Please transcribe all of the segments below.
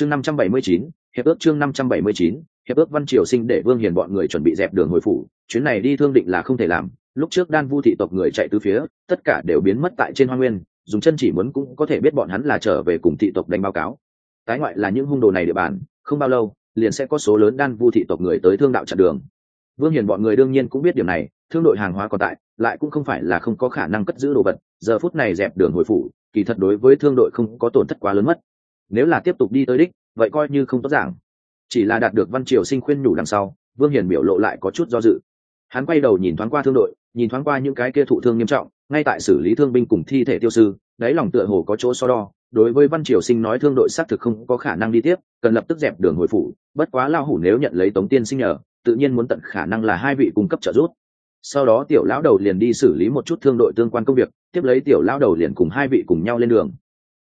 chương năm trăm bảy mươi chín, hiệp ước chương năm trăm bảy mươi chín, hiệp ước văn triều sinh để vương hiền bọn người chuẩn bị dẹp đường hồi phủ. Chuyến này đi thương định là không thể làm. Lúc trước đan vu thị tộc người chạy từ phía, tất cả đều biến mất tại trên hoa nguyên. Dùng chân chỉ muốn cũng có thể biết bọn hắn là trở về cùng thị tộc đánh báo cáo. Tái ngoại là những hung đồ này địa bàn, không bao lâu, liền sẽ có số lớn đan vu thị tộc người tới thương đạo chặn đường. Vương hiền bọn người đương nhiên cũng biết điểm này, thương đội hàng hóa còn tại, lại cũng không phải là không có khả năng cất giữ đồ vật. Giờ phút này dẹp đường hồi phủ, kỳ thật đối với thương đội không có tổn thất quá lớn mất nếu là tiếp tục đi tới đích, vậy coi như không tốt giảng. Chỉ là đạt được văn triều sinh khuyên nhủ đằng sau, vương hiền biểu lộ lại có chút do dự. Hắn quay đầu nhìn thoáng qua thương đội, nhìn thoáng qua những cái kia thụ thương nghiêm trọng, ngay tại xử lý thương binh cùng thi thể tiêu sư, đáy lòng tựa hồ có chỗ so đo, đối với văn triều sinh nói thương đội xác thực không có khả năng đi tiếp, cần lập tức dẹp đường hồi phủ, bất quá lao hủ nếu nhận lấy tống tiên sinh nhờ, tự nhiên muốn tận khả năng là hai vị cung cấp trợ giúp. Sau đó tiểu lão đầu liền đi xử lý một chút thương đội tương quan công việc, tiếp lấy tiểu lão đầu liền cùng hai vị cùng nhau lên đường.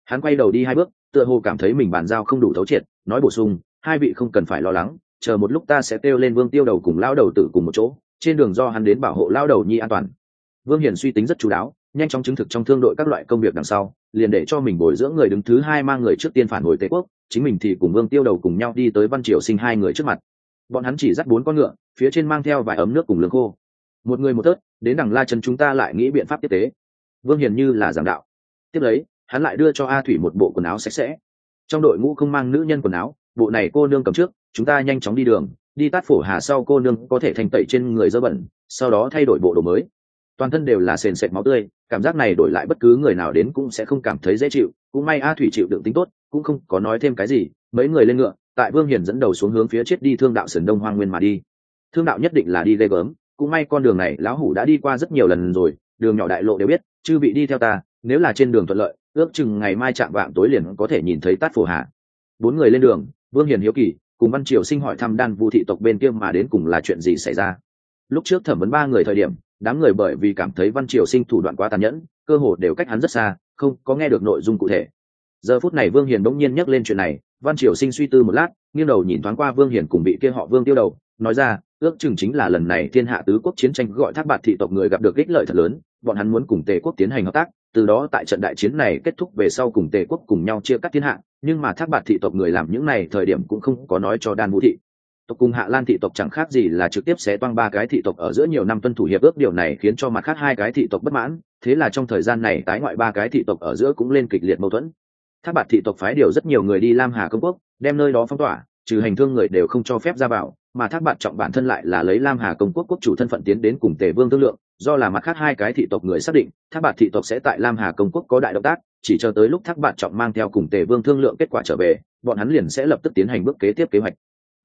Hắn quay đầu đi hai bước tựa hồ cảm thấy mình bàn giao không đủ thấu triệt, nói bổ sung, hai vị không cần phải lo lắng, chờ một lúc ta sẽ kêu lên vương tiêu đầu cùng lão đầu tử cùng một chỗ, trên đường do hắn đến bảo hộ lão đầu nhi an toàn. Vương hiền suy tính rất chú đáo, nhanh chóng chứng thực trong thương đội các loại công việc đằng sau, liền để cho mình bồi dưỡng người đứng thứ hai mang người trước tiên phản hồi tây quốc, chính mình thì cùng vương tiêu đầu cùng nhau đi tới văn triều sinh hai người trước mặt. Bọn hắn chỉ dắt bốn con ngựa, phía trên mang theo vài ấm nước cùng lương khô. Một người một tớt, đến đằng la chân chúng ta lại nghĩ biện pháp tiếp tế. Vương hiền như là giảng đạo. Tiếp lấy hắn lại đưa cho a thủy một bộ quần áo sạch sẽ. Trong đội ngũ không mang nữ nhân quần áo, bộ này cô nương cầm trước, chúng ta nhanh chóng đi đường, đi tát phổ hà sau cô nương có thể thành tẩy trên người dơ bẩn, sau đó thay đổi bộ đồ mới. Toàn thân đều là sền sệt máu tươi, cảm giác này đổi lại bất cứ người nào đến cũng sẽ không cảm thấy dễ chịu, cũng may a thủy chịu đựng tính tốt, cũng không có nói thêm cái gì, mấy người lên ngựa, tại vương hiền dẫn đầu xuống hướng phía chết đi thương đạo sườn đông hoang nguyên mà đi. Thương đạo nhất định là đi ghê gớm, cũng may con đường này lão hủ đã đi qua rất nhiều lần rồi, đường nhỏ đại lộ đều biết, chư bị đi theo ta, nếu là trên đường thuận lợi ước chừng ngày mai chạm vạng tối liền có thể nhìn thấy tát phổ hạ. Bốn người lên đường, vương hiền hiếu kỳ, cùng văn triều sinh hỏi thăm đan vu thị tộc bên kia mà đến cùng là chuyện gì xảy ra. Lúc trước thẩm vấn ba người thời điểm, đám người bởi vì cảm thấy văn triều sinh thủ đoạn quá tàn nhẫn, cơ hồ đều cách hắn rất xa, không có nghe được nội dung cụ thể. Giờ phút này vương hiền đ nhiên nhắc lên chuyện này, văn triều sinh suy tư một lát, nghiêng đầu nhìn thoáng qua vương hiền cùng bị kia họ vương tiêu đầu, nói ra, ước chừng chính là lần này thiên hạ tứ quốc chiến tranh gọi thác bạt thị tộc người gặp được ích lợi thật lớn bọn hắn muốn cùng tề quốc tiến hành hợp tác, từ đó tại trận đại chiến này kết thúc về sau cùng tề quốc cùng nhau chia cắt thiên hạ, nhưng mà thác bạt thị tộc người làm những này thời điểm cũng không có nói cho đan vũ thị. Tộc cùng hạ lan thị tộc chẳng khác gì là trực tiếp xé toang ba cái thị tộc ở giữa nhiều năm tuân thủ hiệp ước, điều này khiến cho mặt khác hai cái thị tộc bất mãn, thế là trong thời gian này tái ngoại ba cái thị tộc ở giữa cũng lên kịch liệt mâu thuẫn. Thác bạt thị tộc phái điều rất nhiều người đi lam hà công quốc, đem nơi đó phong tỏa, trừ hành thương người đều không cho phép ra vào, mà thác bạt trọng bản thân lại là lấy lam hà công quốc quốc chủ thân phận tiến đến cùng tề vương thương lượng do là mặt khác hai cái thị tộc người xác định, thác bạt thị tộc sẽ tại lam hà công quốc có đại động tác, chỉ chờ tới lúc thác bạt trọng mang theo cùng tề vương thương lượng kết quả trở về, bọn hắn liền sẽ lập tức tiến hành bước kế tiếp kế hoạch.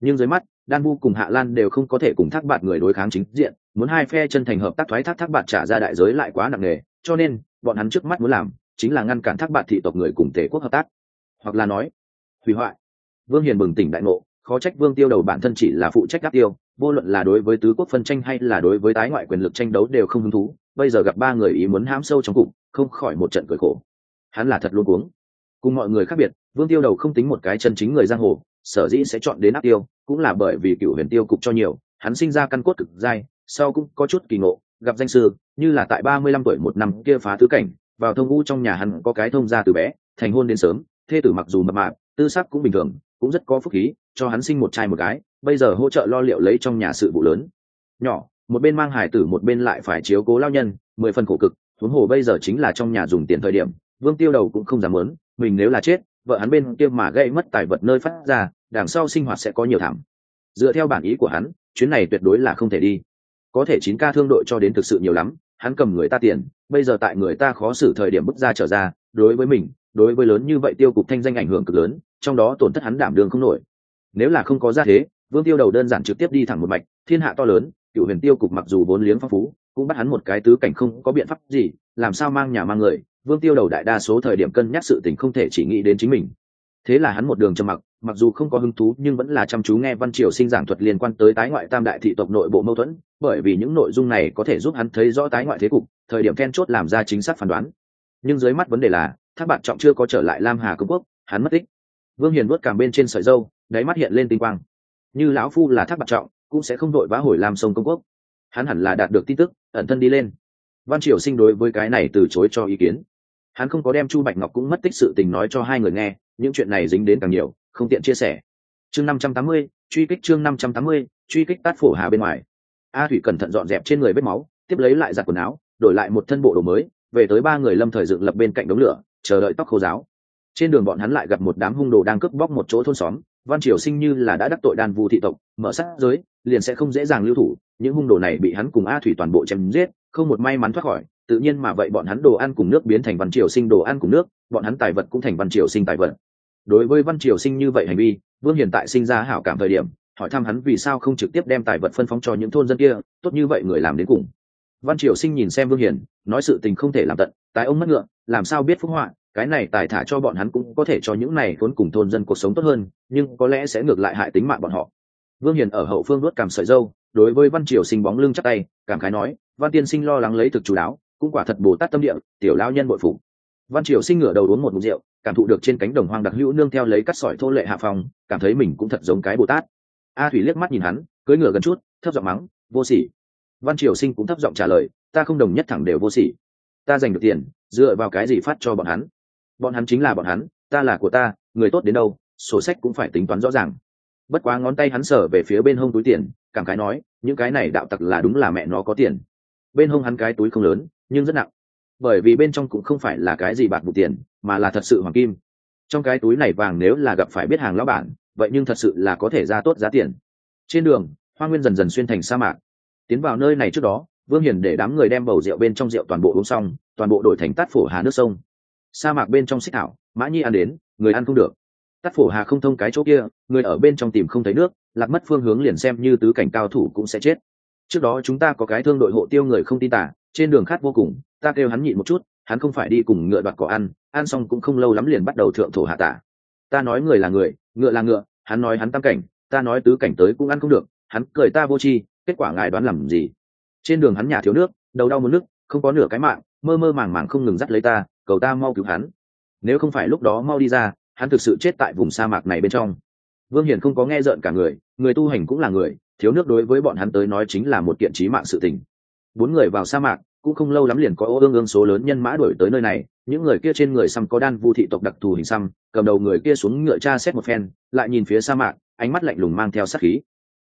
Nhưng dưới mắt, đan bu cùng hạ lan đều không có thể cùng thác bạt người đối kháng chính diện, muốn hai phe chân thành hợp tác thoái thác thác bạt trả ra đại giới lại quá nặng nề, cho nên, bọn hắn trước mắt muốn làm, chính là ngăn cản thác bạt thị tộc người cùng tề quốc hợp tác. Hoặc là nói, hủy hoại. Vương hiền bừng tỉnh đại ngộ, khó trách vương tiêu đầu bản thân chỉ là phụ trách đáp tiêu vô luận là đối với tứ quốc phân tranh hay là đối với tái ngoại quyền lực tranh đấu đều không hứng thú, bây giờ gặp ba người ý muốn hãm sâu trong cục, không khỏi một trận cười khổ. Hắn là thật luôn cuống. Cùng mọi người khác biệt, vương tiêu đầu không tính một cái chân chính người giang hồ, sở dĩ sẽ chọn đến áp tiêu, cũng là bởi vì cựu huyền tiêu cục cho nhiều, hắn sinh ra căn cốt cực dai, sau cũng có chút kỳ ngộ, gặp danh sư, như là tại ba mươi lăm tuổi một năm kia phá tứ cảnh, vào thông u trong nhà hắn có cái thông gia từ bé, thành hôn đến sớm, thê tử mặc dù mập mạp, tư sắc cũng bình thường, cũng rất có phúc khí cho hắn sinh một trai một gái, bây giờ hỗ trợ lo liệu lấy trong nhà sự vụ lớn. Nhỏ, một bên mang hải tử một bên lại phải chiếu cố lao nhân, mười phần khổ cực, huống hồ bây giờ chính là trong nhà dùng tiền thời điểm, vương tiêu đầu cũng không dám lớn mình nếu là chết, vợ hắn bên kia mà gây mất tài vật nơi phát ra, đằng sau sinh hoạt sẽ có nhiều thảm. Dựa theo bản ý của hắn, chuyến này tuyệt đối là không thể đi. Có thể chín ca thương đội cho đến thực sự nhiều lắm, hắn cầm người ta tiền, bây giờ tại người ta khó xử thời điểm bước ra trở ra, đối với mình, đối với lớn như vậy tiêu cục thanh danh ảnh hưởng cực lớn, trong đó tổn thất hắn đảm đường không nổi nếu là không có ra thế, vương tiêu đầu đơn giản trực tiếp đi thẳng một mạch, thiên hạ to lớn cựu huyền tiêu cục mặc dù vốn liếng phong phú, cũng bắt hắn một cái tứ cảnh không có biện pháp gì, làm sao mang nhà mang người, vương tiêu đầu đại đa số thời điểm cân nhắc sự tình không thể chỉ nghĩ đến chính mình. Thế là hắn một đường trầm mặc mặc dù không có hứng thú, nhưng vẫn là chăm chú nghe văn triều sinh giảng thuật liên quan tới tái ngoại tam đại thị tộc nội bộ mâu thuẫn, bởi vì những nội dung này có thể giúp hắn thấy rõ tái ngoại thế cục, thời điểm then chốt làm ra chính xác phán đoán. Nhưng dưới mắt vấn đề là, thác bạn trọng chưa có trở lại lam hà công quốc, hắn mất tích vương hiền vuốt cảm bên trên sợi dâu, đáy mắt hiện lên tinh quang. Như lão phu là thác bạc trọng, cũng sẽ không đội vã hồi làm sông công quốc. Hắn hẳn là đạt được tin tức, ẩn thân đi lên. Văn triều sinh đối với cái này từ chối cho ý kiến. Hắn không có đem chu bạch ngọc cũng mất tích sự tình nói cho hai người nghe, những chuyện này dính đến càng nhiều, không tiện chia sẻ. Chương năm trăm tám mươi, truy kích chương năm trăm tám mươi, truy kích tát phổ hà bên ngoài. A thủy cẩn thận dọn dẹp trên người vết máu, tiếp lấy lại giặt quần áo, đổi lại một thân bộ đồ mới, về tới ba người lâm thời dựng lập bên cạnh đống lửa, chờ đợi tóc khô giáo trên đường bọn hắn lại gặp một đám hung đồ đang cướp bóc một chỗ thôn xóm. Văn triều sinh như là đã đắc tội đàn vu thị tộc, mở sát giới, liền sẽ không dễ dàng lưu thủ. Những hung đồ này bị hắn cùng a thủy toàn bộ chém giết, không một may mắn thoát khỏi. Tự nhiên mà vậy bọn hắn đồ ăn cùng nước biến thành văn triều sinh đồ ăn cùng nước, bọn hắn tài vật cũng thành văn triều sinh tài vật. Đối với văn triều sinh như vậy hành vi, vương hiện tại sinh ra hảo cảm thời điểm, hỏi thăm hắn vì sao không trực tiếp đem tài vật phân phóng cho những thôn dân kia, tốt như vậy người làm đến cùng. Văn triều sinh nhìn xem vương hiền, nói sự tình không thể làm tận tại ông mất ngựa, làm sao biết phúc họa? Cái này tài thả cho bọn hắn cũng có thể cho những này vốn cùng thôn dân cuộc sống tốt hơn, nhưng có lẽ sẽ ngược lại hại tính mạng bọn họ. Vương hiền ở hậu phương đốt cảm sợi dâu, đối với văn triều sinh bóng lưng chắc tay, cảm khái nói, văn tiên sinh lo lắng lấy thực chú đáo, cũng quả thật bồ tát tâm địa, tiểu lao nhân bội phụ văn triều sinh ngửa đầu uống một mục rượu, cảm thụ được trên cánh đồng hoang đặc hữu nương theo lấy cắt sỏi thô lệ hạ phòng cảm thấy mình cũng thật giống cái bồ tát. A thủy liếc mắt nhìn hắn, cưỡi ngựa gần chút, thấp giọng mắng, vô sỉ. Văn triều sinh cũng thấp giọng trả lời, ta không đồng nhất thẳng đều vô sỉ. Ta giành được tiền, dựa vào cái gì phát cho bọn hắn? Bọn hắn chính là bọn hắn, ta là của ta, người tốt đến đâu, sổ sách cũng phải tính toán rõ ràng. Bất quá ngón tay hắn sở về phía bên hông túi tiền, cảm khái nói, những cái này đạo tặc là đúng là mẹ nó có tiền. Bên hông hắn cái túi không lớn, nhưng rất nặng. Bởi vì bên trong cũng không phải là cái gì bạc vụ tiền, mà là thật sự hoàng kim. Trong cái túi này vàng nếu là gặp phải biết hàng lão bản, vậy nhưng thật sự là có thể ra tốt giá tiền. Trên đường, hoa nguyên dần dần xuyên thành sa mạc. Tiến vào nơi này trước đó, vương hiền để đám người đem bầu rượu bên trong rượu toàn bộ uống xong, toàn bộ đổi thành tát phổ hà nước sông sa mạc bên trong xích thảo, mã nhi ăn đến, người ăn không được. Tắt phổ hà không thông cái chỗ kia, người ở bên trong tìm không thấy nước, lạc mất phương hướng liền xem như tứ cảnh cao thủ cũng sẽ chết. Trước đó chúng ta có cái thương đội hộ tiêu người không tin tả, trên đường khát vô cùng, ta kêu hắn nhịn một chút, hắn không phải đi cùng ngựa đoạt cỏ ăn ăn xong cũng không lâu lắm liền bắt đầu thượng thổ hạ tả. Ta nói người là người, ngựa là ngựa, hắn nói hắn tam cảnh, ta nói tứ cảnh tới cũng ăn không được, hắn cười ta vô chi kết quả ngài đoán làm gì? Trên đường hắn nhà thiếu nước, đầu đau muốn nước, không có nửa cái mạng, mơ mơ màng màng không ngừng dắt lấy ta cầu ta mau cứu hắn. Nếu không phải lúc đó mau đi ra, hắn thực sự chết tại vùng sa mạc này bên trong. Vương hiển không có nghe rợn cả người người tu hành cũng là người, thiếu nước đối với bọn hắn tới nói chính là một kiện trí mạng sự tình. Bốn người vào sa mạc, cũng không lâu lắm liền có ô ương ương số lớn nhân mã đuổi tới nơi này, những người kia trên người xăm có đan vu thị tộc đặc thù hình xăm, cầm đầu người kia xuống ngựa cha xét một phen, lại nhìn phía sa mạc, ánh mắt lạnh lùng mang theo sát khí.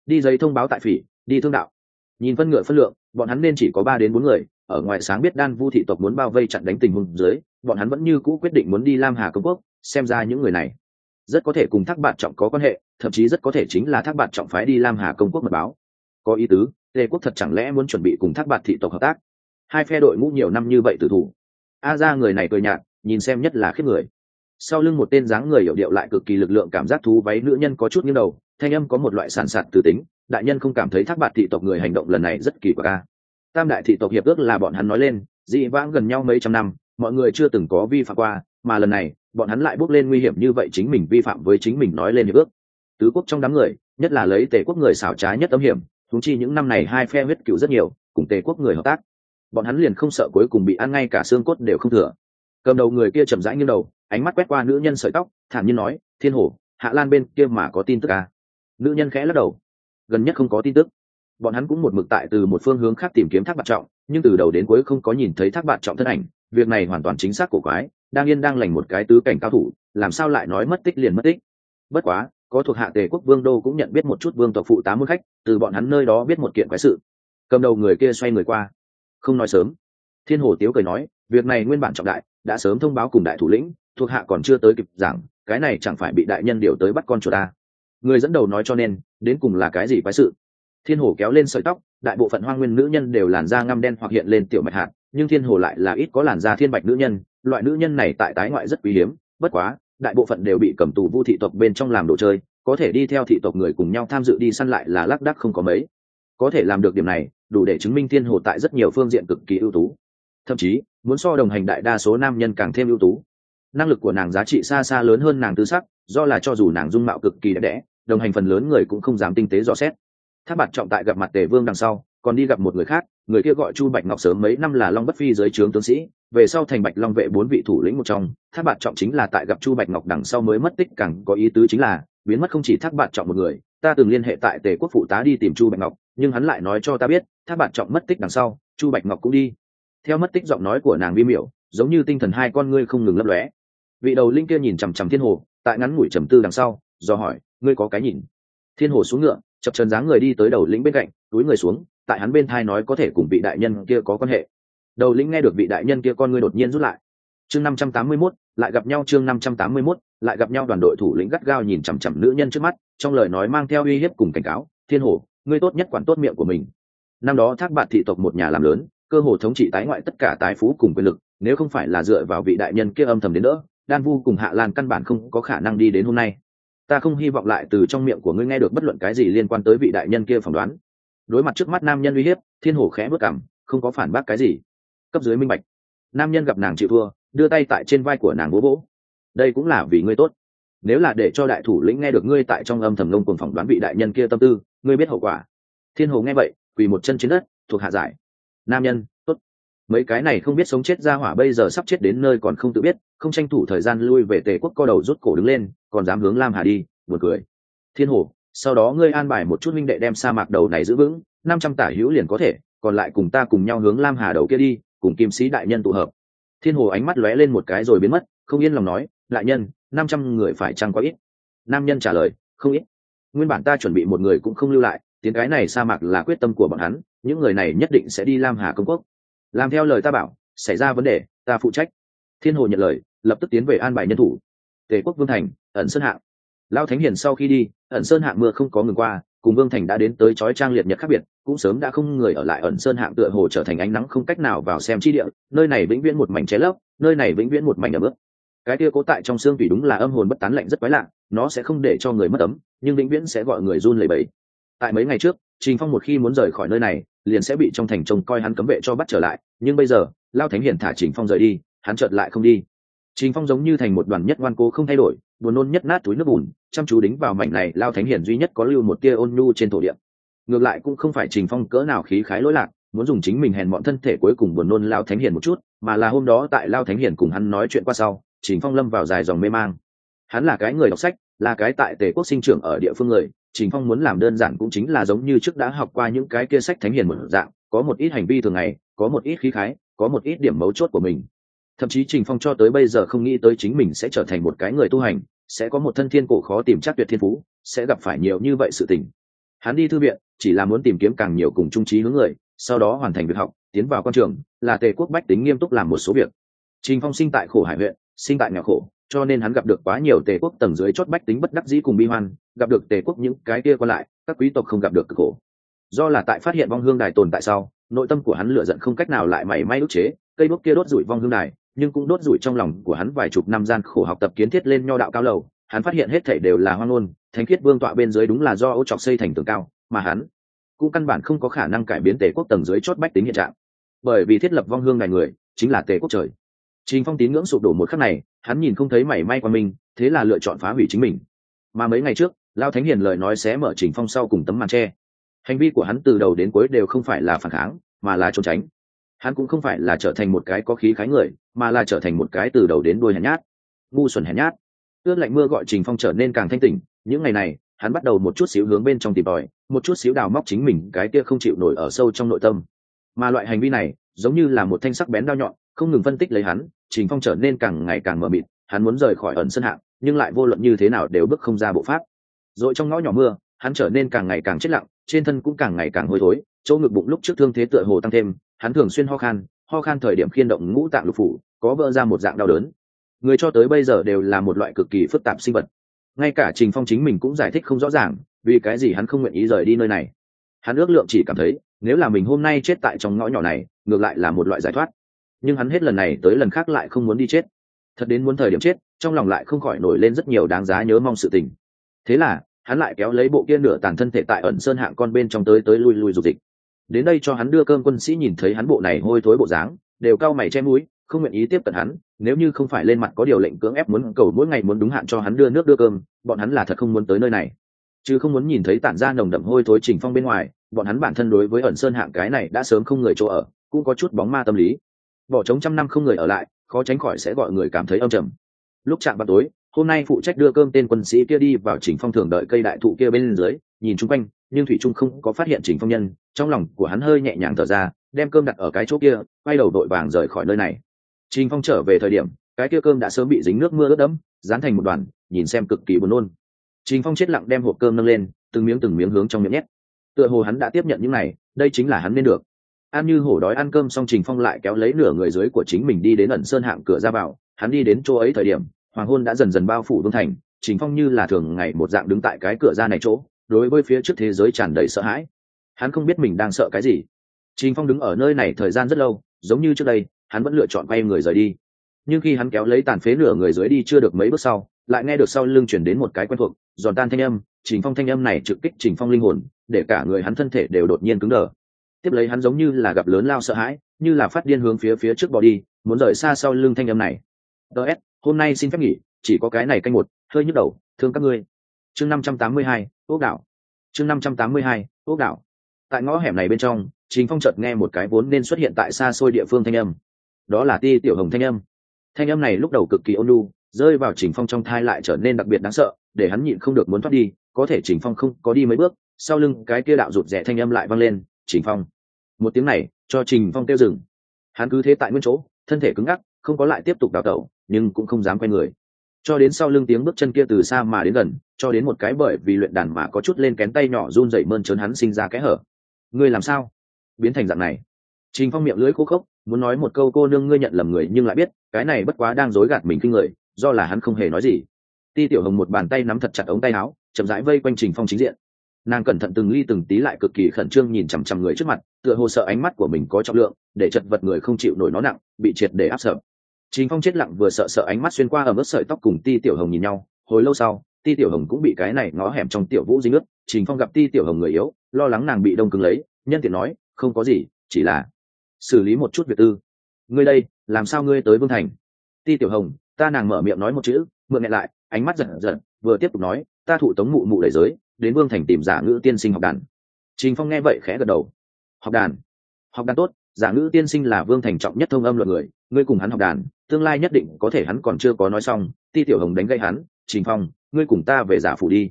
Đi giấy thông báo tại phỉ, đi thương đạo nhìn phân ngựa phân lượng, bọn hắn nên chỉ có ba đến bốn người, ở ngoài sáng biết đan vu thị tộc muốn bao vây chặn đánh tình huống dưới, bọn hắn vẫn như cũ quyết định muốn đi lam hà công quốc, xem ra những người này rất có thể cùng thác bạn trọng có quan hệ, thậm chí rất có thể chính là thác bạn trọng phái đi lam hà công quốc mật báo. Có ý tứ lê quốc thật chẳng lẽ muốn chuẩn bị cùng thác bạn thị tộc hợp tác? Hai phe đội ngũ nhiều năm như vậy tử thủ. A ra người này cười nhạt, nhìn xem nhất là khiếp người sau lưng một tên dáng người hiểu điệu lại cực kỳ lực lượng cảm giác thú váy nữ nhân có chút nghiêng đầu, thanh âm có một loại sản sạt từ tính, đại nhân không cảm thấy thác bạt thị tộc người hành động lần này rất kỳ quặc ca tam đại thị tộc hiệp ước là bọn hắn nói lên, dị vãng gần nhau mấy trăm năm, mọi người chưa từng có vi phạm qua, mà lần này, bọn hắn lại bước lên nguy hiểm như vậy chính mình vi phạm với chính mình nói lên hiệp ước. Tứ quốc trong đám người, nhất là lấy tề quốc người xảo trái nhất âm hiểm thúng chi những năm này hai phe huyết cựu rất nhiều, cùng tề quốc người hợp tác. Bọn hắn liền không sợ cuối cùng bị ăn ngay cả xương cốt đều không thừa. Cầm đầu người kia chậm rãi như đầu ánh mắt quét qua nữ nhân sợi tóc, thản nhiên nói, thiên hổ, hạ lan bên kia mà có tin tức à. nữ nhân khẽ lắc đầu. Gần nhất không có tin tức. Bọn hắn cũng một mực tại từ một phương hướng khác tìm kiếm thác bạn trọng, nhưng từ đầu đến cuối không có nhìn thấy thác bạn trọng thân ảnh, việc này hoàn toàn chính xác của quái, đang yên đang lành một cái tứ cảnh cao thủ, làm sao lại nói mất tích liền mất tích. Bất quá, có thuộc hạ tề quốc vương đô cũng nhận biết một chút vương tộc phụ tá môn khách, từ bọn hắn nơi đó biết một kiện quái sự. Cầm đầu người kia xoay người qua. Không nói sớm. Thiên hồ tiếu cười nói, việc này nguyên bản trọng đại, đã sớm thông báo cùng đại thủ lĩnh thuộc hạ còn chưa tới kịp giảng, cái này chẳng phải bị đại nhân điều tới bắt con chuột ta. Người dẫn đầu nói cho nên, đến cùng là cái gì quái sự? Thiên hồ kéo lên sợi tóc, đại bộ phận hoa nguyên nữ nhân đều làn da ngăm đen hoặc hiện lên tiểu mạch hạt, nhưng thiên hồ lại là ít có làn da thiên bạch nữ nhân, loại nữ nhân này tại tái ngoại rất quý hiếm, bất quá, đại bộ phận đều bị cầm tù vu thị tộc bên trong làm đồ chơi, có thể đi theo thị tộc người cùng nhau tham dự đi săn lại là lác đắc không có mấy. Có thể làm được điểm này, đủ để chứng minh thiên hồ tại rất nhiều phương diện cực kỳ ưu tú. Thậm chí, muốn so đồng hành đại đa số nam nhân càng thêm ưu tú năng lực của nàng giá trị xa xa lớn hơn nàng tư sắc, do là cho dù nàng dung mạo cực kỳ đẹp đẽ, đồng hành phần lớn người cũng không dám tinh tế dò xét. Tháp bạt trọng tại gặp mặt tề vương đằng sau, còn đi gặp một người khác, người kia gọi chu bạch ngọc sớm mấy năm là long bất phi dưới trướng tướng sĩ, về sau thành bạch long vệ bốn vị thủ lĩnh một trong. Tháp bạt trọng chính là tại gặp chu bạch ngọc đằng sau mới mất tích, càng có ý tứ chính là, biến mất không chỉ tháp bạt trọng một người, ta từng liên hệ tại tề quốc phụ tá đi tìm chu bạch ngọc, nhưng hắn lại nói cho ta biết, tháp bạt trọng mất tích đằng sau, chu bạch ngọc cũng đi. Theo mất tích giọng nói của nàng vi miểu, giống như tinh thần hai con ngươi không ngừng lấp lóe vị đầu linh kia nhìn chằm chằm thiên hồ tại ngắn ngủi trầm tư đằng sau do hỏi ngươi có cái nhìn? Thiên hồ xuống ngựa chập trần dáng người đi tới đầu lĩnh bên cạnh túi người xuống tại hắn bên thai nói có thể cùng vị đại nhân kia có quan hệ. Đầu lĩnh nghe được vị đại nhân kia con ngươi đột nhiên rút lại. Chương năm trăm tám mươi 581, lại gặp nhau chương năm trăm tám mươi 581, lại gặp nhau đoàn đội thủ lĩnh gắt gao nhìn chằm chằm nữ nhân trước mắt trong lời nói mang theo uy hiếp cùng cảnh cáo thiên hồ ngươi tốt nhất quản tốt miệng của mình. Năm đó thác bạn thị tộc một nhà làm lớn cơ hồ thống trị tái ngoại tất cả tái phú cùng quyền lực nếu không phải là dựa vào vị đại nhân kia âm thầm đến đỡ đan vu cùng hạ lan căn bản không có khả năng đi đến hôm nay. Ta không hy vọng lại từ trong miệng của ngươi nghe được bất luận cái gì liên quan tới vị đại nhân kia phỏng đoán. Đối mặt trước mắt nam nhân uy hiếp, thiên hổ khẽ bước cảm không có phản bác cái gì. Cấp dưới minh bạch. Nam nhân gặp nàng chịu thua, đưa tay tại trên vai của nàng bố vỗ. Đây cũng là vì ngươi tốt. Nếu là để cho đại thủ lĩnh nghe được ngươi tại trong âm thầm lông cùng phỏng đoán vị đại nhân kia tâm tư, ngươi biết hậu quả. Thiên hồ nghe vậy, quỳ một chân trên đất, thuộc hạ giải. Nam nhân mấy cái này không biết sống chết ra hỏa bây giờ sắp chết đến nơi còn không tự biết, không tranh thủ thời gian lui về tề quốc co đầu rút cổ đứng lên, còn dám hướng lam hà đi, buồn cười. Thiên hồ, sau đó ngươi an bài một chút minh đệ đem sa mạc đầu này giữ vững, năm trăm tả hữu liền có thể, còn lại cùng ta cùng nhau hướng lam hà đầu kia đi, cùng kim sĩ đại nhân tụ hợp. Thiên hồ ánh mắt lóe lên một cái rồi biến mất, không yên lòng nói, đại nhân, năm trăm người phải chăng quá ít? Nam nhân trả lời, không ít. Nguyên bản ta chuẩn bị một người cũng không lưu lại tiếng cái này sa mạc là quyết tâm của bọn hắn, những người này nhất định sẽ đi lam hà công quốc làm theo lời ta bảo, xảy ra vấn đề, ta phụ trách. Thiên hồ nhận lời, lập tức tiến về an bài nhân thủ. Tề quốc vương thành, ẩn sơn hạng. Lao thánh hiền sau khi đi, ẩn sơn hạng mưa không có ngừng qua, cùng vương thành đã đến tới chói trang liệt nhật khác biệt, cũng sớm đã không người ở lại ẩn sơn hạng tựa hồ trở thành ánh nắng không cách nào vào xem chi địa, nơi này vĩnh viễn một mảnh cháy lấp, nơi này vĩnh viễn một mảnh ấm ướt. Cái kia cố tại trong xương vì đúng là âm hồn bất tán lạnh rất quái lạ, nó sẽ không để cho người mất ấm, nhưng vĩnh viễn sẽ gọi người run lẩy bẩy tại mấy ngày trước, trình phong một khi muốn rời khỏi nơi này, liền sẽ bị trong thành trông coi hắn cấm vệ cho bắt trở lại. Nhưng bây giờ, lao thánh hiền thả trình phong rời đi, hắn chợt lại không đi. Trình phong giống như thành một đoàn nhất ngoan cố không thay đổi, buồn nôn nhất nát túi nước bùn, chăm chú đính vào mảnh này, lao thánh hiển duy nhất có lưu một tia ôn nhu trên thổ địa. Ngược lại cũng không phải trình phong cỡ nào khí khái lỗi lạc, muốn dùng chính mình hèn mọn thân thể cuối cùng buồn nôn lao thánh hiển một chút, mà là hôm đó tại lao thánh hiển cùng hắn nói chuyện qua sau, trình phong lâm vào dài dòng mê mang. Hắn là cái người đọc sách, là cái tại tề quốc sinh trưởng ở địa phương người trình phong muốn làm đơn giản cũng chính là giống như trước đã học qua những cái kia sách thánh hiền một dạng, có một ít hành vi thường ngày, có một ít khí khái, có một ít điểm mấu chốt của mình. Thậm chí trình phong cho tới bây giờ không nghĩ tới chính mình sẽ trở thành một cái người tu hành, sẽ có một thân thiên cổ khó tìm chắc tuyệt thiên phú, sẽ gặp phải nhiều như vậy sự tình. Hắn đi thư viện, chỉ là muốn tìm kiếm càng nhiều cùng trung trí hướng người, sau đó hoàn thành việc học, tiến vào quan trường, là tề quốc bách tính nghiêm túc làm một số việc. Trình phong sinh tại khổ hải huyện, sinh tại nghèo khổ cho nên hắn gặp được quá nhiều tề quốc tầng dưới chót bách tính bất đắc dĩ cùng bi hoan gặp được tề quốc những cái kia còn lại các quý tộc không gặp được cực khổ. Do là tại phát hiện vong hương đài tồn tại sau nội tâm của hắn lựa giận không cách nào lại mảy may ức chế cây đốt kia đốt rủi vong hương đài nhưng cũng đốt rủi trong lòng của hắn vài chục năm gian khổ học tập kiến thiết lên nho đạo cao lầu hắn phát hiện hết thảy đều là hoang ngôn thánh khiết vương tọa bên dưới đúng là do ô trọc xây thành tường cao mà hắn cũng căn bản không có khả năng cải biến tề quốc tầng dưới chót bách tính hiện trạng. Bởi vì thiết lập vong hương đài người chính là tề quốc trời. Trình Phong tín ngưỡng sụp đổ một khắc này, hắn nhìn không thấy mảy may qua mình, thế là lựa chọn phá hủy chính mình. Mà mấy ngày trước, Lão Thánh Hiền lời nói sẽ mở Trình Phong sau cùng tấm màn che. Hành vi của hắn từ đầu đến cuối đều không phải là phản kháng, mà là trốn tránh. Hắn cũng không phải là trở thành một cái có khí khái người, mà là trở thành một cái từ đầu đến đuôi hèn nhát. Ngu xuẩn hèn nhát. ướt lạnh mưa gọi Trình Phong trở nên càng thanh tỉnh, những ngày này, hắn bắt đầu một chút xíu hướng bên trong tìm tòi, một chút xíu đào móc chính mình cái kia không chịu nổi ở sâu trong nội tâm. Mà loại hành vi này, giống như là một thanh sắc bén đao nhọn, không ngừng phân tích lấy hắn, trình phong trở nên càng ngày càng mờ mịt, hắn muốn rời khỏi ẩn sân hạng, nhưng lại vô luận như thế nào đều bước không ra bộ pháp. Rồi trong ngõ nhỏ mưa, hắn trở nên càng ngày càng chết lặng, trên thân cũng càng ngày càng hôi thối, chỗ ngực bụng lúc trước thương thế tựa hồ tăng thêm, hắn thường xuyên ho khan ho khan thời điểm khiên động ngũ tạng lục phủ, có vỡ ra một dạng đau đớn. Người cho tới bây giờ đều là một loại cực kỳ phức tạp sinh vật. Ngay cả trình phong chính mình cũng giải thích không rõ ràng, vì cái gì hắn không nguyện ý rời đi nơi này. Hắn ước lượng chỉ cảm thấy, nếu là mình hôm nay chết tại trong ngõ nhỏ này, ngược lại là một loại giải thoát nhưng hắn hết lần này tới lần khác lại không muốn đi chết. Thật đến muốn thời điểm chết, trong lòng lại không khỏi nổi lên rất nhiều đáng giá nhớ mong sự tình. Thế là, hắn lại kéo lấy bộ kia nửa tàn thân thể tại ẩn sơn hạng con bên trong tới tới lui lui dục dịch. Đến đây cho hắn đưa cơm quân sĩ nhìn thấy hắn bộ này hôi thối bộ dáng, đều cao mày che mũi, không nguyện ý tiếp cận hắn, nếu như không phải lên mặt có điều lệnh cưỡng ép muốn cầu mỗi ngày muốn đúng hạn cho hắn đưa nước đưa cơm, bọn hắn là thật không muốn tới nơi này. Chứ không muốn nhìn thấy tản ra nồng đậm hôi thối trình phong bên ngoài, bọn hắn bản thân đối với ẩn sơn hạng cái này đã sớm không người chỗ ở, cũng có chút bóng ma tâm lý bỏ trống trăm năm không người ở lại, khó tránh khỏi sẽ gọi người cảm thấy âm trầm. Lúc chạm vào tối, hôm nay phụ trách đưa cơm tên quân sĩ kia đi vào chỉnh phong thường đợi cây đại thụ kia bên dưới, nhìn chung quanh, nhưng thủy trung không có phát hiện chỉnh phong nhân, trong lòng của hắn hơi nhẹ nhàng thở ra, đem cơm đặt ở cái chỗ kia, quay đầu đội vàng rời khỏi nơi này. Trình phong trở về thời điểm, cái kia cơm đã sớm bị dính nước mưa ướt đẫm, dán thành một đoàn, nhìn xem cực kỳ buồn nôn. Trình phong chết lặng đem hộp cơm nâng lên, từng miếng từng miếng hướng trong miệng nhét. Tựa hồ hắn đã tiếp nhận những này, đây chính là hắn nên được ăn như hổ đói ăn cơm xong trình phong lại kéo lấy nửa người dưới của chính mình đi đến ẩn sơn hạng cửa ra vào. Hắn đi đến chỗ ấy thời điểm, hoàng hôn đã dần dần bao phủ vương thành. Trình phong như là thường ngày một dạng đứng tại cái cửa ra này chỗ, đối với phía trước thế giới tràn đầy sợ hãi. Hắn không biết mình đang sợ cái gì. Trình phong đứng ở nơi này thời gian rất lâu, giống như trước đây, hắn vẫn lựa chọn quay người rời đi. Nhưng khi hắn kéo lấy tàn phế nửa người dưới đi chưa được mấy bước sau, lại nghe được sau lưng chuyển đến một cái quen thuộc, giòn tan thanh âm. Trình phong thanh âm này trực kích trình phong linh hồn, để cả người hắn thân thể đều đột nhiên cứng đờ tiếp lấy hắn giống như là gặp lớn lao sợ hãi, như là phát điên hướng phía phía trước bỏ đi, muốn rời xa sau lưng thanh âm này. Ts hôm nay xin phép nghỉ, chỉ có cái này canh một, hơi nhức đầu, thương các ngươi. Chương năm trăm tám mươi hai ốc đảo. Chương năm trăm tám mươi hai ốc đảo. Tại ngõ hẻm này bên trong chính phong chợt nghe một cái vốn nên xuất hiện tại xa xôi địa phương thanh âm. Đó là ti tiểu hồng thanh âm. Thanh âm này lúc đầu cực kỳ ôn lu rơi vào trình phong trong thai lại trở nên đặc biệt đáng sợ, để hắn nhịn không được muốn thoát đi, có thể trình phong không có đi mấy bước, sau lưng cái kia đạo rụt rẻ thanh âm lại vang lên, trình phong một tiếng này, cho trình phong tiêu dừng. Hắn cứ thế tại nguyên chỗ, thân thể cứng ngắc, không có lại tiếp tục đào tẩu, nhưng cũng không dám quay người. Cho đến sau lưng tiếng bước chân kia từ xa mà đến gần, cho đến một cái bởi vì luyện đàn mà có chút lên kén tay nhỏ run dậy mơn trớn hắn sinh ra cái hở. Ngươi làm sao? Biến thành dạng này. Trình phong miệng lưỡi khô khốc, muốn nói một câu cô nương ngươi nhận lầm người nhưng lại biết, cái này bất quá đang dối gạt mình kinh người, do là hắn không hề nói gì. Ti tiểu hồng một bàn tay nắm thật chặt ống tay áo, chậm rãi vây quanh trình phong chính diện. Nàng cẩn thận từng ly từng tí lại cực kỳ khẩn trương nhìn chằm chằm người trước mặt tựa hồ sợ ánh mắt của mình có trọng lượng để chật vật người không chịu nổi nó nặng bị triệt để áp sợ trình phong chết lặng vừa sợ sợ ánh mắt xuyên qua ở mức sợi tóc cùng ti tiểu hồng nhìn nhau hồi lâu sau ti tiểu hồng cũng bị cái này ngó hẻm trong tiểu vũ dính ướt trình phong gặp ti tiểu hồng người yếu lo lắng nàng bị đông cứng lấy nhân tiện nói không có gì chỉ là xử lý một chút việc tư. Ngươi đây làm sao ngươi tới vương thành? Ti tiểu hồng ta nàng mở miệng nói một chữ mượn nhẹ lại ánh mắt giận giận, vừa tiếp tục nói ta thụ tống mụ mụ đẩy giới đến vương thành tìm giả ngữ tiên sinh học đàn. Trình phong nghe vậy khẽ gật đầu học đàn. Học đàn tốt, giả ngữ tiên sinh là vương thành trọng nhất thông âm luận người, ngươi cùng hắn học đàn, tương lai nhất định có thể hắn còn chưa có nói xong, ti tiểu hồng đánh gây hắn, trình phong, ngươi cùng ta về giả phủ đi.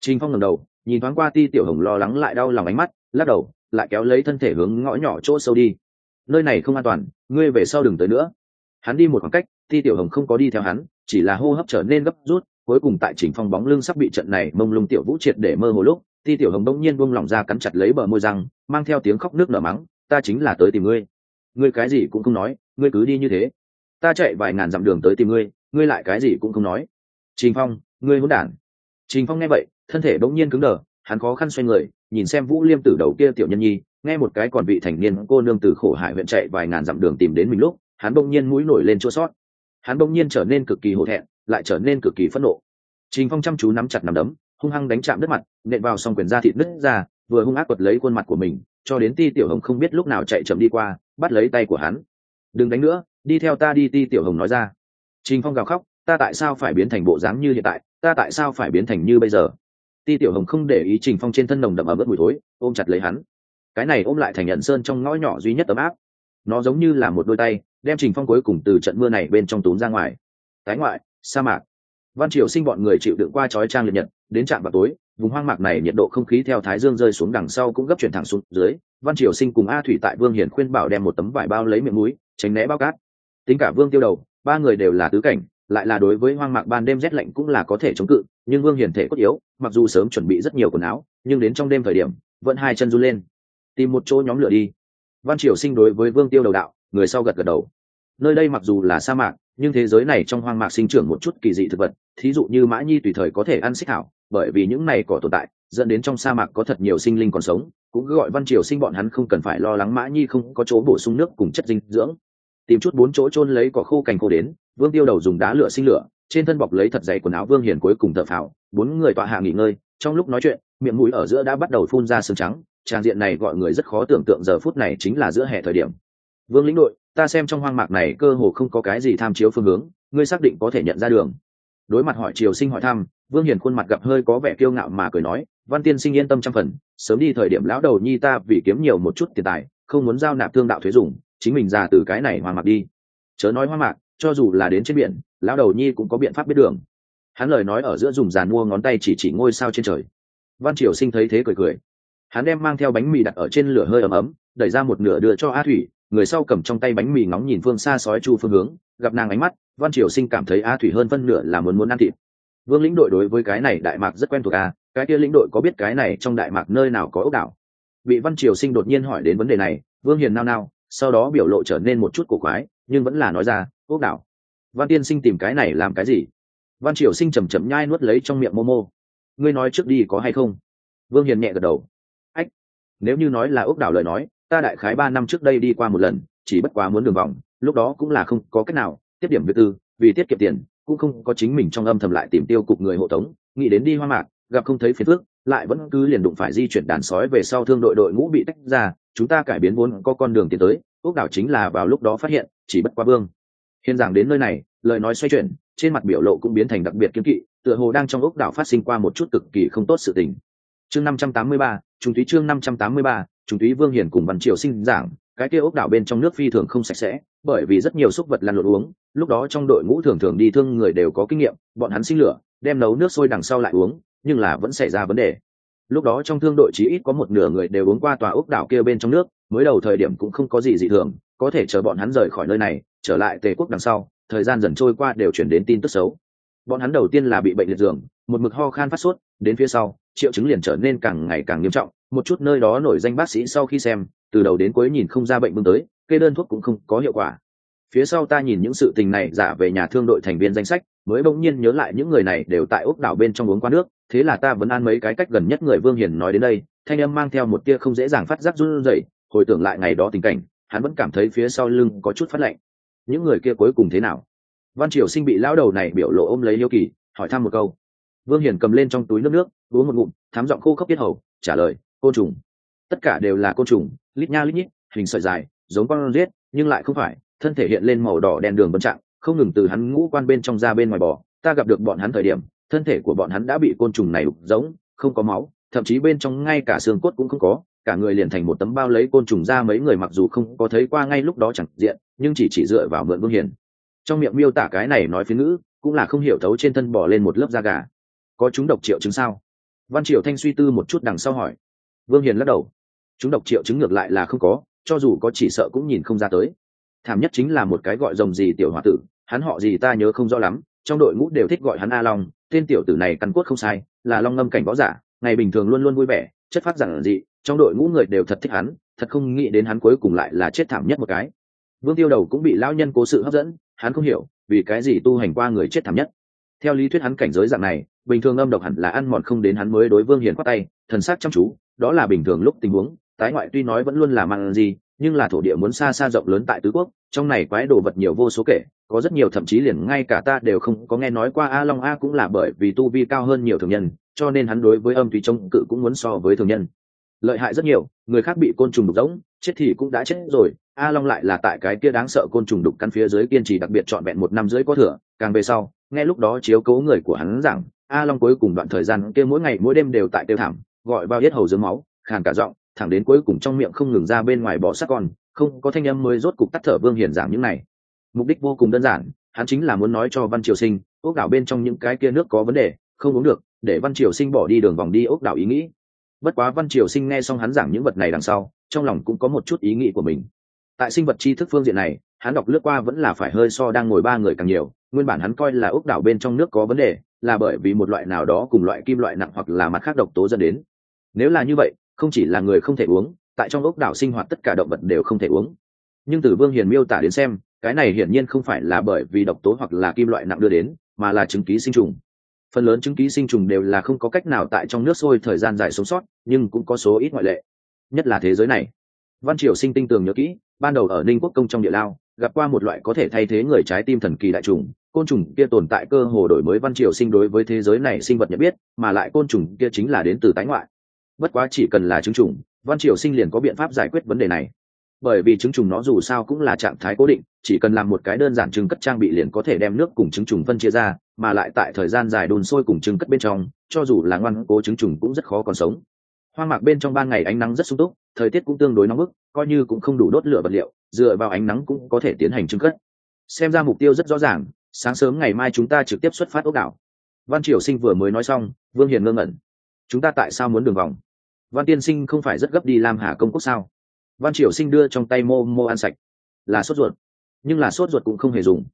Trình phong ngẩng đầu, nhìn thoáng qua ti tiểu hồng lo lắng lại đau lòng ánh mắt, lắc đầu, lại kéo lấy thân thể hướng ngõ nhỏ chỗ sâu đi. Nơi này không an toàn, ngươi về sau đừng tới nữa. Hắn đi một khoảng cách, ti tiểu hồng không có đi theo hắn, chỉ là hô hấp trở nên gấp rút, cuối cùng tại chỉnh phong bóng lưng sắp bị trận này mông lung tiểu vũ triệt để mơ hồ lúc ti tiểu hồng đông nhiên buông lỏng ra cắn chặt lấy bờ môi răng, mang theo tiếng khóc nước nở mắng, ta chính là tới tìm ngươi. Ngươi cái gì cũng không nói, ngươi cứ đi như thế. Ta chạy vài ngàn dặm đường tới tìm ngươi ngươi lại cái gì cũng không nói. Trình phong, ngươi hôn đản. Trình phong nghe vậy, thân thể bỗng nhiên cứng đờ, hắn khó khăn xoay người, nhìn xem vũ liêm tử đầu kia tiểu nhân nhi, nghe một cái còn vị thành niên cô nương từ khổ hải huyện chạy vài ngàn dặm đường tìm đến mình lúc, hắn bỗng nhiên mũi nổi lên chua sót. Hắn bỗng nhiên trở nên cực kỳ hổ thẹn, lại trở nên cực kỳ phẫn nộ. Trình phong chăm chú nắm chặt nắm đấm hung hăng đánh chạm đất mặt, nện vào xong quyền da thịt nứt ra, vừa hung ác quật lấy khuôn mặt của mình, cho đến ti tiểu hồng không biết lúc nào chạy chậm đi qua, bắt lấy tay của hắn. Đừng đánh nữa, đi theo ta đi, ti tiểu hồng nói ra. Trình phong gào khóc, ta tại sao phải biến thành bộ dáng như hiện tại? Ta tại sao phải biến thành như bây giờ? Ti tiểu hồng không để ý trình phong trên thân nồng đậm ẩm ướt mùi thối, ôm chặt lấy hắn. Cái này ôm lại thành nhận sơn trong ngõ nhỏ duy nhất ấm áp. Nó giống như là một đôi tay, đem trình phong cuối cùng từ trận mưa này bên trong túm ra ngoài. Tái ngoại, sa mạc. Văn triều sinh bọn người chịu đựng qua trói trang liệt nhật đến trạm vào tối, vùng hoang mạc này nhiệt độ không khí theo thái dương rơi xuống đằng sau cũng gấp chuyển thẳng xuống dưới, văn triều sinh cùng a thủy tại vương hiển khuyên bảo đem một tấm vải bao lấy miệng mũi, tránh né bao cát. Tính cả vương tiêu đầu, ba người đều là tứ cảnh, lại là đối với hoang mạc ban đêm rét lạnh cũng là có thể chống cự, nhưng vương hiển thể cốt yếu, mặc dù sớm chuẩn bị rất nhiều quần áo, nhưng đến trong đêm thời điểm, vẫn hai chân run lên. Tìm một chỗ nhóm lửa đi. Văn triều sinh đối với vương tiêu đầu đạo, người sau gật gật đầu nơi đây mặc dù là sa mạc, nhưng thế giới này trong hoang mạc sinh trưởng một chút kỳ dị thực vật, thí dụ như mã nhi tùy thời có thể ăn xích hảo bởi vì những này cỏ tồn tại, dẫn đến trong sa mạc có thật nhiều sinh linh còn sống, cũng gọi văn triều sinh bọn hắn không cần phải lo lắng mã nhi không có chỗ bổ sung nước cùng chất dinh dưỡng. Tìm chút bốn chỗ chôn lấy cỏ khô cành khô đến, vương tiêu đầu dùng đá lửa sinh lửa, trên thân bọc lấy thật dày quần áo vương hiền cuối cùng thở phào, bốn người tọa hạ nghỉ ngơi, trong lúc nói chuyện, miệng mũi ở giữa đã bắt đầu phun ra sương trắng, trang diện này gọi người rất khó tưởng tượng giờ phút này chính là giữa hè thời điểm. Vương lĩnh đội ta xem trong hoang mạc này cơ hồ không có cái gì tham chiếu phương hướng, ngươi xác định có thể nhận ra đường. Đối mặt hỏi triều sinh hỏi thăm, vương hiền khuôn mặt gặp hơi có vẻ kiêu ngạo mà cười nói, văn tiên sinh yên tâm trăm phần, sớm đi thời điểm lão đầu nhi ta vì kiếm nhiều một chút tiền tài, không muốn giao nạp thương đạo thuế dùng, chính mình ra từ cái này hoang mạc đi. Chớ nói hoang mạc, cho dù là đến trên biển, lão đầu nhi cũng có biện pháp biết đường. Hắn lời nói ở giữa dùng giàn mua ngón tay chỉ chỉ ngôi sao trên trời. Văn triều sinh thấy thế cười cười. Hắn đem mang theo bánh mì đặt ở trên lửa hơi ấm ấm, đẩy ra một nửa đưa cho a thủy người sau cầm trong tay bánh mì ngóng nhìn phương xa sói chu phương hướng, gặp nàng ánh mắt, văn triều sinh cảm thấy a thủy hơn phân nửa là muốn muốn ăn thịt. Vương lĩnh đội đối với cái này đại mạc rất quen thuộc à cái kia lĩnh đội có biết cái này trong đại mạc nơi nào có ốc đảo? Vị văn triều sinh đột nhiên hỏi đến vấn đề này, vương hiền nao nao, sau đó biểu lộ trở nên một chút cổ quái, nhưng vẫn là nói ra, ốc đảo? Văn tiên sinh tìm cái này làm cái gì? Văn triều sinh chầm chậm nhai nuốt lấy trong miệng mô mô ngươi nói trước đi có hay không? Vương hiền nhẹ gật đầu. Ách, nếu như nói là ốc đảo lời nói ta đại khái ba năm trước đây đi qua một lần, chỉ bất quá muốn đường vòng, lúc đó cũng là không có cách nào, tiếp điểm việc tư, vì tiết kiệm tiền, cũng không có chính mình trong âm thầm lại tìm tiêu cục người hộ tống, nghĩ đến đi hoa mạc, gặp không thấy phiền phước lại vẫn cứ liền đụng phải di chuyển đàn sói về sau thương đội đội ngũ bị tách ra, chúng ta cải biến vốn có con đường tiến tới ốc đảo chính là vào lúc đó phát hiện, chỉ bất quá vương. Hiền giảng đến nơi này, lời nói xoay chuyển, trên mặt biểu lộ cũng biến thành đặc biệt kiếm kỵ, tựa hồ đang trong ốc đảo phát sinh qua một chút cực kỳ không tốt sự tình. Chương năm trăm tám mươi ba, trung thúy chương năm trăm tám mươi ba trung túy vương hiền cùng văn triều sinh giảng, cái kia ốc đảo bên trong nước phi thường không sạch sẽ, bởi vì rất nhiều súc vật lăn lộn uống, lúc đó trong đội ngũ thường thường đi thương người đều có kinh nghiệm, bọn hắn sinh lửa, đem nấu nước sôi đằng sau lại uống, nhưng là vẫn xảy ra vấn đề. Lúc đó trong thương đội chỉ ít có một nửa người đều uống qua tòa ốc đảo kia bên trong nước, mới đầu thời điểm cũng không có gì dị thường, có thể chờ bọn hắn rời khỏi nơi này, trở lại tề quốc đằng sau, thời gian dần trôi qua đều chuyển đến tin tức xấu. Bọn hắn đầu tiên là bị bệnh liệt giường, một mực ho khan phát sốt, đến phía sau, triệu chứng liền trở nên càng ngày càng nghiêm trọng một chút nơi đó nổi danh bác sĩ sau khi xem, từ đầu đến cuối nhìn không ra bệnh bưng tới, kê đơn thuốc cũng không có hiệu quả. Phía sau ta nhìn những sự tình này giả về nhà thương đội thành viên danh sách, mới bỗng nhiên nhớ lại những người này đều tại ốc đảo bên trong uống qua nước, thế là ta vẫn ăn mấy cái cách gần nhất người vương hiền nói đến đây, thanh âm mang theo một tia không dễ dàng phát giác run rẩy, hồi tưởng lại ngày đó tình cảnh, hắn vẫn cảm thấy phía sau lưng có chút phát lạnh. Những người kia cuối cùng thế nào? Văn triều sinh bị lão đầu này biểu lộ ôm lấy yêu kỳ, hỏi thăm một câu. Vương hiền cầm lên trong túi nước nước, uống một ngụm thám giọng khô khốc biết hầu, trả lời côn trùng. Tất cả đều là côn trùng, lít nha lít nhít, hình sợi dài, giống con riết nhưng lại không phải, thân thể hiện lên màu đỏ đen đường vân trạng, không ngừng từ hắn ngũ quan bên trong ra bên ngoài bò. Ta gặp được bọn hắn thời điểm, thân thể của bọn hắn đã bị côn trùng này đục giống, không có máu, thậm chí bên trong ngay cả xương cốt cũng không có, cả người liền thành một tấm bao lấy côn trùng ra mấy người mặc dù không có thấy qua ngay lúc đó chẳng diện, nhưng chỉ chỉ dựa vào mượn vương hiền. Trong miệng miêu tả cái này nói phía ngữ, cũng là không hiểu thấu trên thân bỏ lên một lớp da gà. Có chúng độc triệu chứng sao? Văn triệu thanh suy tư một chút đằng sau hỏi vương hiền lắc đầu. Chúng độc triệu chứng ngược lại là không có, cho dù có chỉ sợ cũng nhìn không ra tới. Thảm nhất chính là một cái gọi rồng gì tiểu h o a tử, hắn họ gì ta nhớ không rõ lắm, trong đội ngũ đều thích gọi hắn a long, tên tiểu tử này căn cốt không sai, là long ngâm cảnh võ giả, ngày bình thường luôn luôn vui vẻ, chất phát giản dị, trong đội ngũ người đều thật thích hắn, thật không nghĩ đến hắn cuối cùng lại là chết thảm nhất một cái. Vương tiêu đầu cũng bị lão nhân cố sự hấp dẫn, hắn không hiểu, vì cái gì tu hành qua người chết thảm nhất. Theo lý thuyết hắn cảnh giới dạng này, bình thường âm độc hẳn là ăn mòn không đến hắn mới đối vương hiền khoát tay, thần sắc chăm chú đó là bình thường lúc tình huống, tái ngoại tuy nói vẫn luôn là mang gì, nhưng là thổ địa muốn xa xa rộng lớn tại tứ quốc, trong này quái đồ vật nhiều vô số kể, có rất nhiều thậm chí liền ngay cả ta đều không có nghe nói qua a long a cũng là bởi vì tu vi cao hơn nhiều thường nhân, cho nên hắn đối với âm tùy trông cự cũng muốn so với thường nhân. Lợi hại rất nhiều, người khác bị côn trùng đục giống, chết thì cũng đã chết rồi, a long lại là tại cái kia đáng sợ côn trùng đục căn phía dưới kiên trì đặc biệt trọn vẹn một năm rưỡi có thừa, càng về sau, nghe lúc đó chiếu cố người của hắn rằng, a long cuối cùng đoạn thời gian kia mỗi ngày mỗi đêm đều tại tiêu thảm gọi bao yết hầu dưới máu, khàn cả giọng, thẳng đến cuối cùng trong miệng không ngừng ra bên ngoài bỏ sát con, không có thanh âm mới rốt cục tắt thở vương hiền giảng những này. Mục đích vô cùng đơn giản, hắn chính là muốn nói cho văn triều sinh, ốc đảo bên trong những cái kia nước có vấn đề, không uống được, để văn triều sinh bỏ đi đường vòng đi ốc đảo ý nghĩ. Bất quá văn triều sinh nghe xong hắn giảng những vật này đằng sau, trong lòng cũng có một chút ý nghĩ của mình. Tại sinh vật tri thức phương diện này, hắn đọc lướt qua vẫn là phải hơi so đang ngồi ba người càng nhiều, nguyên bản hắn coi là ốc đảo bên trong nước có vấn đề, là bởi vì một loại nào đó cùng loại kim loại nặng hoặc là mặt khác độc tố dẫn đến nếu là như vậy, không chỉ là người không thể uống, tại trong ốc đảo sinh hoạt tất cả động vật đều không thể uống. Nhưng từ vương hiền miêu tả đến xem, cái này hiển nhiên không phải là bởi vì độc tố hoặc là kim loại nặng đưa đến, mà là chứng ký sinh trùng. Phần lớn chứng ký sinh trùng đều là không có cách nào tại trong nước sôi thời gian dài sống sót, nhưng cũng có số ít ngoại lệ. Nhất là thế giới này. Văn triều sinh tinh tường nhớ kỹ, ban đầu ở ninh quốc công trong địa lao, gặp qua một loại có thể thay thế người trái tim thần kỳ đại trùng côn trùng kia tồn tại cơ hồ đổi mới văn triều sinh đối với thế giới này sinh vật nhận biết, mà lại côn trùng kia chính là đến từ tái ngoại bất quá chỉ cần là chứng trùng, văn triều sinh liền có biện pháp giải quyết vấn đề này. Bởi vì chứng trùng nó dù sao cũng là trạng thái cố định, chỉ cần làm một cái đơn giản trưng cất trang bị liền có thể đem nước cùng trứng trùng phân chia ra, mà lại tại thời gian dài đun sôi cùng trưng cất bên trong, cho dù là ngoan cố trứng trùng cũng rất khó còn sống. Hoang mạc bên trong ban ngày ánh nắng rất sung túc, thời tiết cũng tương đối nóng bức, coi như cũng không đủ đốt lửa vật liệu, dựa vào ánh nắng cũng có thể tiến hành trưng cất. Xem ra mục tiêu rất rõ ràng, sáng sớm ngày mai chúng ta trực tiếp xuất phát ốc đảo. Văn triều sinh vừa mới nói xong, vương hiền ngơ ngẩn. Chúng ta tại sao muốn đường vòng? Văn tiên sinh không phải rất gấp đi Lam hà công quốc sao? Văn triều sinh đưa trong tay mô mô ăn sạch. Là sốt ruột. Nhưng là sốt ruột cũng không hề dùng.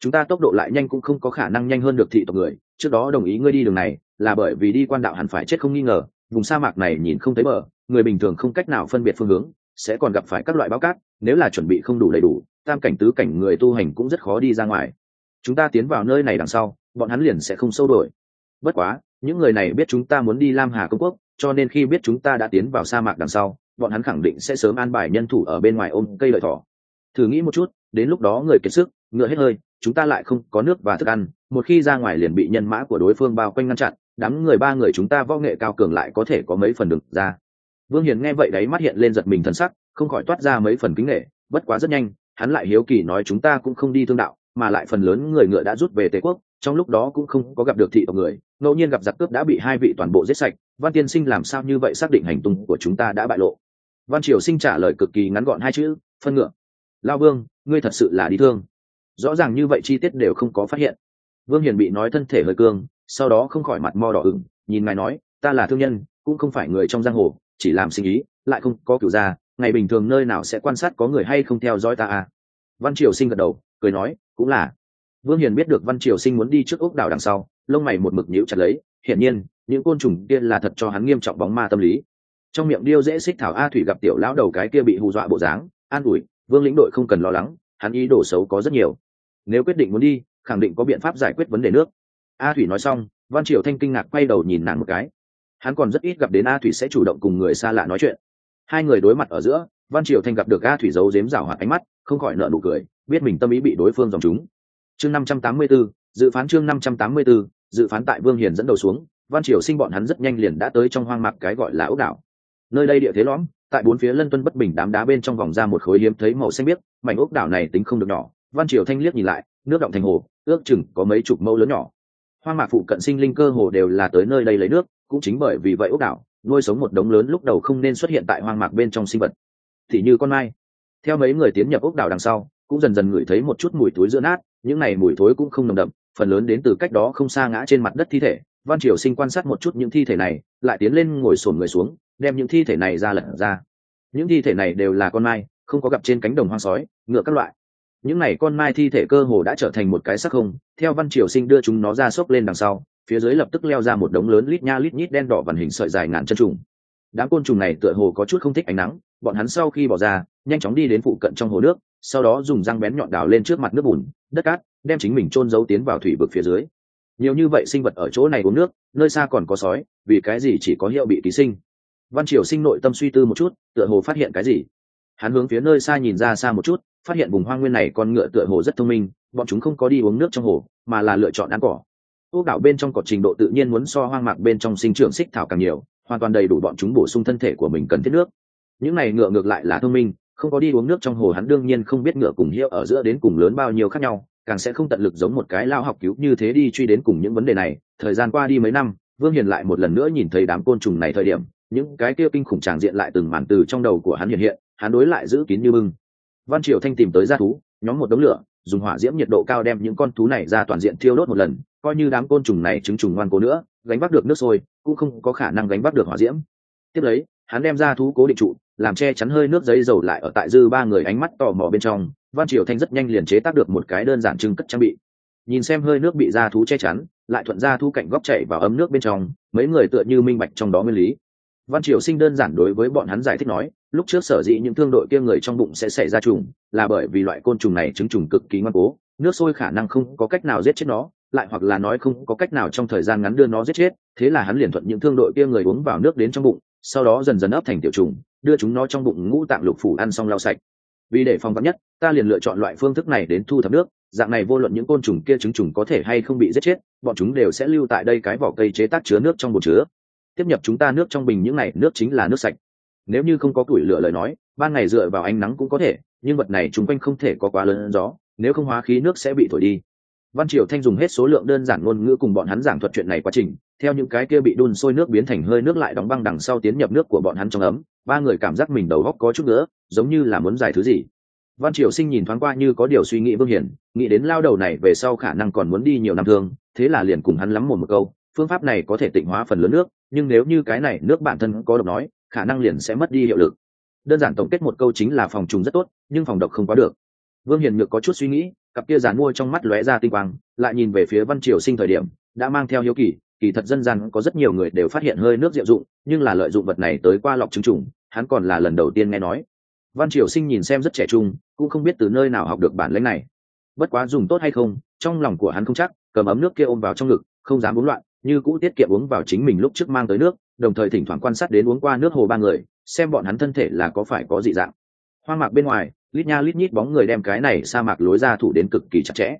Chúng ta tốc độ lại nhanh cũng không có khả năng nhanh hơn được thị tộc người. Trước đó đồng ý ngươi đi đường này, là bởi vì đi quan đạo hẳn phải chết không nghi ngờ. Vùng sa mạc này nhìn không thấy bờ, người bình thường không cách nào phân biệt phương hướng, sẽ còn gặp phải các loại báo cát, nếu là chuẩn bị không đủ đầy đủ, tam cảnh tứ cảnh người tu hành cũng rất khó đi ra ngoài. Chúng ta tiến vào nơi này đằng sau, bọn hắn liền sẽ không sâu đổi bất quá, những người này biết chúng ta muốn đi lam hà công quốc cho nên khi biết chúng ta đã tiến vào sa mạc đằng sau, bọn hắn khẳng định sẽ sớm an bài nhân thủ ở bên ngoài ôm cây lợi thỏ. Thử nghĩ một chút, đến lúc đó người kiệt sức, ngựa hết hơi, chúng ta lại không có nước và thức ăn, một khi ra ngoài liền bị nhân mã của đối phương bao quanh ngăn chặn, đám người ba người chúng ta võ nghệ cao cường lại có thể có mấy phần được ra. Vương hiền nghe vậy đấy mắt hiện lên giật mình thân sắc, không khỏi toát ra mấy phần kính nghệ bất quá rất nhanh, hắn lại hiếu kỳ nói chúng ta cũng không đi thương đạo mà lại phần lớn người ngựa đã rút về tề quốc, trong lúc đó cũng không có gặp được thị tộc người, ngẫu nhiên gặp giặc cướp đã bị hai vị toàn bộ giết sạch. Văn tiên sinh làm sao như vậy xác định hành tung của chúng ta đã bại lộ? Văn triều sinh trả lời cực kỳ ngắn gọn hai chữ, phân ngựa. Lao vương, ngươi thật sự là đi thương. Rõ ràng như vậy chi tiết đều không có phát hiện. Vương hiền bị nói thân thể hơi cương, sau đó không khỏi mặt mo đỏ ửng, nhìn ngài nói, ta là thương nhân, cũng không phải người trong giang hồ, chỉ làm sinh ý, lại không có cửu gia ngày bình thường nơi nào sẽ quan sát có người hay không theo dõi ta à? Văn triều sinh gật đầu, cười nói cũng là. Vương hiền biết được văn triều sinh muốn đi trước ốc đảo đằng sau, lông mày một mực nhíu chặt lấy, hiển nhiên, những côn trùng kia là thật cho hắn nghiêm trọng bóng ma tâm lý. Trong miệng điêu dễ xích thảo a thủy gặp tiểu lão đầu cái kia bị hù dọa bộ dáng, an ủi, vương lĩnh đội không cần lo lắng, hắn ý đồ xấu có rất nhiều. Nếu quyết định muốn đi, khẳng định có biện pháp giải quyết vấn đề nước. A thủy nói xong, văn triều thanh kinh ngạc quay đầu nhìn nàng một cái. Hắn còn rất ít gặp đến a thủy sẽ chủ động cùng người xa lạ nói chuyện. Hai người đối mặt ở giữa, văn triều thanh gặp được a thủy giấu dếm rảo hoạt ánh mắt, không khỏi nợ nụ cười biết mình tâm ý bị đối phương dòng chúng. Chương năm trăm tám mươi 584, dự phán chương năm trăm tám mươi 584, dự phán tại vương hiền dẫn đầu xuống văn triều sinh bọn hắn rất nhanh liền đã tới trong hoang mạc cái gọi là ốc đảo. Nơi đây địa thế lõm tại bốn phía lân tuân bất bình đám đá bên trong vòng ra một khối hiếm thấy màu xanh biếc mảnh ốc đảo này tính không được nhỏ. Văn triều thanh liếc nhìn lại nước động thành hồ ước chừng có mấy chục mẫu lớn nhỏ. Hoang mạc phụ cận sinh linh cơ hồ đều là tới nơi đây lấy nước cũng chính bởi vì vậy ốc đảo nuôi sống một đống lớn lúc đầu không nên xuất hiện tại hoang mạc bên trong sinh vật. Thì như con mai. Theo mấy người tiến nhập ốc đảo đằng sau cũng dần dần ngửi thấy một chút mùi thối giữa nát, những này mùi thối cũng không nồng đậm, phần lớn đến từ cách đó không xa ngã trên mặt đất thi thể. Văn triều sinh quan sát một chút những thi thể này, lại tiến lên ngồi sồn người xuống, đem những thi thể này ra lật ra. Những thi thể này đều là con mai, không có gặp trên cánh đồng hoang sói, ngựa các loại. Những này con mai thi thể cơ hồ đã trở thành một cái sắc không, theo văn triều sinh đưa chúng nó ra xốc lên đằng sau, phía dưới lập tức leo ra một đống lớn lít nha lít nhít đen đỏ vằn hình sợi dài ngàn chân trùng. Đám côn trùng này tựa hồ có chút không thích ánh nắng, bọn hắn sau khi bỏ ra, nhanh chóng đi đến phụ cận trong hồ nước sau đó dùng răng bén nhọn đào lên trước mặt nước bùn, đất cát, đem chính mình chôn giấu tiến vào thủy vực phía dưới. Nhiều như vậy sinh vật ở chỗ này uống nước, nơi xa còn có sói, vì cái gì chỉ có hiệu bị ký sinh? Văn triều sinh nội tâm suy tư một chút, tựa hồ phát hiện cái gì? Hắn hướng phía nơi xa nhìn ra xa một chút, phát hiện vùng hoang nguyên này con ngựa tựa hồ rất thông minh, bọn chúng không có đi uống nước trong hồ, mà là lựa chọn ăn cỏ. Ốc đảo bên trong cỏ trình độ tự nhiên muốn so hoang mạc bên trong sinh trưởng xích thảo càng nhiều, hoàn toàn đầy đủ bọn chúng bổ sung thân thể của mình cần thiết nước. Những này ngựa ngược lại là thông minh không có đi uống nước trong hồ hắn đương nhiên không biết ngựa cùng hiệu ở giữa đến cùng lớn bao nhiêu khác nhau, càng sẽ không tận lực giống một cái lao học cứu như thế đi truy đến cùng những vấn đề này. Thời gian qua đi mấy năm, vương hiền lại một lần nữa nhìn thấy đám côn trùng này thời điểm, những cái kia kinh khủng tràng diện lại từng màn từ trong đầu của hắn hiện hiện, hắn đối lại giữ kín như bưng. Văn triều thanh tìm tới g thú, nhóm một đống lửa, dùng hỏa diễm nhiệt độ cao đem những con thú này ra toàn diện thiêu đốt một lần, coi như đám côn trùng này chứng trùng ngoan cố nữa, gánh bắt được nước sôi, cũng không có khả năng gánh bắt được hỏa diễm. Tiếp lấy hắn đem ra thú cố định trụ, làm che chắn hơi nước giấy dầu lại ở tại dư ba người ánh mắt tò mò bên trong, văn triều thanh rất nhanh liền chế tác được một cái đơn giản trưng cất trang bị. Nhìn xem hơi nước bị ra thú che chắn, lại thuận ra thú cạnh góc chảy vào ấm nước bên trong, mấy người tựa như minh bạch trong đó nguyên lý. Văn triều sinh đơn giản đối với bọn hắn giải thích nói, lúc trước sở dĩ những thương đội kia người trong bụng sẽ xảy ra trùng, là bởi vì loại côn trùng này chứng trùng cực kỳ ngoan cố, nước sôi khả năng không có cách nào giết chết nó, lại hoặc là nói không có cách nào trong thời gian ngắn đưa nó giết chết, thế là hắn liền thuận những thương đội kia người uống vào nước đến trong bụng sau đó dần dần ấp thành tiểu trùng, đưa chúng nó trong bụng ngũ tạng lục phủ ăn xong lau sạch. Vì để phòng vắn nhất, ta liền lựa chọn loại phương thức này đến thu thập nước. Dạng này vô luận những côn trùng kia trứng trùng có thể hay không bị giết chết, bọn chúng đều sẽ lưu tại đây cái vỏ cây chế tác chứa nước trong bồn chứa. Tiếp nhập chúng ta nước trong bình những này, nước chính là nước sạch. Nếu như không có củi lửa lời nói, ban ngày dựa vào ánh nắng cũng có thể, nhưng vật này chung quanh không thể có quá lớn gió, nếu không hóa khí nước sẽ bị thổi đi văn triều thanh dùng hết số lượng đơn giản ngôn ngữ cùng bọn hắn giảng thuật chuyện này quá trình, theo những cái kia bị đun sôi nước biến thành hơi nước lại đóng băng đằng sau tiến nhập nước của bọn hắn trong ấm, ba người cảm giác mình đầu góc có chút nữa giống như là muốn giải thứ gì. Văn triều sinh nhìn thoáng qua như có điều suy nghĩ vương hiển, nghĩ đến lao đầu này về sau khả năng còn muốn đi nhiều năm thương, thế là liền cùng hắn lắm một một câu, phương pháp này có thể tịnh hóa phần lớn nước, nhưng nếu như cái này nước bản thân có độc nói, khả năng liền sẽ mất đi hiệu lực. Đơn giản tổng kết một câu chính là phòng trùng rất tốt, nhưng phòng độc không quá được. Vương hiền nhược có chút suy nghĩ cặp kia dàn mua trong mắt lóe ra tinh quang, lại nhìn về phía văn triều sinh thời điểm, đã mang theo hiếu kỳ kỳ thật dân gian có rất nhiều người đều phát hiện hơi nước diệu dụng, nhưng là lợi dụng vật này tới qua lọc chứng trùng, hắn còn là lần đầu tiên nghe nói. Văn triều sinh nhìn xem rất trẻ trung, cũng không biết từ nơi nào học được bản lĩnh này. Bất quá dùng tốt hay không, trong lòng của hắn không chắc, cầm ấm nước kia ôm vào trong ngực, không dám uống loạn, như cũ tiết kiệm uống vào chính mình lúc trước mang tới nước, đồng thời thỉnh thoảng quan sát đến uống qua nước hồ ba người, xem bọn hắn thân thể là có phải có dị dạng. Hoang mạc bên ngoài lít nha lít nhít bóng người đem cái này sa mạc lối ra thủ đến cực kỳ chặt chẽ.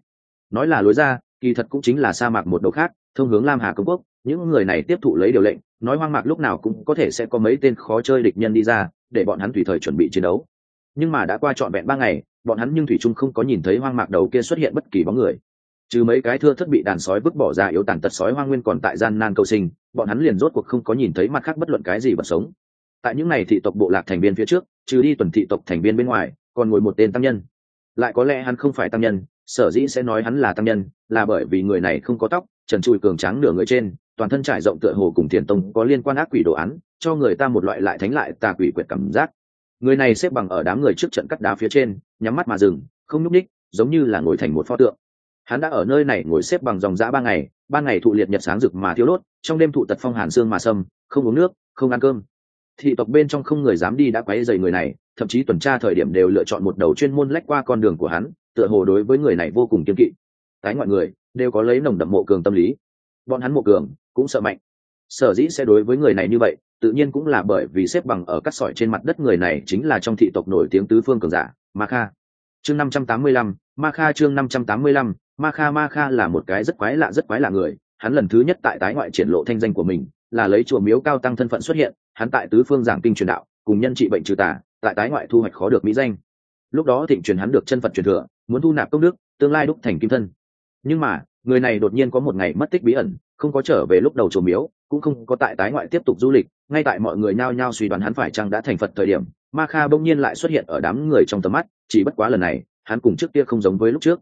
Nói là lối ra, kỳ thật cũng chính là sa mạc một đầu khác, thông hướng lam hà công quốc. Những người này tiếp thụ lấy điều lệnh, nói hoang mạc lúc nào cũng có thể sẽ có mấy tên khó chơi địch nhân đi ra, để bọn hắn tùy thời chuẩn bị chiến đấu. Nhưng mà đã qua trọn vẹn ba ngày, bọn hắn nhưng thủy trung không có nhìn thấy hoang mạc đầu kia xuất hiện bất kỳ bóng người. Trừ mấy cái thưa thất bị đàn sói vứt bỏ ra yếu tàn tật sói hoang nguyên còn tại gian nan cầu sinh, bọn hắn liền rốt cuộc không có nhìn thấy mặt khác bất luận cái gì bật sống. Tại những ngày thị tộc bộ lạc thành viên phía trước, trừ đi tuần thị tộc thành viên bên ngoài còn ngồi một tên tăng nhân. Lại có lẽ hắn không phải tăng nhân, sở dĩ sẽ nói hắn là tăng nhân, là bởi vì người này không có tóc, trần trụi cường tráng nửa người trên, toàn thân trải rộng tựa hồ cùng thiền tông có liên quan ác quỷ đồ án, cho người ta một loại lại thánh lại tà quỷ quyệt cảm giác. Người này xếp bằng ở đám người trước trận cắt đá phía trên, nhắm mắt mà dừng, không nhúc ních giống như là ngồi thành một pho tượng. Hắn đã ở nơi này ngồi xếp bằng dòng dã ba ngày ba ngày thụ liệt nhật sáng rực mà thiếu đốt, trong đêm thụ tật phong hàn xương mà sâm, không uống nước, không ăn cơm thị tộc bên trong không người dám đi đã quấy dày người này, thậm chí tuần tra thời điểm đều lựa chọn một đầu chuyên môn lách qua con đường của hắn, tựa hồ đối với người này vô cùng kiên kỵ. Tái ngoại người, đều có lấy nồng đậm mộ cường tâm lý. Bọn hắn mộ cường, cũng sợ mạnh. Sở dĩ sẽ đối với người này như vậy, tự nhiên cũng là bởi vì xếp bằng ở cắt sỏi trên mặt đất người này chính là trong thị tộc nổi tiếng tứ phương cường giả, ma kha. Chương năm trăm tám mươi lăm, ma kha chương năm trăm tám mươi lăm, ma kha ma kha là một cái rất quái lạ, rất quái lạ người. Hắn lần thứ nhất tại tái ngoại triển lộ thanh danh của mình là lấy chùa miếu cao tăng thân phận xuất hiện, hắn tại tứ phương giảng kinh truyền đạo, cùng nhân trị bệnh trừ tà, tại tái ngoại thu hoạch khó được mỹ danh. Lúc đó thịnh truyền hắn được chân phật truyền thừa, muốn thu nạp công đức, tương lai đúc thành kim thân. Nhưng mà, người này đột nhiên có một ngày mất tích bí ẩn, không có trở về lúc đầu chùa miếu, cũng không có tại tái ngoại tiếp tục du lịch, ngay tại mọi người nhao nhao suy đoán hắn phải chăng đã thành phật thời điểm, ma kha bỗng nhiên lại xuất hiện ở đám người trong tầm mắt, chỉ bất quá lần này, hắn cùng trước kia không giống với lúc trước.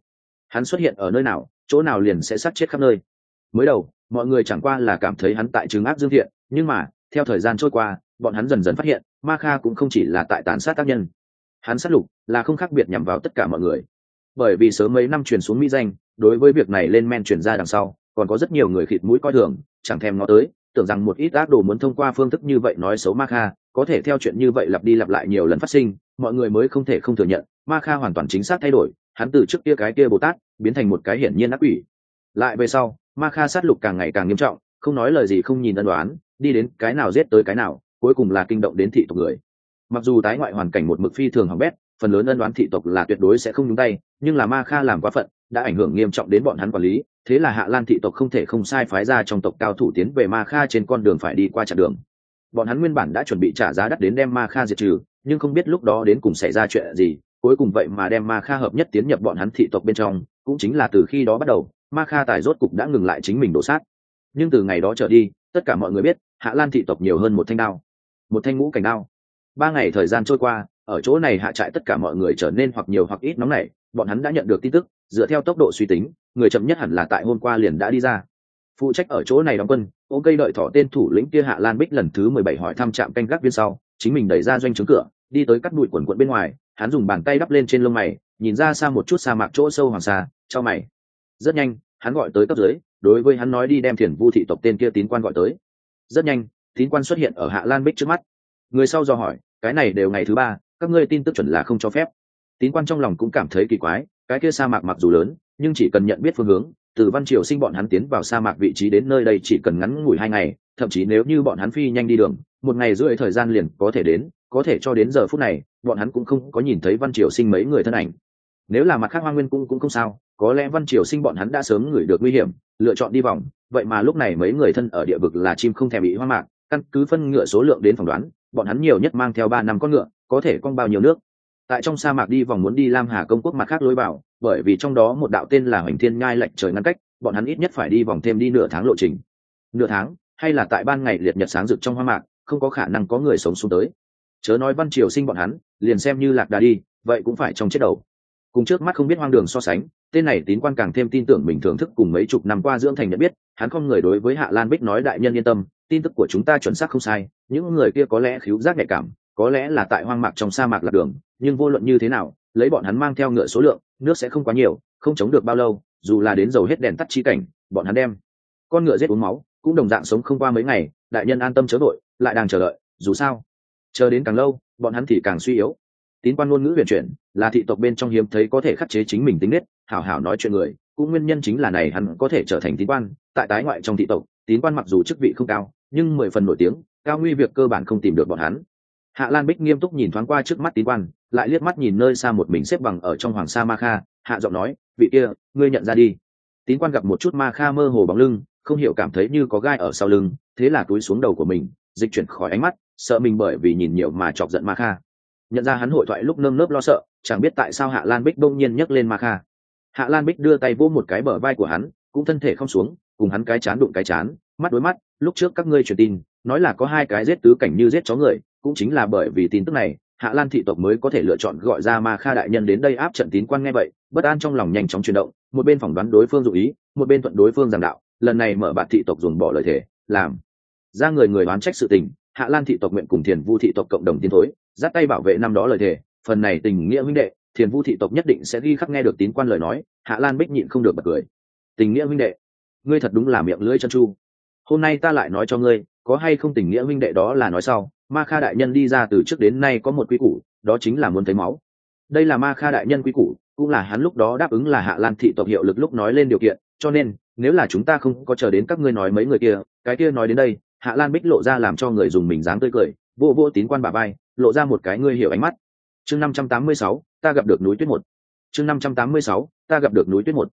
Hắn xuất hiện ở nơi nào, chỗ nào liền sẽ sát chết khắp nơi mới đầu, mọi người chẳng qua là cảm thấy hắn tại trường ác dương thiện, nhưng mà, theo thời gian trôi qua, bọn hắn dần dần phát hiện, ma kha cũng không chỉ là tại tàn sát tác nhân. Hắn sát lục là không khác biệt nhằm vào tất cả mọi người. Bởi vì sớm mấy năm truyền xuống mỹ danh, đối với việc này lên men truyền ra đằng sau, còn có rất nhiều người khịt mũi coi thường, chẳng thèm ngó tới, tưởng rằng một ít ác đồ muốn thông qua phương thức như vậy nói xấu ma kha, có thể theo chuyện như vậy lặp đi lặp lại nhiều lần phát sinh, mọi người mới không thể không thừa nhận, ma kha hoàn toàn chính xác thay đổi, hắn từ trước kia cái kia bồ tát, biến thành một cái hiển nhiên ác quỷ. Lại về sau ma kha sát lục càng ngày càng nghiêm trọng, không nói lời gì, không nhìn ân đoán, đi đến cái nào giết tới cái nào, cuối cùng là kinh động đến thị tộc người. Mặc dù tái ngoại hoàn cảnh một mực phi thường hỏng bét, phần lớn ân đoán thị tộc là tuyệt đối sẽ không nhúng tay, nhưng là ma kha làm quá phận, đã ảnh hưởng nghiêm trọng đến bọn hắn quản lý, thế là hạ lan thị tộc không thể không sai phái ra trong tộc cao thủ tiến về ma kha trên con đường phải đi qua chặng đường. Bọn hắn nguyên bản đã chuẩn bị trả giá đắt đến đem ma kha diệt trừ, nhưng không biết lúc đó đến cùng xảy ra chuyện gì, cuối cùng vậy mà đem ma kha hợp nhất tiến nhập bọn hắn thị tộc bên trong, cũng chính là từ khi đó bắt đầu ma kha tài rốt cục đã ngừng lại chính mình đổ sát. Nhưng từ ngày đó trở đi, tất cả mọi người biết, hạ lan thị tộc nhiều hơn một thanh đao. Một thanh ngũ cảnh đao. Ba ngày thời gian trôi qua, ở chỗ này hạ trại tất cả mọi người trở nên hoặc nhiều hoặc ít nóng nảy. Bọn hắn đã nhận được tin tức, dựa theo tốc độ suy tính, người chậm nhất hẳn là tại hôm qua liền đã đi ra. Phụ trách ở chỗ này đóng quân, ô cây đợi thỏ tên thủ lĩnh kia hạ lan bích lần thứ mười bảy hỏi thăm trạm canh gác viên sau, chính mình đẩy ra doanh trướng cửa, đi tới cắt bụi quần quận bên ngoài, hắn dùng bàn tay đắp lên trên lông mày, nhìn ra xa một chút sa mạc chỗ sâu hoàng sa, cho mày rất nhanh, hắn gọi tới cấp dưới, đối với hắn nói đi đem thiền vu thị tộc tên kia tín quan gọi tới. Rất nhanh, tín quan xuất hiện ở hạ lan bích trước mắt. Người sau do hỏi, cái này đều ngày thứ ba, các ngươi tin tức chuẩn là không cho phép. Tín quan trong lòng cũng cảm thấy kỳ quái, cái kia sa mạc mặc dù lớn, nhưng chỉ cần nhận biết phương hướng, từ văn triều sinh bọn hắn tiến vào sa mạc vị trí đến nơi đây chỉ cần ngắn ngủi hai ngày, thậm chí nếu như bọn hắn phi nhanh đi đường, một ngày rưỡi thời gian liền có thể đến, có thể cho đến giờ phút này, bọn hắn cũng không có nhìn thấy văn triều sinh mấy người thân ảnh nếu là mặt khác hoa nguyên cung cũng không sao, có lẽ văn triều sinh bọn hắn đã sớm ngửi được nguy hiểm, lựa chọn đi vòng. Vậy mà lúc này mấy người thân ở địa vực là chim không thèm bị hoa mạc, căn cứ phân ngựa số lượng đến phỏng đoán, bọn hắn nhiều nhất mang theo ba năm con ngựa, có thể con bao nhiêu nước. Tại trong sa mạc đi vòng muốn đi lam hà công quốc mặt khác lối vào, bởi vì trong đó một đạo tên là hoành thiên nhai lệnh trời ngăn cách, bọn hắn ít nhất phải đi vòng thêm đi nửa tháng lộ trình. Nửa tháng, hay là tại ban ngày liệt nhật sáng rực trong hoa mạc, không có khả năng có người sống xuống tới. Chớ nói văn triều sinh bọn hắn, liền xem như lạc đà đi, vậy cũng phải trong chết đầu cùng trước mắt không biết hoang đường so sánh, tên này tín quan càng thêm tin tưởng mình thưởng thức cùng mấy chục năm qua dưỡng thành nhận biết, hắn không người đối với hạ lan bích nói đại nhân yên tâm, tin tức của chúng ta chuẩn xác không sai, những người kia có lẽ khiếu giác nhạy cảm, có lẽ là tại hoang mạc trong sa mạc lạc đường, nhưng vô luận như thế nào, lấy bọn hắn mang theo ngựa số lượng, nước sẽ không quá nhiều, không chống được bao lâu, dù là đến dầu hết đèn tắt chi cảnh, bọn hắn đem con ngựa giết uống máu, cũng đồng dạng sống không qua mấy ngày, đại nhân an tâm chớ đội lại đang chờ đợi, dù sao, chờ đến càng lâu, bọn hắn thì càng suy yếu tín quan ngôn ngữ huyền chuyển, là thị tộc bên trong hiếm thấy có thể khắc chế chính mình tính nết, hảo hảo nói chuyện người, cũng nguyên nhân chính là này hắn có thể trở thành tín quan, tại tái ngoại trong thị tộc, tín quan mặc dù chức vị không cao, nhưng mười phần nổi tiếng, cao nguy việc cơ bản không tìm được bọn hắn. Hạ lan bích nghiêm túc nhìn thoáng qua trước mắt tín quan, lại liếc mắt nhìn nơi xa một mình xếp bằng ở trong hoàng sa ma kha, hạ giọng nói, vị kia, ngươi nhận ra đi. Tín quan gặp một chút ma kha mơ hồ bóng lưng, không hiểu cảm thấy như có gai ở sau lưng, thế là túi xuống đầu của mình, dịch chuyển khỏi ánh mắt, sợ mình bởi vì nhìn nhiều mà chọc giận ma kha nhận ra hắn hội thoại lúc nơm nớp lo sợ, chẳng biết tại sao hạ lan bích đông nhiên nhấc lên ma kha. Hạ lan bích đưa tay vô một cái bờ vai của hắn, cũng thân thể không xuống, cùng hắn cái chán đụng cái chán, mắt đối mắt, lúc trước các ngươi truyền tin, nói là có hai cái giết tứ cảnh như giết chó người, cũng chính là bởi vì tin tức này, hạ lan thị tộc mới có thể lựa chọn gọi ra ma kha đại nhân đến đây áp trận tín quan nghe vậy, bất an trong lòng nhanh chóng chuyển động, một bên phỏng đoán đối phương dụ ý, một bên thuận đối phương giảng đạo, lần này mở bạt thị tộc dùng bỏ lời thể làm ra người người đoán trách sự tình hạ lan thị tộc nguyện cùng thiền vu thị tộc cộng đồng tiến thối, giáp tay bảo vệ năm đó lời thề, phần này tình nghĩa huynh đệ, thiền vu thị tộc nhất định sẽ ghi khắc nghe được tín quan lời nói, hạ lan bích nhịn không được bật cười. Tình nghĩa huynh đệ, ngươi thật đúng là miệng lưỡi chân chu. Hôm nay ta lại nói cho ngươi, có hay không tình nghĩa huynh đệ đó là nói sau, ma kha đại nhân đi ra từ trước đến nay có một quy củ, đó chính là muốn thấy máu. Đây là ma kha đại nhân quy củ, cũng là hắn lúc đó đáp ứng là hạ lan thị tộc hiệu lực lúc nói lên điều kiện, cho nên, nếu là chúng ta không có chờ đến các ngươi nói mấy người kia, cái kia nói đến đây hạ lan bích lộ ra làm cho người dùng mình dáng tươi cười, vô vô tín quan bà bay lộ ra một cái ngươi hiểu ánh mắt. Chương năm trăm tám mươi sáu, ta gặp được núi tuyết một. Chương năm trăm tám mươi sáu, ta gặp được núi tuyết một.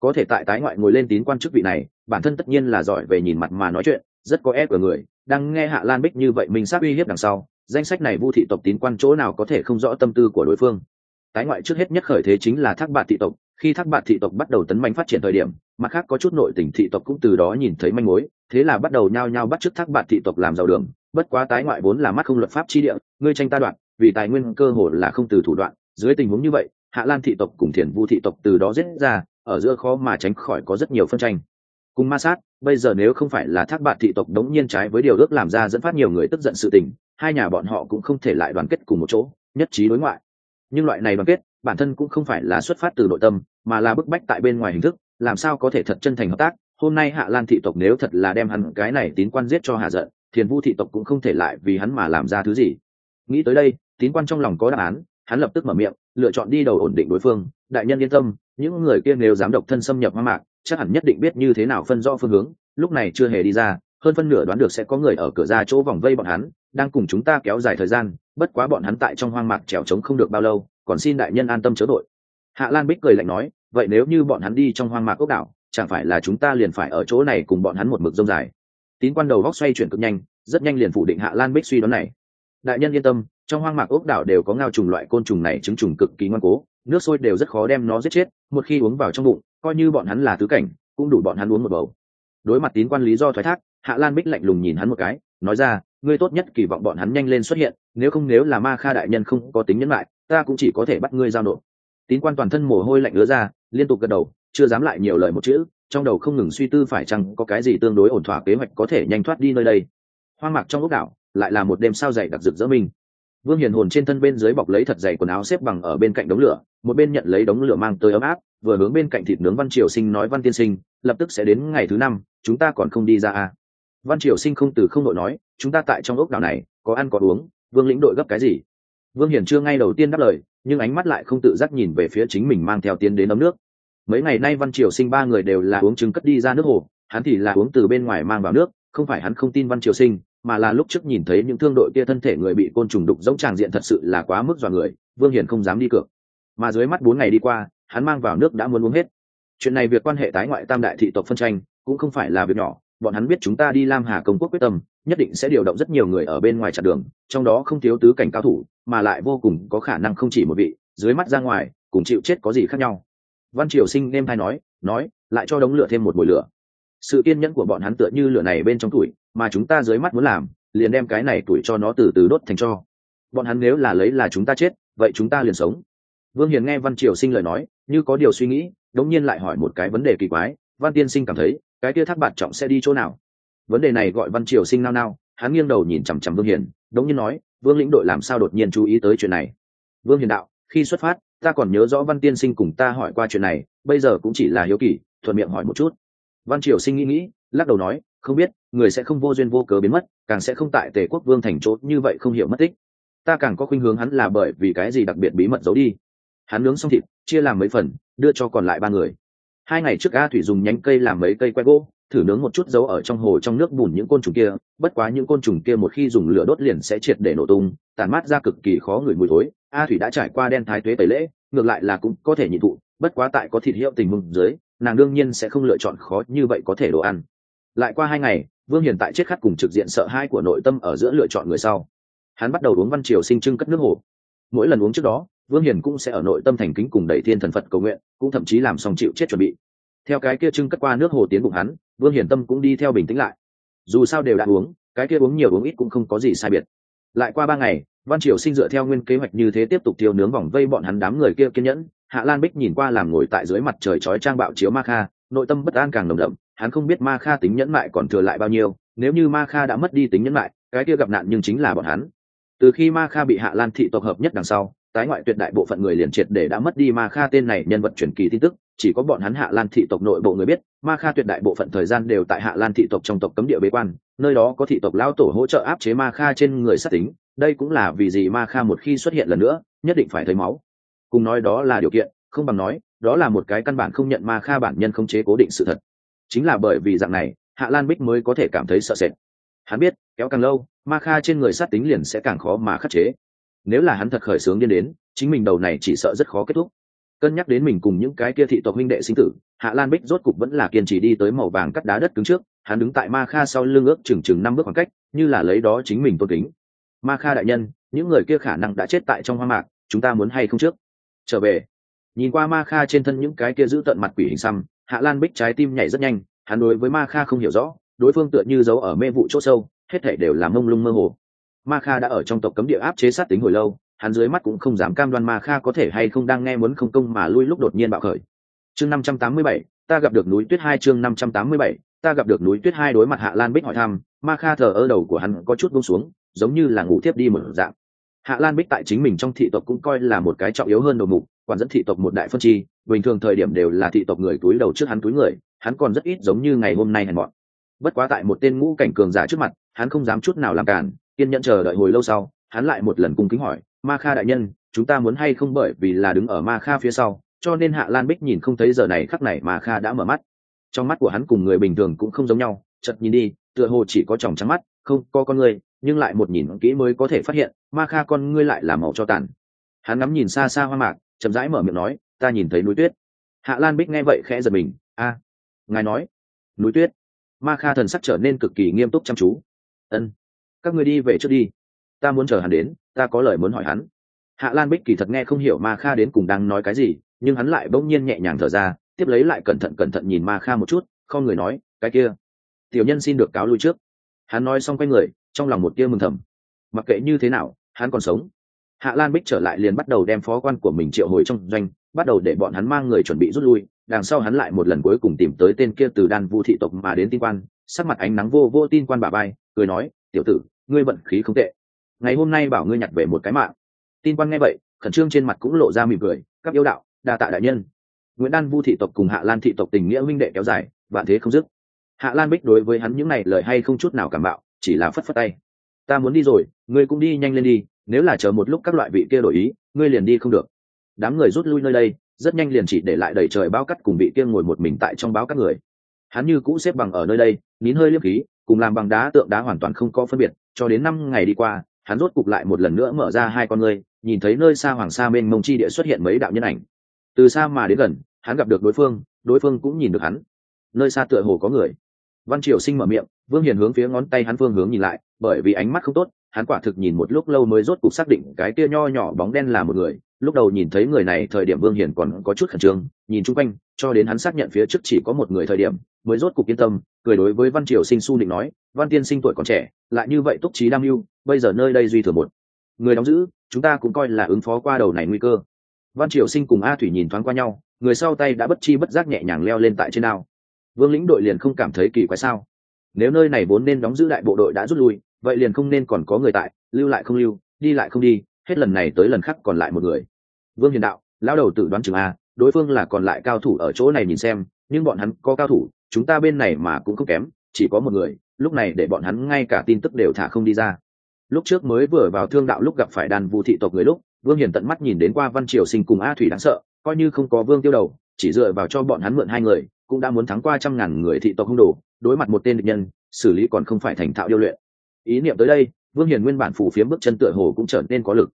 Có thể tại tái ngoại ngồi lên tín quan chức vị này, bản thân tất nhiên là giỏi về nhìn mặt mà nói chuyện, rất có ép ở người. Đang nghe hạ lan bích như vậy mình sát uy hiếp đằng sau, danh sách này vu thị tộc tín quan chỗ nào có thể không rõ tâm tư của đối phương. Tái ngoại trước hết nhất khởi thế chính là thác bạt thị tộc khi thác bạn thị tộc bắt đầu tấn mạnh phát triển thời điểm, mặt khác có chút nội tình thị tộc cũng từ đó nhìn thấy manh mối, thế là bắt đầu nhao nhao bắt chước thác bạn thị tộc làm giàu đường. Bất quá tái ngoại vốn là mắt không luật pháp chi địa, ngươi tranh ta đoạn, vì tài nguyên cơ hồ là không từ thủ đoạn. Dưới tình huống như vậy, hạ lan thị tộc cùng thiền vu thị tộc từ đó giết ra, ở giữa khó mà tránh khỏi có rất nhiều phân tranh. Cùng ma sát, bây giờ nếu không phải là thác bạn thị tộc đống nhiên trái với điều ước làm ra dẫn phát nhiều người tức giận sự tình, hai nhà bọn họ cũng không thể lại đoàn kết cùng một chỗ, nhất trí đối ngoại nhưng loại này đoàn kết, bản thân cũng không phải là xuất phát từ nội tâm, mà là bức bách tại bên ngoài hình thức, làm sao có thể thật chân thành hợp tác. Hôm nay hạ lan thị tộc nếu thật là đem hắn cái này tín quan giết cho hạ giận, thiền vu thị tộc cũng không thể lại vì hắn mà làm ra thứ gì. Nghĩ tới đây, tín quan trong lòng có đáp án, hắn lập tức mở miệng, lựa chọn đi đầu ổn định đối phương. Đại nhân yên tâm, những người kia nếu dám độc thân xâm nhập hoang mạc, chắc hẳn nhất định biết như thế nào phân rõ phương hướng. Lúc này chưa hề đi ra, hơn phân nửa đoán được sẽ có người ở cửa ra chỗ vòng vây bọn hắn đang cùng chúng ta kéo dài thời gian, bất quá bọn hắn tại trong hoang mạc trèo trống không được bao lâu, còn xin đại nhân an tâm chớ đội hạ lan bích cười lạnh nói, vậy nếu như bọn hắn đi trong hoang mạc ốc đảo, chẳng phải là chúng ta liền phải ở chỗ này cùng bọn hắn một mực rông dài? Tín quan đầu góc xoay chuyển cực nhanh, rất nhanh liền phủ định hạ lan bích suy đoán này. Đại nhân yên tâm, trong hoang mạc ốc đảo đều có ngao trùng loại côn trùng này chứng trùng cực kỳ ngoan cố, nước sôi đều rất khó đem nó giết chết, một khi uống vào trong bụng, coi như bọn hắn là tứ cảnh, cũng đủ bọn hắn uống một bầu. Đối mặt tín quan lý do thoái thác, hạ lan bích lạnh lùng nhìn hắn một cái, nói ra ngươi tốt nhất kỳ vọng bọn hắn nhanh lên xuất hiện, nếu không nếu là ma kha đại nhân không có tính nhân lại, ta cũng chỉ có thể bắt ngươi giao nộp. Tín quan toàn thân mồ hôi lạnh ứa ra, liên tục gật đầu, chưa dám lại nhiều lời một chữ, trong đầu không ngừng suy tư phải chăng có cái gì tương đối ổn thỏa kế hoạch có thể nhanh thoát đi nơi đây. Hoang mạc trong ốc đảo, lại là một đêm sao dày đặc rực rỡ mình vương hiền hồn trên thân bên dưới bọc lấy thật dày quần áo xếp bằng ở bên cạnh đống lửa, một bên nhận lấy đống lửa mang tới ấm áp, vừa hướng bên cạnh thịt nướng văn triều sinh nói văn tiên sinh, lập tức sẽ đến ngày thứ năm, chúng ta còn không đi ra à văn triều sinh không từ không đội nói, chúng ta tại trong ốc đảo này, có ăn có uống, vương lĩnh đội gấp cái gì? Vương hiền chưa ngay đầu tiên đáp lời, nhưng ánh mắt lại không tự giác nhìn về phía chính mình mang theo tiến đến ấm nước. Mấy ngày nay văn triều sinh ba người đều là uống trứng cất đi ra nước hồ, hắn thì là uống từ bên ngoài mang vào nước, không phải hắn không tin văn triều sinh, mà là lúc trước nhìn thấy những thương đội kia thân thể người bị côn trùng đục giống tràng diện thật sự là quá mức dọa người, vương hiền không dám đi cược. Mà dưới mắt bốn ngày đi qua, hắn mang vào nước đã muốn uống hết. Chuyện này việc quan hệ tái ngoại tam đại thị tộc phân tranh, cũng không phải là việc nhỏ bọn hắn biết chúng ta đi lam hà công quốc quyết tâm, nhất định sẽ điều động rất nhiều người ở bên ngoài chặn đường, trong đó không thiếu tứ cảnh cao thủ, mà lại vô cùng có khả năng không chỉ một vị, dưới mắt ra ngoài, cùng chịu chết có gì khác nhau. Văn triều sinh nêm thay nói nói, lại cho đống lửa thêm một mùi lửa. Sự kiên nhẫn của bọn hắn tựa như lửa này bên trong tuổi, mà chúng ta dưới mắt muốn làm, liền đem cái này tuổi cho nó từ từ đốt thành cho. Bọn hắn nếu là lấy là chúng ta chết, vậy chúng ta liền sống. Vương hiền nghe văn triều sinh lời nói, như có điều suy nghĩ, đống nhiên lại hỏi một cái vấn đề kỳ quái, văn tiên sinh cảm thấy cái kia thác bạt trọng sẽ đi chỗ nào? Vấn đề này gọi văn triều sinh nao nao, hắn nghiêng đầu nhìn chằm chằm vương hiền, đống nhiên nói, vương lĩnh đội làm sao đột nhiên chú ý tới chuyện này? Vương hiền đạo, khi xuất phát, ta còn nhớ rõ văn tiên sinh cùng ta hỏi qua chuyện này, bây giờ cũng chỉ là hiếu kỳ, thuận miệng hỏi một chút. Văn triều sinh nghĩ nghĩ, lắc đầu nói, không biết, người sẽ không vô duyên vô cớ biến mất, càng sẽ không tại tề quốc vương thành chốt như vậy không hiểu mất tích. Ta càng có khuynh hướng hắn là bởi vì cái gì đặc biệt bí mật giấu đi. Hắn nướng xong thịt, chia làm mấy phần, đưa cho còn lại ba người hai ngày trước a thủy dùng nhánh cây làm mấy cây que gỗ, thử nướng một chút dấu ở trong hồ trong nước bùn những côn trùng kia, bất quá những côn trùng kia một khi dùng lửa đốt liền sẽ triệt để nổ tung tàn mát ra cực kỳ khó ngửi mùi thối. A thủy đã trải qua đen thái tuế tẩy lễ, ngược lại là cũng có thể nhịn thụ, bất quá tại có thịt hiệu tình mừng dưới, nàng đương nhiên sẽ không lựa chọn khó như vậy có thể đồ ăn. Lại qua hai ngày, vương hiền tại chết khắc cùng trực diện sợ hai của nội tâm ở giữa lựa chọn người sau. Hắn bắt đầu uống văn triều sinh trưng cất nước hồ. Mỗi lần uống trước đó vương hiền cũng sẽ ở nội tâm thành kính cùng đẩy thiên thần phật cầu nguyện, cũng thậm chí làm xong chịu chết chuẩn bị. Theo cái kia trưng cất qua nước hồ tiến bụng hắn, vương hiền tâm cũng đi theo bình tĩnh lại. Dù sao đều đã uống, cái kia uống nhiều uống ít cũng không có gì sai biệt. Lại qua ba ngày, văn triều sinh dựa theo nguyên kế hoạch như thế tiếp tục tiêu nướng vòng vây bọn hắn đám người kia kiên nhẫn. Hạ lan bích nhìn qua làm ngồi tại dưới mặt trời chói trang bạo chiếu ma kha, nội tâm bất an càng nồng đậm, hắn không biết ma kha tính nhẫn mại còn thừa lại bao nhiêu, nếu như ma kha đã mất đi tính nhẫn mại, cái kia gặp nạn nhưng chính là bọn hắn. Từ khi ma kha bị hạ lan thị tộc hợp nhất đằng sau tái ngoại tuyệt đại bộ phận người liền triệt để đã mất đi ma kha tên này nhân vật truyền kỳ tin tức, chỉ có bọn hắn hạ lan thị tộc nội bộ người biết, ma kha tuyệt đại bộ phận thời gian đều tại hạ lan thị tộc trong tộc cấm địa bế quan, nơi đó có thị tộc lao tổ hỗ trợ áp chế ma kha trên người sát tính, đây cũng là vì gì ma kha một khi xuất hiện lần nữa, nhất định phải thấy máu. Cùng nói đó là điều kiện, không bằng nói, đó là một cái căn bản không nhận ma kha bản nhân không chế cố định sự thật. Chính là bởi vì dạng này, hạ lan bích mới có thể cảm thấy sợ sệt. Hắn biết, kéo càng lâu, ma kha trên người sát tính liền sẽ càng khó mà khắc chế nếu là hắn thật khởi sướng điên đến, chính mình đầu này chỉ sợ rất khó kết thúc. Cân nhắc đến mình cùng những cái kia thị tộc huynh đệ sinh tử, hạ lan bích rốt cục vẫn là kiên trì đi tới màu vàng cắt đá đất cứng trước, hắn đứng tại ma kha sau lưng ước chừng chừng năm bước khoảng cách, như là lấy đó chính mình tôn kính. Ma kha đại nhân, những người kia khả năng đã chết tại trong hoa mạc, chúng ta muốn hay không trước? Trở về. Nhìn qua ma kha trên thân những cái kia giữ tận mặt quỷ hình xăm, hạ lan bích trái tim nhảy rất nhanh, hắn đối với ma kha không hiểu rõ, đối phương tựa như giấu ở mê vụ chỗ sâu, hết thể đều là mông lung mơ hồ ma kha đã ở trong tộc cấm địa áp chế sát tính hồi lâu, hắn dưới mắt cũng không dám cam đoan ma kha có thể hay không đang nghe muốn không công mà lui lúc đột nhiên bạo khởi. Chương năm trăm tám mươi bảy, ta gặp được núi tuyết hai chương năm trăm tám mươi bảy, ta gặp được núi tuyết hai đối mặt hạ lan bích hỏi thăm, ma kha thờ ơ đầu của hắn có chút buông xuống, giống như là ngủ thiếp đi một dạng. Hạ lan bích tại chính mình trong thị tộc cũng coi là một cái trọng yếu hơn đầu mục, quản dẫn thị tộc một đại phân chi, bình thường thời điểm đều là thị tộc người túi đầu trước hắn túi người, hắn còn rất ít giống như ngày hôm nay hèn mọn. Bất quá tại một tên ngũ cảnh cường giả trước mặt, hắn không dám chút nào làm cản kiên nhẫn chờ đợi hồi lâu sau, hắn lại một lần cung kính hỏi, ma kha đại nhân, chúng ta muốn hay không bởi vì là đứng ở ma kha phía sau, cho nên hạ lan bích nhìn không thấy giờ này khắc này ma kha đã mở mắt. Trong mắt của hắn cùng người bình thường cũng không giống nhau chật nhìn đi, tựa hồ chỉ có tròng trắng mắt, không, có con người, nhưng lại một nhìn kỹ mới có thể phát hiện, ma kha con ngươi lại là màu cho tàn. Hắn ngắm nhìn xa xa hoa mạc, chậm rãi mở miệng nói, ta nhìn thấy núi tuyết. Hạ lan bích nghe vậy khẽ giật mình, a, ngài nói, núi tuyết. Ma kha thần sắc trở nên cực kỳ nghiêm túc chăm chú. Ân các ngươi đi về trước đi. Ta muốn chờ hắn đến, ta có lời muốn hỏi hắn. Hạ lan bích kỳ thật nghe không hiểu ma kha đến cùng đang nói cái gì, nhưng hắn lại bỗng nhiên nhẹ nhàng thở ra, tiếp lấy lại cẩn thận cẩn thận nhìn ma kha một chút, không người nói, cái kia, tiểu nhân xin được cáo lui trước. Hắn nói xong quay người, trong lòng một tia mừng thầm. Mặc kệ như thế nào, hắn còn sống. Hạ lan bích trở lại liền bắt đầu đem phó quan của mình triệu hồi trong doanh, bắt đầu để bọn hắn mang người chuẩn bị rút lui, đằng sau hắn lại một lần cuối cùng tìm tới tên kia từ đan vu thị tộc mà đến tin quan, sắc mặt ánh nắng vô vô tin quan bà bay, cười nói, tiểu tử ngươi vận khí không tệ. Ngày hôm nay bảo ngươi nhặt về một cái mạng. Tin quan nghe vậy, khẩn trương trên mặt cũng lộ ra mỉm cười, các yêu đạo, đa tạ đại nhân. Nguyễn đan vu thị tộc cùng hạ lan thị tộc tình nghĩa huynh đệ kéo dài, vạn thế không dứt. Hạ lan bích đối với hắn những này lời hay không chút nào cảm bạo, chỉ là phất phất tay. Ta muốn đi rồi, ngươi cũng đi nhanh lên đi, nếu là chờ một lúc các loại vị kia đổi ý, ngươi liền đi không được. Đám người rút lui nơi đây, rất nhanh liền chỉ để lại đầy trời bao cắt cùng vị kia ngồi một mình tại trong báo các người. Hắn như cũ xếp bằng ở nơi đây, nín hơi liếp khí, cùng làm bằng đá tượng đá hoàn toàn không có phân biệt cho đến năm ngày đi qua, hắn rốt cục lại một lần nữa mở ra hai con ngươi, nhìn thấy nơi xa hoàng sa bên mông chi địa xuất hiện mấy đạo nhân ảnh. Từ xa mà đến gần, hắn gặp được đối phương đối phương cũng nhìn được hắn. Nơi xa tựa hồ có người. Văn triều sinh mở miệng, vương hiền hướng phía ngón tay hắn phương hướng nhìn lại, bởi vì ánh mắt không tốt, hắn quả thực nhìn một lúc lâu mới rốt cục xác định cái kia nho nhỏ bóng đen là một người lúc đầu nhìn thấy người này thời điểm vương hiền còn có chút khẩn trương, nhìn chung quanh, cho đến hắn xác nhận phía trước chỉ có một người thời điểm, mới rốt cục yên tâm, cười đối với văn triều sinh su định nói, văn tiên sinh tuổi còn trẻ, lại như vậy túc trí đam mưu, bây giờ nơi đây duy thừa một người đóng giữ, chúng ta cũng coi là ứng phó qua đầu này nguy cơ. Văn triều sinh cùng a thủy nhìn thoáng qua nhau, người sau tay đã bất chi bất giác nhẹ nhàng leo lên tại trên ao. Vương lĩnh đội liền không cảm thấy kỳ quái sao? Nếu nơi này vốn nên đóng giữ đại bộ đội đã rút lui, vậy liền không nên còn có người tại, lưu lại không lưu, đi lại không đi, hết lần này tới lần khác còn lại một người vương hiền đạo, lão đầu tự đoán chừng a đối phương là còn lại cao thủ ở chỗ này nhìn xem, nhưng bọn hắn có cao thủ, chúng ta bên này mà cũng không kém, chỉ có một người, lúc này để bọn hắn ngay cả tin tức đều thả không đi ra. Lúc trước mới vừa vào thương đạo lúc gặp phải đàn vu thị tộc người lúc, vương hiền tận mắt nhìn đến qua văn triều sinh cùng a thủy đáng sợ, coi như không có vương tiêu đầu, chỉ dựa vào cho bọn hắn mượn hai người, cũng đã muốn thắng qua trăm ngàn người thị tộc hung đồ, đối mặt một tên địch nhân, xử lý còn không phải thành thạo điêu luyện. Ý niệm tới đây, vương hiền nguyên bản phủ phiếm bước chân tựa hồ cũng trở nên có lực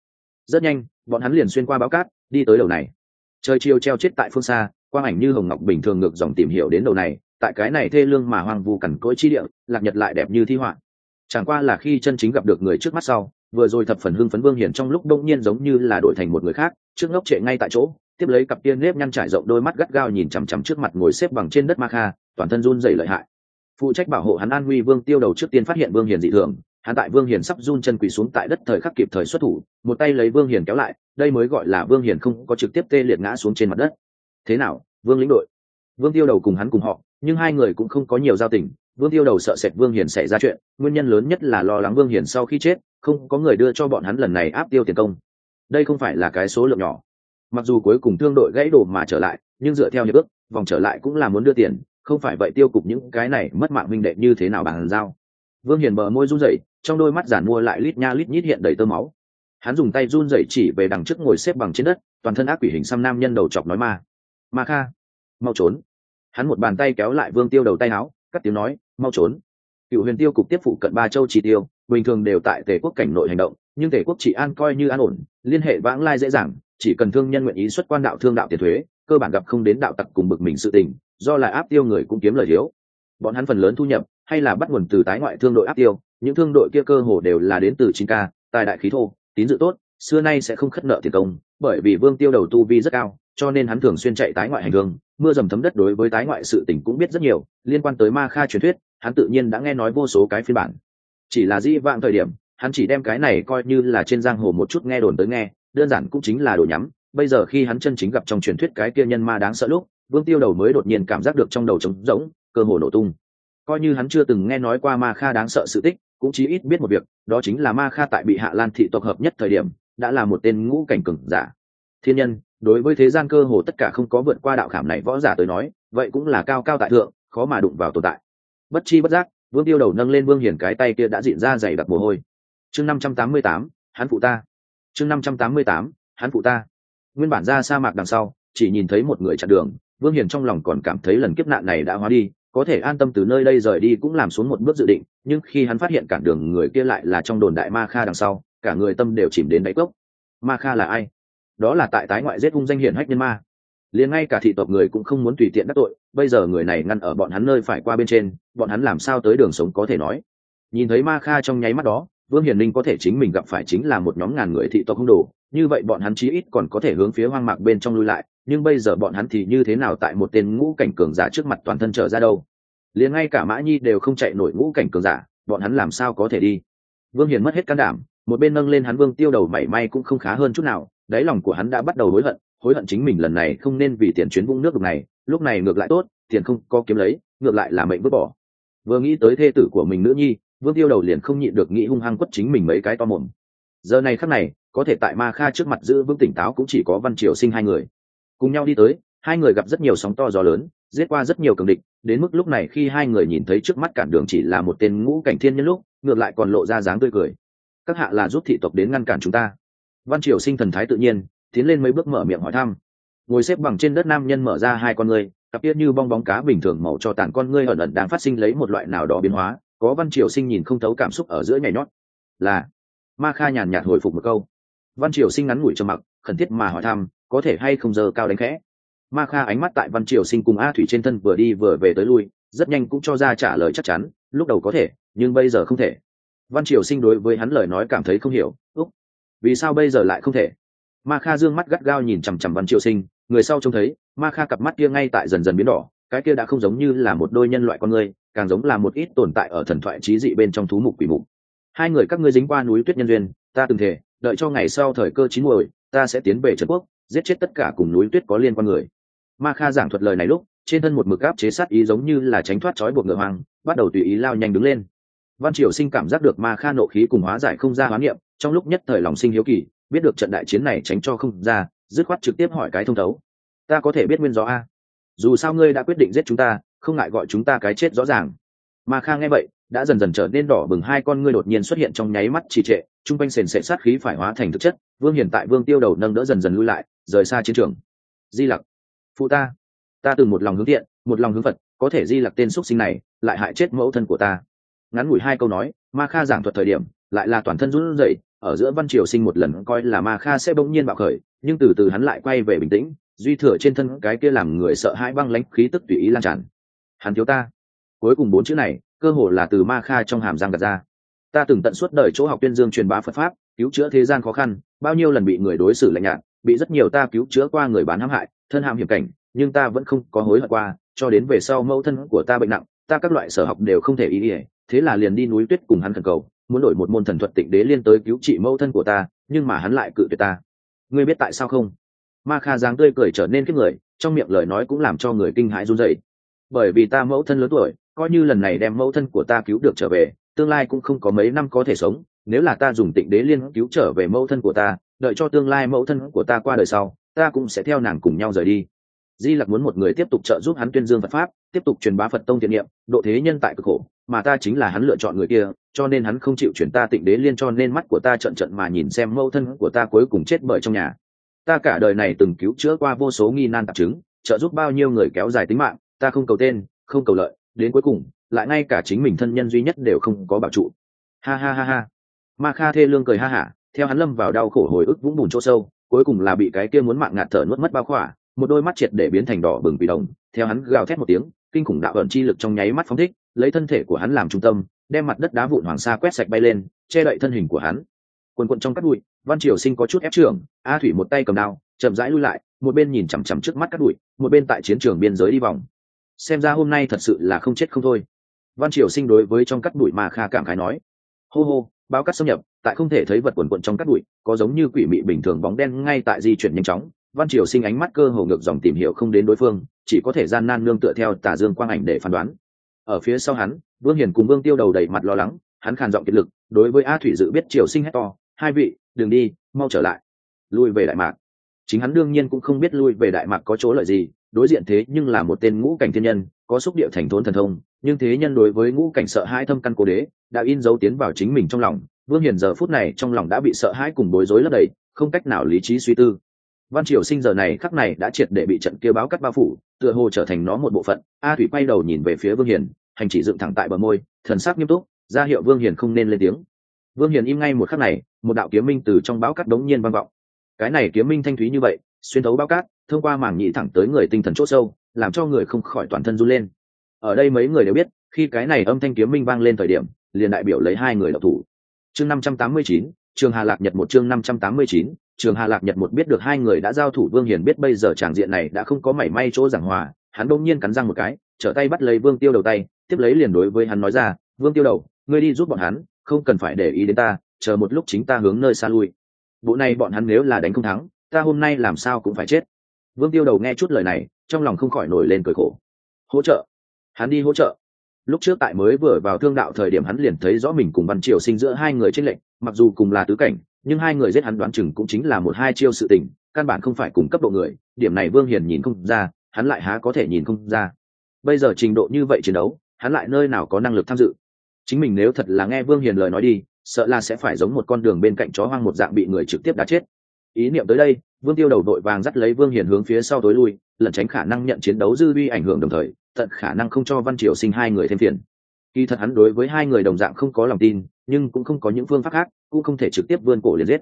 rất nhanh, bọn hắn liền xuyên qua báo cát, đi tới đầu này. Trời chiều treo chết tại phương xa, quang ảnh như hồng ngọc bình thường ngược dòng tìm hiểu đến đầu này, tại cái này thê lương mà hoang vu cằn cỗi chi địa, lạc nhật lại đẹp như thi họa. Chẳng qua là khi chân chính gặp được người trước mắt sau, vừa rồi thập phần hưng phấn vương hiển trong lúc đông nhiên giống như là đổi thành một người khác, trước ngốc trệ ngay tại chỗ, tiếp lấy cặp tiên nếp nhăn trải rộng đôi mắt gắt gao nhìn chằm chằm trước mặt ngồi xếp bằng trên đất ma kha, toàn thân run dày lợi hại. Phụ trách bảo hộ hắn an huy vương tiêu đầu trước tiên phát hiện vương hiền dị thường hắn tại vương hiền sắp run chân quỳ xuống tại đất thời khắc kịp thời xuất thủ, một tay lấy vương hiền kéo lại, đây mới gọi là vương hiền không có trực tiếp tê liệt ngã xuống trên mặt đất. Thế nào, vương lĩnh đội? Vương tiêu đầu cùng hắn cùng họ, nhưng hai người cũng không có nhiều giao tình, vương tiêu đầu sợ sệt vương hiền xảy ra chuyện, nguyên nhân lớn nhất là lo lắng vương hiền sau khi chết, không có người đưa cho bọn hắn lần này áp tiêu tiền công. Đây không phải là cái số lượng nhỏ. Mặc dù cuối cùng thương đội gãy đổ mà trở lại, nhưng dựa theo hiệp ước, vòng trở lại cũng là muốn đưa tiền, không phải vậy tiêu cục những cái này mất mạng minh đệ như thế nào bằng giao. Vương hiền bờ môi run rẩy trong đôi mắt giản mua lại lít nha lít nhít hiện đầy tơ máu. Hắn dùng tay run rẩy chỉ về đằng trước ngồi xếp bằng trên đất, toàn thân ác quỷ hình xăm nam nhân đầu chọc nói ma. Ma kha, mau trốn. Hắn một bàn tay kéo lại vương tiêu đầu tay áo, cắt tiếng nói, mau trốn. Cựu huyền tiêu cục tiếp phụ cận ba châu chỉ tiêu, bình thường đều tại tề quốc cảnh nội hành động, nhưng tề quốc chỉ an coi như an ổn, liên hệ vãng lai dễ dàng, chỉ cần thương nhân nguyện ý xuất quan đạo thương đạo tiền thuế, cơ bản gặp không đến đạo tặc cùng bực mình sự tình, do là áp tiêu người cũng kiếm lời thiếu. Bọn hắn phần lớn thu nhập, hay là bắt nguồn từ tái ngoại thương đội áp tiêu những thương đội kia cơ hồ đều là đến từ chính ca, tài đại khí thô, tín dự tốt, xưa nay sẽ không khất nợ tiền công, bởi vì vương tiêu đầu tu vi rất cao, cho nên hắn thường xuyên chạy tái ngoại hành hương mưa dầm thấm đất đối với tái ngoại sự tình cũng biết rất nhiều, liên quan tới ma kha truyền thuyết, hắn tự nhiên đã nghe nói vô số cái phiên bản. Chỉ là di vãng thời điểm, hắn chỉ đem cái này coi như là trên giang hồ một chút nghe đồn tới nghe, đơn giản cũng chính là đồ nhắm. Bây giờ khi hắn chân chính gặp trong truyền thuyết cái kia nhân ma đáng sợ lúc, vương tiêu đầu mới đột nhiên cảm giác được trong đầu trống rỗng, cơ hồ nổ tung. Coi như hắn chưa từng nghe nói qua ma kha đáng sợ sự tích cũng chí ít biết một việc, đó chính là ma kha tại bị hạ lan thị tộc hợp nhất thời điểm, đã là một tên ngũ cảnh cừng giả. Thiên nhân, đối với thế gian cơ hồ tất cả không có vượt qua đạo khảm này võ giả tới nói, vậy cũng là cao cao tại thượng, khó mà đụng vào tồn tại. Bất chi bất giác, vương tiêu đầu nâng lên vương hiền cái tay kia đã diện ra dày đặc mồ hôi. Chương năm trăm tám mươi tám, hắn phụ ta. Chương năm trăm tám mươi tám, hắn phụ ta. Nguyên bản ra sa mạc đằng sau, chỉ nhìn thấy một người chặn đường, vương hiền trong lòng còn cảm thấy lần kiếp nạn này đã hóa đi có thể an tâm từ nơi đây rời đi cũng làm xuống một bước dự định, nhưng khi hắn phát hiện cản đường người kia lại là trong đồn đại ma kha đằng sau, cả người tâm đều chìm đến đáy cốc. Ma kha là ai? Đó là tại tái ngoại giết hung danh hiển hách nhân ma. Liền ngay cả thị tộc người cũng không muốn tùy tiện đắc tội, bây giờ người này ngăn ở bọn hắn nơi phải qua bên trên, bọn hắn làm sao tới đường sống có thể nói? Nhìn thấy ma kha trong nháy mắt đó vương hiền linh có thể chính mình gặp phải chính là một nhóm ngàn người thị tộc không đủ như vậy bọn hắn chí ít còn có thể hướng phía hoang mạc bên trong lui lại, nhưng bây giờ bọn hắn thì như thế nào tại một tên ngũ cảnh cường giả trước mặt toàn thân trở ra đâu? Liền ngay cả mã nhi đều không chạy nổi ngũ cảnh cường giả, bọn hắn làm sao có thể đi? Vương hiền mất hết can đảm, một bên nâng lên hắn vương tiêu đầu mảy may cũng không khá hơn chút nào, đáy lòng của hắn đã bắt đầu hối hận hối hận chính mình lần này không nên vì tiền chuyến vũng nước đục này, lúc này ngược lại tốt, tiền không có kiếm lấy, ngược lại là mệnh vứt bỏ. Vừa nghĩ tới thê tử của mình nữ nhi vương tiêu đầu liền không nhịn được nghĩ hung hăng quất chính mình mấy cái to mồm. Giờ này khắc này, có thể tại ma kha trước mặt giữ vững tỉnh táo cũng chỉ có văn triều sinh hai người. Cùng nhau đi tới, hai người gặp rất nhiều sóng to gió lớn, giết qua rất nhiều cường địch, đến mức lúc này khi hai người nhìn thấy trước mắt cản đường chỉ là một tên ngũ cảnh thiên nhân lúc, ngược lại còn lộ ra dáng tươi cười. Các hạ là giúp thị tộc đến ngăn cản chúng ta. Văn triều sinh thần thái tự nhiên, tiến lên mấy bước mở miệng hỏi thăm. Ngồi xếp bằng trên đất nam nhân mở ra hai con ngươi, cặp tiết như bong bóng cá bình thường màu cho tàn con ngươi ẩn ẩn đang phát sinh lấy một loại nào đó biến hóa có văn triều sinh nhìn không thấu cảm xúc ở giữa nhảy nhót. Là, ma kha nhàn nhạt hồi phục một câu. Văn triều sinh ngắn ngủi cho mặc, khẩn thiết mà hỏi thăm, có thể hay không giờ cao đánh khẽ? Ma kha ánh mắt tại văn triều sinh cùng a thủy trên thân vừa đi vừa về tới lui, rất nhanh cũng cho ra trả lời chắc chắn, lúc đầu có thể, nhưng bây giờ không thể. Văn triều sinh đối với hắn lời nói cảm thấy không hiểu, úc, vì sao bây giờ lại không thể? Ma kha dương mắt gắt gao nhìn chằm chằm văn triều sinh, người sau trông thấy, ma kha cặp mắt kia ngay tại dần dần biến đỏ cái kia đã không giống như là một đôi nhân loại con người, càng giống là một ít tồn tại ở thần thoại trí dị bên trong thú mục quỷ mục. Hai người các ngươi dính qua núi tuyết nhân duyên, ta từng thể, đợi cho ngày sau thời cơ chín muồi, ta sẽ tiến về trần quốc, giết chết tất cả cùng núi tuyết có liên quan người. Ma kha giảng thuật lời này lúc, trên thân một mực áp chế sát ý giống như là tránh thoát trói buộc ngựa hoang, bắt đầu tùy ý lao nhanh đứng lên. Văn triều sinh cảm giác được ma kha nộ khí cùng hóa giải không ra hoán niệm, trong lúc nhất thời lòng sinh hiếu kỳ, biết được trận đại chiến này tránh cho không ra, dứt khoát trực tiếp hỏi cái thông thấu. Ta có thể biết nguyên do a? Dù sao ngươi đã quyết định giết chúng ta, không ngại gọi chúng ta cái chết rõ ràng. Mà kha nghe vậy, đã dần dần trở nên đỏ bừng, hai con ngươi đột nhiên xuất hiện trong nháy mắt trì trệ, chung quanh sền sệ sát khí phải hóa thành thực chất, vương hiền tại vương tiêu đầu nâng đỡ dần dần lui lại, rời xa chiến trường. Di lặc, phụ ta ta từng một lòng hướng thiện, một lòng hướng phật, có thể di lặc tên x sinh này, lại hại chết mẫu thân của ta. Ngắn ngủi hai câu nói, ma kha giảng thuật thời điểm, lại là toàn thân run rẩy, ở giữa văn triều sinh một lần coi là ma kha sẽ bỗng nhiên bạo khởi, nhưng từ từ hắn lại quay về bình tĩnh duy thừa trên thân cái kia làm người sợ hãi băng lãnh khí tức tùy ý lan tràn. Hắn thiếu ta. Cuối cùng bốn chữ này, cơ hồ là từ ma kha trong hàm giang gạt ra. Ta từng tận suốt đời chỗ học tuyên dương truyền bá phật pháp, cứu chữa thế gian khó khăn, bao nhiêu lần bị người đối xử lạnh nhạt, bị rất nhiều ta cứu chữa qua người bán hãm hại, thân hàm hiểm cảnh, nhưng ta vẫn không có hối hận qua, cho đến về sau mẫu thân của ta bệnh nặng, ta các loại sở học đều không thể ý ỉa thế là liền đi núi tuyết cùng hắn khẩn cầu, muốn đổi một môn thần thuật tịnh đế liên tới cứu trị mẫu thân của ta, nhưng mà hắn lại cự tuyệt ta. Ngươi biết tại sao không? Ma kha dáng tươi cười trở nên kiếp người, trong miệng lời nói cũng làm cho người kinh hãi run dậy bởi vì ta mẫu thân lớn tuổi, coi như lần này đem mẫu thân của ta cứu được trở về, tương lai cũng không có mấy năm có thể sống, nếu là ta dùng tịnh đế liên cứu trở về mẫu thân của ta, đợi cho tương lai mẫu thân của ta qua đời sau, ta cũng sẽ theo nàng cùng nhau rời đi. Di lặc muốn một người tiếp tục trợ giúp hắn tuyên dương phật pháp, tiếp tục truyền bá phật tông thiện niệm, độ thế nhân tại cực khổ, mà ta chính là hắn lựa chọn người kia, cho nên hắn không chịu chuyển ta tịnh đế liên cho nên mắt của ta trận trận mà nhìn xem mẫu thân của ta cuối cùng chết bởi trong nhà ta cả đời này từng cứu chữa qua vô số nghi nan tạp chứng, trợ giúp bao nhiêu người kéo dài tính mạng, ta không cầu tên, không cầu lợi, đến cuối cùng, lại ngay cả chính mình thân nhân duy nhất đều không có bảo trụ. Ha ha ha ha. Ma kha thê lương cười ha hả, theo hắn lâm vào đau khổ hồi ức vũng bùn chỗ sâu, cuối cùng là bị cái kia muốn mạng ngạt thở nuốt mất bao khỏa, một đôi mắt triệt để biến thành đỏ bừng vì đồng, theo hắn gào thét một tiếng, kinh khủng đạo ẩn chi lực trong nháy mắt phóng thích, lấy thân thể của hắn làm trung tâm, đem mặt đất đá vụn hoàng sa quét sạch bay lên, che đậy thân hình của hắn. Quần quận trong cát bụi văn triều sinh có chút ép trưởng a thủy một tay cầm đao chậm rãi lui lại một bên nhìn chằm chằm trước mắt cắt đuổi, một bên tại chiến trường biên giới đi vòng. Xem ra hôm nay thật sự là không chết không thôi. Văn triều sinh đối với trong cắt đuổi mà kha cảm khái nói. Hô hô báo cắt xâm nhập tại không thể thấy vật quần quận trong cắt đuổi, có giống như quỷ mị bình thường bóng đen ngay tại di chuyển nhanh chóng. Văn triều sinh ánh mắt cơ hồ ngược dòng tìm hiểu không đến đối phương chỉ có thể gian nan nương tựa theo tả dương quang ảnh để phán đoán. Ở phía sau hắn vương hiền cùng vương tiêu đầu đầy mặt lo lắng hắn khàn giọng kiệt lực đối với a thủy dự biết triều sinh hét to hai vị, đừng đi, mau trở lại. Lui về đại mạc. Chính hắn đương nhiên cũng không biết lui về đại mạc có chỗ lợi gì, đối diện thế nhưng là một tên ngũ cảnh thiên nhân, có xúc địa thành thốn thần thông, nhưng thế nhân đối với ngũ cảnh sợ hãi thâm căn cố đế, đã in dấu tiến vào chính mình trong lòng. Vương hiền giờ phút này trong lòng đã bị sợ hãi cùng bối rối lấp đầy, không cách nào lý trí suy tư. Văn triều sinh giờ này khắc này đã triệt để bị trận kia báo cắt bao phủ, tựa hồ trở thành nó một bộ phận. A thủy quay đầu nhìn về phía vương hiền, hành chỉ dựng thẳng tại bờ môi, thần sắc nghiêm túc, ra hiệu vương hiền không nên lên tiếng vương hiền im ngay một khắc này, một đạo kiếm minh từ trong bão cát đống nhiên vang vọng. Cái này kiếm minh thanh thúy như vậy, xuyên thấu bão cát, thông qua mảng nhị thẳng tới người tinh thần c h ỗ sâu, làm cho người không khỏi toàn thân run lên. Ở đây mấy người đều biết, khi cái này âm thanh kiếm minh vang lên thời điểm, liền đại biểu lấy hai người đọc thủ. Chương năm trăm tám mươi chín, trường hà lạc nhật một chương năm trăm tám mươi chín, trường hà lạc nhật một biết được hai người đã giao thủ, vương hiền biết bây giờ tràng diện này đã không có mảy may chỗ giảng hòa, hắn đông nhiên cắn răng một cái, trở tay bắt lấy vương tiêu đầu tay, tiếp lấy liền đối với hắn nói ra, vương tiêu đầu, ngươi đi giúp bọn hắn không cần phải để ý đến ta, chờ một lúc chính ta hướng nơi xa lui. Bộ này bọn hắn nếu là đánh không thắng, ta hôm nay làm sao cũng phải chết. Vương tiêu đầu nghe chút lời này, trong lòng không khỏi nổi lên cười khổ. Hỗ trợ. Hắn đi hỗ trợ. Lúc trước tại mới vừa vào thương đạo thời điểm hắn liền thấy rõ mình cùng văn triều sinh giữa hai người tranh lệnh mặc dù cùng là tứ cảnh, nhưng hai người giết hắn đoán chừng cũng chính là một hai chiêu sự tình, căn bản không phải cùng cấp độ người, điểm này vương hiền nhìn không ra, hắn lại há có thể nhìn không ra. Bây giờ trình độ như vậy chiến đấu, hắn lại nơi nào có năng lực tham dự? Chính mình nếu thật là nghe vương hiền lời nói đi, sợ là sẽ phải giống một con đường bên cạnh chó hoang một dạng bị người trực tiếp đá chết. Ý niệm tới đây, vương tiêu đầu đội vàng dắt lấy vương hiền hướng phía sau tối lui, lẩn tránh khả năng nhận chiến đấu dư vi ảnh hưởng đồng thời, tận khả năng không cho văn triều sinh hai người thêm phiền. Kỳ thật hắn đối với hai người đồng dạng không có lòng tin, nhưng cũng không có những phương pháp khác, cũng không thể trực tiếp vươn cổ liền giết.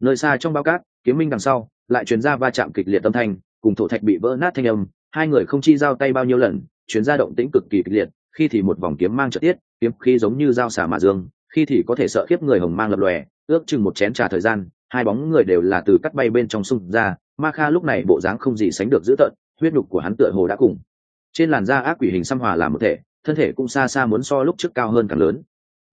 Nơi xa trong bao cát, kiếm minh đằng sau, lại chuyển ra va chạm kịch liệt âm thanh, cùng thổ thạch bị vỡ nát thanh âm, hai người không chi giao tay bao nhiêu lần chuyến ra động tĩnh cực kỳ kịch liệt, khi thì một vòng kiếm mang trợ tiết kiếm khi giống như dao xả mà dương, khi thì có thể sợ khiếp người hồng mang lập lòe, ước chừng một chén trà thời gian, hai bóng người đều là từ cắt bay bên trong sung ra, ma kha lúc này bộ dáng không gì sánh được dữ tợn, huyết nhục của hắn tựa hồ đã cùng. Trên làn da ác quỷ hình xăm hòa làm một thể, thân thể cũng xa xa muốn so lúc trước cao hơn càng lớn.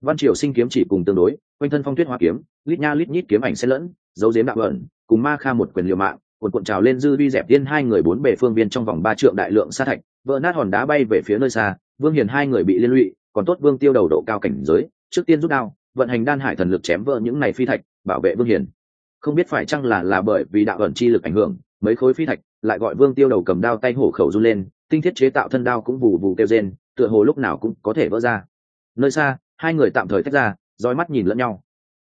Văn triều sinh kiếm chỉ cùng tương đối, quanh thân phong tuyết hoa kiếm, lít nha lít nhít kiếm ảnh xen lẫn, dấu diếm đạo ẩn, cùng ma kha một quyền liều mạng, cuộn cuộn trào lên dư vi dẹp tiên hai người bốn bề phương viên trong vòng ba trượng đại lượng sa thạch, vỡ nát hòn đá bay về phía nơi xa, vương hiền hai người bị liên lụy còn tốt vương tiêu đầu độ cao cảnh giới, trước tiên rút đao, vận hành đan hải thần lực chém vỡ những này phi thạch, bảo vệ vương hiền. Không biết phải chăng là là bởi vì đạo ẩn chi lực ảnh hưởng, mấy khối phi thạch lại gọi vương tiêu đầu cầm đao tay hổ khẩu run lên, tinh thiết chế tạo thân đao cũng vù vù kêu rên, tựa hồ lúc nào cũng có thể vỡ ra. Nơi xa, hai người tạm thời tách ra, dõi mắt nhìn lẫn nhau.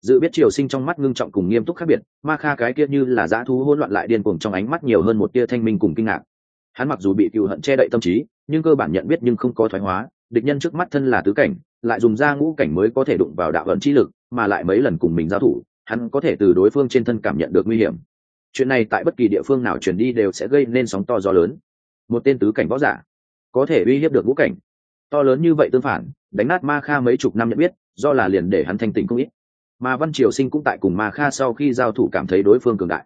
Dự biết triều sinh trong mắt ngưng trọng cùng nghiêm túc khác biệt, ma kha cái kia như là dã thú hỗn loạn lại điên cuồng trong ánh mắt nhiều hơn một tia thanh minh cùng kinh ngạc. Hắn mặc dù bị cựu hận che đậy tâm trí, nhưng cơ bản nhận biết nhưng không có thoái hóa địch nhân trước mắt thân là tứ cảnh, lại dùng ra ngũ cảnh mới có thể đụng vào đạo ẩn chi lực, mà lại mấy lần cùng mình giao thủ, hắn có thể từ đối phương trên thân cảm nhận được nguy hiểm. Chuyện này tại bất kỳ địa phương nào chuyển đi đều sẽ gây nên sóng to gió lớn. Một tên tứ cảnh võ giả, có thể uy hiếp được ngũ cảnh. To lớn như vậy tương phản, đánh nát ma kha mấy chục năm nhận biết, do là liền để hắn thanh tình không ít. Mà văn triều sinh cũng tại cùng ma kha sau khi giao thủ cảm thấy đối phương cường đại.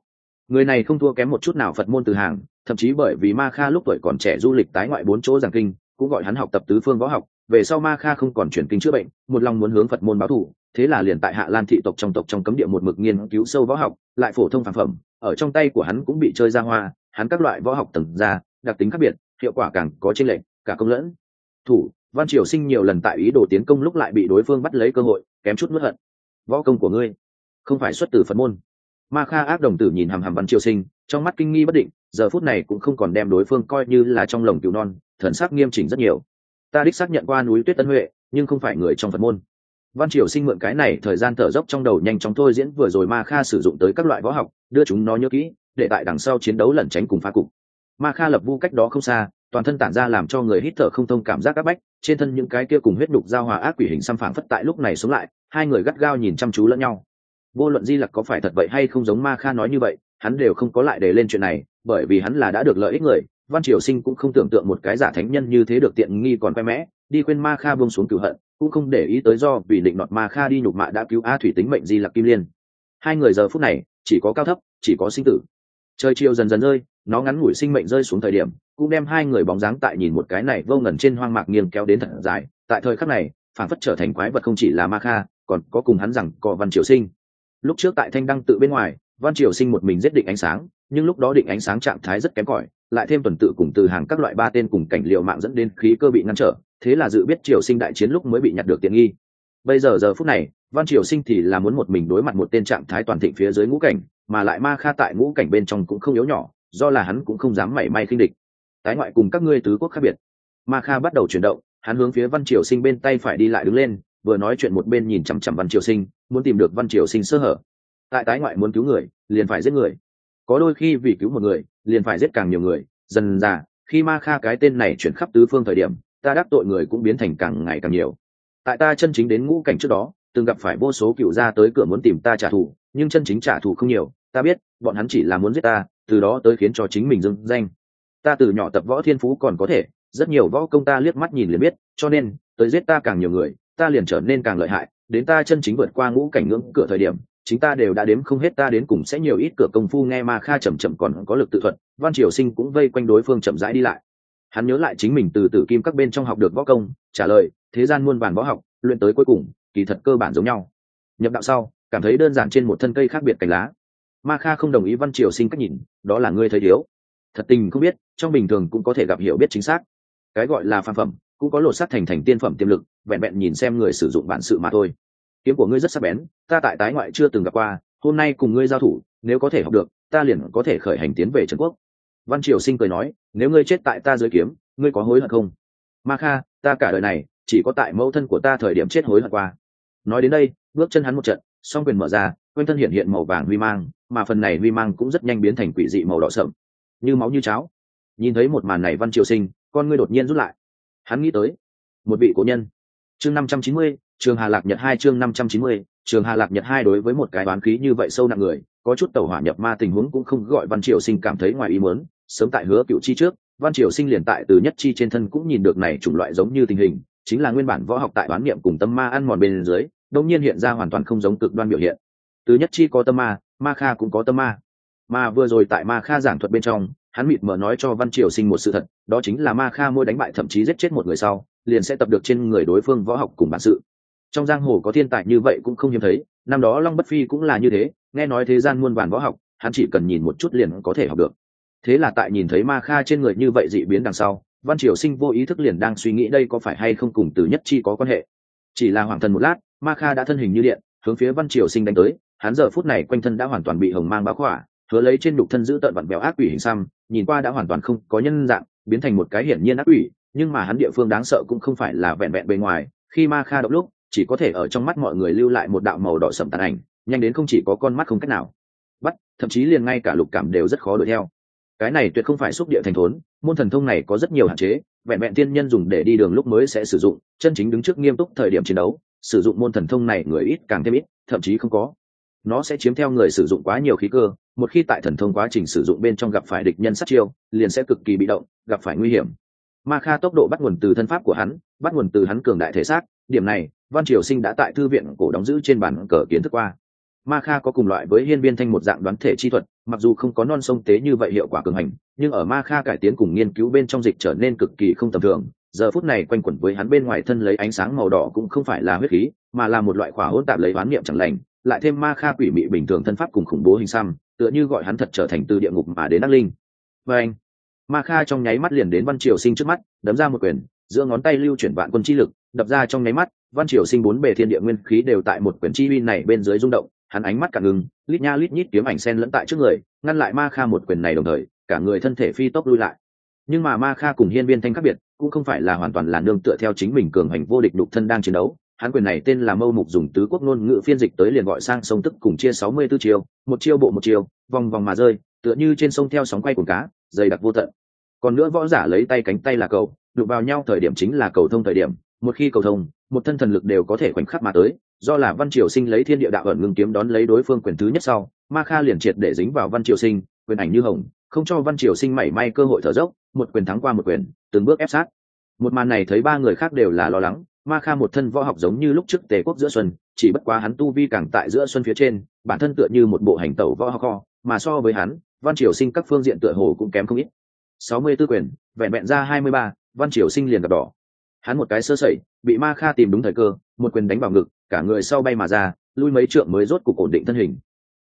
Người này không thua kém một chút nào phật môn từ hàng, thậm chí bởi vì ma kha lúc tuổi còn trẻ du lịch tái ngoại bốn chỗ giảng kinh cũng gọi hắn học tập tứ phương võ học, về sau ma kha không còn chuyển kinh chữa bệnh, một lòng muốn hướng phật môn báo thủ thế là liền tại hạ lan thị tộc trong tộc trong cấm địa một mực nghiên cứu sâu võ học, lại phổ thông phản phẩm, ở trong tay của hắn cũng bị chơi ra hoa, hắn các loại võ học tầng ra, đặc tính khác biệt, hiệu quả càng có trên lệnh cả công lẫn. Thủ, văn triều sinh nhiều lần tại ý đồ tiến công lúc lại bị đối phương bắt lấy cơ hội, kém chút mất hận. Võ công của ngươi không phải xuất từ phật môn. Ma kha ác đồng tử nhìn hàm hàm văn triều sinh, trong mắt kinh nghi bất định, giờ phút này cũng không còn đem đối phương coi như là trong lồng cứu non thần sắc nghiêm chỉnh rất nhiều. Ta đích xác nhận qua núi tuyết tân huệ, nhưng không phải người trong phật môn. Văn triều sinh mượn cái này thời gian thở dốc trong đầu nhanh chóng thôi diễn vừa rồi ma kha sử dụng tới các loại võ học, đưa chúng nó nhớ kỹ, để tại đằng sau chiến đấu lẩn tránh cùng phá cục. Ma kha lập vu cách đó không xa, toàn thân tản ra làm cho người hít thở không thông cảm giác áp bách, trên thân những cái kia cùng huyết đục giao hòa ác quỷ hình xăm phảng phất tại lúc này sống lại, hai người gắt gao nhìn chăm chú lẫn nhau. Vô luận di lặc có phải thật vậy hay không giống ma kha nói như vậy, hắn đều không có lại để lên chuyện này, bởi vì hắn là đã được lợi ích người văn triều sinh cũng không tưởng tượng một cái giả thánh nhân như thế được tiện nghi còn quay mẽ, đi quên ma kha buông xuống cửu hận, cũng không để ý tới do vì định nọt ma kha đi nhục mạ đã cứu a thủy tính mệnh di lặc kim liên. Hai người giờ phút này, chỉ có cao thấp, chỉ có sinh tử. Trời chiều dần dần rơi, nó ngắn ngủi sinh mệnh rơi xuống thời điểm, cũng đem hai người bóng dáng tại nhìn một cái này vô ngần trên hoang mạc nghiêng kéo đến thật dài. Tại thời khắc này, phản phất trở thành quái vật không chỉ là ma kha, còn có cùng hắn rằng có văn triều sinh. Lúc trước tại thanh đăng tự bên ngoài, văn triều sinh một mình giết định ánh sáng nhưng lúc đó định ánh sáng trạng thái rất kém cỏi, lại thêm tuần tự cùng từ hàng các loại ba tên cùng cảnh liệu mạng dẫn đến khí cơ bị ngăn trở, thế là dự biết triều sinh đại chiến lúc mới bị nhặt được tiện nghi. Bây giờ giờ phút này, văn triều sinh thì là muốn một mình đối mặt một tên trạng thái toàn thịnh phía dưới ngũ cảnh, mà lại ma kha tại ngũ cảnh bên trong cũng không yếu nhỏ, do là hắn cũng không dám mảy may khinh địch. Tái ngoại cùng các ngươi tứ quốc khác biệt. Ma kha bắt đầu chuyển động, hắn hướng phía văn triều sinh bên tay phải đi lại đứng lên, vừa nói chuyện một bên nhìn chằm chằm văn triều sinh, muốn tìm được văn triều sinh sơ hở. Tại tái ngoại muốn cứu người, liền phải giết người có đôi khi vì cứu một người, liền phải giết càng nhiều người. Dần dà, khi ma kha cái tên này chuyển khắp tứ phương thời điểm, ta đắc tội người cũng biến thành càng ngày càng nhiều. Tại ta chân chính đến ngũ cảnh trước đó, từng gặp phải vô số cựu gia tới cửa muốn tìm ta trả thù, nhưng chân chính trả thù không nhiều. Ta biết, bọn hắn chỉ là muốn giết ta, từ đó tới khiến cho chính mình dưng danh. Ta từ nhỏ tập võ thiên phú còn có thể, rất nhiều võ công ta liếc mắt nhìn liền biết, cho nên, tới giết ta càng nhiều người, ta liền trở nên càng lợi hại. Đến ta chân chính vượt qua ngũ cảnh ngưỡng cửa thời điểm chính ta đều đã đếm không hết, ta đến cùng sẽ nhiều ít cửa công phu, nghe ma kha chậm chậm còn có lực tự thuật, văn triều sinh cũng vây quanh đối phương chậm rãi đi lại. Hắn nhớ lại chính mình từ tử kim các bên trong học được võ công, trả lời, thế gian muôn bản võ học, luyện tới cuối cùng, kỳ thật cơ bản giống nhau. Nhập đạo sau, cảm thấy đơn giản trên một thân cây khác biệt cành lá. Ma kha không đồng ý văn triều sinh cách nhìn, đó là ngươi thấy thiếu. Thật tình không biết, trong bình thường cũng có thể gặp hiểu biết chính xác. Cái gọi là phàm phẩm, cũng có lột sắt thành thành tiên phẩm tiềm lực, vẹn vẹn nhìn xem người sử dụng bản sự mà thôi kiếm của ngươi rất sắc bén, ta tại tái ngoại chưa từng gặp qua, hôm nay cùng ngươi giao thủ, nếu có thể học được, ta liền có thể khởi hành tiến về trần quốc. Văn triều sinh cười nói, nếu ngươi chết tại ta dưới kiếm, ngươi có hối hận không? Ma kha, ta cả đời này, chỉ có tại mẫu thân của ta thời điểm chết hối hận qua. Nói đến đây, bước chân hắn một trận, song quyền mở ra, quanh thân hiện hiện màu vàng vi mang, mà phần này vi mang cũng rất nhanh biến thành quỷ dị màu đỏ sậm như máu như cháo. Nhìn thấy một màn này văn triều sinh, con ngươi đột nhiên rút lại. Hắn nghĩ tới, một vị cổ nhân. Chương năm trăm chín mươi trường hà lạc nhật hai chương năm trăm chín mươi, trường hà lạc nhật hai đối với một cái bán khí như vậy sâu nặng người, có chút tàu hỏa nhập ma tình huống cũng không gọi văn triều sinh cảm thấy ngoài ý muốn, sớm tại hứa cựu chi trước, văn triều sinh liền tại từ nhất chi trên thân cũng nhìn được này chủng loại giống như tình hình, chính là nguyên bản võ học tại bán niệm cùng tâm ma ăn mòn bên dưới đông nhiên hiện ra hoàn toàn không giống cực đoan biểu hiện. Từ nhất chi có tâm ma ma kha cũng có tâm ma. Mà vừa rồi tại ma kha giảng thuật bên trong, hắn mịt mờ nói cho văn triều sinh một sự thật, đó chính là ma kha môi đánh bại thậm chí giết chết một người sau, liền sẽ tập được trên người đối phương võ học cùng bản sự trong giang hồ có thiên tài như vậy cũng không hiếm thấy, năm đó long bất phi cũng là như thế, nghe nói thế gian muôn vàn võ học, hắn chỉ cần nhìn một chút liền có thể học được. Thế là tại nhìn thấy ma kha trên người như vậy dị biến đằng sau, văn triều sinh vô ý thức liền đang suy nghĩ đây có phải hay không cùng từ nhất chi có quan hệ. Chỉ là hoàng thần một lát, ma kha đã thân hình như điện, hướng phía văn triều sinh đánh tới, hắn giờ phút này quanh thân đã hoàn toàn bị hồng mang báo khỏa, hứa lấy trên đục thân giữ tận vặn béo ác quỷ hình xăm, nhìn qua đã hoàn toàn không có nhân dạng, biến thành một cái hiển nhiên ác quỷ, nhưng mà hắn địa phương đáng sợ cũng không phải là vẹn vẹn bề ngoài, khi ma kha động lúc chỉ có thể ở trong mắt mọi người lưu lại một đạo màu đỏ sậm tàn ảnh, nhanh đến không chỉ có con mắt không cách nào. Bắt, thậm chí liền ngay cả lục cảm đều rất khó đuổi theo. Cái này tuyệt không phải xúc địa thành thốn, môn thần thông này có rất nhiều hạn chế, vẹn vẹn tiên nhân dùng để đi đường lúc mới sẽ sử dụng, chân chính đứng trước nghiêm túc thời điểm chiến đấu, sử dụng môn thần thông này người ít càng thêm ít, thậm chí không có. Nó sẽ chiếm theo người sử dụng quá nhiều khí cơ, một khi tại thần thông quá trình sử dụng bên trong gặp phải địch nhân sát chiêu, liền sẽ cực kỳ bị động, gặp phải nguy hiểm. Ma kha tốc độ bắt nguồn từ thân pháp của hắn, bắt nguồn từ hắn cường đại thể xác, điểm này văn triều sinh đã tại thư viện cổ đóng giữ trên bản cờ kiến thức qua. Ma kha có cùng loại với hiên viên thanh một dạng đoán thể chi thuật, mặc dù không có non sông tế như vậy hiệu quả cường hành, nhưng ở ma kha cải tiến cùng nghiên cứu bên trong dịch trở nên cực kỳ không tầm thường. Giờ phút này quanh quẩn với hắn bên ngoài thân lấy ánh sáng màu đỏ cũng không phải là huyết khí, mà là một loại khỏa hỗn tạp lấy oán niệm chẳng lành, lại thêm ma kha quỷ mị bình thường thân pháp cùng khủng bố hình xăm, tựa như gọi hắn thật trở thành từ địa ngục mà đến đắc linh. Và anh, ma kha trong nháy mắt liền đến văn triều sinh trước mắt, đấm ra một quyền, giữa ngón tay lưu chuyển vạn quân chi lực, đập ra trong nháy mắt văn triều sinh bốn bề thiên địa nguyên khí đều tại một quyển chi uy này bên dưới rung động hắn ánh mắt cả ngừng lít nha lít nhít kiếm ảnh sen lẫn tại trước người ngăn lại ma kha một quyền này đồng thời cả người thân thể phi tốc lui lại. Nhưng mà ma kha cùng hiên viên thanh khác biệt cũng không phải là hoàn toàn là nương tựa theo chính mình cường hành vô địch đục thân đang chiến đấu hắn quyền này tên là mâu mục dùng tứ quốc ngôn ngữ phiên dịch tới liền gọi sang sông tức cùng chia sáu mươi 64 chiều, một chiêu bộ một chiều, vòng vòng mà rơi tựa như trên sông theo sóng quay của cá dày đặc vô tận. Còn nữa võ giả lấy tay cánh tay là cầu đụng vào nhau thời điểm chính là cầu thông thời điểm một khi cầu thông một thân thần lực đều có thể khoảnh khắc mà tới, do là văn triều sinh lấy thiên địa đạo ẩn ngưng kiếm đón lấy đối phương quyền thứ nhất sau, ma kha liền triệt để dính vào văn triều sinh, quyền ảnh như hồng, không cho văn triều sinh mảy may cơ hội thở dốc, một quyền thắng qua một quyền, từng bước ép sát. Một màn này thấy ba người khác đều là lo lắng, ma kha một thân võ học giống như lúc trước tề quốc giữa xuân, chỉ bất quá hắn tu vi càng tại giữa xuân phía trên, bản thân tựa như một bộ hành tẩu võ học kho, mà so với hắn, văn triều sinh các phương diện tựa hồ cũng kém không ít. Sáu mươi tư quyền, vẹn vẹn ra hai mươi ba, văn triều sinh liền gặp đỏ hắn một cái sơ sẩy, bị ma kha tìm đúng thời cơ, một quyền đánh vào ngực, cả người sau bay mà ra, lui mấy trượng mới rốt cục ổn định thân hình.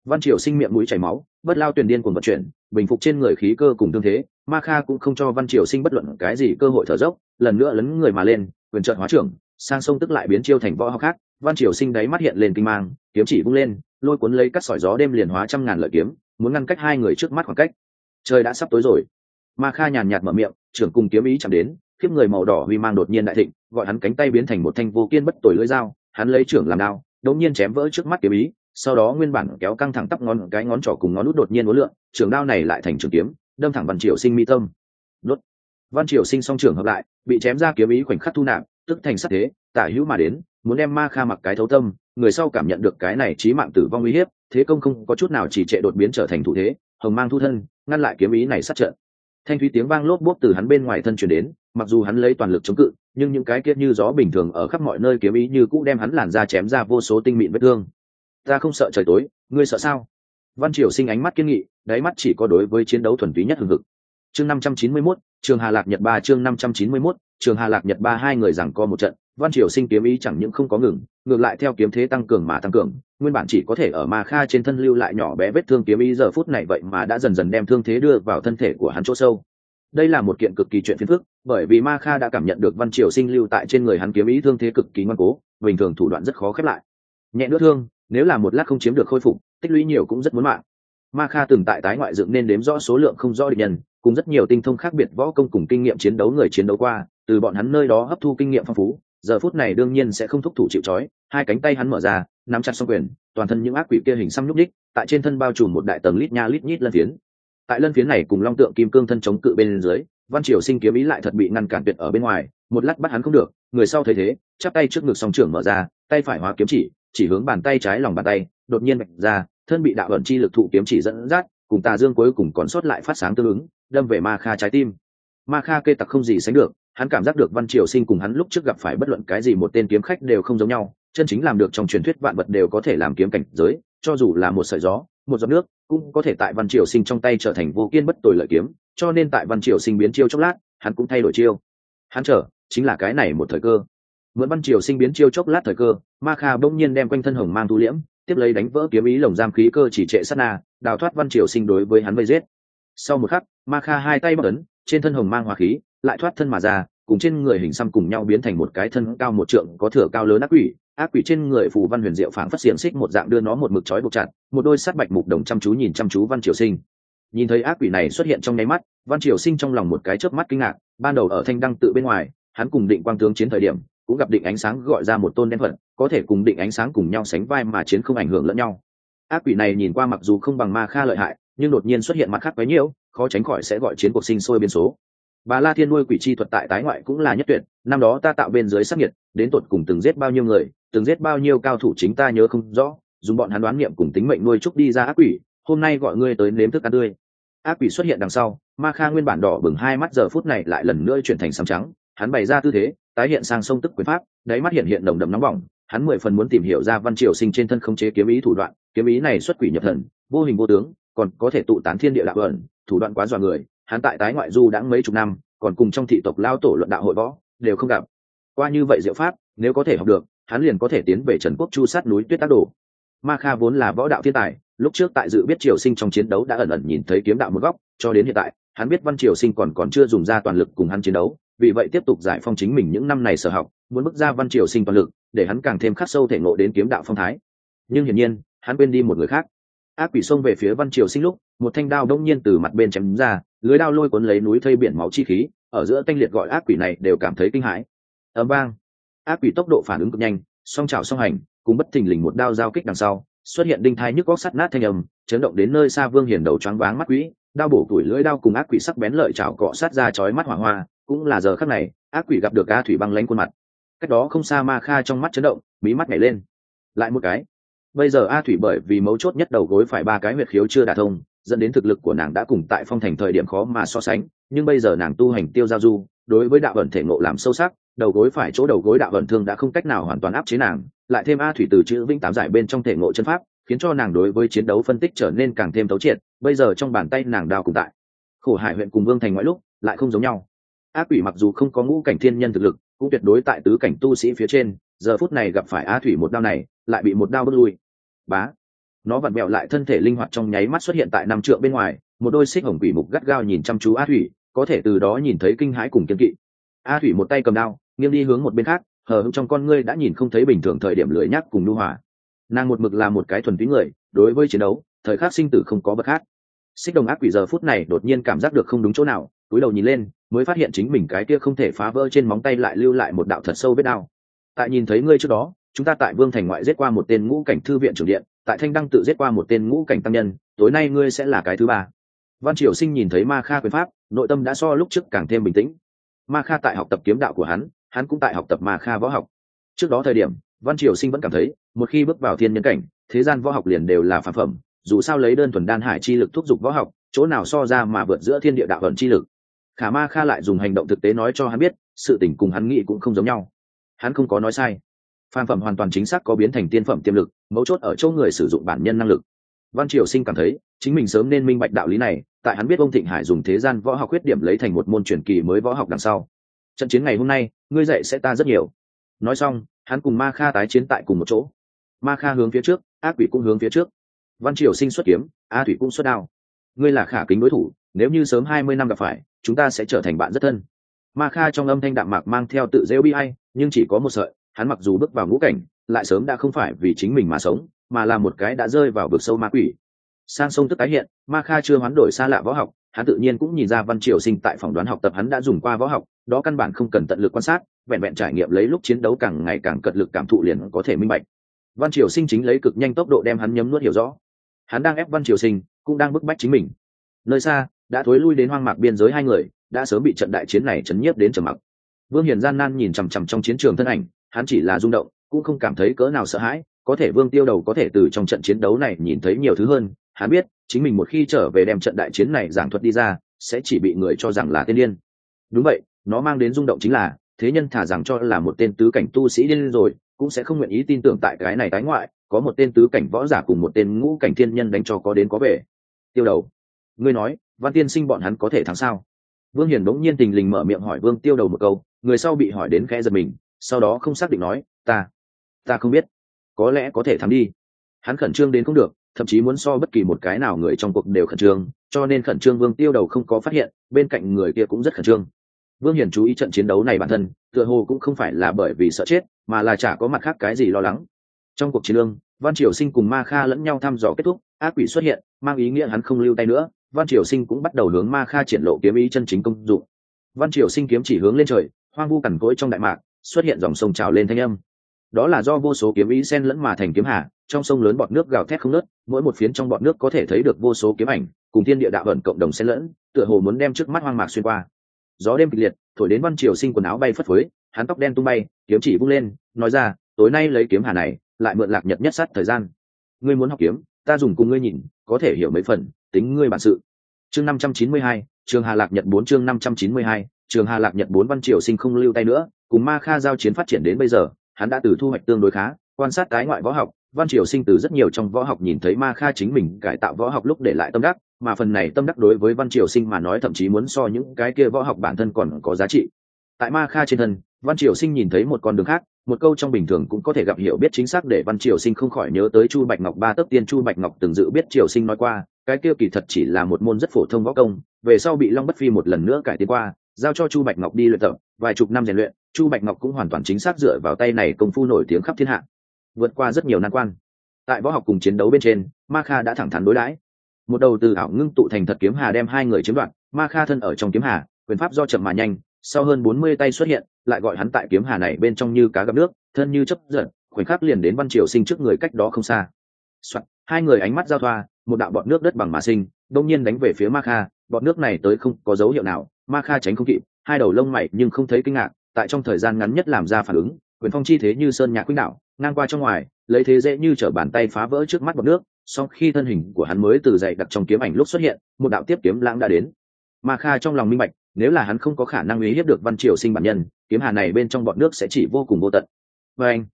Văn triều sinh miệng mũi chảy máu, bất lao tuyển điên cùng vận chuyển, bình phục trên người khí cơ cùng tương thế, ma kha cũng không cho văn triều sinh bất luận cái gì cơ hội thở dốc, lần nữa lấn người mà lên, quyền trợn hóa trưởng, sang sông tức lại biến chiêu thành võ học khác, văn triều sinh đáy mắt hiện lên kinh mang, kiếm chỉ vung lên, lôi cuốn lấy cắt sỏi gió đêm liền hóa trăm ngàn lợi kiếm, muốn ngăn cách hai người trước mắt khoảng cách. Trời đã sắp tối rồi. Ma kha nhàn nhạt mở miệng, trưởng cùng kiếm ý chạm đến khiếp người màu đỏ huy mang đột nhiên đại thịnh, gọi hắn cánh tay biến thành một thanh vô kiên bất tội lưỡi dao, hắn lấy trưởng làm đao, đột nhiên chém vỡ trước mắt kiếm ý, sau đó nguyên bản kéo căng thẳng tắp ngón cái ngón trỏ cùng ngón út đột nhiên uốn lượn, trường đao này lại thành trường kiếm, đâm thẳng văn triều sinh mi tâm. Đốt. Văn triều sinh song trưởng hợp lại, bị chém ra kiếm ý khoảnh khắc thu nạp, tức thành sát thế, tả hữu mà đến, muốn đem ma kha mặc cái thấu tâm, người sau cảm nhận được cái này trí mạng tử vong uy hiếp, thế công không có chút nào chỉ trệ đột biến trở thành thủ thế, hồng mang thu thân, ngăn lại kiếm ý này sát trận thanh thúy tiếng vang lốp bốp từ hắn bên ngoài thân chuyển đến mặc dù hắn lấy toàn lực chống cự nhưng những cái kia như gió bình thường ở khắp mọi nơi kiếm ý như cũ đem hắn làn ra chém ra vô số tinh mịn vết thương. Ta không sợ trời tối ngươi sợ sao? Văn triều sinh ánh mắt kiên nghị đáy mắt chỉ có đối với chiến đấu thuần túy nhất hừng hực. Chương năm trăm chín mươi 591, trường hà lạc nhật ba chương năm trăm chín mươi 591, trường hà lạc nhật ba hai người rằng co một trận văn triều sinh kiếm ý chẳng những không có ngừng ngược lại theo kiếm thế tăng cường mà tăng cường nguyên bản chỉ có thể ở ma kha trên thân lưu lại nhỏ bé vết thương kiếm ý giờ phút này vậy mà đã dần dần đem thương thế đưa vào thân thể của hắn chỗ sâu. Đây là một kiện cực kỳ chuyện phiền phức, bởi vì ma kha đã cảm nhận được văn triều sinh lưu tại trên người hắn kiếm ý thương thế cực kỳ ngoan cố, bình thường thủ đoạn rất khó khép lại. Nhẹ nữa thương, nếu là một lát không chiếm được khôi phục, tích lũy nhiều cũng rất muốn mạng. Ma kha từng tại tái ngoại dựng nên đếm rõ số lượng không rõ định nhân, cùng rất nhiều tinh thông khác biệt võ công cùng kinh nghiệm chiến đấu người chiến đấu qua, từ bọn hắn nơi đó hấp thu kinh nghiệm phong phú giờ phút này đương nhiên sẽ không thúc thủ chịu trói, hai cánh tay hắn mở ra, nắm chặt xong quyền, toàn thân những ác quỷ kia hình xăm nhúc ních tại trên thân bao trùm một đại tầng lít nha lít nhít lân phiến. Tại lân phiến này cùng long tượng kim cương thân chống cự bên dưới, văn triều sinh kiếm ý lại thật bị ngăn cản tuyệt ở bên ngoài, một lát bắt hắn không được, người sau thấy thế, chắp tay trước ngực song trưởng mở ra, tay phải hóa kiếm chỉ chỉ hướng bàn tay trái lòng bàn tay, đột nhiên mạnh ra, thân bị đạo ẩn chi lực thụ kiếm chỉ dẫn dắt, cùng tà dương cuối cùng còn sót lại phát sáng tương ứng, đâm về ma kha trái tim. Ma kha kê tặc không gì sánh được hắn cảm giác được văn triều sinh cùng hắn lúc trước gặp phải bất luận cái gì một tên kiếm khách đều không giống nhau, chân chính làm được trong truyền thuyết vạn vật đều có thể làm kiếm cảnh giới, cho dù là một sợi gió, một giọt nước, cũng có thể tại văn triều sinh trong tay trở thành vô kiên bất tồi lợi kiếm, cho nên tại văn triều sinh biến chiêu chốc lát, hắn cũng thay đổi chiêu. Hắn trở chính là cái này một thời cơ. Mượn văn triều sinh biến chiêu chốc lát thời cơ, ma kha bỗng nhiên đem quanh thân hồng mang thu liễm, tiếp lấy đánh vỡ kiếm ý lồng giam khí cơ chỉ trệ sát na, đào thoát văn triều sinh đối với hắn vây giết. Sau một khắc, ma kha hai tay bất ấn, trên thân hồng mang hòa khí lại thoát thân mà ra, cùng trên người hình xăm cùng nhau biến thành một cái thân cao một trượng, có thửa cao lớn ác quỷ. Ác quỷ trên người phù văn huyền diệu phảng phất xiềng xích, một dạng đưa nó một mực trói buộc chặt, một đôi sát bạch mục đồng chăm chú nhìn chăm chú văn triều sinh. Nhìn thấy ác quỷ này xuất hiện trong nháy mắt, văn triều sinh trong lòng một cái chớp mắt kinh ngạc, ban đầu ở thanh đăng tự bên ngoài, hắn cùng định quang tướng chiến thời điểm, cũng gặp định ánh sáng gọi ra một tôn đen thuận có thể cùng định ánh sáng cùng nhau sánh vai mà chiến không ảnh hưởng lẫn nhau. Ác quỷ này nhìn qua mặc dù không bằng ma kha lợi hại, nhưng đột nhiên xuất hiện mặt khác quấy nhiễu, khó tránh khỏi sẽ gọi chiến cuộc sinh sôi biến số bà la thiên nuôi quỷ chi thuật tại tái ngoại cũng là nhất tuyệt. Năm đó ta tạo bên dưới sắc nhiệt, đến tột cùng từng giết bao nhiêu người, từng giết bao nhiêu cao thủ chính ta nhớ không rõ. Dùng bọn hắn đoán niệm cùng tính mệnh nuôi trúc đi ra ác quỷ, hôm nay gọi ngươi tới nếm thức ăn tươi. Ác quỷ xuất hiện đằng sau, ma kha nguyên bản đỏ bừng hai mắt giờ phút này lại lần nữa chuyển thành sắm trắng. Hắn bày ra tư thế, tái hiện sang sông tức quyền pháp, đáy mắt hiện hiện đồng đậm nóng bỏng. Hắn mười phần muốn tìm hiểu ra văn triều sinh trên thân không chế kiếm ý thủ đoạn. Kiếm ý này xuất quỷ nhập thần, vô hình vô tướng, còn có thể tụ tán thiên địa đạo ẩn, thủ đoạn quá dọa người hắn tại tái ngoại du đã mấy chục năm, còn cùng trong thị tộc lao tổ luận đạo hội võ, đều không gặp. Qua như vậy diệu pháp, nếu có thể học được, hắn liền có thể tiến về trần quốc chu sát núi tuyết tác đồ. Ma kha vốn là võ đạo thiên tài, lúc trước tại dự biết triều sinh trong chiến đấu đã ẩn ẩn nhìn thấy kiếm đạo một góc, cho đến hiện tại, hắn biết văn triều sinh còn còn chưa dùng ra toàn lực cùng hắn chiến đấu, vì vậy tiếp tục giải phong chính mình những năm này sở học, muốn bước ra văn triều sinh toàn lực, để hắn càng thêm khắc sâu thể ngộ đến kiếm đạo phong thái. Nhưng hiển nhiên, hắn quên đi một người khác. Ác quỷ xông về phía văn triều sinh lúc một thanh đao đông nhiên từ mặt bên chém ra, lưới đao lôi cuốn lấy núi thây biển máu chi khí, ở giữa thanh liệt gọi ác quỷ này đều cảm thấy kinh hãi. Ấm vang. Ác quỷ tốc độ phản ứng cực nhanh, song trào song hành, cùng bất thình lình một đao giao kích đằng sau, xuất hiện đinh thai nhức góc sắt nát thanh âm, chấn động đến nơi xa vương hiền đầu choáng váng mắt quỷ, đao bổ tuổi lưỡi đao cùng ác quỷ sắc bén lợi chảo cọ sát ra chói mắt hỏa hoa, cũng là giờ khắc này, ác quỷ gặp được a thủy băng lánh khuôn mặt. Cách đó không xa ma kha trong mắt chấn động, mí mắt nhảy lên. Lại một cái. Bây giờ a thủy bởi vì mấu chốt nhất đầu gối phải ba cái huyệt khiếu chưa đả thông dẫn đến thực lực của nàng đã cùng tại phong thành thời điểm khó mà so sánh, nhưng bây giờ nàng tu hành tiêu giao du, đối với đạo vận thể ngộ làm sâu sắc, đầu gối phải chỗ đầu gối đạo vận thương đã không cách nào hoàn toàn áp chế nàng, lại thêm a thủy từ chữ vĩnh tám giải bên trong thể ngộ chân pháp, khiến cho nàng đối với chiến đấu phân tích trở nên càng thêm thấu triệt, bây giờ trong bàn tay nàng đao cùng tại. Khổ hải huyện cùng vương thành ngoại lúc, lại không giống nhau. Ác quỷ mặc dù không có ngũ cảnh thiên nhân thực lực, cũng tuyệt đối tại tứ cảnh tu sĩ phía trên, giờ phút này gặp phải a thủy một đao này, lại bị một đao bước lui. Bá nó vặn mẹo lại thân thể linh hoạt trong nháy mắt xuất hiện tại năm trượng bên ngoài, một đôi xích hồng quỷ mục gắt gao nhìn chăm chú a thủy, có thể từ đó nhìn thấy kinh hãi cùng kiên kỵ. A thủy một tay cầm đao, nghiêng đi hướng một bên khác, hờ hững trong con ngươi đã nhìn không thấy bình thường thời điểm lưỡi nhắc cùng nu hòa. Nàng một mực là một cái thuần túy người, đối với chiến đấu, thời khắc sinh tử không có bất khác xích đồng ác quỷ giờ phút này đột nhiên cảm giác được không đúng chỗ nào, túi đầu nhìn lên, mới phát hiện chính mình cái kia không thể phá vỡ trên móng tay lại lưu lại một đạo thật sâu vết đao. Tại nhìn thấy ngươi trước đó, chúng ta tại vương thành ngoại giết qua một tên ngũ cảnh thư viện trưởng điện tại thanh đăng tự giết qua một tên ngũ cảnh tăng nhân, tối nay ngươi sẽ là cái thứ ba. Văn triều sinh nhìn thấy ma kha quyền pháp, nội tâm đã so lúc trước càng thêm bình tĩnh. Ma kha tại học tập kiếm đạo của hắn hắn cũng tại học tập ma kha võ học. Trước đó thời điểm, văn triều sinh vẫn cảm thấy, một khi bước vào thiên nhân cảnh, thế gian võ học liền đều là phản phẩm, dù sao lấy đơn thuần đan hải chi lực thúc giục võ học, chỗ nào so ra mà vượt giữa thiên địa đạo vận chi lực. Khả ma kha lại dùng hành động thực tế nói cho hắn biết, sự tình cùng hắn nghĩ cũng không giống nhau. Hắn không có nói sai phàm phẩm hoàn toàn chính xác có biến thành tiên phẩm tiềm lực, mấu chốt ở chỗ người sử dụng bản nhân năng lực. Văn triều sinh cảm thấy, chính mình sớm nên minh bạch đạo lý này, tại hắn biết ông thịnh hải dùng thế gian võ học khuyết điểm lấy thành một môn truyền kỳ mới võ học đằng sau. Trận chiến ngày hôm nay, ngươi dạy sẽ ta rất nhiều. Nói xong, hắn cùng ma kha tái chiến tại cùng một chỗ. Ma kha hướng phía trước, ác quỷ cũng hướng phía trước. Văn triều sinh xuất kiếm, a thủy cũng xuất đao. Ngươi là khả kính đối thủ, nếu như sớm hai mươi năm gặp phải, chúng ta sẽ trở thành bạn rất thân. Ma kha trong âm thanh đạm mạc mang theo tự rêu bi hay nhưng chỉ có một sợi hắn mặc dù bước vào ngũ cảnh, lại sớm đã không phải vì chính mình mà sống, mà là một cái đã rơi vào vực sâu ma quỷ. Sang sông tức tái hiện, ma kha chưa hoán đổi xa lạ võ học, hắn tự nhiên cũng nhìn ra văn triều sinh tại phòng đoán học tập hắn đã dùng qua võ học, đó căn bản không cần tận lực quan sát, vẹn vẹn trải nghiệm lấy lúc chiến đấu càng ngày càng cật lực cảm thụ liền có thể minh bạch. Văn triều sinh chính lấy cực nhanh tốc độ đem hắn nhấm nuốt hiểu rõ. Hắn đang ép văn triều sinh, cũng đang bức bách chính mình. Nơi xa, đã thối lui đến hoang mạc biên giới hai người, đã sớm bị trận đại chiến này chấn nhiếp đến trầm mặc. Vương hiền gian nan nhìn chằm chằm trong chiến trường thân ảnh hắn chỉ là rung động, cũng không cảm thấy cỡ nào sợ hãi, có thể vương tiêu đầu có thể từ trong trận chiến đấu này nhìn thấy nhiều thứ hơn, hắn biết, chính mình một khi trở về đem trận đại chiến này giảng thuật đi ra, sẽ chỉ bị người cho rằng là tên điên. Đúng vậy, nó mang đến rung động chính là, thế nhân thả rằng cho là một tên tứ cảnh tu sĩ điên rồi, cũng sẽ không nguyện ý tin tưởng tại cái này tái ngoại, có một tên tứ cảnh võ giả cùng một tên ngũ cảnh thiên nhân đánh cho có đến có về. Tiêu đầu, ngươi nói, văn tiên sinh bọn hắn có thể thắng sao? Vương hiển g nhiên tình lình mở miệng hỏi vương tiêu đầu một câu, người sau bị hỏi đến khẽ giật mình sau đó không xác định nói, ta ta không biết, có lẽ có thể thắng đi. Hắn khẩn trương đến không được, thậm chí muốn so bất kỳ một cái nào người trong cuộc đều khẩn trương, cho nên khẩn trương vương tiêu đầu không có phát hiện, bên cạnh người kia cũng rất khẩn trương. Vương hiển chú ý trận chiến đấu này bản thân, tựa hồ cũng không phải là bởi vì sợ chết, mà là chả có mặt khác cái gì lo lắng. Trong cuộc chiến lương, văn triều sinh cùng ma kha lẫn nhau thăm dò kết thúc, ác quỷ xuất hiện, mang ý nghĩa hắn không lưu tay nữa, văn triều sinh cũng bắt đầu hướng ma kha triển lộ kiếm ý chân chính công dụng. Văn triều sinh kiếm chỉ hướng lên trời, hoang vu cằn cỗi trong đại mạc xuất hiện dòng sông trào lên thanh âm. Đó là do vô số kiếm ý sen lẫn mà thành kiếm hà, trong sông lớn bọt nước gào thét không nớt mỗi một phiến trong bọt nước có thể thấy được vô số kiếm ảnh, cùng thiên địa đạo vận cộng đồng xen lẫn, tựa hồ muốn đem trước mắt hoang mạc xuyên qua. Gió đêm kịch liệt, thổi đến văn triều sinh quần áo bay phất phới, hắn tóc đen tung bay, kiếm chỉ vung lên, nói ra, tối nay lấy kiếm hà này, lại mượn lạc nhật nhất sát thời gian. Ngươi muốn học kiếm, ta dùng cùng ngươi nhìn, có thể hiểu mấy phần, tính ngươi bản sự. Chương năm trăm chín mươi hai, trường hà lạc nhật bốn, chương năm trăm chín mươi hai, trường hà lạc nhật bốn, văn triều sinh không lưu tay nữa cùng ma kha giao chiến phát triển đến bây giờ, hắn đã từ thu hoạch tương đối khá, quan sát cái ngoại võ học, văn triều sinh từ rất nhiều trong võ học nhìn thấy ma kha chính mình cải tạo võ học lúc để lại tâm đắc, mà phần này tâm đắc đối với văn triều sinh mà nói thậm chí muốn so những cái kia võ học bản thân còn có giá trị. Tại ma kha trên thân, văn triều sinh nhìn thấy một con đường khác, một câu trong bình thường cũng có thể gặp hiểu biết chính xác để văn triều sinh không khỏi nhớ tới chu bạch ngọc, ba tấc tiên chu bạch ngọc từng dự biết triều sinh nói qua, cái kia kỳ thật chỉ là một môn rất phổ thông võ công, về sau bị long bất phi một lần nữa cải tiến qua, giao cho chu bạch ngọc đi luyện tập, vài chục năm rèn luyện chu bạch ngọc cũng hoàn toàn chính xác dựa vào tay này công phu nổi tiếng khắp thiên hạ. Vượt qua rất nhiều nan quan. Tại võ học cùng chiến đấu bên trên, ma kha đã thẳng thắn đối đãi. Một đầu từ ảo ngưng tụ thành thật kiếm hà đem hai người chiếm đoạt, ma kha thân ở trong kiếm hà, quyền pháp do chậm mà nhanh, sau hơn bốn mươi tay xuất hiện, lại gọi hắn tại kiếm hà này bên trong như cá gặp nước, thân như chấp giận, khoảnh khắc liền đến văn triều sinh trước người cách đó không xa、Soạn. hai người ánh mắt giao thoa, một đạo bọt nước đất bằng mà sinh, đông nhiên đánh về phía ma kha, bọt nước này tới không có dấu hiệu nào, ma kha tránh không kịp, hai đầu lông mày nhưng không thấy kinh ngạc tại trong thời gian ngắn nhất làm ra phản ứng, quyền phong chi thế như sơn nhạc quýnh đạo ngang qua trong ngoài, lấy thế dễ như t bàn tay phá vỡ trước mắt bọc nước, sau khi thân hình của hắn mới từ dậy đặt trong kiếm ảnh lúc xuất hiện, một đạo tiếp kiếm lãng đã đến. Ma kha trong lòng minh bạch, nếu là hắn không có khả năng uy hiếp được văn triều sinh bản nhân, kiếm hà này bên trong bọn nước sẽ chỉ vô cùng vô tận. Và anh,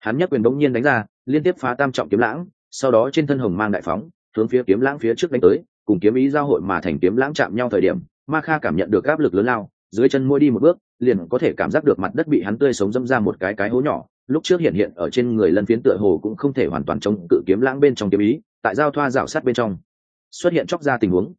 hắn nhất quyền đống nhiên đánh ra, liên tiếp phá tam trọng kiếm lãng, sau đó trên thân hồng mang đại phóng, hướng phía kiếm lãng phía trước đánh tới, cùng kiếm ý giao hội mà thành kiếm lãng chạm nhau thời điểm, ma kha cảm nhận được áp lực lớn lao, dưới chân môi đi một bước liền có thể cảm giác được mặt đất bị hắn tươi sống dâm ra một cái cái hố nhỏ. Lúc trước hiện hiện ở trên người lân phiến tựa hồ cũng không thể hoàn toàn chống cự kiếm lãng bên trong kiếm ý, tại giao thoa rào sát bên trong, xuất hiện chóc ra tình huống.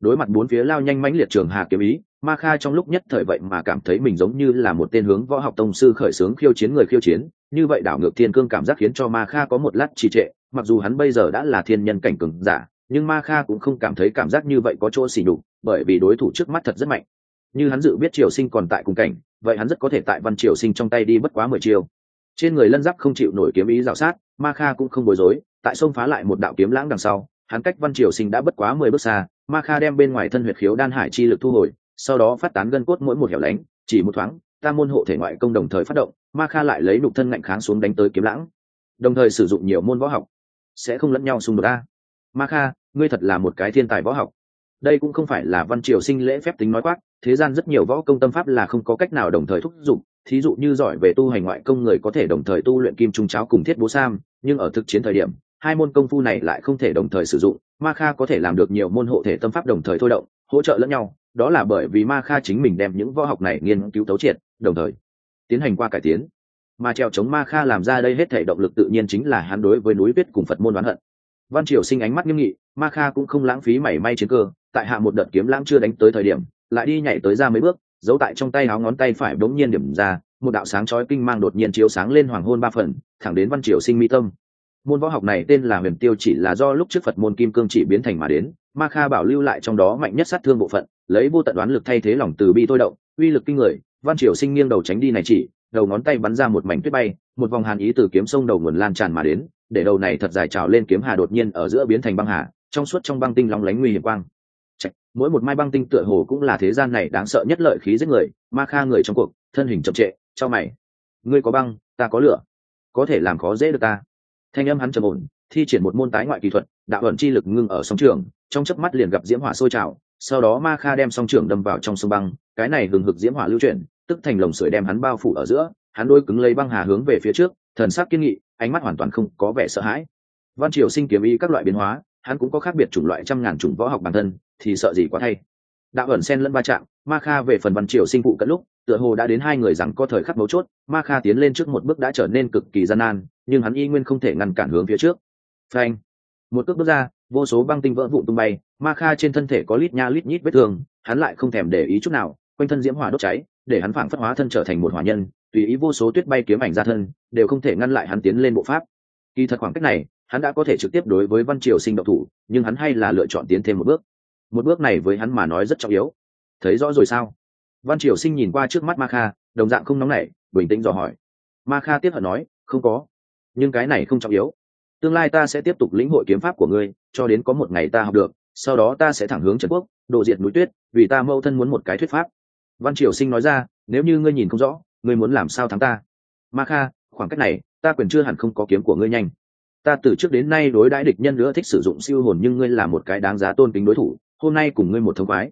Đối mặt bốn phía lao nhanh mãnh liệt trường hà kiếm ý, ma kha trong lúc nhất thời vậy mà cảm thấy mình giống như là một tên hướng võ học tông sư khởi xướng khiêu chiến người khiêu chiến. Như vậy đảo ngược thiên cương cảm giác khiến cho ma kha có một lát trì trệ, mặc dù hắn bây giờ đã là thiên nhân cảnh cường giả, nhưng ma kha cũng không cảm thấy cảm giác như vậy có chỗ xỉ nhục, bởi vì đối thủ trước mắt thật rất mạnh như hắn dự biết triều sinh còn tại cùng cảnh, vậy hắn rất có thể tại văn triều sinh trong tay đi bất quá mười chiều trên người lân giáp không chịu nổi kiếm ý dạo sát, ma kha cũng không bối rối, tại sông phá lại một đạo kiếm lãng đằng sau, hắn cách văn triều sinh đã bất quá mười bước xa, ma kha đem bên ngoài thân huyệt khiếu đan hải chi lực thu hồi, sau đó phát tán gân cốt mỗi một hẻo lánh, chỉ một thoáng, ta môn hộ thể ngoại công đồng thời phát động, ma kha lại lấy nục thân ngạnh kháng xuống đánh tới kiếm lãng. Đồng thời sử dụng nhiều môn võ học, sẽ không lẫn nhau xung đột a. Ma kha, ngươi thật là một cái thiên tài võ học đây cũng không phải là văn triều sinh lễ phép tính nói quát, thế gian rất nhiều võ công tâm pháp là không có cách nào đồng thời thúc giục. Thí dụ như giỏi về tu hành ngoại công người có thể đồng thời tu luyện kim trung cháo cùng thiết bố sam, nhưng ở thực chiến thời điểm, hai môn công phu này lại không thể đồng thời sử dụng. Ma kha có thể làm được nhiều môn hộ thể tâm pháp đồng thời thôi động, hỗ trợ lẫn nhau. Đó là bởi vì ma kha chính mình đem những võ học này nghiên cứu tấu triệt, đồng thời tiến hành qua cải tiến. Mà treo chống ma kha làm ra đây hết thể động lực tự nhiên chính là hắn đối với núi viết cùng phật môn đoán hận. Văn triều sinh ánh mắt nghiêm nghị ma kha cũng không lãng phí mảy may chiến cơ, tại hạ một đợt kiếm lãng chưa đánh tới thời điểm, lại đi nhảy tới ra mấy bước, giấu tại trong tay áo ngón tay phải bỗng nhiên điểm ra, một đạo sáng chói kinh mang đột nhiên chiếu sáng lên hoàng hôn ba phần, thẳng đến văn triều sinh mi tâm. Môn võ học này tên là huyền tiêu chỉ là do lúc trước phật môn kim cương chỉ biến thành mà đến, ma kha bảo lưu lại trong đó mạnh nhất sát thương bộ phận, lấy vô tận đoán lực thay thế lòng từ bi thôi động, uy lực kinh người, văn triều sinh nghiêng đầu tránh đi này chỉ, đầu ngón tay bắn ra một mảnh tuyết bay, một vòng hàn ý từ kiếm sông đầu nguồn lan tràn mà đến, để đầu này thật dài trào lên kiếm hà đột nhiên ở giữa biến thành băng hà trong suốt trong băng tinh lóng lánh nguy hiểm quang. Chạch, mỗi một mai băng tinh tựa hồ cũng là thế gian này đáng sợ nhất lợi khí giết người ma kha người trong cuộc thân hình chậm trệ cho mày. Ngươi có băng ta có lửa. Có thể làm khó dễ được ta. Thanh âm hắn trầm ổn thi triển một môn tái ngoại kỹ thuật đạo ẩn chi lực ngưng ở song trường trong chớp mắt liền gặp diễm hỏa sôi trào sau đó ma kha đem song trường đâm vào trong sông băng cái này hừng hực diễm hỏa lưu chuyển tức thành lồng sưởi đem hắn bao phủ ở giữa hắn đôi cứng lấy băng hà hướng về phía trước thần sắc kiên nghị ánh mắt hoàn toàn không có vẻ sợ hãi. Văn triều sinh kiếm ý các loại biến hóa hắn cũng có khác biệt chủng loại trăm ngàn chủng võ học bản thân, thì sợ gì quá thay. Đạo ẩn sen lẫn va chạm, ma kha về phần văn triều sinh phụ cận lúc, tựa hồ đã đến hai người rằng có thời khắc mấu chốt, ma kha tiến lên trước một bước đã trở nên cực kỳ gian nan, nhưng hắn y nguyên không thể ngăn cản hướng phía trước. Phanh! Một cước bước ra, vô số băng tinh vỡ vụn tung bay, ma kha trên thân thể có lít nha lít nhít vết thương, hắn lại không thèm để ý chút nào, quanh thân diễm hỏa đốt cháy, để hắn phảng phất hóa thân trở thành một hỏa nhân, tùy ý vô số tuyết bay kiếm ảnh ra thân, đều không thể ngăn lại hắn tiến lên bộ pháp. Kỳ thật khoảng cách này hắn đã có thể trực tiếp đối với văn triều sinh độc thủ, nhưng hắn hay là lựa chọn tiến thêm một bước. Một bước này với hắn mà nói rất trọng yếu. Thấy rõ rồi sao? Văn triều sinh nhìn qua trước mắt ma kha, đồng dạng không nóng nảy, bình tĩnh dò hỏi. Ma kha tiếp hận nói, không có. Nhưng cái này không trọng yếu. Tương lai ta sẽ tiếp tục lĩnh hội kiếm pháp của ngươi, cho đến có một ngày ta học được, sau đó ta sẽ thẳng hướng trần quốc độ diệt núi tuyết, vì ta mâu thân muốn một cái thuyết pháp. Văn triều sinh nói ra, nếu như ngươi nhìn không rõ, ngươi muốn làm sao thắng ta? Ma kha, khoảng cách này, ta quyền chưa hẳn không có kiếm của ngươi nhanh ta từ trước đến nay đối đãi địch nhân nữa thích sử dụng siêu hồn nhưng ngươi là một cái đáng giá tôn kính đối thủ, hôm nay cùng ngươi một thông khoái.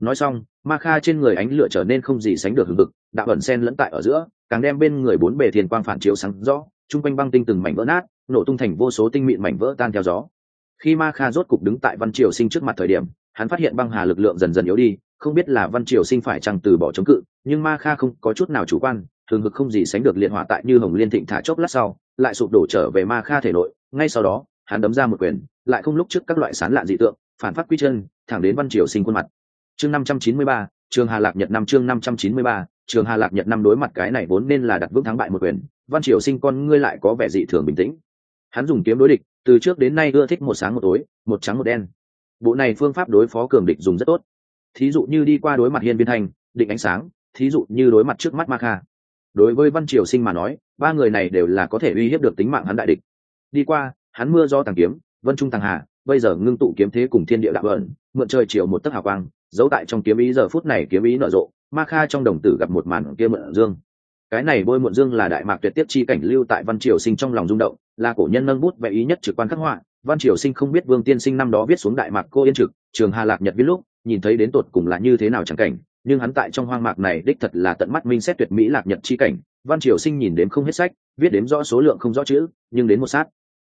Nói xong, ma kha trên người ánh lửa trở nên không gì sánh được hừng hực, đạo ẩn sen lẫn tại ở giữa, càng đem bên người bốn bề thiền quang phản chiếu sáng rõ, chung quanh băng tinh từng mảnh vỡ nát, nổ tung thành vô số tinh mịn mảnh vỡ tan theo gió. Khi ma kha rốt cục đứng tại văn triều sinh trước mặt thời điểm, hắn phát hiện băng hà lực lượng dần dần yếu đi, không biết là văn triều sinh phải chăng từ bỏ chống cự, nhưng ma kha không có chút nào chủ quan thường ngực không gì sánh được liệt hỏa tại như hồng liên thịnh thả chốc lát sau, lại sụp đổ trở về ma kha thể nội, ngay sau đó, hắn đấm ra một quyền, lại không lúc trước các loại sán lạn dị tượng, phản phát quy chân, thẳng đến văn triều sinh khuôn mặt. Chương năm trăm chín mươi ba, trường hà lạc nhật năm, chương năm trăm chín mươi ba, trường hà lạc nhật năm đối mặt cái này vốn nên là đặt vững thắng bại một quyền, văn triều sinh con ngươi lại có vẻ dị thường bình tĩnh. Hắn dùng kiếm đối địch, từ trước đến nay ưa thích một sáng một tối, một trắng một đen. Bộ này phương pháp đối phó cường địch dùng rất tốt. Thí dụ như đi qua đối mặt hiên viên thanh định ánh sáng, thí dụ như đối mặt trước mắt ma kha đối với văn triều sinh mà nói, ba người này đều là có thể uy hiếp được tính mạng hắn đại địch. Đi qua, hắn mưa do tàng kiếm, vân trung tàng hà, bây giờ ngưng tụ kiếm thế cùng thiên địa đạo ẩn, mượn trời chiều một tấc hào quang, giấu tại trong kiếm ý giờ phút này kiếm ý nở rộ, ma kha trong đồng tử gặp một màn kia mượn dương. Cái này bôi muộn dương là đại mạc tuyệt tiếp chi cảnh lưu tại văn triều sinh trong lòng rung động, là cổ nhân nâng bút vẽ ý nhất trực quan khắc họa. Văn triều sinh không biết vương tiên sinh năm đó viết xuống đại mạc cô yên trực, trường hà lạc nhật viết lúc, nhìn thấy đến tột cùng là như thế nào chẳng cảnh nhưng hắn tại trong hoang mạc này đích thật là tận mắt minh xét tuyệt mỹ lạc nhật chi cảnh. Văn triều sinh nhìn đến không hết sách, viết đếm rõ số lượng không rõ chữ, nhưng đến một sát.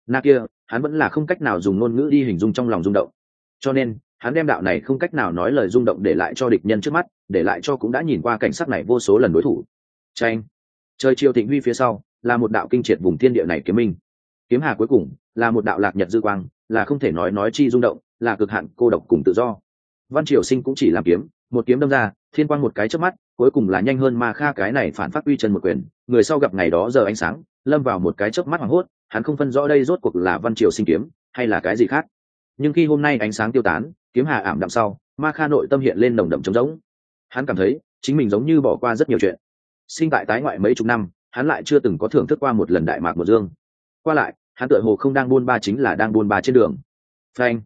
Na kia, hắn vẫn là không cách nào dùng ngôn ngữ đi hình dung trong lòng rung động. Cho nên, hắn đem đạo này không cách nào nói lời rung động để lại cho địch nhân trước mắt, để lại cho cũng đã nhìn qua cảnh sắc này vô số lần đối thủ. Tranh trời chiều thịnh huy phía sau, là một đạo kinh triệt vùng thiên địa này kiếm minh. Kiếm hà cuối cùng, là một đạo lạc nhật dư quang, là không thể nói nói chi rung động, là cực hạn cô độc cùng tự do. Văn triều sinh cũng chỉ làm kiếm, một kiếm đâm ra thiên quang một cái trước mắt, cuối cùng là nhanh hơn ma kha cái này phản phát uy chân một quyền. Người sau gặp ngày đó giờ ánh sáng, lâm vào một cái chớp mắt hoảng hốt, hắn không phân rõ đây rốt cuộc là văn triều sinh kiếm, hay là cái gì khác. Nhưng khi hôm nay ánh sáng tiêu tán, kiếm hà ảm đạm sau, ma kha nội tâm hiện lên nồng đậm trống rỗng. Hắn cảm thấy, chính mình giống như bỏ qua rất nhiều chuyện. Sinh tại tái ngoại mấy chục năm, hắn lại chưa từng có thưởng thức qua một lần đại mạc một dương. Qua lại, hắn tựa hồ không đang buôn ba chính là đang buôn ba trên đường. Phanh!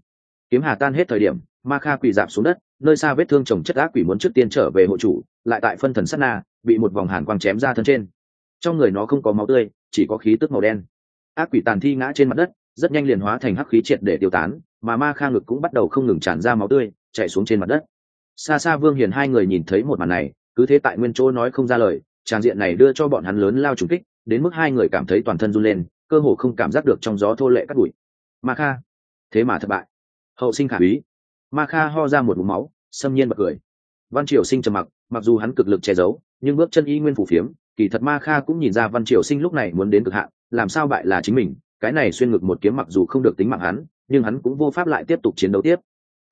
Kiếm hà tan hết thời điểm, ma kha quỳ dạp xuống đất nơi xa vết thương chồng chất ác quỷ muốn trước tiên trở về hộ chủ, lại tại phân thần sát na, bị một vòng hàn quang chém ra thân trên. Trong người nó không có máu tươi, chỉ có khí tức màu đen. Ác quỷ tàn thi ngã trên mặt đất, rất nhanh liền hóa thành hắc khí triệt để tiêu tán, mà ma kha ngực cũng bắt đầu không ngừng tràn ra máu tươi, chạy xuống trên mặt đất. Xa xa vương hiền hai người nhìn thấy một màn này, cứ thế tại nguyên chỗ nói không ra lời tràn diện này đưa cho bọn hắn lớn lao trùng kích, đến mức hai người cảm thấy toàn thân run lên, cơ hồ không cảm giác được trong gió thô lệ cắt bụi ma kha, thế mà thất bại. Hậu sinh khả úy ma kha ho ra một mũ máu, xâm nhiên bật cười. Văn triều sinh trầm mặc mặc dù hắn cực lực che giấu, nhưng bước chân y nguyên phủ phiếm, kỳ thật ma kha cũng nhìn ra văn triều sinh lúc này muốn đến cực hạn, làm sao bại là chính mình, cái này xuyên ngực một kiếm mặc dù không được tính mạng hắn, nhưng hắn cũng vô pháp lại tiếp tục chiến đấu tiếp.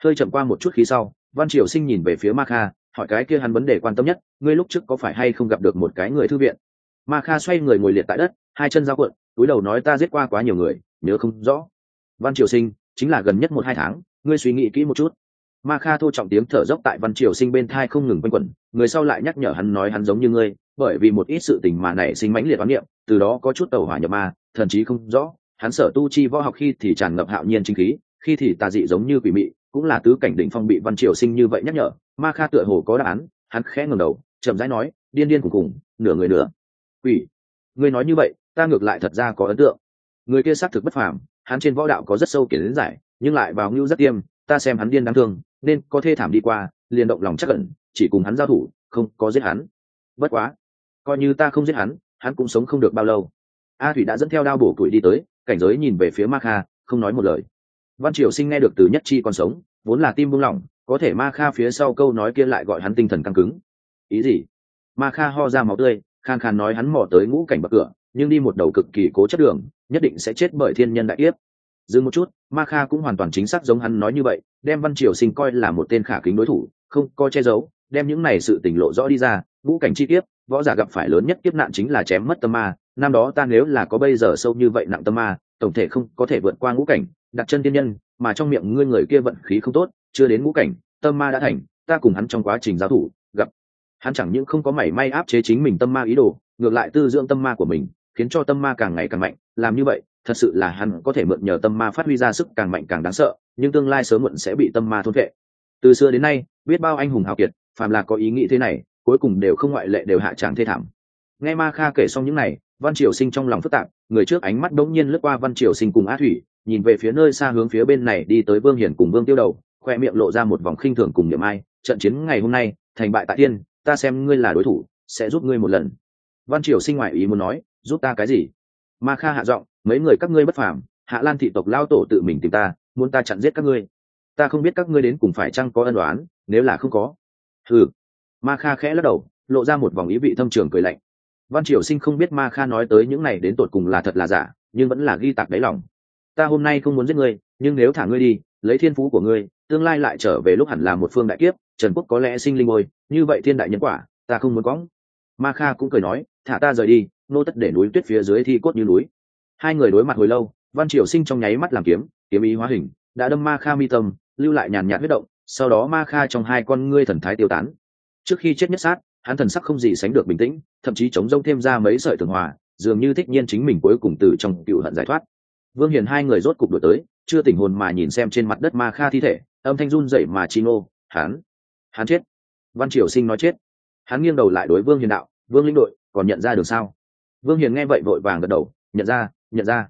Hơi chậm qua một chút khí sau, văn triều sinh nhìn về phía ma kha, hỏi cái kia hắn vấn đề quan tâm nhất, ngươi lúc trước có phải hay không gặp được một cái người thư viện? Ma kha xoay người ngồi liệt tại đất, hai chân giao cuộn, túi đầu nói ta giết qua quá nhiều người, nhớ không rõ. Văn triều sinh, chính là gần nhất một hai tháng ngươi suy nghĩ kỹ một chút. Ma kha thô trọng tiếng thở dốc tại văn triều sinh bên thai không ngừng quanh quẩn, người sau lại nhắc nhở hắn nói hắn giống như ngươi, bởi vì một ít sự tình mà nảy sinh mãnh liệt oán niệm, từ đó có chút tàu hỏa nhập ma, thần chí không rõ, hắn sở tu chi võ học khi thì tràn ngập hạo nhiên chính khí, khi thì tà dị giống như quỷ mị, cũng là tứ cảnh đỉnh phong bị văn triều sinh như vậy nhắc nhở, ma kha tựa hồ có đáp án, hắn khẽ ngẩng đầu, chậm rãi nói, điên điên cùng cùng nửa người nửa. Quỷ, ngươi nói như vậy, ta ngược lại thật ra có ấn tượng. Người kia xác thực bất phàm, hắn trên võ đạo có rất sâu kiến giải nhưng lại vào ngưu rất tiêm, ta xem hắn điên đáng thương, nên có thê thảm đi qua, liền động lòng chắc cẩn chỉ cùng hắn giao thủ, không có giết hắn. Bất quá, coi như ta không giết hắn hắn cũng sống không được bao lâu. A thủy đã dẫn theo đao bổ tuổi đi tới, cảnh giới nhìn về phía ma kha, không nói một lời. Văn triều sinh nghe được từ nhất chi còn sống, vốn là tim buông lỏng, có thể ma kha phía sau câu nói kia lại gọi hắn tinh thần căng cứng. Ý gì? Ma kha ho ra máu tươi khan khan nói hắn mò tới ngũ cảnh bậc cửa, nhưng đi một đầu cực kỳ cố chất đường, nhất định sẽ chết bởi thiên nhân đại yết dừng một chút, ma kha cũng hoàn toàn chính xác giống hắn nói như vậy, đem văn triều sinh coi là một tên khả kính đối thủ, không, coi che giấu, đem những này sự tỉnh lộ rõ đi ra, ngũ cảnh chi tiết võ giả gặp phải lớn nhất kiếp nạn chính là chém mất tâm ma, năm đó ta nếu là có bây giờ sâu như vậy nặng tâm ma, tổng thể không có thể vượt qua ngũ cảnh, đặt chân tiên nhân, mà trong miệng ngươi người kia vận khí không tốt, chưa đến ngũ cảnh, tâm ma đã thành, ta cùng hắn trong quá trình giao thủ, gặp. Hắn chẳng những không có mảy may áp chế chính mình tâm ma ý đồ, ngược lại tư dưỡng tâm ma của mình, khiến cho tâm ma càng ngày càng mạnh, làm như vậy thật sự là hắn có thể mượn nhờ tâm ma phát huy ra sức càng mạnh càng đáng sợ, nhưng tương lai sớm muộn sẽ bị tâm ma thôn vệ. Từ xưa đến nay, biết bao anh hùng hào kiệt, phàm là có ý nghĩ thế này, cuối cùng đều không ngoại lệ đều hạ tràng thê thảm. Nghe ma kha kể xong những này, văn triều sinh trong lòng phức tạp, người trước ánh mắt bỗng nhiên lướt qua văn triều sinh cùng á thủy, nhìn về phía nơi xa hướng phía bên này đi tới vương hiển cùng vương tiêu đầu, khoe miệng lộ ra một vòng khinh thường cùng niệm ai, trận chiến ngày hôm nay, thành bại tại tiên, ta xem ngươi là đối thủ, sẽ giúp ngươi một lần. Văn triều sinh ngoại ý muốn nói, giúp ta cái gì? Ma kha hạ giọng mấy người các ngươi bất phàm, hạ lan thị tộc lao tổ tự mình tìm ta, muốn ta chặn giết các ngươi. Ta không biết các ngươi đến cùng phải chăng có ân đoán nếu là không có. Ừ ma kha khẽ lắc đầu, lộ ra một vòng ý vị thâm trường cười lạnh. Văn triều sinh không biết ma kha nói tới những này đến tột cùng là thật là giả, nhưng vẫn là ghi tạc đáy lòng. Ta hôm nay không muốn giết ngươi, nhưng nếu thả ngươi đi, lấy thiên phú của ngươi, tương lai lại trở về lúc hẳn là một phương đại kiếp, trần quốc có lẽ sinh linh ngôi, như vậy thiên đại nhân quả, ta không muốn cóng ma kha cũng cười nói, thả ta rời đi, nô tất để núi tuyết phía dưới thi cốt như núi hai người đối mặt hồi lâu, văn triều sinh trong nháy mắt làm kiếm kiếm ý hóa hình, đã đâm ma kha mi tâm, lưu lại nhàn nhạt huyết động, sau đó ma kha trong hai con ngươi thần thái tiêu tán. Trước khi chết nhất sát, hắn thần sắc không gì sánh được bình tĩnh, thậm chí chống rông thêm ra mấy sợi tường hòa, dường như thích nhiên chính mình cuối cùng từ trong cựu hận giải thoát. Vương hiền hai người rốt cục đổi tới, chưa tỉnh hồn mà nhìn xem trên mặt đất ma kha thi thể, âm thanh run dậy mà chi ngô, hắn hắn chết. Văn triều sinh nói chết. Hắn nghiêng đầu lại đối vương hiền đạo, vương linh đội, còn nhận ra được sao? Vương hiền nghe vậy vội vàng gật đầu, nhận ra nhận ra.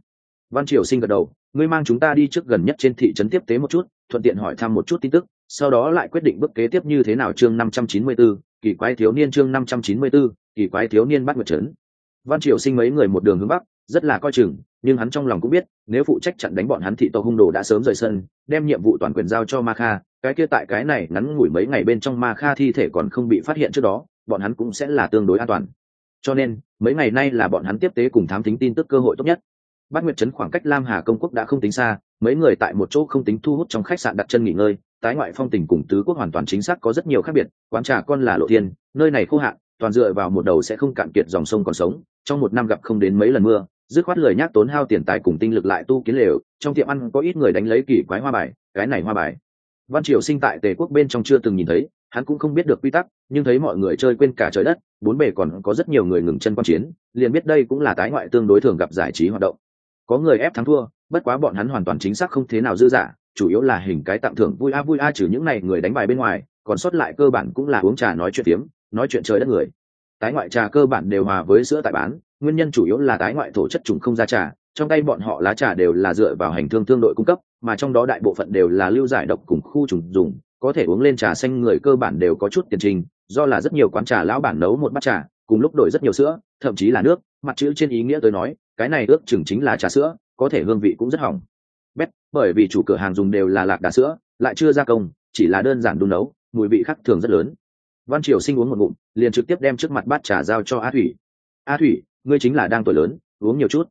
Văn triều sinh gật đầu ngươi mang chúng ta đi trước gần nhất trên thị trấn tiếp tế một chút thuận tiện hỏi thăm một chút tin tức sau đó lại quyết định bước kế tiếp như thế nào chương năm trăm chín mươi 594, kỳ quái thiếu niên chương năm trăm chín mươi 594, kỳ quái thiếu niên bắt nguyệt trấn. Văn triều sinh mấy người một đường hướng bắc rất là coi chừng nhưng hắn trong lòng cũng biết nếu phụ trách chặn đánh bọn hắn thị tộc hung đồ đã sớm rời sân đem nhiệm vụ toàn quyền giao cho ma kha cái kia tại cái này ngắn ngủi mấy ngày bên trong ma kha thi thể còn không bị phát hiện trước đó bọn hắn cũng sẽ là tương đối an toàn. Cho nên mấy ngày nay là bọn hắn tiếp tế cùng thám tính tin tức cơ hội tốt nhất bát nguyệt trấn khoảng cách lam hà công quốc đã không tính xa, mấy người tại một chỗ không tính thu hút trong khách sạn đặt chân nghỉ ngơi, tái ngoại phong tình cùng tứ quốc hoàn toàn chính xác có rất nhiều khác biệt, quán trà con là lộ thiên, nơi này khô hạn, toàn dựa vào một đầu sẽ không cạn kiệt dòng sông còn sống, trong một năm gặp không đến mấy lần mưa, dứt khoát lời nhắc tốn hao tiền tài cùng tinh lực lại tu kiến lều, trong tiệm ăn có ít người đánh lấy kỳ quái hoa bài, cái này hoa bài. Văn triều sinh tại tề quốc bên trong chưa từng nhìn thấy, hắn cũng không biết được quy tắc, nhưng thấy mọi người chơi quên cả trời đất, bốn bề còn có rất nhiều người ngừng chân quan chiến, liền biết đây cũng là tái ngoại tương đối thường gặp giải trí hoạt động có người ép thắng thua, bất quá bọn hắn hoàn toàn chính xác không thế nào dư dả chủ yếu là hình cái tặng thưởng vui a vui a trừ những này người đánh bài bên ngoài, còn sót lại cơ bản cũng là uống trà nói chuyện tiếm nói chuyện trời đất người. Tái ngoại trà cơ bản đều hòa với sữa tại bán, nguyên nhân chủ yếu là tái ngoại thổ chất trùng không ra trà, trong tay bọn họ lá trà đều là dựa vào hành thương thương đội cung cấp, mà trong đó đại bộ phận đều là lưu giải độc cùng khu trùng dùng, có thể uống lên trà xanh người cơ bản đều có chút tiền trình, do là rất nhiều quán trà lão bản nấu một bát trà, cùng lúc đổi rất nhiều sữa, thậm chí là nước, mặt chữ trên ý nghĩa tôi nói cái này ước chừng chính là trà sữa, có thể hương vị cũng rất hỏng. Bét, bởi vì chủ cửa hàng dùng đều là lạc đà sữa, lại chưa gia công, chỉ là đơn giản đun nấu, mùi vị khác thường rất lớn. Văn triều sinh uống một ngụm, liền trực tiếp đem trước mặt bát trà giao cho a thủy. A thủy, ngươi chính là đang tuổi lớn, uống nhiều chút.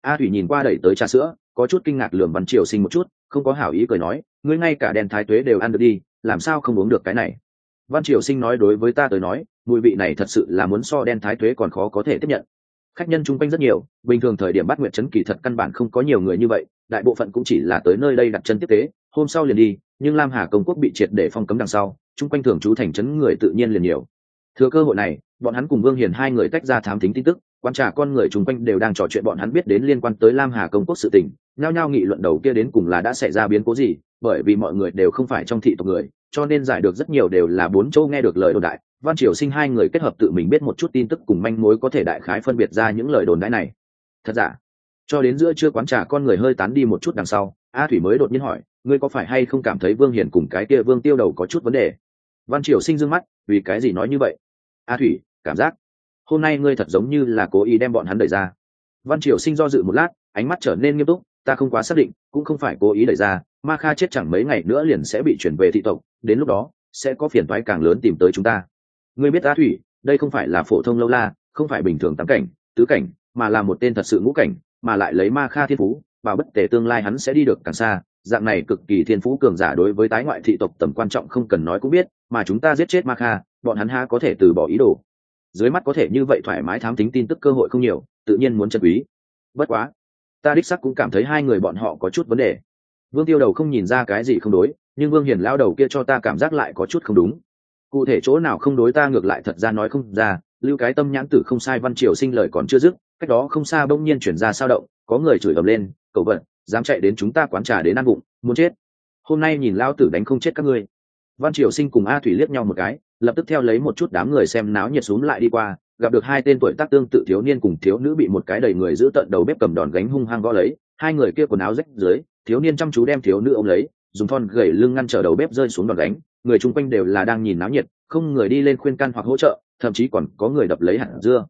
A thủy nhìn qua đẩy tới trà sữa, có chút kinh ngạc lường văn triều sinh một chút, không có hảo ý cười nói, ngươi ngay cả đèn thái tuế đều ăn được đi, làm sao không uống được cái này? Văn triều sinh nói đối với ta tới nói, mùi vị này thật sự là muốn so đen thái tuế còn khó có thể tiếp nhận khách nhân chung quanh rất nhiều, bình thường thời điểm bắt nguyện trấn kỳ thật căn bản không có nhiều người như vậy, đại bộ phận cũng chỉ là tới nơi đây đặt chân tiếp tế, hôm sau liền đi, nhưng lam hà công quốc bị triệt để phong cấm đằng sau, chung quanh thường trú thành trấn người tự nhiên liền nhiều. Thừa cơ hội này, bọn hắn cùng vương hiền hai người tách ra thám tính tin tức, quan trả con người chung quanh đều đang trò chuyện bọn hắn biết đến liên quan tới lam hà công quốc sự tình, nhao nhao nghị luận đầu kia đến cùng là đã xảy ra biến cố gì, bởi vì mọi người đều không phải trong thị tộc người, cho nên giải được rất nhiều đều là bốn châu nghe được lời đồn đại văn triều sinh hai người kết hợp tự mình biết một chút tin tức cùng manh mối có thể đại khái phân biệt ra những lời đồn đại này. Thật giả? Cho đến giữa trưa quán trà con người hơi tán đi một chút đằng sau, a thủy mới đột nhiên hỏi, ngươi có phải hay không cảm thấy vương hiền cùng cái kia vương tiêu đầu có chút vấn đề? Văn triều sinh dương mắt, vì cái gì nói như vậy? A thủy, cảm giác hôm nay ngươi thật giống như là cố ý đem bọn hắn đẩy ra. Văn triều sinh do dự một lát, ánh mắt trở nên nghiêm túc, ta không quá xác định, cũng không phải cố ý đẩy ra, ma kha chết chẳng mấy ngày nữa liền sẽ bị chuyển về thị tộc, đến lúc đó sẽ có phiền toái càng lớn tìm tới chúng ta ngươi biết ta thủy, đây không phải là phổ thông lâu la, không phải bình thường tám cảnh, tứ cảnh, mà là một tên thật sự ngũ cảnh, mà lại lấy ma kha thiên phú và bất tể tương lai hắn sẽ đi được càng xa. Dạng này cực kỳ thiên phú cường giả đối với tái ngoại thị tộc tầm quan trọng không cần nói cũng biết, mà chúng ta giết chết ma kha, bọn hắn ha có thể từ bỏ ý đồ. Dưới mắt có thể như vậy thoải mái thám tính tin tức cơ hội không nhiều, tự nhiên muốn chân quý. Bất quá, ta đích sắc cũng cảm thấy hai người bọn họ có chút vấn đề. Vương tiêu đầu không nhìn ra cái gì không đối, nhưng vương hiền lao đầu kia cho ta cảm giác lại có chút không đúng cụ thể chỗ nào không đối ta ngược lại thật ra nói không ra, lưu cái tâm nhãn tử không sai văn triều sinh lời còn chưa dứt, cách đó không xa bỗng nhiên chuyển ra sao động, có người chửi ầm lên, cậu vận dám chạy đến chúng ta quán trà đến ăn bụng, muốn chết. Hôm nay nhìn lao tử đánh không chết các ngươi. Văn triều sinh cùng a thủy liếc nhau một cái, lập tức theo lấy một chút đám người xem náo nhiệt xuống lại đi qua, gặp được hai tên tuổi tác tương tự thiếu niên cùng thiếu nữ bị một cái đầy người giữ tận đầu bếp cầm đòn gánh hung hăng gõ lấy, hai người kia quần áo rách dưới, thiếu niên chăm chú đem thiếu nữ ôm lấy dùng thon gầy lưng ngăn trở đầu bếp rơi xuống đòn gánh, người chung quanh đều là đang nhìn náo nhiệt, không người đi lên khuyên can hoặc hỗ trợ, thậm chí còn có người đập lấy hạt dưa.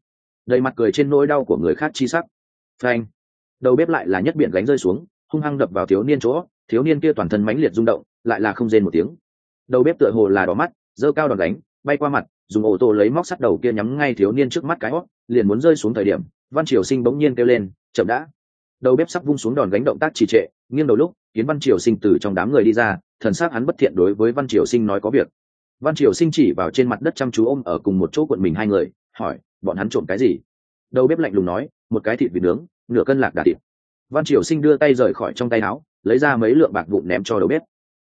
Đầy mặt cười trên nỗi đau của người khác chi sắc. Phanh. Đầu bếp lại là nhất biển gánh rơi xuống, hung hăng đập vào thiếu niên chỗ, thiếu niên kia toàn thân mãnh liệt rung động, lại là không rên một tiếng. Đầu bếp tựa hồ là đỏ mắt, giơ cao đòn đánh bay qua mặt, dùng ô tô lấy móc sắt đầu kia nhắm ngay thiếu niên trước mắt cái hót liền muốn rơi xuống thời điểm, văn triều sinh bỗng nhiên kêu lên, chậm đã đầu bếp sắp vung xuống đòn gánh động tác trì trệ, nghiêng đầu lúc kiến văn triều sinh từ trong đám người đi ra, thần s hắn bất thiện đối với văn triều sinh nói có việc. Văn triều sinh chỉ vào trên mặt đất chăm chú ôm ở cùng một chỗ quận mình hai người, hỏi, bọn hắn trộm cái gì? Đầu bếp lạnh lùng nói, một cái thịt vịt nướng, nửa cân lạc đà thịt. Văn triều sinh đưa tay rời khỏi trong tay áo, lấy ra mấy lượng bạc vụn ném cho đầu bếp.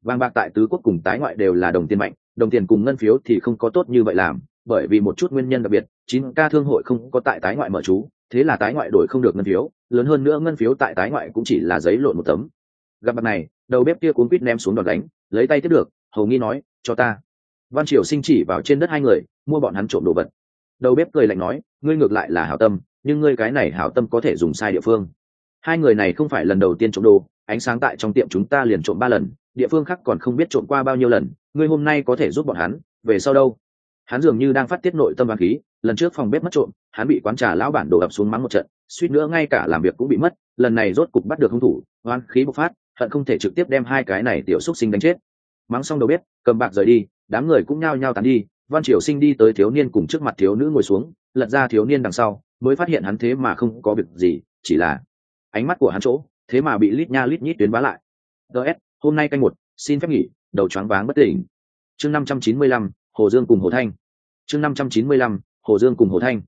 Vàng bạc tại tứ quốc cùng tái ngoại đều là đồng tiền mạnh, đồng tiền cùng ngân phiếu thì không có tốt như vậy làm, bởi vì một chút nguyên nhân đặc biệt, chín ca thương hội không có tại tái ngoại mở chú thế là tái ngoại đổi không được ngân phiếu, lớn hơn nữa ngân phiếu tại tái ngoại cũng chỉ là giấy lộn một tấm. Gặp mặt này, đầu bếp kia cuốn quýt ném xuống đòn đánh, lấy tay tiếp được, hầu nghi nói, cho ta. Văn triều sinh chỉ vào trên đất hai người, mua bọn hắn trộm đồ vật. Đầu bếp cười lạnh nói, ngươi ngược lại là hảo tâm, nhưng ngươi cái này hảo tâm có thể dùng sai địa phương. Hai người này không phải lần đầu tiên trộm đồ, ánh sáng tại trong tiệm chúng ta liền trộm ba lần, địa phương khác còn không biết trộm qua bao nhiêu lần, ngươi hôm nay có thể giúp bọn hắn, về sau đâu? Hắn dường như đang phát tiết nội tâm và khí, lần trước phòng bếp mất trộm, hắn bị quán trà lão bản đổ ập xuống mắng một trận, suýt nữa ngay cả làm việc cũng bị mất, lần này rốt cục bắt được hung thủ oan khí bộc phát, hận không thể trực tiếp đem hai cái này tiểu xúc sinh đánh chết. Mắng xong đầu bếp, cầm bạc rời đi, đám người cũng nhao nhao tàn đi, văn triều sinh đi tới thiếu niên cùng trước mặt thiếu nữ ngồi xuống, lật ra thiếu niên đằng sau, mới phát hiện hắn thế mà không có việc gì, chỉ là ánh mắt của hắn chỗ, thế mà bị lít nha lít nhít tuyến bá lại. Ts hôm nay canh một, xin phép nghỉ, đầu choáng váng bất tỉnh. Chương năm trăm chín mươi lăm hồ dương cùng hồ thanh. Chương năm trăm chín mươi lăm, hồ dương cùng hồ thanh.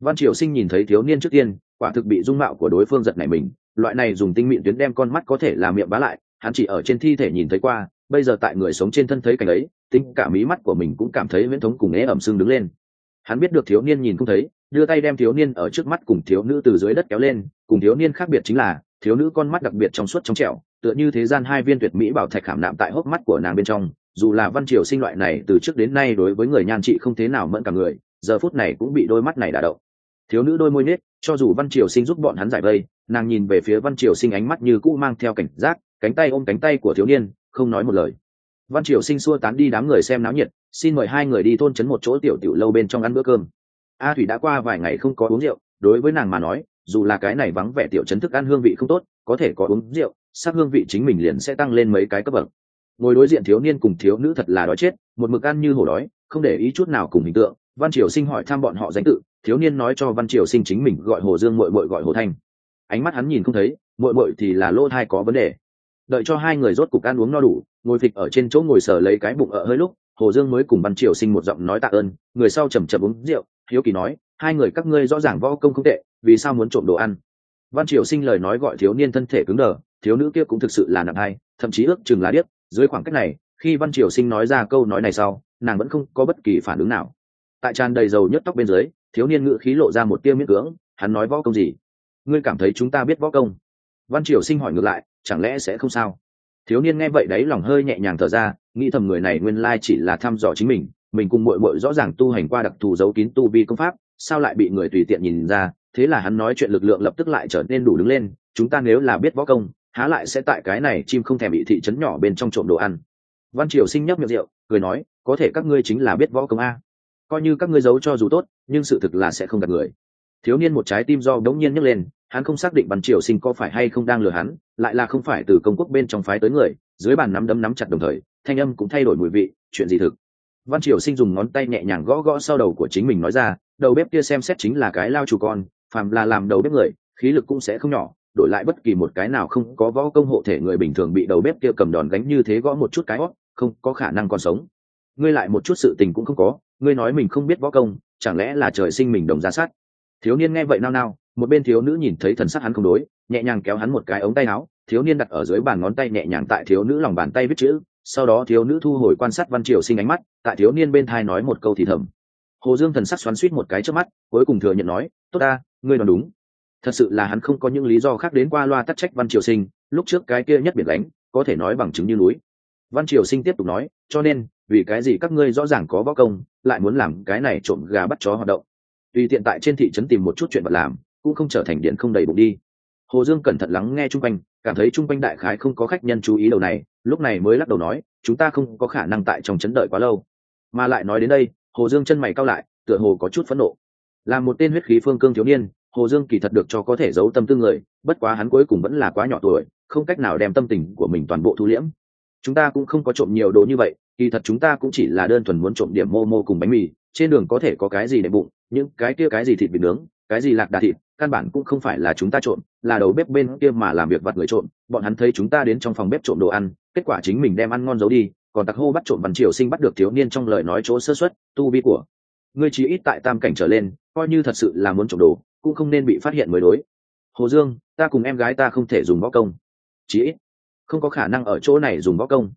Văn triều sinh nhìn thấy thiếu niên trước tiên, quả thực bị dung mạo của đối phương giật nảy mình, loại này dùng tinh mịn tuyến đem con mắt có thể làm miệng bá lại, hắn chỉ ở trên thi thể nhìn thấy qua, bây giờ tại người sống trên thân thấy cảnh ấy, tính cả mí mắt của mình cũng cảm thấy viễn thống cùng ế ẩm sưng đứng lên. Hắn biết được thiếu niên nhìn không thấy, đưa tay đem thiếu niên ở trước mắt cùng thiếu nữ từ dưới đất kéo lên, cùng thiếu niên khác biệt chính là, thiếu nữ con mắt đặc biệt trong suốt trong trẻo, tựa như thế gian hai viên tuyệt mỹ bảo thạch khảm nạm tại hốc mắt của nàng bên trong dù là văn triều sinh loại này từ trước đến nay đối với người nhan trị không thế nào mẫn cả người, giờ phút này cũng bị đôi mắt này đả động. Thiếu nữ đôi môi nết cho dù văn triều sinh giúp bọn hắn giải vây, nàng nhìn về phía văn triều sinh ánh mắt như cũ mang theo cảnh giác, cánh tay ôm cánh tay của thiếu niên, không nói một lời. Văn triều sinh xua tán đi đám người xem náo nhiệt, xin mời hai người đi thôn trấn một chỗ tiểu tiểu lâu bên trong ăn bữa cơm. A thủy đã qua vài ngày không có uống rượu, đối với nàng mà nói, dù là cái này vắng vẻ tiểu trấn thức ăn hương vị không tốt, có thể có uống rượu, sắc hương vị chính mình liền sẽ tăng lên mấy cái cấp bậc ngồi đối diện thiếu niên cùng thiếu nữ thật là đói chết, một mực ăn như hổ đói, không để ý chút nào cùng hình tượng. Văn triều sinh hỏi thăm bọn họ danh tự, thiếu niên nói cho văn triều sinh chính mình gọi hồ dương mội mội gọi hồ thanh. Ánh mắt hắn nhìn không thấy mội mội thì là lỗ thai có vấn đề. Đợi cho hai người rốt cục ăn uống no đủ, ngồi phịch ở trên chỗ ngồi sờ lấy cái bụng ở hơi lúc, hồ dương mới cùng văn triều sinh một giọng nói tạ ơn, người sau chầm chậm uống rượu, hiếu kỳ nói, hai người các ngươi rõ ràng võ công không tệ, vì sao muốn trộm đồ ăn? Văn triều sinh lời nói gọi thiếu niên thân thể cứng đờ, thiếu nữ kia cũng thực sự là nặng hay thậm chí ước chừng là điếc dưới khoảng cách này, khi văn triều sinh nói ra câu nói này sau, nàng vẫn không có bất kỳ phản ứng nào. Tại tràn đầy dầu nhất tóc bên dưới, thiếu niên ngự khí lộ ra một tia miễn cưỡng, hắn nói võ công gì? Ngươi cảm thấy chúng ta biết võ công? Văn triều sinh hỏi ngược lại, chẳng lẽ sẽ không sao? Thiếu niên nghe vậy đấy lòng hơi nhẹ nhàng thở ra, nghĩ thầm người này nguyên lai chỉ là thăm dò chính mình mình cùng mội mội rõ ràng tu hành qua đặc thù giấu kín tu vi công pháp, sao lại bị người tùy tiện nhìn ra, thế là hắn nói chuyện lực lượng lập tức lại trở nên đủ đứng lên, chúng ta nếu là biết võ công há lại sẽ tại cái này chim không thèm bị thị trấn nhỏ bên trong trộm đồ ăn. Văn triều sinh nhấp miệng rượu, cười nói, có thể các ngươi chính là biết võ công a. Coi như các ngươi giấu cho dù tốt, nhưng sự thực là sẽ không gặp người. Thiếu niên một trái tim do đống nhiên nhấc lên, hắn không xác định văn triều sinh có phải hay không đang lừa hắn, lại là không phải từ công quốc bên trong phái tới người, dưới bàn nắm đấm nắm chặt đồng thời, thanh âm cũng thay đổi mùi vị, chuyện gì thực? Văn triều sinh dùng ngón tay nhẹ nhàng gõ gõ sau đầu của chính mình nói ra, đầu bếp kia xem xét chính là cái lao chủ con, phàm là làm đầu bếp người, khí lực cũng sẽ không nhỏ đổi lại bất kỳ một cái nào không có võ công hộ thể người bình thường bị đầu bếp kia cầm đòn gánh như thế gõ một chút cái óc, không có khả năng còn sống. Ngươi lại một chút sự tình cũng không có, ngươi nói mình không biết võ công, chẳng lẽ là trời sinh mình đồng giá sát? Thiếu niên nghe vậy nao nao, một bên thiếu nữ nhìn thấy thần sắc hắn không đối, nhẹ nhàng kéo hắn một cái ống tay áo, thiếu niên đặt ở dưới bàn ngón tay nhẹ nhàng tại thiếu nữ lòng bàn tay viết chữ, sau đó thiếu nữ thu hồi quan sát văn triều sinh ánh mắt, tại thiếu niên bên thai nói một câu thì thầm. Hồ dương thần sắc xoắn xuýt một cái trước mắt, cuối cùng thừa nhận nói, tốt ta, ngươi đoán đúng thật sự là hắn không có những lý do khác đến qua loa tắc trách văn triều sinh, lúc trước cái kia nhất biệt đánh có thể nói bằng chứng như núi. Văn triều sinh tiếp tục nói, cho nên, vì cái gì các ngươi rõ ràng có võ công, lại muốn làm cái này trộm gà bắt chó hoạt động? Tùy tiện tại trên thị trấn tìm một chút chuyện vật làm, cũng không trở thành điện không đầy bụng đi. Hồ dương cẩn thận lắng nghe chung quanh, cảm thấy chung quanh đại khái không có khách nhân chú ý đầu này, lúc này mới lắc đầu nói, chúng ta không có khả năng tại trong chấn đợi quá lâu. Mà lại nói đến đây, hồ dương chân mày cao lại, tựa hồ có chút phẫn nộ. Là một tên huyết khí phương cương thiếu niên hồ dương kỳ thật được cho có thể giấu tâm tư người, bất quá hắn cuối cùng vẫn là quá nhỏ tuổi, không cách nào đem tâm tình của mình toàn bộ thu liễm. Chúng ta cũng không có trộm nhiều đồ như vậy, kỳ thật chúng ta cũng chỉ là đơn thuần muốn trộm điểm mô mô cùng bánh mì, trên đường có thể có cái gì để bụng, những cái kia cái gì thịt vịt nướng, cái gì lạc đà thịt, căn bản cũng không phải là chúng ta trộm, là đầu bếp bên kia mà làm việc vặt người trộm, bọn hắn thấy chúng ta đến trong phòng bếp trộm đồ ăn, kết quả chính mình đem ăn ngon giấu đi, còn tặc hô bắt trộm văn triều sinh bắt được thiếu niên trong lời nói chỗ sơ xuất tu vi của ngươi chỉ ít tại tam cảnh trở lên, coi như thật sự là muốn trộm đồ cũng không nên bị phát hiện mới đối. Hồ dương, ta cùng em gái ta không thể dùng võ công. Chỉ ít, không có khả năng ở chỗ này dùng võ công.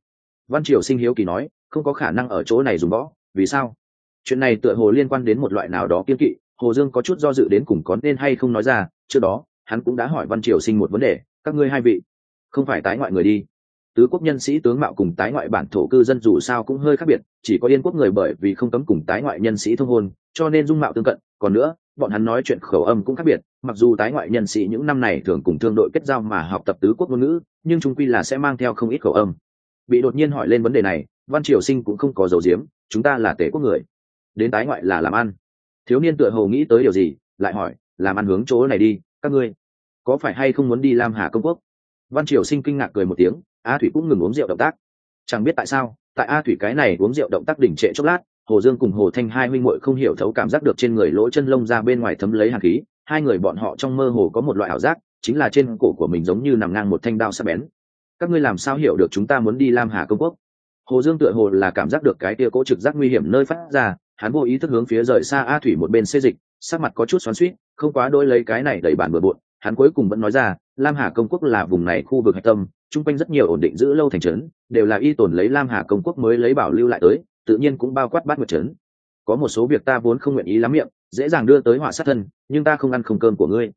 Văn triều sinh hiếu kỳ nói, không có khả năng ở chỗ này dùng võ, vì sao? Chuyện này tựa hồ liên quan đến một loại nào đó kiên kỵ, hồ dương có chút do dự đến cùng có nên hay không nói ra, trước đó, hắn cũng đã hỏi văn triều sinh một vấn đề, các ngươi hai vị, không phải tái ngoại người đi. Tứ quốc nhân sĩ tướng mạo cùng tái ngoại bản thổ cư dân dù sao cũng hơi khác biệt, chỉ có yên quốc người bởi vì không cấm cùng tái ngoại nhân sĩ thông hôn, cho nên dung mạo tương cận, còn nữa bọn hắn nói chuyện khẩu âm cũng khác biệt, mặc dù tái ngoại nhân sĩ những năm này thường cùng thương đội kết giao mà học tập tứ quốc ngôn ngữ, nhưng chúng quy là sẽ mang theo không ít khẩu âm. Bị đột nhiên hỏi lên vấn đề này, văn triều sinh cũng không có dấu diếm chúng ta là tể quốc người, đến tái ngoại là làm ăn. Thiếu niên tựa hồ nghĩ tới điều gì, lại hỏi, làm ăn hướng chỗ này đi, các ngươi có phải hay không muốn đi lam hà công quốc? Văn triều sinh kinh ngạc cười một tiếng, a thủy cũng ngừng uống rượu động tác. Chẳng biết tại sao, tại a thủy cái này uống rượu động tác đỉnh trệ chốc lát hồ dương cùng hồ thanh hai huynh muội không hiểu thấu cảm giác được trên người lỗ chân lông ra bên ngoài thấm lấy hàn khí, hai người bọn họ trong mơ hồ có một loại ảo giác, chính là trên cổ của mình giống như nằm ngang một thanh đao sắc bén. Các ngươi làm sao hiểu được chúng ta muốn đi lam hà công quốc? Hồ dương tựa hồ là cảm giác được cái tia cỗ trực giác nguy hiểm nơi phát ra, hắn vô ý thức hướng phía rời xa a thủy một bên xê dịch, sắc mặt có chút xoắn suýt không quá đôi lấy cái này đẩy bản bừa bộn, hắn cuối cùng vẫn nói ra, lam hà công quốc là vùng này khu vực hạch tâm, chung quanh rất nhiều ổn định giữ lâu thành trấn, đều là y tồn lấy lam hà công quốc mới lấy bảo lưu lại tới tự nhiên cũng bao quát bát nguyệt trấn. Có một số việc ta vốn không nguyện ý lắm miệng, dễ dàng đưa tới họa sát thân, nhưng ta không ăn không cơm của ngươi.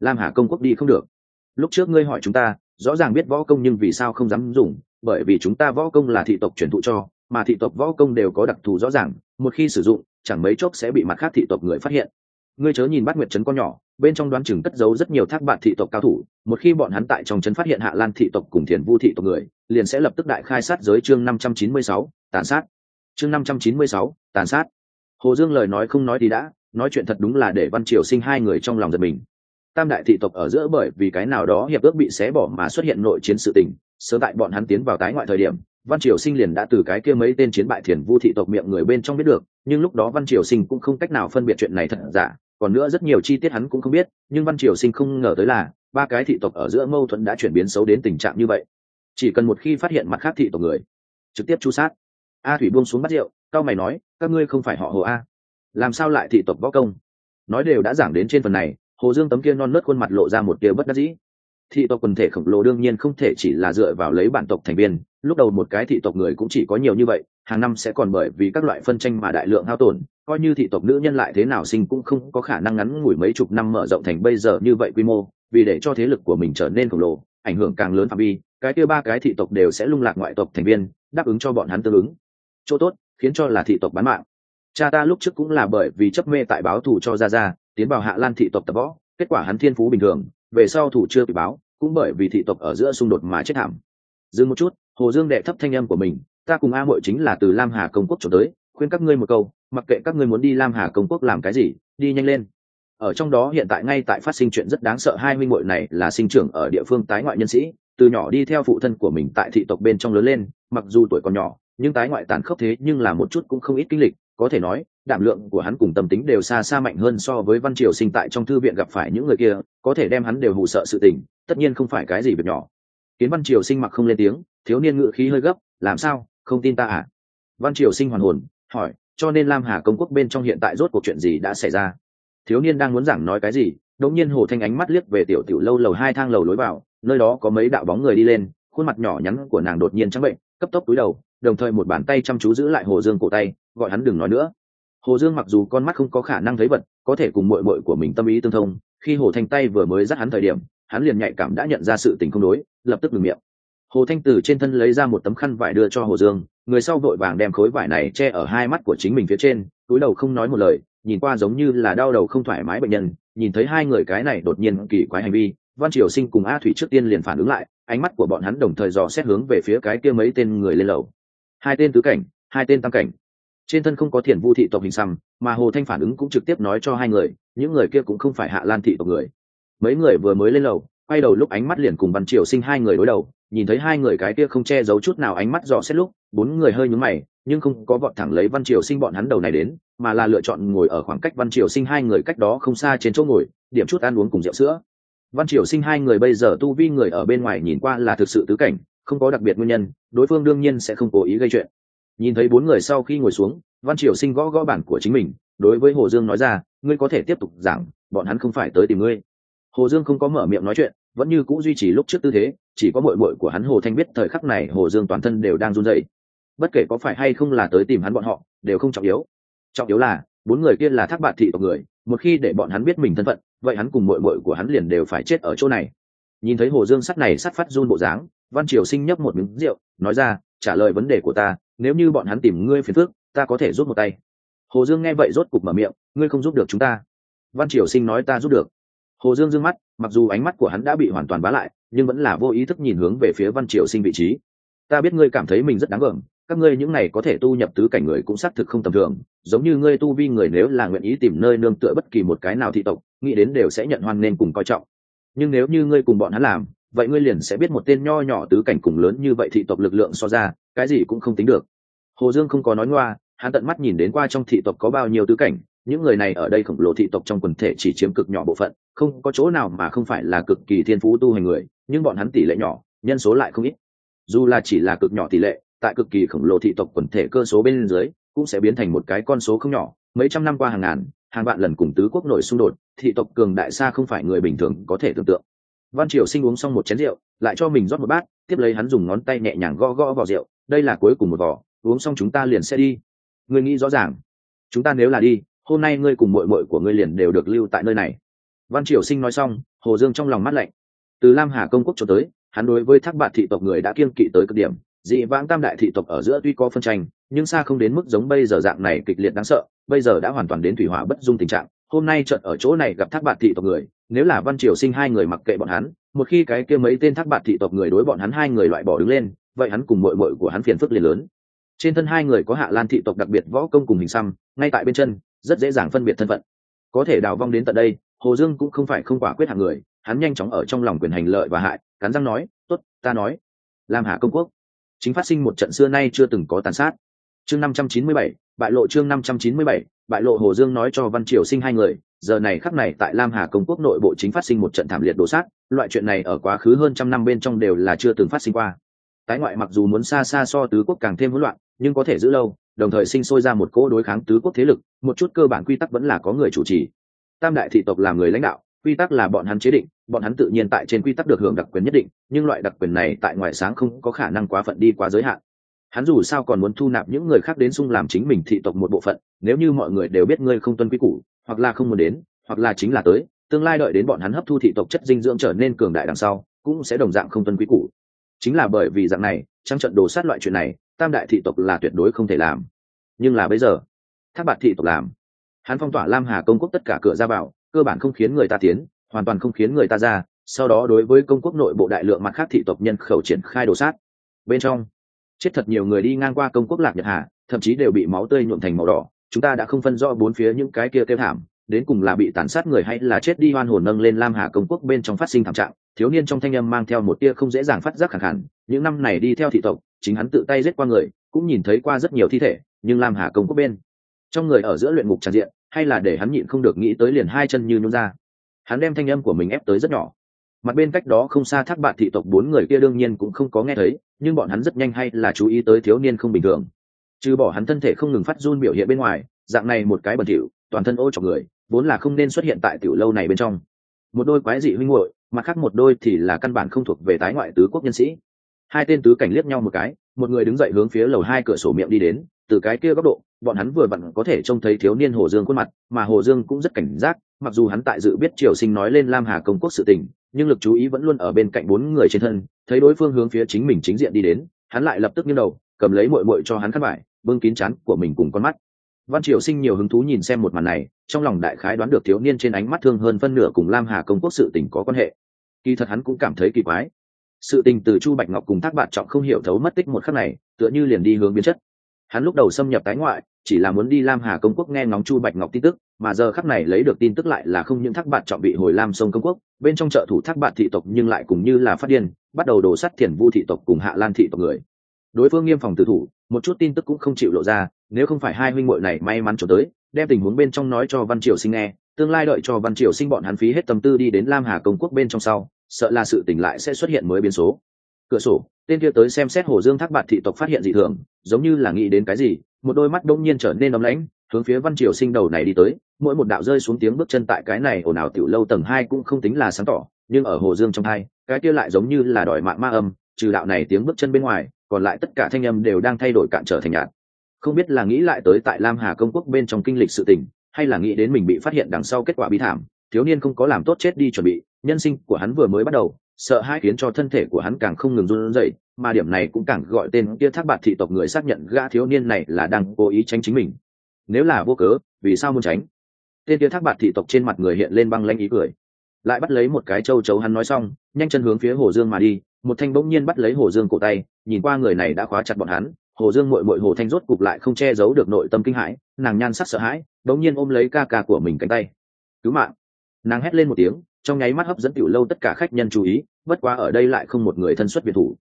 Lam hà công quốc đi không được. Lúc trước ngươi hỏi chúng ta, rõ ràng biết võ công nhưng vì sao không dám dùng, bởi vì chúng ta võ công là thị tộc truyền thụ cho, mà thị tộc võ công đều có đặc thù rõ ràng, một khi sử dụng, chẳng mấy chốc sẽ bị mặt khác thị tộc người phát hiện. Ngươi chớ nhìn bát nguyệt trấn con nhỏ, bên trong đoán chừng cất giấu rất nhiều thác bạn thị tộc cao thủ, một khi bọn hắn tại trong trấn phát hiện hạ lan thị tộc cùng thiền vu thị tộc người, liền sẽ lập tức đại khai sát giới chương năm trăm chín mươi sáu, tàn sát chương năm trăm chín mươi sáu, tàn sát. Hồ dương lời nói không nói thì đã, nói chuyện thật đúng là để văn triều sinh hai người trong lòng giật mình. Tam đại thị tộc ở giữa bởi vì cái nào đó hiệp ước bị xé bỏ mà xuất hiện nội chiến sự tình, sớm tại bọn hắn tiến vào tái ngoại thời điểm, văn triều sinh liền đã từ cái kia mấy tên chiến bại thiền vu thị tộc miệng người bên trong biết được, nhưng lúc đó văn triều sinh cũng không cách nào phân biệt chuyện này thật giả, còn nữa rất nhiều chi tiết hắn cũng không biết, nhưng văn triều sinh không ngờ tới là, ba cái thị tộc ở giữa mâu thuẫn đã chuyển biến xấu đến tình trạng như vậy. Chỉ cần một khi phát hiện mặt khác thị tộc người, trực tiếp chu sát a thủy buông xuống bắt rượu cao mày nói, các ngươi không phải họ hồ a. Làm sao lại thị tộc võ công? Nói đều đã giảng đến trên phần này, hồ dương tấm kia non nớt khuôn mặt lộ ra một tia bất đắc dĩ. Thị tộc quần thể khổng lồ đương nhiên không thể chỉ là dựa vào lấy bản tộc thành viên, lúc đầu một cái thị tộc người cũng chỉ có nhiều như vậy, hàng năm sẽ còn bởi vì các loại phân tranh mà đại lượng hao tổn, coi như thị tộc nữ nhân lại thế nào sinh cũng không có khả năng ngắn ngủi mấy chục năm mở rộng thành bây giờ như vậy quy mô, vì để cho thế lực của mình trở nên khổng lồ, ảnh hưởng càng lớn phạm vi, cái kia ba cái thị tộc đều sẽ lung lạc ngoại tộc thành viên, đáp ứng cho bọn hắn tương ứng chỗ tốt, khiến cho là thị tộc bán mạng. Cha ta lúc trước cũng là bởi vì chấp mê tại báo thù cho ra ra tiến vào hạ lan thị tộc tập võ, kết quả hắn thiên phú bình thường, về sau thủ chưa bị báo, cũng bởi vì thị tộc ở giữa xung đột mà chết thảm. Dừng một chút, hồ dương đệ thấp thanh âm của mình, ta cùng a muội chính là từ lam hà công quốc trở tới, khuyên các ngươi một câu, mặc kệ các ngươi muốn đi lam hà công quốc làm cái gì, đi nhanh lên. Ở trong đó hiện tại ngay tại phát sinh chuyện rất đáng sợ, hai minh muội này là sinh trưởng ở địa phương tái ngoại nhân sĩ, từ nhỏ đi theo phụ thân của mình tại thị tộc bên trong lớn lên, mặc dù tuổi còn nhỏ nhưng tái ngoại tàn khốc thế nhưng là một chút cũng không ít kinh lịch, có thể nói, đảm lượng của hắn cùng tâm tính đều xa xa mạnh hơn so với văn triều sinh tại trong thư viện gặp phải những người kia, có thể đem hắn đều hụ sợ sự tình, tất nhiên không phải cái gì việc nhỏ. Kiến văn triều sinh mặc không lên tiếng, thiếu niên ngự khí hơi gấp, làm sao? Không tin ta à? Văn triều sinh hoàn hồn, hỏi, cho nên lam hà công quốc bên trong hiện tại rốt cuộc chuyện gì đã xảy ra? Thiếu niên đang muốn giảng nói cái gì, đột nhiên hồ thanh ánh mắt liếc về tiểu tiểu lâu lầu hai thang lầu lối vào, nơi đó có mấy đạo bóng người đi lên, khuôn mặt nhỏ nhắn của nàng đột nhiên trắng bệnh, cấp tốc túi đầu đồng thời một bàn tay chăm chú giữ lại hồ dương cổ tay, gọi hắn đừng nói nữa. Hồ dương mặc dù con mắt không có khả năng thấy vật, có thể cùng mội mội của mình tâm ý tương thông, khi hồ thanh tay vừa mới dắt hắn thời điểm, hắn liền nhạy cảm đã nhận ra sự tình không đối, lập tức ngừng miệng. Hồ thanh từ trên thân lấy ra một tấm khăn vải đưa cho hồ dương, người sau vội vàng đem khối vải này che ở hai mắt của chính mình phía trên, túi đầu không nói một lời, nhìn qua giống như là đau đầu không thoải mái bệnh nhân, nhìn thấy hai người cái này đột nhiên kỳ quái hành vi, văn triều sinh cùng a thủy trước tiên liền phản ứng lại, ánh mắt của bọn hắn đồng thời dò xét hướng về phía cái kia mấy tên người lên lầu hai tên tứ cảnh, hai tên tam cảnh. Trên thân không có thiền vu thị tộc hình xăm, mà hồ thanh phản ứng cũng trực tiếp nói cho hai người, những người kia cũng không phải hạ lan thị tộc người. Mấy người vừa mới lên lầu, quay đầu lúc ánh mắt liền cùng văn triều sinh hai người đối đầu, nhìn thấy hai người cái kia không che giấu chút nào ánh mắt dò xét lúc, bốn người hơi nhúng mày, nhưng không có vọt thẳng lấy văn triều sinh bọn hắn đầu này đến, mà là lựa chọn ngồi ở khoảng cách văn triều sinh hai người cách đó không xa trên chỗ ngồi, điểm chút ăn uống cùng rượu sữa. Văn triều sinh hai người bây giờ tu vi người ở bên ngoài nhìn qua là thực sự tứ cảnh không có đặc biệt nguyên nhân, đối phương đương nhiên sẽ không cố ý gây chuyện. Nhìn thấy bốn người sau khi ngồi xuống, văn triều sinh gõ gõ bản của chính mình, đối với hồ dương nói ra, ngươi có thể tiếp tục giảng, bọn hắn không phải tới tìm ngươi. Hồ dương không có mở miệng nói chuyện, vẫn như c ũ duy trì lúc trước tư thế, chỉ có mội mội của hắn hồ thanh biết thời khắc này hồ dương toàn thân đều đang run dậy bất kể có phải hay không là tới tìm hắn bọn họ, đều không trọng yếu. Trọng yếu là, bốn người kia là thác bạc thị tộc người, một khi để bọn hắn biết mình thân phận, vậy hắn cùng mội mội của hắn liền đều phải chết ở chỗ này. Nhìn thấy hồ dương sắt này sắt phát run bộ dáng văn triều sinh nhấp một miếng rượu, nói ra, trả lời vấn đề của ta, nếu như bọn hắn tìm ngươi phiền phước ta có thể rút một tay. Hồ dương nghe vậy rốt cục mở miệng, ngươi không giúp được chúng ta. Văn triều sinh nói, ta giúp được. Hồ dương d ư ơ n g mắt, mặc dù ánh mắt của hắn đã bị hoàn toàn bá lại, nhưng vẫn là vô ý thức nhìn hướng về phía văn triều sinh vị trí. Ta biết ngươi cảm thấy mình rất đáng gờm các ngươi những này có thể tu nhập tứ cảnh người cũng xác thực không tầm thường, giống như ngươi tu vi người nếu là nguyện ý tìm nơi nương tựa bất kỳ một cái nào thị tộc, nghĩ đến đều sẽ nhận hoan nên cùng coi trọng. Nhưng nếu như ngươi cùng bọn hắn làm vậy ngươi liền sẽ biết một tên nho nhỏ tứ cảnh cùng lớn như vậy thị tộc lực lượng so ra, cái gì cũng không tính được. Hồ dương không có nói ngoa, hắn tận mắt nhìn đến qua trong thị tộc có bao nhiêu tứ cảnh, những người này ở đây khổng lồ thị tộc trong quần thể chỉ chiếm cực nhỏ bộ phận, không có chỗ nào mà không phải là cực kỳ thiên phú tu hành người, nhưng bọn hắn tỷ lệ nhỏ, nhân số lại không ít. Dù là chỉ là cực nhỏ tỷ lệ, tại cực kỳ khổng lồ thị tộc quần thể cơ số bên dưới, cũng sẽ biến thành một cái con số không nhỏ, mấy trăm năm qua hàng ngàn, hàng vạn lần cùng tứ quốc nội xung đột, thị tộc cường đại xa không phải người bình thường có thể tưởng tượng văn triều sinh uống xong một chén rượu, lại cho mình rót một bát, tiếp lấy hắn dùng ngón tay nhẹ nhàng gõ gõ vào rượu, đây là cuối cùng một vỏ, uống xong chúng ta liền sẽ đi. Ngươi nghĩ rõ ràng. Chúng ta nếu là đi, hôm nay ngươi cùng mội mội của ngươi liền đều được lưu tại nơi này. Văn triều sinh nói xong, hồ dương trong lòng mắt lạnh. Từ lam hà công quốc cho tới, hắn đối với thác bạt thị tộc người đã kiên kỵ tới cực điểm, dị vãng tam đại thị tộc ở giữa tuy có phân tranh, nhưng xa không đến mức giống bây giờ dạng này kịch liệt đáng sợ, bây giờ đã hoàn toàn đến thủy hỏa bất dung tình trạng hôm nay trận ở chỗ này gặp thác bạt thị tộc người, nếu là văn triều sinh hai người mặc kệ bọn hắn, một khi cái kia mấy tên thác bạt thị tộc người đối bọn hắn hai người loại bỏ đứng lên, vậy hắn cùng mội mội của hắn phiền phức liền lớn. Trên thân hai người có hạ lan thị tộc đặc biệt võ công cùng hình xăm, ngay tại bên chân, rất dễ dàng phân biệt thân phận. Có thể đào vong đến tận đây, hồ dương cũng không phải không quả quyết hạng người, hắn nhanh chóng ở trong lòng quyền hành lợi và hại, cắn răng nói t ố t ta nói. Làm hạ công quốc. Chính phát sinh một trận xưa nay chưa từng có tàn sát. Chương năm trăm chín mươi bảy, bại lộ chương năm trăm chín mươi bảy bại lộ hồ dương nói cho văn triều sinh hai người, giờ này khắc này tại lam hà công quốc nội bộ chính phát sinh một trận thảm liệt đổ sát loại chuyện này ở quá khứ hơn trăm năm bên trong đều là chưa từng phát sinh qua. Tái ngoại mặc dù muốn xa xa so tứ quốc càng thêm hỗn loạn, nhưng có thể giữ lâu, đồng thời sinh sôi ra một cỗ đối kháng tứ quốc thế lực, một chút cơ bản quy tắc vẫn là có người chủ trì. Tam đại thị tộc là người lãnh đạo, quy tắc là bọn hắn chế định, bọn hắn tự nhiên tại trên quy tắc được hưởng đặc quyền nhất định, nhưng loại đặc quyền này tại ngoài sáng không có khả năng quá phận đi quá giới hạn hắn dù sao còn muốn thu nạp những người khác đến xung làm chính mình thị tộc một bộ phận, nếu như mọi người đều biết ngươi không tuân quy củ, hoặc là không muốn đến, hoặc là chính là tới, tương lai đợi đến bọn hắn hấp thu thị tộc chất dinh dưỡng trở nên cường đại đằng sau, cũng sẽ đồng dạng không tuân quy củ. Chính là bởi vì dạng này trang trận đồ sát loại chuyện này, tam đại thị tộc là tuyệt đối không thể làm. Nhưng là bây giờ, thác bạt thị tộc làm. Hắn phong tỏa lam hà công quốc tất cả cửa ra vào, cơ bản không khiến người ta tiến, hoàn toàn không khiến người ta ra, sau đó đối với công quốc nội bộ đại lượng mặt khác thị tộc nhân khẩu triển khai đồ sát. Bên trong chết thật nhiều người đi ngang qua công quốc lạc nhật hà, thậm chí đều bị máu tươi nhuộm thành màu đỏ. Chúng ta đã không phân rõ bốn phía những cái kia kêu thảm, đến cùng là bị tàn sát người hay là chết đi hoan hồn nâng lên lam hà công quốc bên trong phát sinh thảm trạng. Thiếu niên trong thanh âm mang theo một tia không dễ dàng phát giác khẳng hẳn những năm này đi theo thị tộc, chính hắn tự tay giết qua người, cũng nhìn thấy qua rất nhiều thi thể, nhưng lam hà công quốc bên trong người ở giữa luyện ngục tràn diện, hay là để hắn nhịn không được nghĩ tới liền hai chân như nhún ra. Hắn đem thanh âm của mình ép tới rất nhỏ. Mặt bên cách đó không xa thác bạn thị tộc bốn người kia đương nhiên cũng không có nghe thấy nhưng bọn hắn rất nhanh hay là chú ý tới thiếu niên không bình thường. Trừ bỏ hắn thân thể không ngừng phát run biểu hiện bên ngoài, dạng này một cái bẩn thỉu, toàn thân ô chọc người, vốn là không nên xuất hiện tại tiểu lâu này bên trong. Một đôi quái dị huynh hội mặt khác một đôi thì là căn bản không thuộc về tái ngoại tứ quốc nhân sĩ. Hai tên tứ cảnh liếc nhau một cái, một người đứng dậy hướng phía lầu hai cửa sổ miệng đi đến, từ cái kia góc độ, bọn hắn vừa vặn có thể trông thấy thiếu niên hồ dương khuôn mặt, mà hồ dương cũng rất cảnh giác mặc dù hắn tại dự biết triều sinh nói lên lam hà công quốc sự tình, nhưng lực chú ý vẫn luôn ở bên cạnh bốn người trên thân, thấy đối phương hướng phía chính mình chính diện đi đến, hắn lại lập tức nghiêng đầu, cầm lấy mội mội cho hắn khăn vải, bưng kín chắn của mình cùng con mắt. Văn triều sinh nhiều hứng thú nhìn xem một màn này, trong lòng đại khái đoán được thiếu niên trên ánh mắt thương hơn phân nửa cùng lam hà công quốc sự tình có quan hệ. Kỳ thật hắn cũng cảm thấy kỳ quái. Sự tình từ chu bạch ngọc cùng thác bạn trọng không hiểu thấu mất tích một khắc này, tựa như liền đi hướng biến chất. Hắn lúc đầu xâm nhập tái ngoại chỉ là muốn đi lam hà công quốc nghe ngóng chu bạch ngọc tin tức, mà giờ khắc này lấy được tin tức lại là không những thác bạn trọng bị hồi lam sông công quốc, bên trong trợ thủ thác bạn thị tộc nhưng lại cùng như là phát điên, bắt đầu đổ sắt thiền vu thị tộc cùng hạ lan thị tộc người. Đối phương nghiêm phòng tử thủ, một chút tin tức cũng không chịu lộ ra, nếu không phải hai huynh muội này may mắn trốn tới, đem tình huống bên trong nói cho văn triều sinh nghe, tương lai đợi cho văn triều sinh bọn hắn phí hết tâm tư đi đến lam hà công quốc bên trong sau, sợ là sự tỉnh lại sẽ xuất hiện mới biến số cửa sổ, tên kia tới xem xét hồ dương thác bạt thị tộc phát hiện dị thường, giống như là nghĩ đến cái gì, một đôi mắt đông nhiên trở nên ấm lãnh, hướng phía văn triều sinh đầu này đi tới, mỗi một đạo rơi xuống tiếng bước chân tại cái này ồn ào tiểu lâu tầng hai cũng không tính là sáng tỏ, nhưng ở hồ dương trong hai, cái kia lại giống như là đòi mạng ma âm, trừ đạo này tiếng bước chân bên ngoài, còn lại tất cả thanh âm đều đang thay đổi cạn trở thành nhạt. Không biết là nghĩ lại tới tại lam hà công quốc bên trong kinh lịch sự tình, hay là nghĩ đến mình bị phát hiện đằng sau kết quả bi thảm, thiếu niên không có làm tốt chết đi chuẩn bị, nhân sinh của hắn vừa mới bắt đầu sợ hai khiến cho thân thể của hắn càng không ngừng run rẩy, mà điểm này cũng càng gọi tên kia thác bạt thị tộc người xác nhận gã thiếu niên này là đang cố ý tránh chính mình. Nếu là vô cớ, vì sao muốn tránh? Tên kia thác bạt thị tộc trên mặt người hiện lên băng lanh ý cười. Lại bắt lấy một cái châu chấu hắn nói xong, nhanh chân hướng phía hồ dương mà đi, một thanh bỗng nhiên bắt lấy hồ dương cổ tay, nhìn qua người này đã khóa chặt bọn hắn, hồ dương mội mội hồ thanh rốt cục lại không che giấu được nội tâm kinh hãi, nàng nhan sắc sợ hãi, bỗng nhiên ôm lấy ca ca của mình cánh tay. Cứu mạng! Nàng hét lên một tiếng trong nháy mắt hấp dẫn tiểu lâu tất cả khách nhân chú ý, bất quá ở đây lại không một người thân xuất biệt thủ.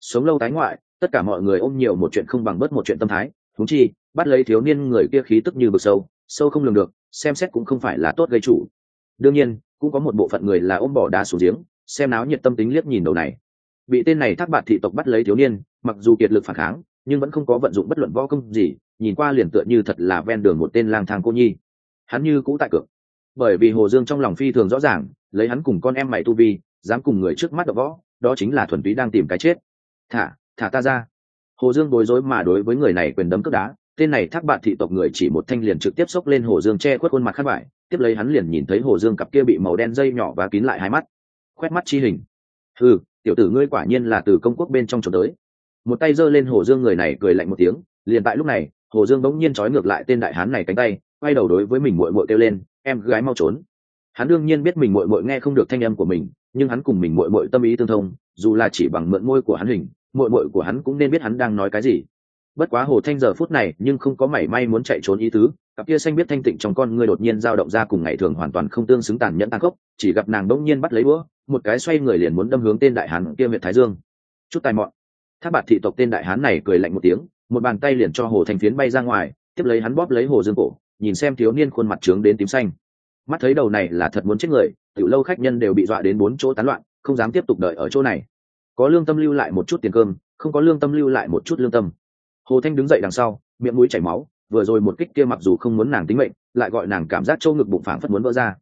Sống lâu tái ngoại, tất cả mọi người ôm nhiều một chuyện không bằng bớt một chuyện tâm thái thúng chi, bắt lấy thiếu niên người kia khí tức như bực sâu sâu không lường được, xem xét cũng không phải là tốt gây chủ. Đương nhiên, cũng có một bộ phận người là ôm bỏ đá xuống giếng, xem náo nhiệt tâm tính liếc nhìn đầu này. Bị tên này thác bạt thị tộc bắt lấy thiếu niên, mặc dù kiệt lực phản kháng, nhưng vẫn không có vận dụng bất luận võ công gì, nhìn qua liền tựa như thật là ven đường một tên lang thang cô nhi. Hắn như cũ tại cực bởi vì hồ dương trong lòng phi thường rõ ràng lấy hắn cùng con em mày tu vi, dám cùng người trước mắt đ võ, đó chính là thuần túy đang tìm cái chết. Thả thả ta ra. Hồ dương bối rối mà đối với người này quyền đấm cướp đá, tên này thác bạn thị tộc người chỉ một thanh liền trực tiếp xốc lên hồ dương che khuất khuôn mặt khát vải, tiếp lấy hắn liền nhìn thấy hồ dương cặp kia bị màu đen dây nhỏ và kín lại hai mắt. Khoét mắt chi hình. Ừ tiểu tử ngươi quả nhiên là từ công quốc bên trong trốn tới. Một tay giơ lên hồ dương người này cười lạnh một tiếng, liền tại lúc này, hồ dương bỗng nhiên trói ngược lại tên đại hán này cánh tay, quay đầu đối với mình muội muội kêu lên, em gái mau trốn hắn đương nhiên biết mình muội muội nghe không được thanh âm của mình, nhưng hắn cùng mình muội muội tâm ý tương thông, dù là chỉ bằng mượn môi của hắn hình, muội muội của hắn cũng nên biết hắn đang nói cái gì. Bất quá hồ thanh giờ phút này nhưng không có mảy may muốn chạy trốn ý tứ, cặp kia xanh biết thanh tịnh trong con ngươi đột nhiên dao động ra cùng ngày thường hoàn toàn không tương xứng tàn nhẫn tàn khốc, chỉ gặp nàng đỗng nhiên bắt lấy búa một cái xoay người liền muốn đâm hướng tên đại hán kia huyện thái dương. Chút tài mọn. Tháp bạt thị tộc tên đại hán này cười lạnh một tiếng, một bàn tay liền cho hồ thanh phiến bay ra ngoài, tiếp lấy hắn bóp lấy hồ dương cổ, nhìn xem thiếu niên khuôn mặt trướng đến tím xanh mắt thấy đầu này là thật muốn chết người từ lâu khách nhân đều bị dọa đến bốn chỗ tán loạn, không dám tiếp tục đợi ở chỗ này. Có lương tâm lưu lại một chút tiền cơm, không có lương tâm lưu lại một chút lương tâm. Hồ thanh đứng dậy đằng sau, miệng mũi chảy máu, vừa rồi một kích kia mặc dù không muốn nàng tính mệnh, lại gọi nàng cảm giác trâu ngực bụng phảng phất muốn vỡ ra.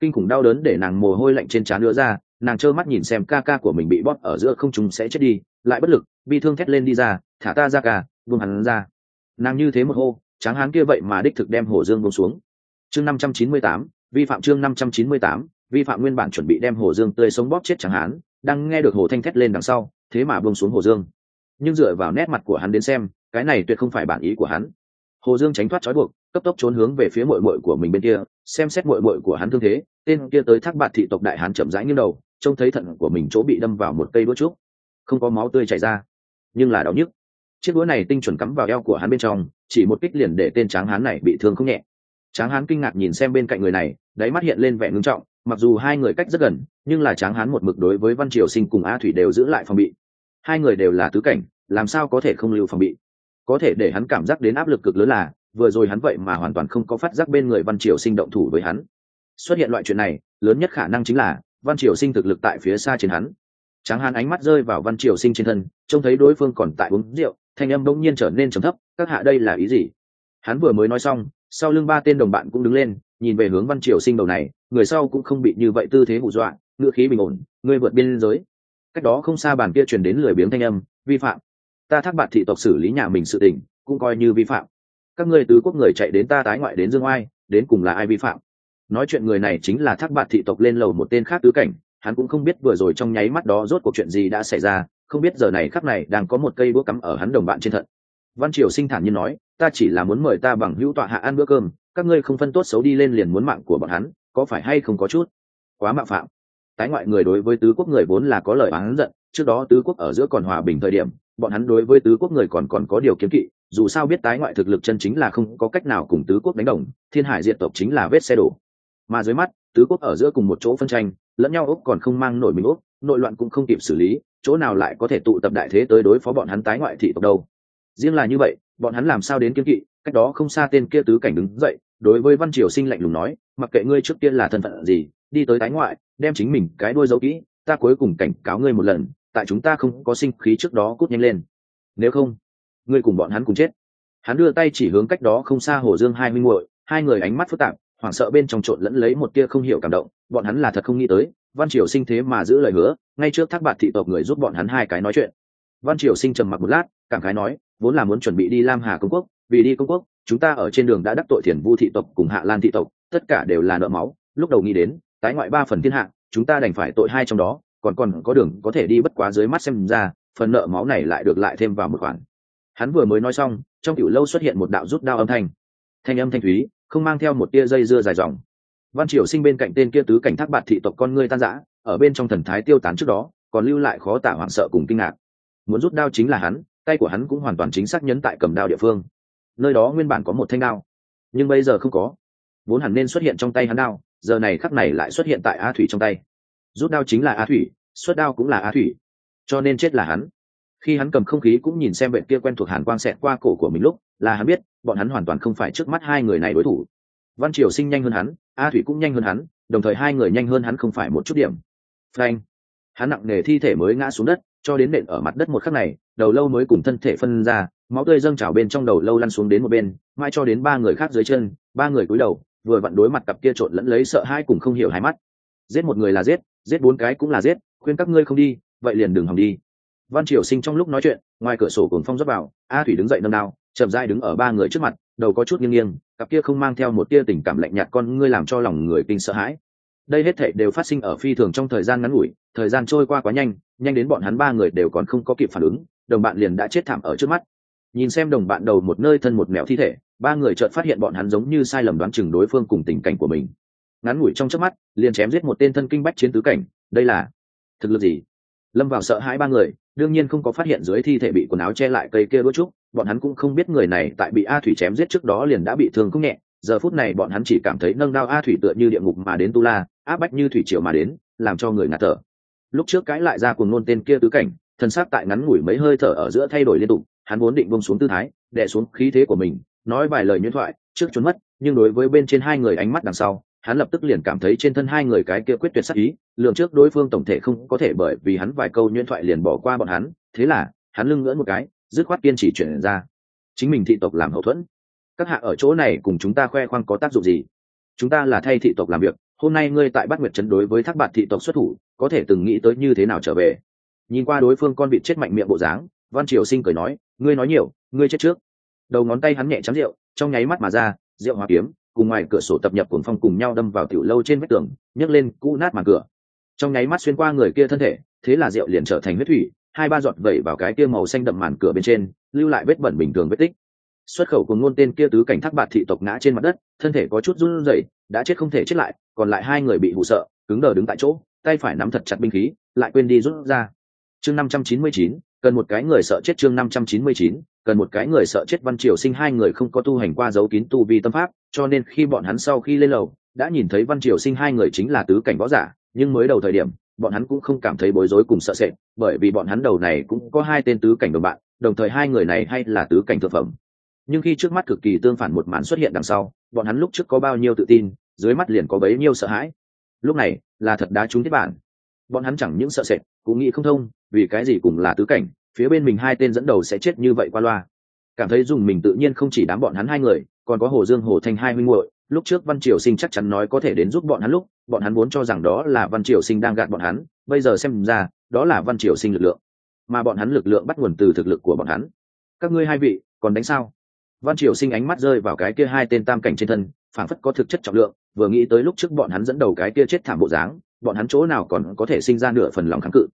Kinh khủng đau đớn để nàng mồ hôi lạnh trên trán nữa ra, nàng trơ mắt nhìn xem ca ca của mình bị bóp ở giữa không chúng sẽ chết đi, lại bất lực, bi thương thét lên đi ra, thả ta ra ca, buông hắn ra. Nàng như thế một hô, tráng hán kia vậy mà đích thực đem hồ dương buông xuống. Chương năm trăm chín mươi tám vi phạm chương năm trăm chín mươi tám, vi phạm nguyên bản chuẩn bị đem hồ dương tươi sống bóp chết tráng hán đang nghe được hồ thanh thét lên đằng sau, thế mà buông xuống hồ dương. Nhưng dựa vào nét mặt của hắn đến xem, cái này tuyệt không phải bản ý của hắn. Hồ dương tránh thoát trói buộc, cấp tốc trốn hướng về phía mội mội của mình bên kia, xem xét mội mội của hắn thương thế, tên kia tới thác bạt thị tộc đại hán chậm rãi như đầu, trông thấy thận của mình chỗ bị đâm vào một cây đũa trúc. Không có máu tươi chảy ra, nhưng là đau nhức. Chiếc đũa này tinh chuẩn cắm vào eo của hắn bên trong, chỉ một kích liền để tên tráng hán này bị thương không nhẹ. Tráng hán kinh ngạc nhìn xem bên cạnh người này đáy mắt hiện lên vẻ ngưng trọng, mặc dù hai người cách rất gần, nhưng là tráng hán một mực đối với văn triều sinh cùng a thủy đều giữ lại phòng bị. Hai người đều là tứ cảnh, làm sao có thể không lưu phòng bị? Có thể để hắn cảm giác đến áp lực cực lớn là, vừa rồi hắn vậy mà hoàn toàn không có phát giác bên người văn triều sinh động thủ với hắn. Xuất hiện loại chuyện này, lớn nhất khả năng chính là, văn triều sinh thực lực tại phía xa trên hắn. Tráng hán ánh mắt rơi vào văn triều sinh trên thân, trông thấy đối phương còn tại uống rượu, thanh âm bỗng nhiên trở nên trầm thấp, các hạ đây là ý gì? Hắn vừa mới nói xong, sau lưng ba tên đồng bạn cũng đứng lên nhìn về hướng văn triều sinh đầu này, người sau cũng không bị như vậy tư thế hù dọa ngựa khí bình ổn, ngươi vượt biên giới. Cách đó không xa bàn kia truyền đến lười biếng thanh âm, vi phạm, ta thác bạn thị tộc xử lý nhà mình sự tình, cũng coi như vi phạm. Các ngươi tứ quốc người chạy đến ta tái ngoại đến dương oai, đến cùng là ai vi phạm? Nói chuyện người này chính là thác bạn thị tộc lên lầu một tên khác tứ cảnh, hắn cũng không biết vừa rồi trong nháy mắt đó rốt cuộc chuyện gì đã xảy ra, không biết giờ này khắc này đang có một cây đũa cắm ở hắn đồng bạn trên thận. Văn triều sinh thản nhiên nói, ta chỉ là muốn mời ta bằng hữu tọa hạ ăn bữa cơm các ngươi không phân tốt xấu đi lên liền muốn mạng của bọn hắn, có phải hay không có chút? Quá mạo phạm. Tái ngoại người đối với tứ quốc người vốn là có lời oán giận, trước đó tứ quốc ở giữa còn hòa bình thời điểm, bọn hắn đối với tứ quốc người còn còn có điều kiếm kỵ, dù sao biết tái ngoại thực lực chân chính là không có cách nào cùng tứ quốc đánh đồng, thiên hải diệt tộc chính là vết xe đổ. Mà dưới mắt, tứ quốc ở giữa cùng một chỗ phân tranh, lẫn nhau úc còn không mang nổi mình úc, nội loạn cũng không kịp xử lý, chỗ nào lại có thể tụ tập đại thế tới đối phó bọn hắn tái ngoại thị tộc đâu. Riêng là như vậy, bọn hắn làm sao đến kiếm kỵ, cách đó không xa tên kia tứ cảnh đứng dậy đối với văn triều sinh lạnh lùng nói, mặc kệ ngươi trước tiên là thân phận gì, đi tới tái ngoại, đem chính mình cái đuôi dấu kỹ, ta cuối cùng cảnh cáo ngươi một lần, tại chúng ta không có sinh khí trước đó cút nhanh lên. Nếu không, ngươi cùng bọn hắn cùng chết. Hắn đưa tay chỉ hướng cách đó không xa hồ dương hai minh muội, hai người ánh mắt phức tạp, hoảng sợ bên trong trộn lẫn lấy một tia không hiểu cảm động, bọn hắn là thật không nghĩ tới, văn triều sinh thế mà giữ lời hứa, ngay trước thác bạt thị tộc người giúp bọn hắn hai cái nói chuyện. Văn triều sinh trầm mặc một lát, cảm khái nói, vốn là muốn chuẩn bị đi lam hà công quốc, vì đi công quốc chúng ta ở trên đường đã đắc tội thiền vu thị tộc cùng hạ lan thị tộc, tất cả đều là nợ máu. Lúc đầu nghĩ đến, tái ngoại ba phần thiên hạ, chúng ta đành phải tội hai trong đó, còn còn có đường có thể đi bất quá dưới mắt xem ra, phần nợ máu này lại được lại thêm vào một khoản. Hắn vừa mới nói xong, trong tiểu lâu xuất hiện một đạo rút đao âm thanh. Thanh âm thanh thúy, không mang theo một tia dây dưa dài dòng. Văn triều sinh bên cạnh tên kia tứ cảnh thác bạt thị tộc con ngươi tan rã, ở bên trong thần thái tiêu tán trước đó, còn lưu lại khó tả hoảng sợ cùng kinh ngạc. Muốn rút đao chính là hắn, tay của hắn cũng hoàn toàn chính xác nhấn tại cầm đao địa phương nơi đó nguyên bản có một thanh đao, nhưng bây giờ không có. Vốn hẳn nên xuất hiện trong tay hắn đao, giờ này khắc này lại xuất hiện tại a thủy trong tay. Rút đao chính là a thủy, xuất đao cũng là a thủy, cho nên chết là hắn. Khi hắn cầm không khí cũng nhìn xem bệnh kia quen thuộc hàn quang xẹt qua cổ của mình lúc, là hắn biết, bọn hắn hoàn toàn không phải trước mắt hai người này đối thủ. Văn triều sinh nhanh hơn hắn, a thủy cũng nhanh hơn hắn, đồng thời hai người nhanh hơn hắn không phải một chút điểm. Frank hắn nặng nề thi thể mới ngã xuống đất, cho đến nện ở mặt đất một khắc này, đầu lâu mới cùng thân thể phân ra máu tươi dâng trào bên trong đầu lâu lăn xuống đến một bên mai cho đến ba người khác dưới chân, ba người cúi đầu, vừa vặn đối mặt cặp kia trộn lẫn lấy sợ hai cùng không hiểu hai mắt. Giết một người là giết giết bốn cái cũng là giết, khuyên các ngươi không đi, vậy liền đừng hòng đi. Văn triều sinh trong lúc nói chuyện, ngoài cửa sổ cồn phong rót vào, a thủy đứng dậy nâng đao, chậm dai đứng ở ba người trước mặt, đầu có chút nghiêng nghiêng, cặp kia không mang theo một tia tình cảm lạnh nhạt con ngươi làm cho lòng người kinh sợ hãi. Đây hết thảy đều phát sinh ở phi thường trong thời gian ngắn ngủi, thời gian trôi qua quá nhanh nhanh đến bọn hắn ba người đều còn không có kịp phản ứng, đồng bạn liền đã chết thảm ở trước mắt nhìn xem đồng bạn đầu một nơi thân một mẹo thi thể, ba người chợt phát hiện bọn hắn giống như sai lầm đoán chừng đối phương cùng tình cảnh của mình. Ngắn ngủi trong chớp mắt, liền chém giết một tên thân kinh bách chiến tứ cảnh, đây là thực lực gì? Lâm vào sợ hãi ba người, đương nhiên không có phát hiện dưới thi thể bị quần áo che lại cây kia đốt trúc, bọn hắn cũng không biết người này tại bị a thủy chém giết trước đó liền đã bị thương không nhẹ, giờ phút này bọn hắn chỉ cảm thấy nâng đao a thủy tựa như địa ngục mà đến tu la, áp bách như thủy triều mà đến, làm cho người ngạt thở. Lúc trước cãi lại ra cùng nôn tên kia tứ cảnh thần sắc tại ngắn ngủi mấy hơi thở ở giữa thay đổi liên tục, hắn vốn định bông xuống tư thái, đè xuống khí thế của mình, nói vài lời nhuyễn thoại, trước trốn mất, nhưng đối với bên trên hai người ánh mắt đằng sau, hắn lập tức liền cảm thấy trên thân hai người cái kia quyết tuyệt sắc ý lượng trước đối phương tổng thể không có thể bởi vì hắn vài câu nhuyễn thoại liền bỏ qua bọn hắn, thế là, hắn lưng ngưỡng một cái, dứt khoát kiên trì chuyển ra. Chính mình thị tộc làm hậu thuẫn. Các hạ ở chỗ này cùng chúng ta khoe khoang có tác dụng gì? Chúng ta là thay thị tộc làm việc, hôm nay ngươi tại bát nguyệt trấn đối với thác bạt thị tộc xuất thủ, có thể từng nghĩ tới như thế nào trở về? Nhìn qua đối phương con vịt chết mạnh miệng bộ dáng, văn triều sinh cười nói, ngươi nói nhiều, ngươi chết trước. Đầu ngón tay hắn nhẹ chắm rượu, trong nháy mắt mà ra, rượu hòa kiếm, cùng ngoài cửa sổ tập nhập cuồng phong cùng nhau đâm vào tiểu lâu trên vách tường, nhấc lên cũ nát màn cửa. Trong nháy mắt xuyên qua người kia thân thể, thế là rượu liền trở thành huyết thủy, hai ba giọt vẩy vào cái kia màu xanh đậm màn cửa bên trên, lưu lại vết bẩn bình thường vết tích. Xuất khẩu cùng ngôn tên kia tứ cảnh thác bạt thị tộc ngã trên mặt đất, thân thể có chút run rẩy, đã chết không thể chết lại, còn lại hai người bị hụ sợ, cứng đờ đứng tại chỗ, tay phải nắm thật chặt binh khí, lại quên đi rút ra chương năm trăm chín mươi chín, cần một cái người sợ chết chương năm trăm chín mươi chín, cần một cái người sợ chết văn triều sinh hai người không có tu hành qua dấu kín tu vi tâm pháp, cho nên khi bọn hắn sau khi lên lầu, đã nhìn thấy văn triều sinh hai người chính là tứ cảnh võ giả, nhưng mới đầu thời điểm, bọn hắn cũng không cảm thấy bối rối cùng sợ sệt, bởi vì bọn hắn đầu này cũng có hai tên tứ cảnh đồng bạn, đồng thời hai người này hay là tứ cảnh thực phẩm. Nhưng khi trước mắt cực kỳ tương phản một màn xuất hiện đằng sau, bọn hắn lúc trước có bao nhiêu tự tin, dưới mắt liền có bấy nhiêu sợ hãi. Lúc này, là thật đá trúng thiết bản bọn hắn chẳng những sợ sệt, cũng nghĩ không thông, vì cái gì cùng là tứ cảnh, phía bên mình hai tên dẫn đầu sẽ chết như vậy qua loa. Cảm thấy dùng mình tự nhiên không chỉ đám bọn hắn hai người, còn có hồ dương, hồ thanh hai huynh muội. Lúc trước văn triều sinh chắc chắn nói có thể đến giúp bọn hắn lúc, bọn hắn vốn cho rằng đó là văn triều sinh đang gạt bọn hắn, bây giờ xem ra, đó là văn triều sinh lực lượng. Mà bọn hắn lực lượng bắt nguồn từ thực lực của bọn hắn. Các ngươi hai vị, còn đánh sao? Văn triều sinh ánh mắt rơi vào cái kia hai tên tam cảnh trên thân phản phất có thực chất trọng lượng, vừa nghĩ tới lúc trước bọn hắn dẫn đầu cái kia chết thảm bộ dáng bọn hắn chỗ nào còn có thể sinh ra nửa phần lòng kháng cự.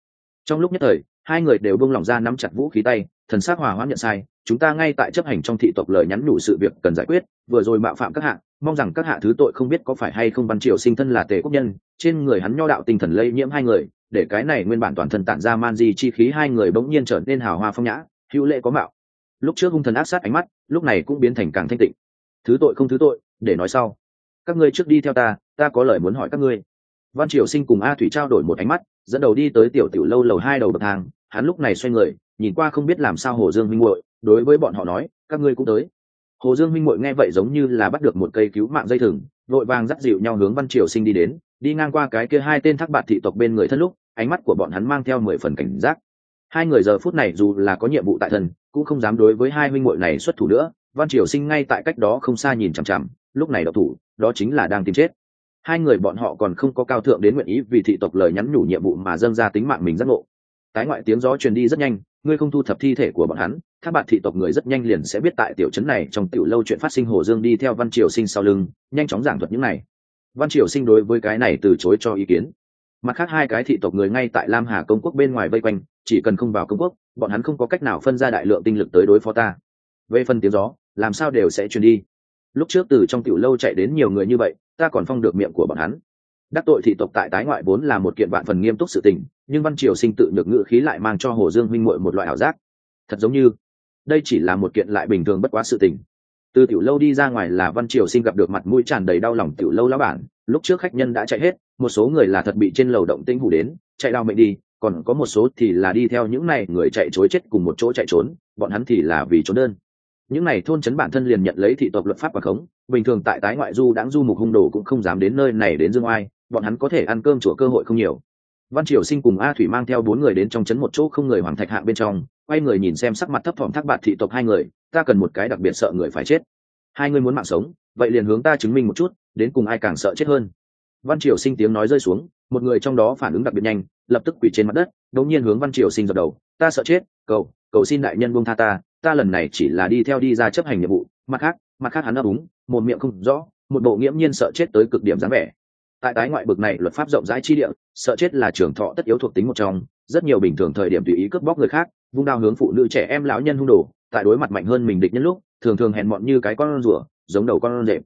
Trong lúc nhất thời, hai người đều buông lòng ra nắm chặt vũ khí tay, thần sắc hòa hoãn nhận sai, chúng ta ngay tại chấp hành trong thị tộc lời nhắn nhủ sự việc cần giải quyết, vừa rồi mạo phạm các hạ, mong rằng các hạ thứ tội không biết có phải hay không văn triều sinh thân là tề quốc nhân, trên người hắn nho đạo tinh thần lây nhiễm hai người, để cái này nguyên bản toàn thân tản ra man di chi khí hai người bỗng nhiên trở nên hào hoa phong nhã, hữu lệ có mạo. Lúc trước hung thần ác sát ánh mắt, lúc này cũng biến thành càng thanh tịnh. Thứ tội không thứ tội, để nói sau. Các ngươi trước đi theo ta ta có lời muốn hỏi các ngươi văn triều sinh cùng a thủy trao đổi một ánh mắt, dẫn đầu đi tới tiểu tiểu lâu lầu hai đầu bậc thang. Hắn lúc này xoay người, nhìn qua không biết làm sao hồ dương minh muội, đối với bọn họ nói, các ngươi cũng tới. Hồ dương minh muội nghe vậy giống như là bắt được một cây cứu mạng dây thừng, vội vàng dắt dịu nhau hướng văn triều sinh đi đến. Đi ngang qua cái kia hai tên thác bạn thị tộc bên người thân lúc, ánh mắt của bọn hắn mang theo mười phần cảnh giác. Hai người giờ phút này dù là có nhiệm vụ tại thân, cũng không dám đối với hai huynh muội này xuất thủ nữa. Văn triều sinh ngay tại cách đó không xa nhìn chằm chằm, lúc này độc thủ, đó chính là đang tìm chết hai người bọn họ còn không có cao thượng đến nguyện ý vì thị tộc lời nhắn nhủ nhiệm vụ mà dâng ra tính mạng mình rất ngộ. Tái ngoại tiếng gió truyền đi rất nhanh, ngươi không thu thập thi thể của bọn hắn các bạn thị tộc người rất nhanh liền sẽ biết tại tiểu trấn này trong tiểu lâu chuyện phát sinh hồ dương đi theo văn triều sinh sau lưng, nhanh chóng giảng thuật những này. Văn triều sinh đối với cái này từ chối cho ý kiến. Mặt khác hai cái thị tộc người ngay tại lam hà công quốc bên ngoài vây quanh, chỉ cần không vào công quốc, bọn hắn không có cách nào phân ra đại lượng tinh lực tới đối phó ta. Về phần tiếng gió, làm sao đều sẽ truyền đi. Lúc trước từ trong tiểu lâu chạy đến nhiều người như vậy ta còn phong được miệng của bọn hắn. Đắc tội thị tộc tại tái ngoại vốn là một kiện vạn phần nghiêm túc sự tình, nhưng văn triều sinh tự được ngự khí lại mang cho hồ dương huynh muội một loại ảo giác. Thật giống như, đây chỉ là một kiện lại bình thường bất quá sự tình. Từ tiểu lâu đi ra ngoài là văn triều sinh gặp được mặt mũi tràn đầy đau lòng tiểu lâu lão bản, lúc trước khách nhân đã chạy hết, một số người là thật bị trên lầu động tinh hủ đến, chạy đau mệnh đi, còn có một số thì là đi theo những này người chạy chối chết cùng một chỗ chạy trốn, bọn hắn thì là vì trốn đơn. Những này thôn trấn bản thân liền nhận lấy thị tộc luật pháp và khống bình thường tại tái ngoại du đáng du mục hung đồ cũng không dám đến nơi này đến dương oai, bọn hắn có thể ăn cơm chùa cơ hội không nhiều. Văn triều sinh cùng a thủy mang theo bốn người đến trong trấn một chỗ không người hoàng thạch hạng bên trong, quay người nhìn xem sắc mặt thấp thỏm thác bạt thị tộc hai người, ta cần một cái đặc biệt sợ người phải chết. Hai người muốn mạng sống, vậy liền hướng ta chứng minh một chút, đến cùng ai càng sợ chết hơn. Văn triều sinh tiếng nói rơi xuống, một người trong đó phản ứng đặc biệt nhanh, lập tức quỳ trên mặt đất, đột nhiên hướng văn triều sinh dập đầu, ta sợ chết, cầu cầu xin đại nhân buông tha ta ta lần này chỉ là đi theo đi ra chấp hành nhiệm vụ, mặt khác mặt khác hắn ấp úng, một miệng không rõ, một bộ nghiễm nhiên sợ chết tới cực điểm dáng vẻ. Tại tái ngoại bực này luật pháp rộng rãi chi địa, sợ chết là trường thọ tất yếu thuộc tính một trong, rất nhiều bình thường thời điểm tùy ý cướp bóc người khác, vung đao hướng phụ nữ trẻ em lão nhân hung đồ, tại đối mặt mạnh hơn mình địch nhân lúc, thường thường hèn mọn như cái con rùa, giống đầu con rệp.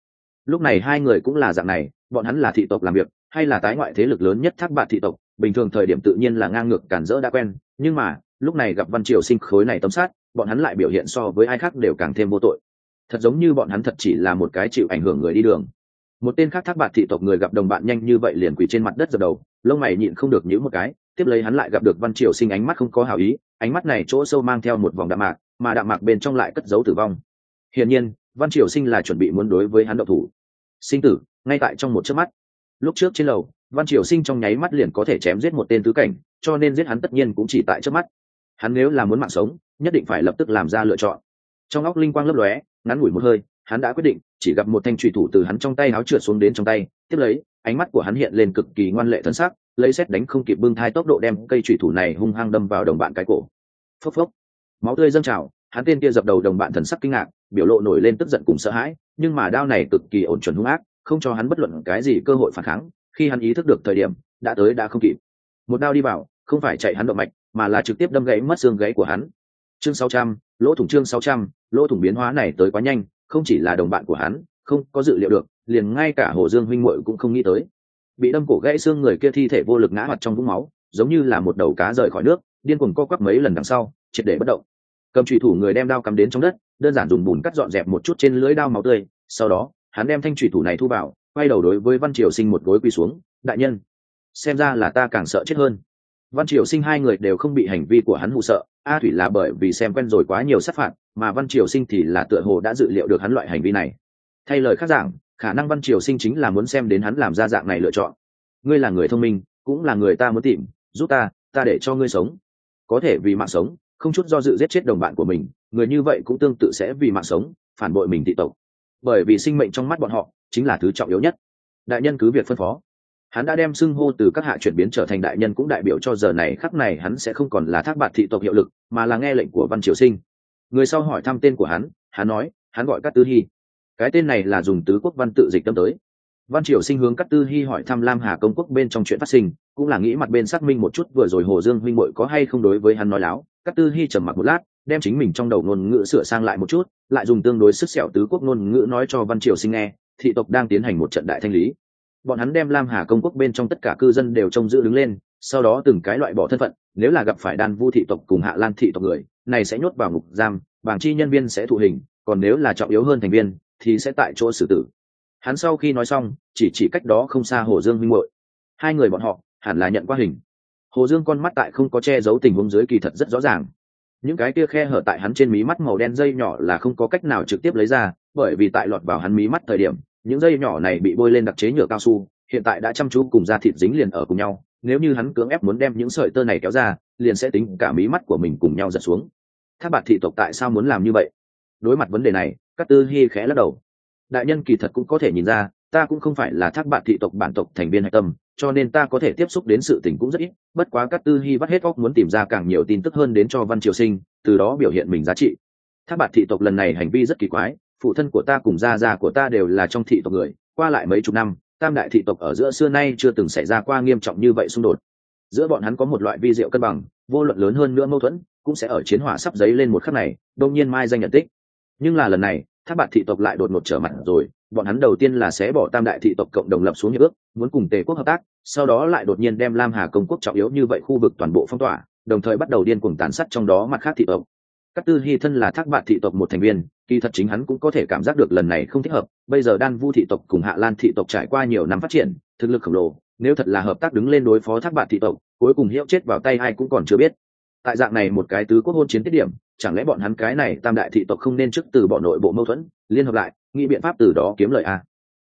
Lúc này hai người cũng là dạng này, bọn hắn là thị tộc làm việc, hay là tái ngoại thế lực lớn nhất thác bạn thị tộc, bình thường thời điểm tự nhiên là ngang ngược cản rỡ đã quen, nhưng mà, lúc này gặp văn triều sinh khối này tấm sát, bọn hắn lại biểu hiện so với ai khác đều càng thêm vô tội thật giống như bọn hắn thật chỉ là một cái chịu ảnh hưởng người đi đường. Một tên khác thác bạt thị tộc người gặp đồng bạn nhanh như vậy liền quỳ trên mặt đất dập đầu, lông mày nhịn không được nhíu một cái, tiếp lấy hắn lại gặp được văn triều sinh ánh mắt không có hảo ý, ánh mắt này chỗ sâu mang theo một vòng đạm mạc, mà đạm mạc bên trong lại cất giấu tử vong. Hiển nhiên, văn triều sinh là chuẩn bị muốn đối với hắn đậu thủ. Sinh tử, ngay tại trong một chớp mắt. Lúc trước trên lầu, văn triều sinh trong nháy mắt liền có thể chém giết một tên tứ cảnh, cho nên giết hắn tất nhiên cũng chỉ tại trước mắt. Hắn nếu là muốn mạng sống, nhất định phải lập tức làm ra lựa chọn. Trong óc linh quang lấp lóe ngắn ngủi một hơi, hắn đã quyết định, chỉ gặp một thanh trùy thủ từ hắn trong tay áo trượt xuống đến trong tay, tiếp lấy, ánh mắt của hắn hiện lên cực kỳ ngoan lệ thân sắc, lấy xét đánh không kịp bưng thai tốc độ đem cây trùy thủ này hung hăng đâm vào đồng bạn cái cổ. Phốc phốc. Máu tươi dâng trào, hắn tên kia dập đầu đồng bạn thần sắc kinh ngạc, biểu lộ nổi lên tức giận cùng sợ hãi, nhưng mà đao này cực kỳ ổn chuẩn hung ác, không cho hắn bất luận cái gì cơ hội phản kháng, khi hắn ý thức được thời điểm, đã tới đã không kịp. Một đao đi vào, không phải chạy hắn động mạch, mà là trực tiếp đâm gãy mất xương gãy của hắn. Chương sáu trăm, lỗ thủng chương sáu trăm lỗ thủng biến hóa này tới quá nhanh, không chỉ là đồng bạn của hắn, không có dự liệu được, liền ngay cả hồ dương huynh muội cũng không nghĩ tới. Bị đâm cổ gãy xương người kia thi thể vô lực ngã mặt trong vũng máu, giống như là một đầu cá rời khỏi nước, điên cuồng co quắp mấy lần đằng sau, triệt để bất động. Cầm trùy thủ người đem đao cắm đến trong đất, đơn giản dùng bùn cắt dọn dẹp một chút trên lưỡi đao máu tươi, sau đó, hắn đem thanh trùy thủ này thu vào, quay đầu đối với văn triều sinh một gối quỳ xuống, đại nhân, xem ra là ta càng sợ chết hơn. Văn triều sinh hai người đều không bị hành vi của hắn hụ sợ, a thủy là bởi vì xem quen rồi quá nhiều sát phạt mà văn triều sinh thì là tựa hồ đã dự liệu được hắn loại hành vi này. Thay lời khác giảng, khả năng văn triều sinh chính là muốn xem đến hắn làm ra dạng này lựa chọn. Ngươi là người thông minh, cũng là người ta muốn tìm, giúp ta ta để cho ngươi sống. Có thể vì mạng sống, không chút do dự giết chết đồng bạn của mình, người như vậy cũng tương tự sẽ vì mạng sống, phản bội mình thị tộc. Bởi vì sinh mệnh trong mắt bọn họ chính là thứ trọng yếu nhất. Đại nhân cứ việc phân phó. Hắn đã đem xưng hô từ các hạ chuyển biến trở thành đại nhân cũng đại biểu cho giờ này, khắc này hắn sẽ không còn là thác bạt thị tộc hiệu lực, mà là nghe lệnh của văn triều sinh người sau hỏi thăm tên của hắn hắn nói, hắn gọi các tư hy. Cái tên này là dùng tứ quốc văn tự dịch tâm tới. Văn triều sinh hướng các tư hy hỏi thăm lam hà công quốc bên trong chuyện phát sinh, cũng là nghĩ mặt bên xác minh một chút vừa rồi hồ dương huynh muội có hay không đối với hắn nói láo. Các tư hy trầm mặc một lát, đem chính mình trong đầu ngôn ngữ sửa sang lại một chút, lại dùng tương đối sức sẹo tứ quốc ngôn ngữ nói cho văn triều sinh nghe, thị tộc đang tiến hành một trận đại thanh lý. Bọn hắn đem lam hà công quốc bên trong tất cả cư dân đều trông giữ đứng lên, sau đó từng cái loại bỏ thân phận, nếu là gặp phải đan vu thị tộc cùng hạ lan thị tộc người này sẽ nhốt vào ngục giam, bảng chi nhân viên sẽ thụ hình, còn nếu là trọng yếu hơn thành viên, thì sẽ tại chỗ xử tử. Hắn sau khi nói xong, chỉ chỉ cách đó không xa hồ dương minh hội hai người bọn họ, hẳn là nhận qua hình. Hồ dương con mắt tại không có che giấu tình huống dưới kỳ thật rất rõ ràng. Những cái kia khe hở tại hắn trên mí mắt màu đen dây nhỏ là không có cách nào trực tiếp lấy ra, bởi vì tại lọt vào hắn mí mắt thời điểm, những dây nhỏ này bị bôi lên đặc chế nhựa cao su, hiện tại đã chăm chú cùng da thịt dính liền ở cùng nhau nếu như hắn cưỡng ép muốn đem những sợi tơ này kéo ra, liền sẽ tính cả mí mắt của mình cùng nhau giật xuống. Thác bạt thị tộc tại sao muốn làm như vậy? Đối mặt vấn đề này các tư hy khẽ lắc đầu. Đại nhân kỳ thật cũng có thể nhìn ra, ta cũng không phải là thác bạt thị tộc bản tộc thành viên hạch tâm, cho nên ta có thể tiếp xúc đến sự tình cũng rất ít, bất quá các tư hy vắt hết óc muốn tìm ra càng nhiều tin tức hơn đến cho văn triều sinh, từ đó biểu hiện mình giá trị. Thác bạt thị tộc lần này hành vi rất kỳ quái, phụ thân của ta cùng gia gia của ta đều là trong thị tộc người, qua lại mấy chục năm tam đại thị tộc ở giữa xưa nay chưa từng xảy ra qua nghiêm trọng như vậy xung đột. Giữa bọn hắn có một loại vi diệu cân bằng, vô luận lớn hơn nữa mâu thuẫn, cũng sẽ ở chiến hỏa sắp giấy lên một khắc này đông nhiên mai danh nhận tích. Nhưng là lần này, tháp bạt thị tộc lại đột ngột trở mặt rồi, bọn hắn đầu tiên là sẽ bỏ tam đại thị tộc cộng đồng lập xuống hiệp ước, muốn cùng tề quốc hợp tác, sau đó lại đột nhiên đem lam hà công quốc trọng yếu như vậy khu vực toàn bộ phong tỏa, đồng thời bắt đầu điên cuồng tàn sát trong đó mặt khác thị tộc. Các tư hy thân là thác bạt thị tộc một thành viên kỳ thật chính hắn cũng có thể cảm giác được lần này không thích hợp, bây giờ đan vu thị tộc cùng hạ lan thị tộc trải qua nhiều năm phát triển, thực lực khổng lồ, nếu thật là hợp tác đứng lên đối phó thác bạn thị tộc, cuối cùng hiệu chết vào tay ai cũng còn chưa biết. Tại dạng này một cái tứ quốc hôn chiến tiết điểm, chẳng lẽ bọn hắn cái này tam đại thị tộc không nên trước từ bọn nội bộ mâu thuẫn, liên hợp lại, nghĩ biện pháp từ đó kiếm lợi a?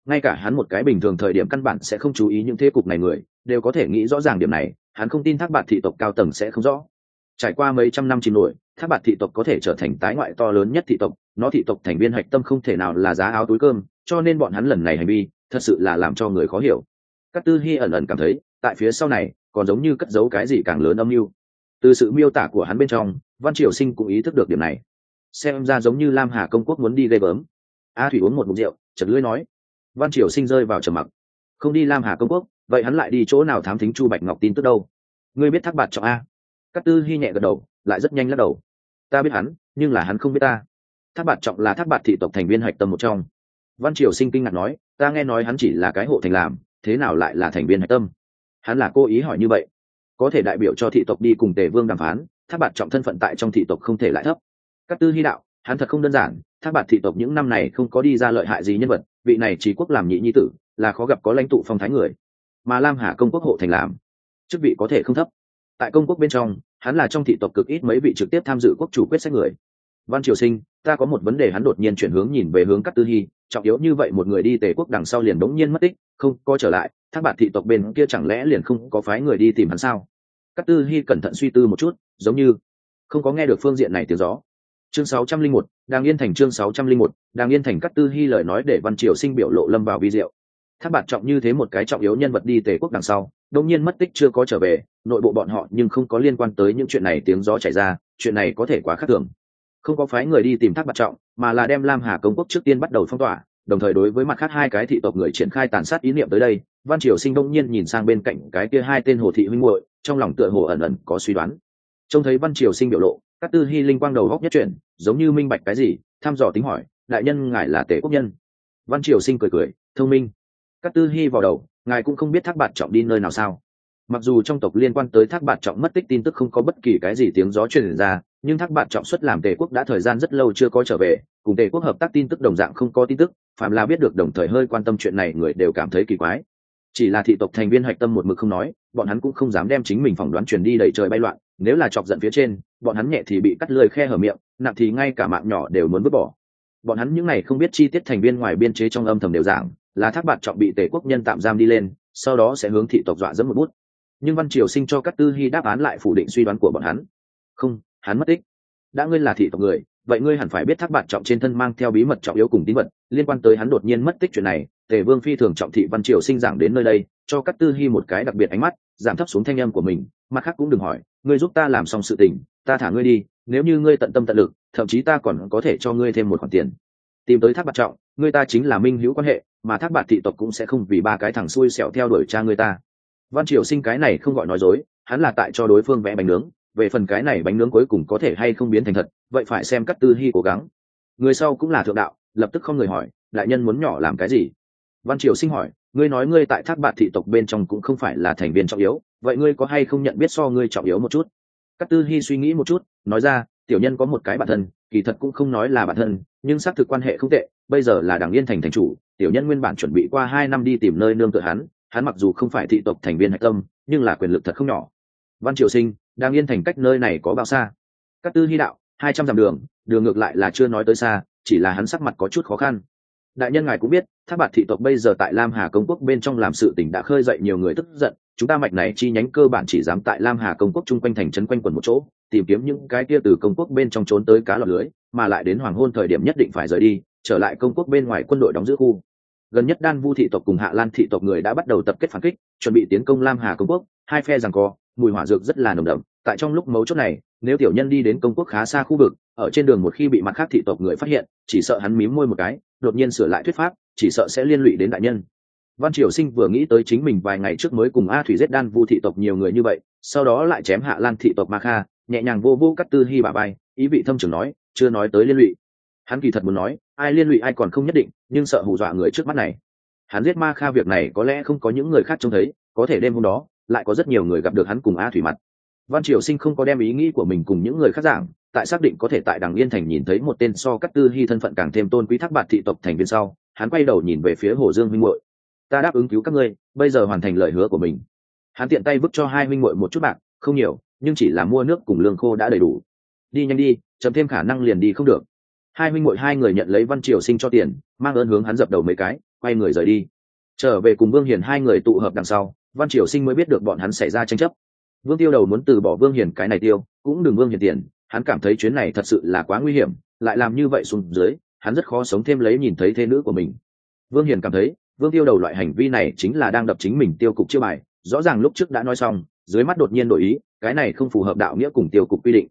Ngay cả hắn một cái bình thường thời điểm căn bản sẽ không chú ý những thế cục này người, đều có thể nghĩ rõ ràng điểm này, hắn không tin thác bạn thị tộc cao tầng sẽ không rõ trải qua mấy trăm năm chìm nổi, thác bạt thị tộc có thể trở thành tái ngoại to lớn nhất thị tộc. Nó thị tộc thành viên hạch tâm không thể nào là giá áo túi cơm, cho nên bọn hắn lần này hành vi, thật sự là làm cho người khó hiểu. Các tư hy ẩn ẩn cảm thấy, tại phía sau này, còn giống như cất giấu cái gì càng lớn âm mưu. Từ sự miêu tả của hắn bên trong, văn triều sinh cũng ý thức được điểm này. Xem ra giống như lam hà công quốc muốn đi gây bớm. A thủy uống một mục rượu chật lưỡi nói. Văn triều sinh rơi vào trầm mặc. Không đi lam hà công quốc, vậy hắn lại đi chỗ nào thám thính chu bạch ngọc tin tức đâu? Ngươi biết thác bạt trọng a? Các tư hy nhẹ gật đầu, lại rất nhanh lắc đầu. Ta biết hắn, nhưng là hắn không biết ta. Thác bạt trọng là thác bạt thị tộc thành viên hạch tâm một trong. Văn triều sinh kinh ngạc nói, ta nghe nói hắn chỉ là cái hộ thành làm, thế nào lại là thành viên hạch tâm? Hắn là cố ý hỏi như vậy. Có thể đại biểu cho thị tộc đi cùng tề vương đàm phán, thác bạt trọng thân phận tại trong thị tộc không thể lại thấp. Các tư hy đạo, hắn thật không đơn giản, thác bạt thị tộc những năm này không có đi ra lợi hại gì nhân vật, vị này trí quốc làm nhị nhi tử, là khó gặp có lãnh tụ phong thái người. Mà lam hà công quốc hộ thành làm, chức vị có thể không thấp tại công quốc bên trong hắn là trong thị tộc cực ít mấy vị trực tiếp tham dự quốc chủ quyết sách người. Văn triều sinh ta có một vấn đề hắn đột nhiên chuyển hướng nhìn về hướng các tư hy trọng yếu như vậy một người đi tề quốc đằng sau liền đống nhiên mất tích không có trở lại thác bạn thị tộc bên kia chẳng lẽ liền không có phái người đi tìm hắn sao? Các tư hy cẩn thận suy tư một chút giống như không có nghe được phương diện này tiếng gió. Chương 601, đang yên thành chương 601, đang yên thành các tư hy lời nói để văn triều sinh biểu lộ lâm vào vi diệu thác bạt trọng như thế một cái trọng yếu nhân vật đi tề quốc đằng sau đông nhiên mất tích chưa có trở về, nội bộ bọn họ nhưng không có liên quan tới những chuyện này tiếng gió chảy ra, chuyện này có thể quá khác thường. Không có phái người đi tìm thác bạt trọng, mà là đem lam hà công quốc trước tiên bắt đầu phong tỏa, đồng thời đối với mặt khác hai cái thị tộc người triển khai tàn sát ý niệm tới đây, văn triều sinh đông nhiên nhìn sang bên cạnh cái kia hai tên hồ thị huynh muội, trong lòng tựa hồ ẩn ẩn có suy đoán. Trông thấy văn triều sinh biểu lộ, các tư hy linh quang đầu góc nhất chuyển, giống như minh bạch cái gì, thăm dò tính hỏi, đại nhân ngài là tể quốc nhân? Văn triều sinh cười cười, thông minh các tư hy vào đầu, ngài cũng không biết thác bạt trọng đi nơi nào sao. Mặc dù trong tộc liên quan tới thác bạt trọng mất tích tin tức không có bất kỳ cái gì tiếng gió truyền ra, nhưng thác bạt trọng xuất làm tề quốc đã thời gian rất lâu chưa có trở về, cùng tề quốc hợp tác tin tức đồng dạng không có tin tức phạm là biết được đồng thời hơi quan tâm chuyện này người đều cảm thấy kỳ quái. Chỉ là thị tộc thành viên hạch tâm một mực không nói, bọn hắn cũng không dám đem chính mình phỏng đoán truyền đi đẩy trời bay loạn, nếu là chọc giận phía trên, bọn hắn nhẹ thì bị cắt lơi khe hở miệng, nặng thì ngay cả mạng nhỏ đều muốn vứt bỏ. Bọn hắn những này không biết chi tiết thành viên ngoài biên chế trong âm thầm đều giảng là thác bạt trọng bị tề quốc nhân tạm giam đi lên, sau đó sẽ hướng thị tộc dọa dẫn một bút. Nhưng văn triều sinh cho các tư hy đáp án lại phủ định suy đoán của bọn hắn. Không, hắn mất tích. Đã ngươi là thị tộc người, vậy ngươi hẳn phải biết thác bạt trọng trên thân mang theo bí mật trọng yếu cùng tín vật, liên quan tới hắn đột nhiên mất tích chuyện này, tề vương phi thường trọng thị văn triều sinh giảng đến nơi đây, cho các tư hy một cái đặc biệt ánh mắt, giảm thấp xuống thanh âm của mình, mặt khác cũng đừng hỏi, ngươi giúp ta làm xong sự tình, ta thả ngươi đi, nếu như ngươi tận tâm tận lực, thậm chí ta còn có thể cho ngươi thêm một khoản tiền. Tìm tới thác bạt trọng, ngươi ta chính là minh hữu quan hệ mà thác bạt thị tộc cũng sẽ không vì ba cái thằng xui xẻo theo đuổi cha người ta. Văn triều sinh cái này không gọi nói dối, hắn là tại cho đối phương vẽ bánh nướng, về phần cái này bánh nướng cuối cùng có thể hay không biến thành thật, vậy phải xem các tư hy cố gắng. Người sau cũng là thượng đạo, lập tức không người hỏi, đại nhân muốn nhỏ làm cái gì? Văn triều sinh hỏi, ngươi nói ngươi tại thác bạt thị tộc bên trong cũng không phải là thành viên trọng yếu, vậy ngươi có hay không nhận biết so ngươi trọng yếu một chút? Các tư hy suy nghĩ một chút, nói ra tiểu nhân có một cái bản thân, kỳ thật cũng không nói là bản thân, nhưng xác thực quan hệ không tệ, bây giờ là đảng yên thành thành chủ, tiểu nhân nguyên bản chuẩn bị qua hai năm đi tìm nơi nương tựa hắn hắn mặc dù không phải thị tộc thành viên hạch tâm, nhưng là quyền lực thật không nhỏ. Văn triều sinh đang yên thành cách nơi này có bao xa? Các tư hy đạo, hai trăm dặm đường đường ngược lại là chưa nói tới xa, chỉ là hắn sắc mặt có chút khó khăn. Đại nhân ngài cũng biết tháp bạt thị tộc bây giờ tại lam hà công quốc bên trong làm sự tỉnh đã khơi dậy nhiều người tức giận chúng ta mạch này chi nhánh cơ bản chỉ dám tại lam hà công quốc chung quanh thành trấn quanh quần một chỗ, tìm kiếm những cái kia từ công quốc bên trong trốn tới cá lọt lưới, mà lại đến hoàng hôn thời điểm nhất định phải rời đi, trở lại công quốc bên ngoài quân đội đóng giữ khu. Gần nhất đan vu thị tộc cùng hạ lan thị tộc người đã bắt đầu tập kết phản kích, chuẩn bị tiến công lam hà công quốc, hai phe rằng co, mùi hỏa dược rất là nồng đậm, tại trong lúc mấu chốt này, nếu tiểu nhân đi đến công quốc khá xa khu vực, ở trên đường một khi bị mặt khác thị tộc người phát hiện, chỉ sợ hắn mím môi một cái, đột nhiên sửa lại thuyết pháp, chỉ sợ sẽ liên lụy đến đại nhân văn triều sinh vừa nghĩ tới chính mình vài ngày trước mới cùng a thủy giết đan vu thị tộc nhiều người như vậy, sau đó lại chém hạ lan thị tộc ma kha, nhẹ nhàng vô vô cắt tư hy bà bay, ý vị thâm trường nói, chưa nói tới liên lụy. Hắn kỳ thật muốn nói, ai liên lụy ai còn không nhất định, nhưng sợ hù dọa người trước mắt này. Hắn giết ma kha việc này có lẽ không có những người khác trông thấy, có thể đêm hôm đó, lại có rất nhiều người gặp được hắn cùng a thủy mặt. Văn triều sinh không có đem ý nghĩ của mình cùng những người khác giảng, tại xác định có thể tại đằng yên thành nhìn thấy một tên so cắt tư hy thân phận càng thêm tôn quý thác bạt thị tộc thành viên sau, hắn quay đầu nhìn về phía hồ dương minh muội ta đáp ứng cứu các ngươi, bây giờ hoàn thành lời hứa của mình. Hắn tiện tay vứt cho hai minh muội một chút bạc, không nhiều, nhưng chỉ là mua nước cùng lương khô đã đầy đủ. Đi nhanh đi, chậm thêm khả năng liền đi không được. Hai minh muội hai người nhận lấy văn triều sinh cho tiền, mang ơn hướng hắn dập đầu mấy cái, quay người rời đi. Trở về cùng vương hiền hai người tụ hợp đằng sau, văn triều sinh mới biết được bọn hắn xảy ra tranh chấp. Vương tiêu đầu muốn từ bỏ vương hiền cái này tiêu, cũng đừng vương hiền tiền, hắn cảm thấy chuyến này thật sự là quá nguy hiểm, lại làm như vậy xuống dưới, hắn rất khó sống thêm lấy nhìn thấy thế nữ của mình. Vương hiền cảm thấy vương tiêu đầu loại hành vi này chính là đang đập chính mình tiêu cục chưa bài, rõ ràng lúc trước đã nói xong, dưới mắt đột nhiên đổi ý, cái này không phù hợp đạo nghĩa cùng tiêu cục quy định.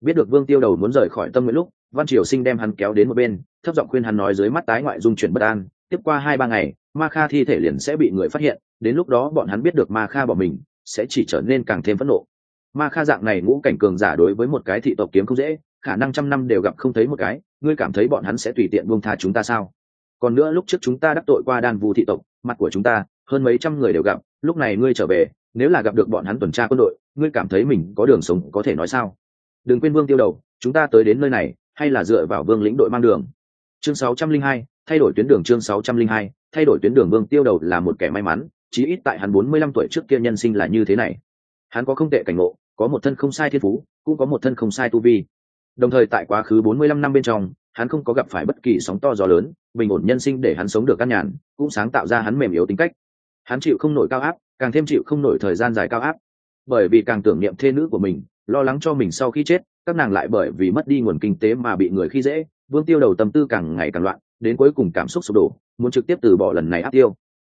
Biết được vương tiêu đầu muốn rời khỏi tâm nguyện lúc, văn triều sinh đem hắn kéo đến một bên, thấp giọng khuyên hắn nói dưới mắt tái ngoại dung chuyển bất an, tiếp qua hai ba ngày, ma kha thi thể liền sẽ bị người phát hiện, đến lúc đó bọn hắn biết được ma kha bỏ mình, sẽ chỉ trở nên càng thêm phẫn nộ. Ma kha dạng này ngũ cảnh cường giả đối với một cái thị tộc kiếm không dễ, khả năng trăm năm đều gặp không thấy một cái, ngươi cảm thấy bọn hắn sẽ tùy tiện buông tha chúng ta sao? Còn nữa lúc trước chúng ta đắc tội qua đan vu thị tộc mặt của chúng ta hơn mấy trăm người đều gặp lúc này ngươi trở về nếu là gặp được bọn hắn tuần tra quân đội ngươi cảm thấy mình có đường sống có thể nói sao? Đừng quên vương tiêu đầu chúng ta tới đến nơi này hay là dựa vào vương lĩnh đội mang đường? Chương 602, thay đổi tuyến đường chương 602, thay đổi tuyến đường vương tiêu đầu là một kẻ may mắn chí ít tại hắn 45 tuổi trước kia nhân sinh là như thế này. Hắn có không tệ cảnh ngộ có một thân không sai thiên phú cũng có một thân không sai tu vi. Đồng thời tại quá khứ 45 năm bên trong hắn không có gặp phải bất kỳ sóng to gió lớn, bình ổn nhân sinh để hắn sống được căn nhàn, cũng sáng tạo ra hắn mềm yếu tính cách. Hắn chịu không nổi cao áp, càng thêm chịu không nổi thời gian dài cao áp. Bởi vì càng tưởng niệm thê nữ của mình, lo lắng cho mình sau khi chết, các nàng lại bởi vì mất đi nguồn kinh tế mà bị người khi dễ, vương tiêu đầu tâm tư càng ngày càng loạn, đến cuối cùng cảm xúc sụp đổ, muốn trực tiếp từ bỏ lần này áp tiêu.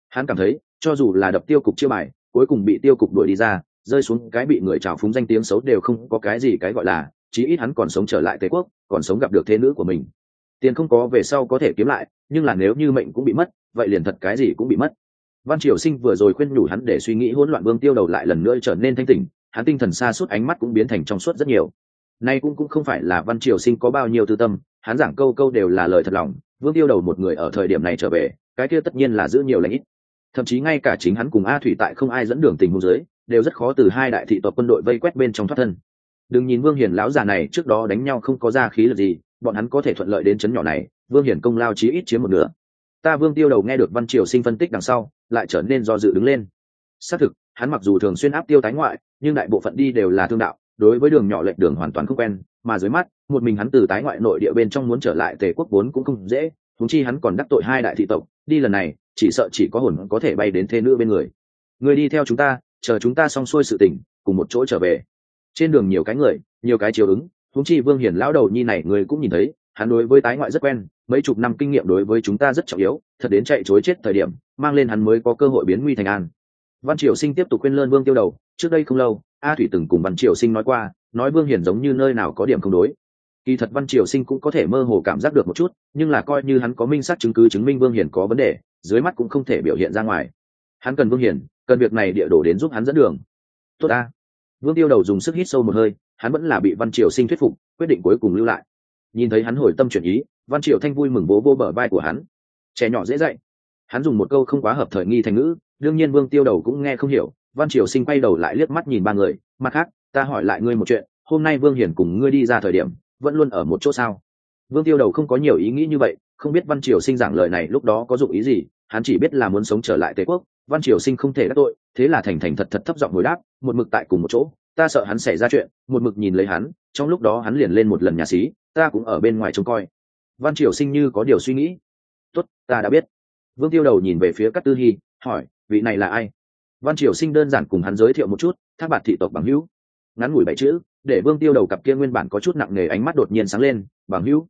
Hắn cảm thấy, cho dù là đập tiêu cục chưa bài, cuối cùng bị tiêu cục đuổi đi ra, rơi xuống cái bị người trào phúng danh tiếng xấu đều không có cái gì cái gọi là chí ít hắn còn sống trở lại tề quốc, còn sống gặp được thế nữ của mình. Tiền không có về sau có thể kiếm lại, nhưng là nếu như mệnh cũng bị mất, vậy liền thật cái gì cũng bị mất. Văn triều sinh vừa rồi khuyên nhủ hắn để suy nghĩ hỗn loạn vương tiêu đầu lại lần nữa trở nên thanh tỉnh, hắn tinh thần xa suốt ánh mắt cũng biến thành trong suốt rất nhiều. Nay cũng cũng không phải là văn triều sinh có bao nhiêu tư tâm, hắn giảng câu câu đều là lời thật lòng, vương tiêu đầu một người ở thời điểm này trở về, cái kia tất nhiên là giữ nhiều lãnh ít. Thậm chí ngay cả chính hắn cùng a thủy tại không ai dẫn đường tình huống dưới, đều rất khó từ hai đại thị tộc quân đội vây quét bên trong thoát thân đừng nhìn vương hiền lão già này trước đó đánh nhau không có ra khí lực gì, bọn hắn có thể thuận lợi đến chấn nhỏ này, vương hiền công lao chí ít chiếm một nửa. Ta vương tiêu đầu nghe được văn triều sinh phân tích đằng sau, lại trở nên do dự đứng lên. Xác thực, hắn mặc dù thường xuyên áp tiêu tái ngoại, nhưng đại bộ phận đi đều là thương đạo, đối với đường nhỏ lệch đường hoàn toàn không quen, mà dưới mắt, một mình hắn từ tái ngoại nội địa bên trong muốn trở lại tề quốc vốn cũng không dễ thúng chi hắn còn đắc tội hai đại thị tộc, đi lần này, chỉ sợ chỉ có hồn có thể bay đến thê nữ bên người. Người đi theo chúng ta, chờ chúng ta xong xuôi sự tình, cùng một chỗ trở về trên đường nhiều cái người nhiều cái chiều ứng húng chi vương hiển lão đầu nhi này người cũng nhìn thấy hắn đối với tái ngoại rất quen mấy chục năm kinh nghiệm đối với chúng ta rất trọng yếu thật đến chạy chối chết thời điểm mang lên hắn mới có cơ hội biến nguy thành an. Văn triều sinh tiếp tục khuyên lơn vương tiêu đầu trước đây không lâu a thủy từng cùng văn triều sinh nói qua nói vương hiển giống như nơi nào có điểm không đối. Kỳ thật văn triều sinh cũng có thể mơ hồ cảm giác được một chút nhưng là coi như hắn có minh sát chứng cứ chứng minh vương hiển có vấn đề dưới mắt cũng không thể biểu hiện ra ngoài. Hắn cần vương hiển, cần việc này địa đổ đến giúp hắn dẫn đường. Tốt ta vương tiêu đầu dùng sức hít sâu một hơi, hắn vẫn là bị văn triều sinh thuyết phục, quyết định cuối cùng lưu lại. Nhìn thấy hắn hồi tâm chuyển ý, văn triều thanh vui mừng bố vô bờ vai của hắn. Trẻ nhỏ dễ dạy. Hắn dùng một câu không quá hợp thời nghi thành ngữ, đương nhiên vương tiêu đầu cũng nghe không hiểu. Văn triều sinh quay đầu lại liếc mắt nhìn ba người, mặt khác, ta hỏi lại ngươi một chuyện, hôm nay vương hiển cùng ngươi đi ra thời điểm, vẫn luôn ở một chỗ sao? Vương tiêu đầu không có nhiều ý nghĩ như vậy, không biết văn triều sinh giảng lời này lúc đó có dụng ý gì, hắn chỉ biết là muốn sống trở lại tề quốc văn triều sinh không thể đắc tội, thế là thành thành thật thật thấp giọng hồi đáp, một mực tại cùng một chỗ, ta sợ hắn xảy ra chuyện, một mực nhìn lấy hắn, trong lúc đó hắn liền lên một lần nhà xí, ta cũng ở bên ngoài trông coi. Văn triều sinh như có điều suy nghĩ. Tốt, ta đã biết. Vương tiêu đầu nhìn về phía các tư hy, hỏi, vị này là ai? Văn triều sinh đơn giản cùng hắn giới thiệu một chút thác bạt thị tộc bằng hữu. Ngắn ngủi bảy chữ, để vương tiêu đầu cặp kia nguyên bản có chút nặng nề ánh mắt đột nhiên sáng lên, bằng hữu.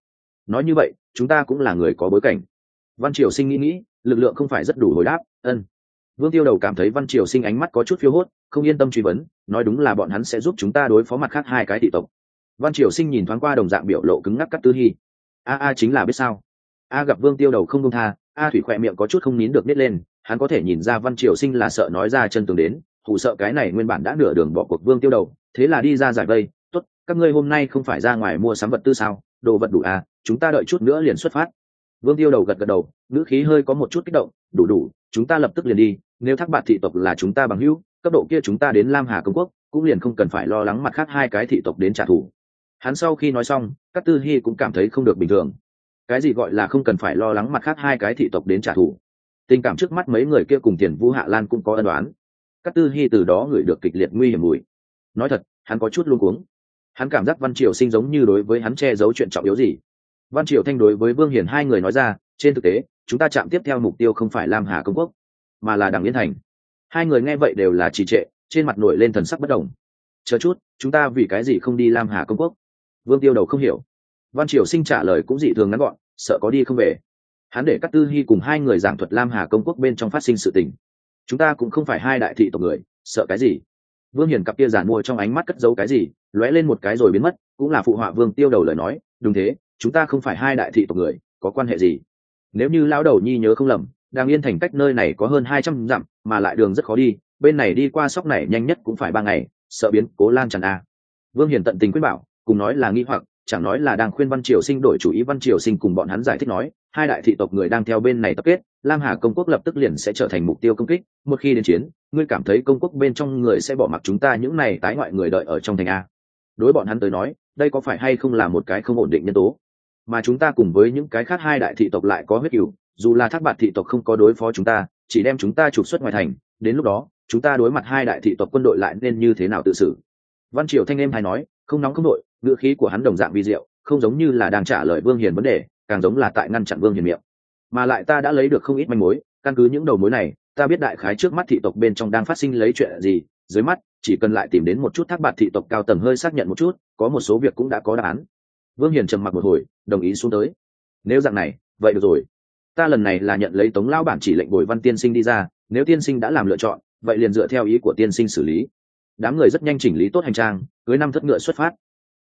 Nói như vậy, chúng ta cũng là người có bối cảnh. Văn triều sinh nghĩ nghĩ, lực lượng không phải rất đủ hồi đáp, ân vương tiêu đầu cảm thấy văn triều sinh ánh mắt có chút phiêu hốt, không yên tâm truy vấn, nói đúng là bọn hắn sẽ giúp chúng ta đối phó mặt khác hai cái thị tộc. Văn triều sinh nhìn thoáng qua đồng dạng biểu lộ cứng ngắc cắt tư hy. A a chính là biết sao? A gặp vương tiêu đầu không công tha, a thủy khỏe miệng có chút không nín được nít lên, hắn có thể nhìn ra văn triều sinh là sợ nói ra chân tường đến, hù sợ cái này nguyên bản đã nửa đường bỏ cuộc vương tiêu đầu, thế là đi ra giải vây, tốt, các ngươi hôm nay không phải ra ngoài mua sắm vật tư sao? Đồ vật đủ à chúng ta đợi chút nữa liền xuất phát. Vương tiêu đầu gật gật đầu, ngữ khí hơi có một chút kích động, đủ đủ, chúng ta lập tức liền đi nếu thác bạt thị tộc là chúng ta bằng hữu, cấp độ kia chúng ta đến lam hà công quốc, cũng liền không cần phải lo lắng mặt khác hai cái thị tộc đến trả thù. Hắn sau khi nói xong các tư hy cũng cảm thấy không được bình thường. Cái gì gọi là không cần phải lo lắng mặt khác hai cái thị tộc đến trả thù? Tình cảm trước mắt mấy người kia cùng tiền vũ hạ lan cũng có ân đoán các tư hy từ đó ngửi được kịch liệt nguy hiểm mùi. Nói thật, hắn có chút luôn cuống. Hắn cảm giác văn triều sinh giống như đối với hắn che giấu chuyện trọng yếu gì. Văn triều thanh đối với vương hiển hai người nói ra, trên thực tế, chúng ta chạm tiếp theo mục tiêu không phải lam hà công quốc mà là đằng yên thành. Hai người nghe vậy đều là trì trệ, trên mặt nổi lên thần sắc bất đồng. Chờ chút, chúng ta vì cái gì không đi lam hà công quốc? Vương tiêu đầu không hiểu. Văn triều sinh trả lời cũng dị thường ngắn gọn, sợ có đi không về. Hắn để các tư hy cùng hai người giảng thuật lam hà công quốc bên trong phát sinh sự tình. Chúng ta cũng không phải hai đại thị tộc người, sợ cái gì? Vương hiền cặp kia giản mua trong ánh mắt cất giấu cái gì, lóe lên một cái rồi biến mất, cũng là phụ họa vương tiêu đầu lời nói, đúng thế, chúng ta không phải hai đại thị tộc người, có quan hệ gì? Nếu như lão đầu nhi nhớ không lầm đang yên thành cách nơi này có hơn hai trăm dặm, mà lại đường rất khó đi, bên này đi qua sóc này nhanh nhất cũng phải ba ngày, sợ biến cố lan tràn a vương hiền tận tình quyết bảo, cùng nói là nghi hoặc, chẳng nói là đang khuyên văn triều sinh đổi chủ ý, văn triều sinh cùng bọn hắn giải thích nói, hai đại thị tộc người đang theo bên này tập kết, lam hà công quốc lập tức liền sẽ trở thành mục tiêu công kích, một khi đến chiến, ngươi cảm thấy công quốc bên trong người sẽ bỏ mặc chúng ta những này tái ngoại người đợi ở trong thành a. Đối bọn hắn tới nói, đây có phải hay không là một cái không ổn định nhân tố? Mà chúng ta cùng với những cái khác hai đại thị tộc lại có huyết cửu dù là thác bạt thị tộc không có đối phó chúng ta, chỉ đem chúng ta trục xuất ngoài thành, đến lúc đó, chúng ta đối mặt hai đại thị tộc quân đội lại nên như thế nào tự xử? Văn triều thanh em hay nói, không nóng không đội, ngữ khí của hắn đồng dạng vi diệu, không giống như là đang trả lời vương hiền vấn đề, càng giống là tại ngăn chặn vương hiền miệng. Mà lại ta đã lấy được không ít manh mối, căn cứ những đầu mối này, ta biết đại khái trước mắt thị tộc bên trong đang phát sinh lấy chuyện gì, dưới mắt, chỉ cần lại tìm đến một chút thác bạt thị tộc cao tầng hơi xác nhận một chút, có một số việc cũng đã có đáp án. Vương hiền trầm mặc một hồi, đồng ý xuống tới. Nếu dạng này, vậy được rồi ta lần này là nhận lấy tống lao bản chỉ lệnh bồi văn tiên sinh đi ra, nếu tiên sinh đã làm lựa chọn, vậy liền dựa theo ý của tiên sinh xử lý. Đám người rất nhanh chỉnh lý tốt hành trang, cưới năm thất ngựa xuất phát.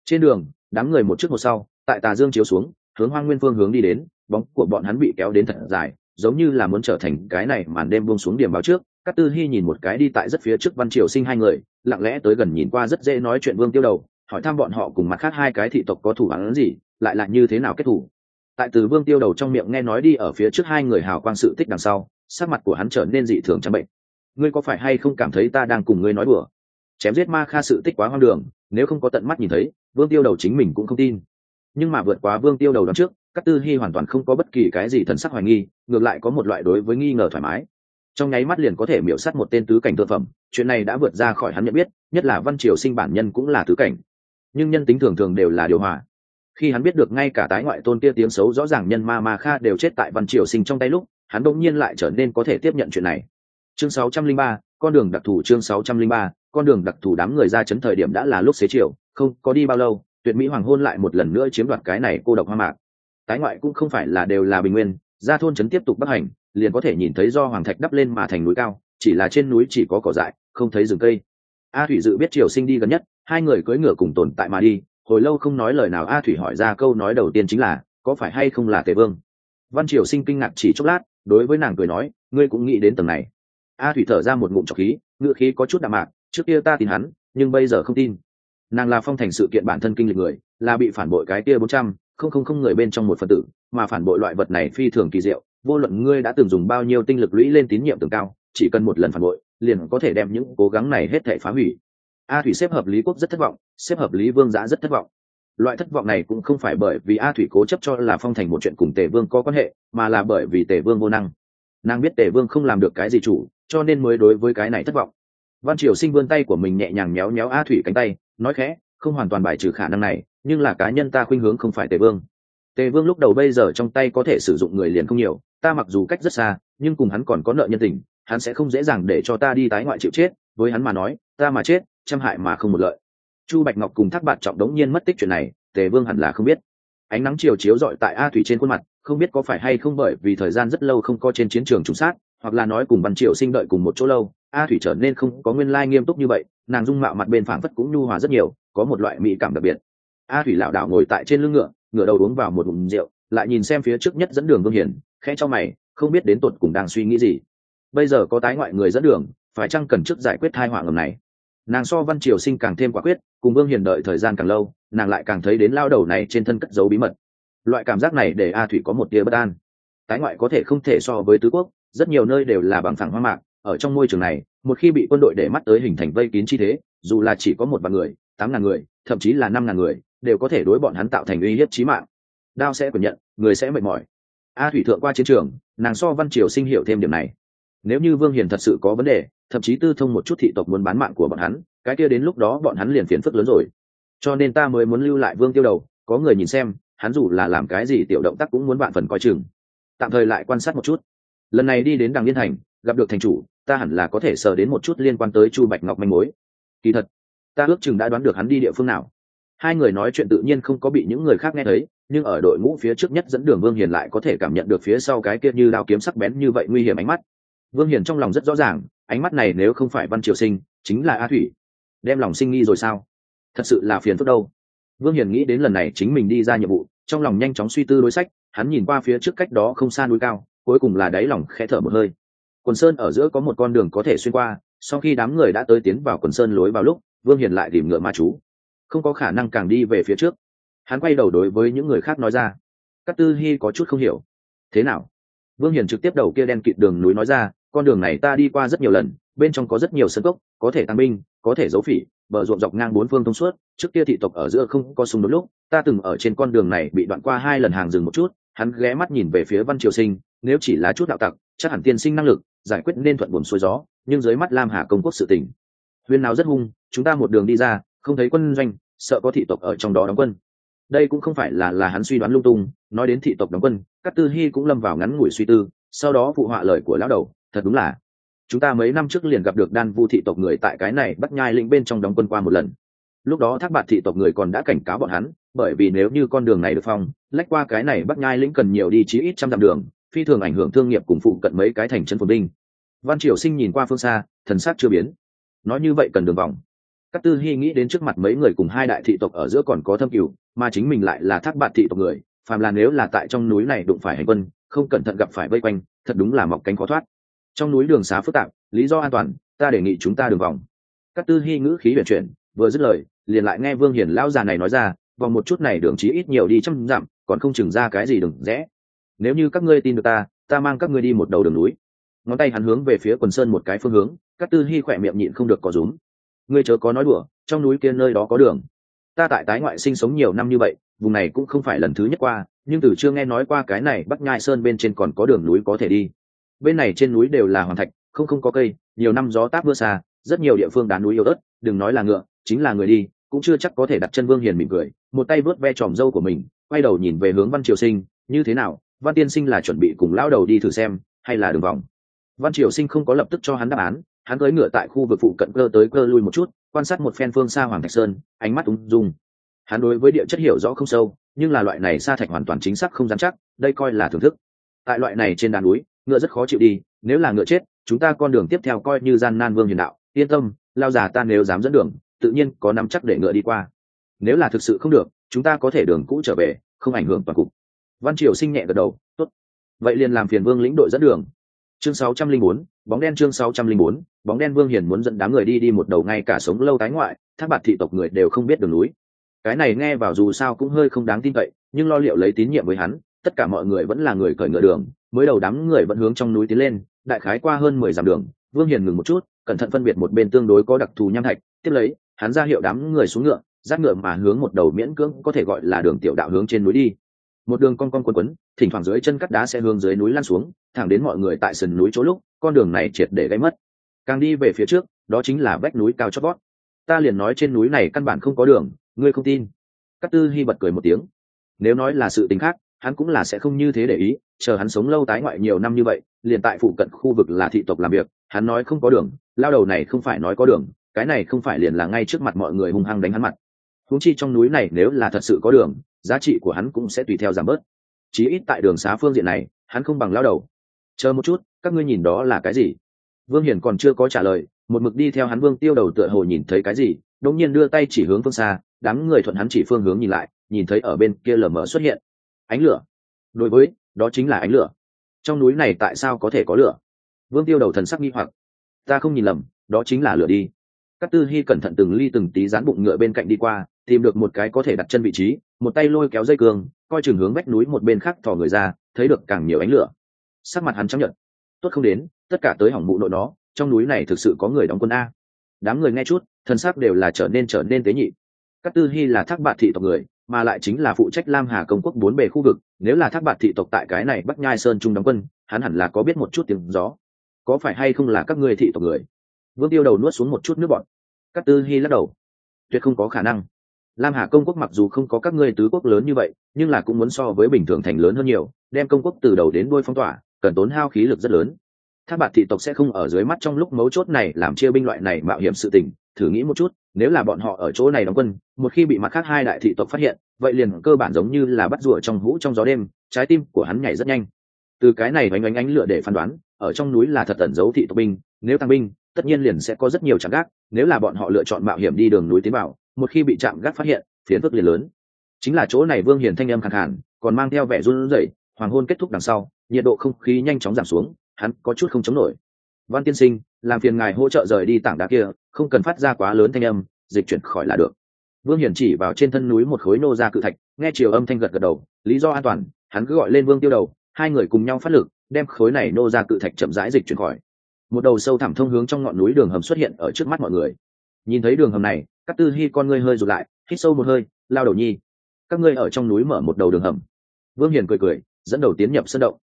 Trên đường, đám người một trước một sau, tại tà dương chiếu xuống, hướng hoang nguyên phương hướng đi đến, bóng của bọn hắn bị kéo đến thật dài, giống như là muốn trở thành cái này màn đêm buông xuống điểm báo trước. Các tư hy nhìn một cái đi tại rất phía trước văn triều sinh hai người, lặng lẽ tới gần nhìn qua rất dễ nói chuyện vương tiêu đầu, hỏi thăm bọn họ cùng mặt khác hai cái thị tộc có thủ hắn gì, lại là như thế nào kết thủ tại từ vương tiêu đầu trong miệng nghe nói đi ở phía trước hai người hào quang sự tích đằng sau, sắc mặt của hắn trở nên dị thường trắng bệnh. Ngươi có phải hay không cảm thấy ta đang cùng ngươi nói đùa? Chém giết ma kha sự tích quá hoang đường, nếu không có tận mắt nhìn thấy, vương tiêu đầu chính mình cũng không tin. Nhưng mà vượt quá vương tiêu đầu đón trước các tư hy hoàn toàn không có bất kỳ cái gì thần sắc hoài nghi, ngược lại có một loại đối với nghi ngờ thoải mái. Trong nháy mắt liền có thể miễu sát một tên tứ cảnh thượng phẩm, chuyện này đã vượt ra khỏi hắn nhận biết, nhất là văn triều sinh bản nhân cũng là tứ cảnh. Nhưng nhân tính thường thường đều là điều hòa khi hắn biết được ngay cả tái ngoại tôn kia tiếng xấu rõ ràng nhân ma ma kha đều chết tại văn triều sinh trong tay lúc hắn đ ỗ n g nhiên lại trở nên có thể tiếp nhận chuyện này. Chương 603, con đường đặc thù chương 603, con đường đặc thù đám người ra chấn thời điểm đã là lúc xế chiều không có đi bao lâu tuyệt mỹ hoàng hôn lại một lần nữa chiếm đoạt cái này cô độc hoa mạc. Tái ngoại cũng không phải là đều là bình nguyên ra thôn trấn tiếp tục bắc hành liền có thể nhìn thấy do hoàng thạch đắp lên mà thành núi cao chỉ là trên núi chỉ có cỏ dại không thấy rừng cây. A thủy dự biết triều sinh đi gần nhất hai người cưỡi ngựa cùng tồn tại mà đi hồi lâu không nói lời nào, a thủy hỏi ra câu nói đầu tiên chính là, có phải hay không là tề vương? Văn triều sinh kinh ngạc chỉ chốc lát, đối với nàng cười nói, ngươi cũng nghĩ đến tầng này. A thủy thở ra một ngụm trọc khí ngựa khí có chút đạm mạc, trước kia ta tin hắn, nhưng bây giờ không tin. Nàng là phong thành sự kiện bản thân kinh lịch người, là bị phản bội cái kia bốn trăm, không không không người bên trong một phần tử, mà phản bội loại vật này phi thường kỳ diệu, vô luận ngươi đã từng dùng bao nhiêu tinh lực lũy lên tín nhiệm tường cao, chỉ cần một lần phản bội, liền có thể đem những cố gắng này hết thể phá hủy a thủy xếp hợp lý quốc rất thất vọng, xếp hợp lý vương giã rất thất vọng. Loại thất vọng này cũng không phải bởi vì a thủy cố chấp cho là phong thành một chuyện cùng tề vương có quan hệ, mà là bởi vì tề vương vô năng. Nàng biết tề vương không làm được cái gì chủ, cho nên mới đối với cái này thất vọng. Văn triều sinh vươn tay của mình nhẹ nhàng méo méo a thủy cánh tay, nói khẽ, không hoàn toàn bài trừ khả năng này, nhưng là cá nhân ta khuynh hướng không phải tề vương. Tề vương lúc đầu bây giờ trong tay có thể sử dụng người liền không nhiều, ta mặc dù cách rất xa, nhưng cùng hắn còn có nợ nhân tình, hắn sẽ không dễ dàng để cho ta đi tái ngoại chịu chết, với hắn mà nói, ta mà chết trăm hại mà không một lợi. Chu bạch ngọc cùng thác bạt trọng đống nhiên mất tích chuyện này, tề vương hẳn là không biết. Ánh nắng chiều chiếu rọi tại a thủy trên khuôn mặt, không biết có phải hay không bởi vì thời gian rất lâu không có trên chiến trường trùng sát, hoặc là nói cùng văn triều sinh đợi cùng một chỗ lâu, a thủy trở nên không có nguyên lai nghiêm túc như vậy, nàng dung mạo mặt bên phảng phất cũng nhu hòa rất nhiều, có một loại mỹ cảm đặc biệt. A thủy lảo đảo ngồi tại trên lưng ngựa ngựa đầu uống vào một ngụm rượu, lại nhìn xem phía trước nhất dẫn đường vương hiển, khẽ cho mày, không biết đến tột cùng đang suy nghĩ gì. Bây giờ có tái ngoại người dẫn đường, phải chăng cần trước giải quyết thai họa ngầm này? Nàng so văn triều sinh càng thêm quả quyết, cùng vương hiền đợi thời gian càng lâu, nàng lại càng thấy đến lao đầu này trên thân cất dấu bí mật. Loại cảm giác này để a thủy có một tia bất an. Tái ngoại có thể không thể so với tứ quốc, rất nhiều nơi đều là bằng phẳng hoang mạc, ở trong môi trường này, một khi bị quân đội để mắt tới hình thành vây kín chi thế, dù là chỉ có một vạn người, tám ngàn người, thậm chí là năm ngàn người, đều có thể đối bọn hắn tạo thành uy hiếp chí mạng. Đao sẽ quyền nhận, người sẽ mệt mỏi. A thủy thượng qua chiến trường, nàng so văn triều sinh hiểu thêm điểm này nếu như vương hiền thật sự có vấn đề, thậm chí tư thông một chút thị tộc muốn bán mạng của bọn hắn, cái kia đến lúc đó bọn hắn liền phiền phức lớn rồi. Cho nên ta mới muốn lưu lại vương tiêu đầu, có người nhìn xem, hắn dù là làm cái gì tiểu động tác cũng muốn bạn phần coi chừng. Tạm thời lại quan sát một chút. Lần này đi đến đằng liên thành, gặp được thành chủ, ta hẳn là có thể sờ đến một chút liên quan tới chu bạch ngọc manh mối. Kỳ thật, ta ước chừng đã đoán được hắn đi địa phương nào. Hai người nói chuyện tự nhiên không có bị những người khác nghe thấy, nhưng ở đội ngũ phía trước nhất dẫn đường vương hiền lại có thể cảm nhận được phía sau cái kia như đao kiếm sắc bén như vậy nguy hiểm ánh mắt vương hiền trong lòng rất rõ ràng, ánh mắt này nếu không phải văn triều sinh, chính là a thủy. Đem lòng sinh nghi rồi sao? Thật sự là phiền phức đâu. Vương hiền nghĩ đến lần này chính mình đi ra nhiệm vụ, trong lòng nhanh chóng suy tư đối sách, hắn nhìn qua phía trước cách đó không xa núi cao, cuối cùng là đáy lòng khẽ thở một hơi. Quần sơn ở giữa có một con đường có thể xuyên qua, sau khi đám người đã tới tiến vào quần sơn lối vào lúc, vương hiền lại tìm ngựa ma chú không có khả năng càng đi về phía trước. Hắn quay đầu đối với những người khác nói ra. Các tư hy có chút không hiểu. Thế nào? Vương hiền trực tiếp đầu kia đen kịt đường núi nói ra con đường này ta đi qua rất nhiều lần, bên trong có rất nhiều sân cốc, có thể tăng binh, có thể giấu phỉ, bờ ruộng dọc ngang bốn phương thông suốt, trước kia thị tộc ở giữa không có súng đột lúc, ta từng ở trên con đường này bị đoạn qua hai lần hàng dừng một chút, hắn ghé mắt nhìn về phía văn triều sinh, nếu chỉ là chút đạo tặc, chắc hẳn tiên sinh năng lực, giải quyết nên thuận buồn xuôi gió, nhưng dưới mắt lam hà công quốc sự tình. Huyên nào rất hung, chúng ta một đường đi ra, không thấy quân doanh, sợ có thị tộc ở trong đó đóng quân. Đây cũng không phải là là hắn suy đoán lung tung, nói đến thị tộc đóng quân các tư hy cũng lâm vào ngắn ngủi suy tư, sau đó phụ họa lời của lão đầu thật đúng là. Chúng ta mấy năm trước liền gặp được đan vu thị tộc người tại cái này bắt nhai lĩnh bên trong đóng quân qua một lần. Lúc đó thác bạt thị tộc người còn đã cảnh cáo bọn hắn, bởi vì nếu như con đường này được phong, lách qua cái này bắt nhai lĩnh cần nhiều đi chí ít trăm dặm đường, phi thường ảnh hưởng thương nghiệp cùng phụ cận mấy cái thành chân phồn binh văn triều sinh nhìn qua phương xa, thần sắc chưa biến. Nói như vậy cần đường vòng. Các tư hy nghĩ đến trước mặt mấy người cùng hai đại thị tộc ở giữa còn có thâm cửu, mà chính mình lại là thác bạt thị tộc người, phàm là nếu là tại trong núi này đụng phải hành quân, không cẩn thận gặp phải vây quanh, thật đúng là mọc cánh khó thoát trong núi đường xá phức tạp, lý do an toàn, ta đề nghị chúng ta đường vòng. Các tư hy ngữ khí huyền chuyển, vừa dứt lời, liền lại nghe vương hiền lão già này nói ra, vòng một chút này đường chí ít nhiều đi trăm dặm, còn không chừng ra cái gì đừng rẽ. Nếu như các ngươi tin được ta ta mang các ngươi đi một đầu đường núi. Ngón tay hắn hướng về phía quần sơn một cái phương hướng các tư hy khỏe miệng nhịn không được có rúm. Ngươi chớ có nói đùa, trong núi kia nơi đó có đường. Ta tại tái ngoại sinh sống nhiều năm như vậy, vùng này cũng không phải lần thứ nhất qua, nhưng từ chưa nghe nói qua cái này bắc nhai sơn bên trên còn có đường núi có thể đi bên này trên núi đều là hoàng thạch, không không có cây, nhiều năm gió táp mưa xa, rất nhiều địa phương đá núi yếu ớt, đừng nói là ngựa, chính là người đi, cũng chưa chắc có thể đặt chân vương hiền mỉm cười, một tay vớt ve tròm dâu của mình, quay đầu nhìn về hướng văn triều sinh, như thế nào, văn tiên sinh là chuẩn bị cùng lão đầu đi thử xem, hay là đường vòng? Văn triều sinh không có lập tức cho hắn đáp án, hắn cưỡi ngựa tại khu vực phụ cận cơ tới cơ lui một chút, quan sát một phen phương xa hoàng thạch sơn, ánh mắt ung dung. Hắn đối với địa chất hiểu rõ không sâu, nhưng là loại này sa thạch hoàn toàn chính xác không dám chắc, đây coi là thưởng thức. Tại loại này trên đàn núi ngựa rất khó chịu đi nếu là ngựa chết chúng ta con đường tiếp theo coi như gian nan vương hiền đạo yên tâm lao già ta nếu dám dẫn đường tự nhiên có nắm chắc để ngựa đi qua. Nếu là thực sự không được chúng ta có thể đường cũ trở về không ảnh hưởng toàn cục. Văn triều sinh nhẹ gật đầu tốt. Vậy liền làm phiền vương lĩnh đội dẫn đường. Chương 604, bóng đen chương 604, bóng đen vương hiền muốn dẫn đám người đi đi một đầu ngay cả sống lâu tái ngoại thác bạt thị tộc người đều không biết đường núi. Cái này nghe vào dù sao cũng hơi không đáng tin cậy nhưng lo liệu lấy tín nhiệm với hắn tất cả mọi người vẫn là người cởi ngựa đường, mới đầu đám người vẫn hướng trong núi tiến lên, đại khái qua hơn mười dặm đường, vương hiền ngừng một chút, cẩn thận phân biệt một bên tương đối có đặc thù nham thạch, tiếp lấy, hắn ra hiệu đám người xuống ngựa, giáp ngựa mà hướng một đầu miễn cưỡng có thể gọi là đường tiểu đạo hướng trên núi đi. Một đường con con quấn quấn, thỉnh thoảng dưới chân cắt đá sẽ hướng dưới núi lăn xuống, thẳng đến mọi người tại sườn núi chỗ lúc, con đường này triệt để gây mất. Càng đi về phía trước, đó chính là vách núi cao chót vót. Ta liền nói trên núi này căn bản không có đường, ngươi không tin. Cát tư hy bật cười một tiếng. Nếu nói là sự tình khác hắn cũng là sẽ không như thế để ý, chờ hắn sống lâu tái ngoại nhiều năm như vậy, liền tại phụ cận khu vực là thị tộc làm việc, hắn nói không có đường, lao đầu này không phải nói có đường, cái này không phải liền là ngay trước mặt mọi người hung hăng đánh hắn mặt. Húng chi trong núi này nếu là thật sự có đường, giá trị của hắn cũng sẽ tùy theo giảm bớt. Chí ít tại đường xá phương diện này, hắn không bằng lao đầu. Chờ một chút, các ngươi nhìn đó là cái gì? Vương hiển còn chưa có trả lời, một mực đi theo hắn vương tiêu đầu tựa hồ nhìn thấy cái gì đống nhiên đưa tay chỉ hướng phương xa, đám người thuận hắn chỉ phương hướng nhìn lại, nhìn thấy ở bên kia lờ mờ xuất hiện ánh lửa. Đối với, đó chính là ánh lửa. Trong núi này tại sao có thể có lửa? Vương tiêu đầu thần sắc nghi hoặc. Ta không nhìn lầm, đó chính là lửa đi. Các tư hy cẩn thận từng ly từng tí dán bụng ngựa bên cạnh đi qua, tìm được một cái có thể đặt chân vị trí, một tay lôi kéo dây cường coi chừng hướng vách núi một bên khác thò người ra, thấy được càng nhiều ánh lửa. Sắc mặt hắn chấp nhận tốt không đến, tất cả tới hỏng mụ nội nó, trong núi này thực sự có người đóng quân a. Đám người nghe chút thân xác đều là trở nên trở nên tế nhị. Các tư hy là thác bạn thị tộc người mà lại chính là phụ trách lam hà công quốc bốn bề khu vực, nếu là thác bạt thị tộc tại cái này bắc nhai sơn trung đóng quân, hắn hẳn là có biết một chút tiếng gió. Có phải hay không là các ngươi thị tộc người? Vương tiêu đầu nuốt xuống một chút nước bọn các tư hy lắc đầu. Tuyệt không có khả năng. Lam hà công quốc mặc dù không có các ngươi tứ quốc lớn như vậy, nhưng là cũng muốn so với bình thường thành lớn hơn nhiều, đem công quốc từ đầu đến đuôi phong tỏa, cần tốn hao khí lực rất lớn. Thác bạt thị tộc sẽ không ở dưới mắt trong lúc mấu chốt này làm chia binh loại này mạo hiểm sự tình, thử nghĩ một chút nếu là bọn họ ở chỗ này đóng quân, một khi bị mặt khác hai đại thị tộc phát hiện, vậy liền cơ bản giống như là bắt rùa trong hũ trong gió đêm, trái tim của hắn nhảy rất nhanh. Từ cái này oanh oanh ánh lửa để phán đoán, ở trong núi là thật tẩn giấu thị tộc binh, nếu tăng binh, tất nhiên liền sẽ có rất nhiều trạm gác, nếu là bọn họ lựa chọn mạo hiểm đi đường núi tiến vào, một khi bị chạm gác phát hiện phiến phức liền lớn. Chính là chỗ này vương hiền thanh âm khẳng hẳn còn mang theo vẻ run rẩy, hoàng hôn kết thúc đằng sau, nhiệt độ không khí nhanh chóng giảm xuống, hắn có chút không chống nổi văn tiên sinh, làm phiền ngài hỗ trợ rời đi tảng đá kia, không cần phát ra quá lớn thanh âm, dịch chuyển khỏi là được. Vương hiển chỉ vào trên thân núi một khối nô ra cự thạch, nghe chiều âm thanh gật gật đầu, lý do an toàn, hắn cứ gọi lên vương tiêu đầu, hai người cùng nhau phát lực, đem khối này nô ra cự thạch chậm rãi dịch chuyển khỏi. Một đầu sâu thẳm thông hướng trong ngọn núi đường hầm xuất hiện ở trước mắt mọi người. Nhìn thấy đường hầm này, các tư hy con ngươi hơi rụt lại, hít sâu một hơi, lao đầu nhi, các ngươi ở trong núi mở một đầu đường hầm. Vương hiền cười cười, dẫn đầu tiến nhập sân động.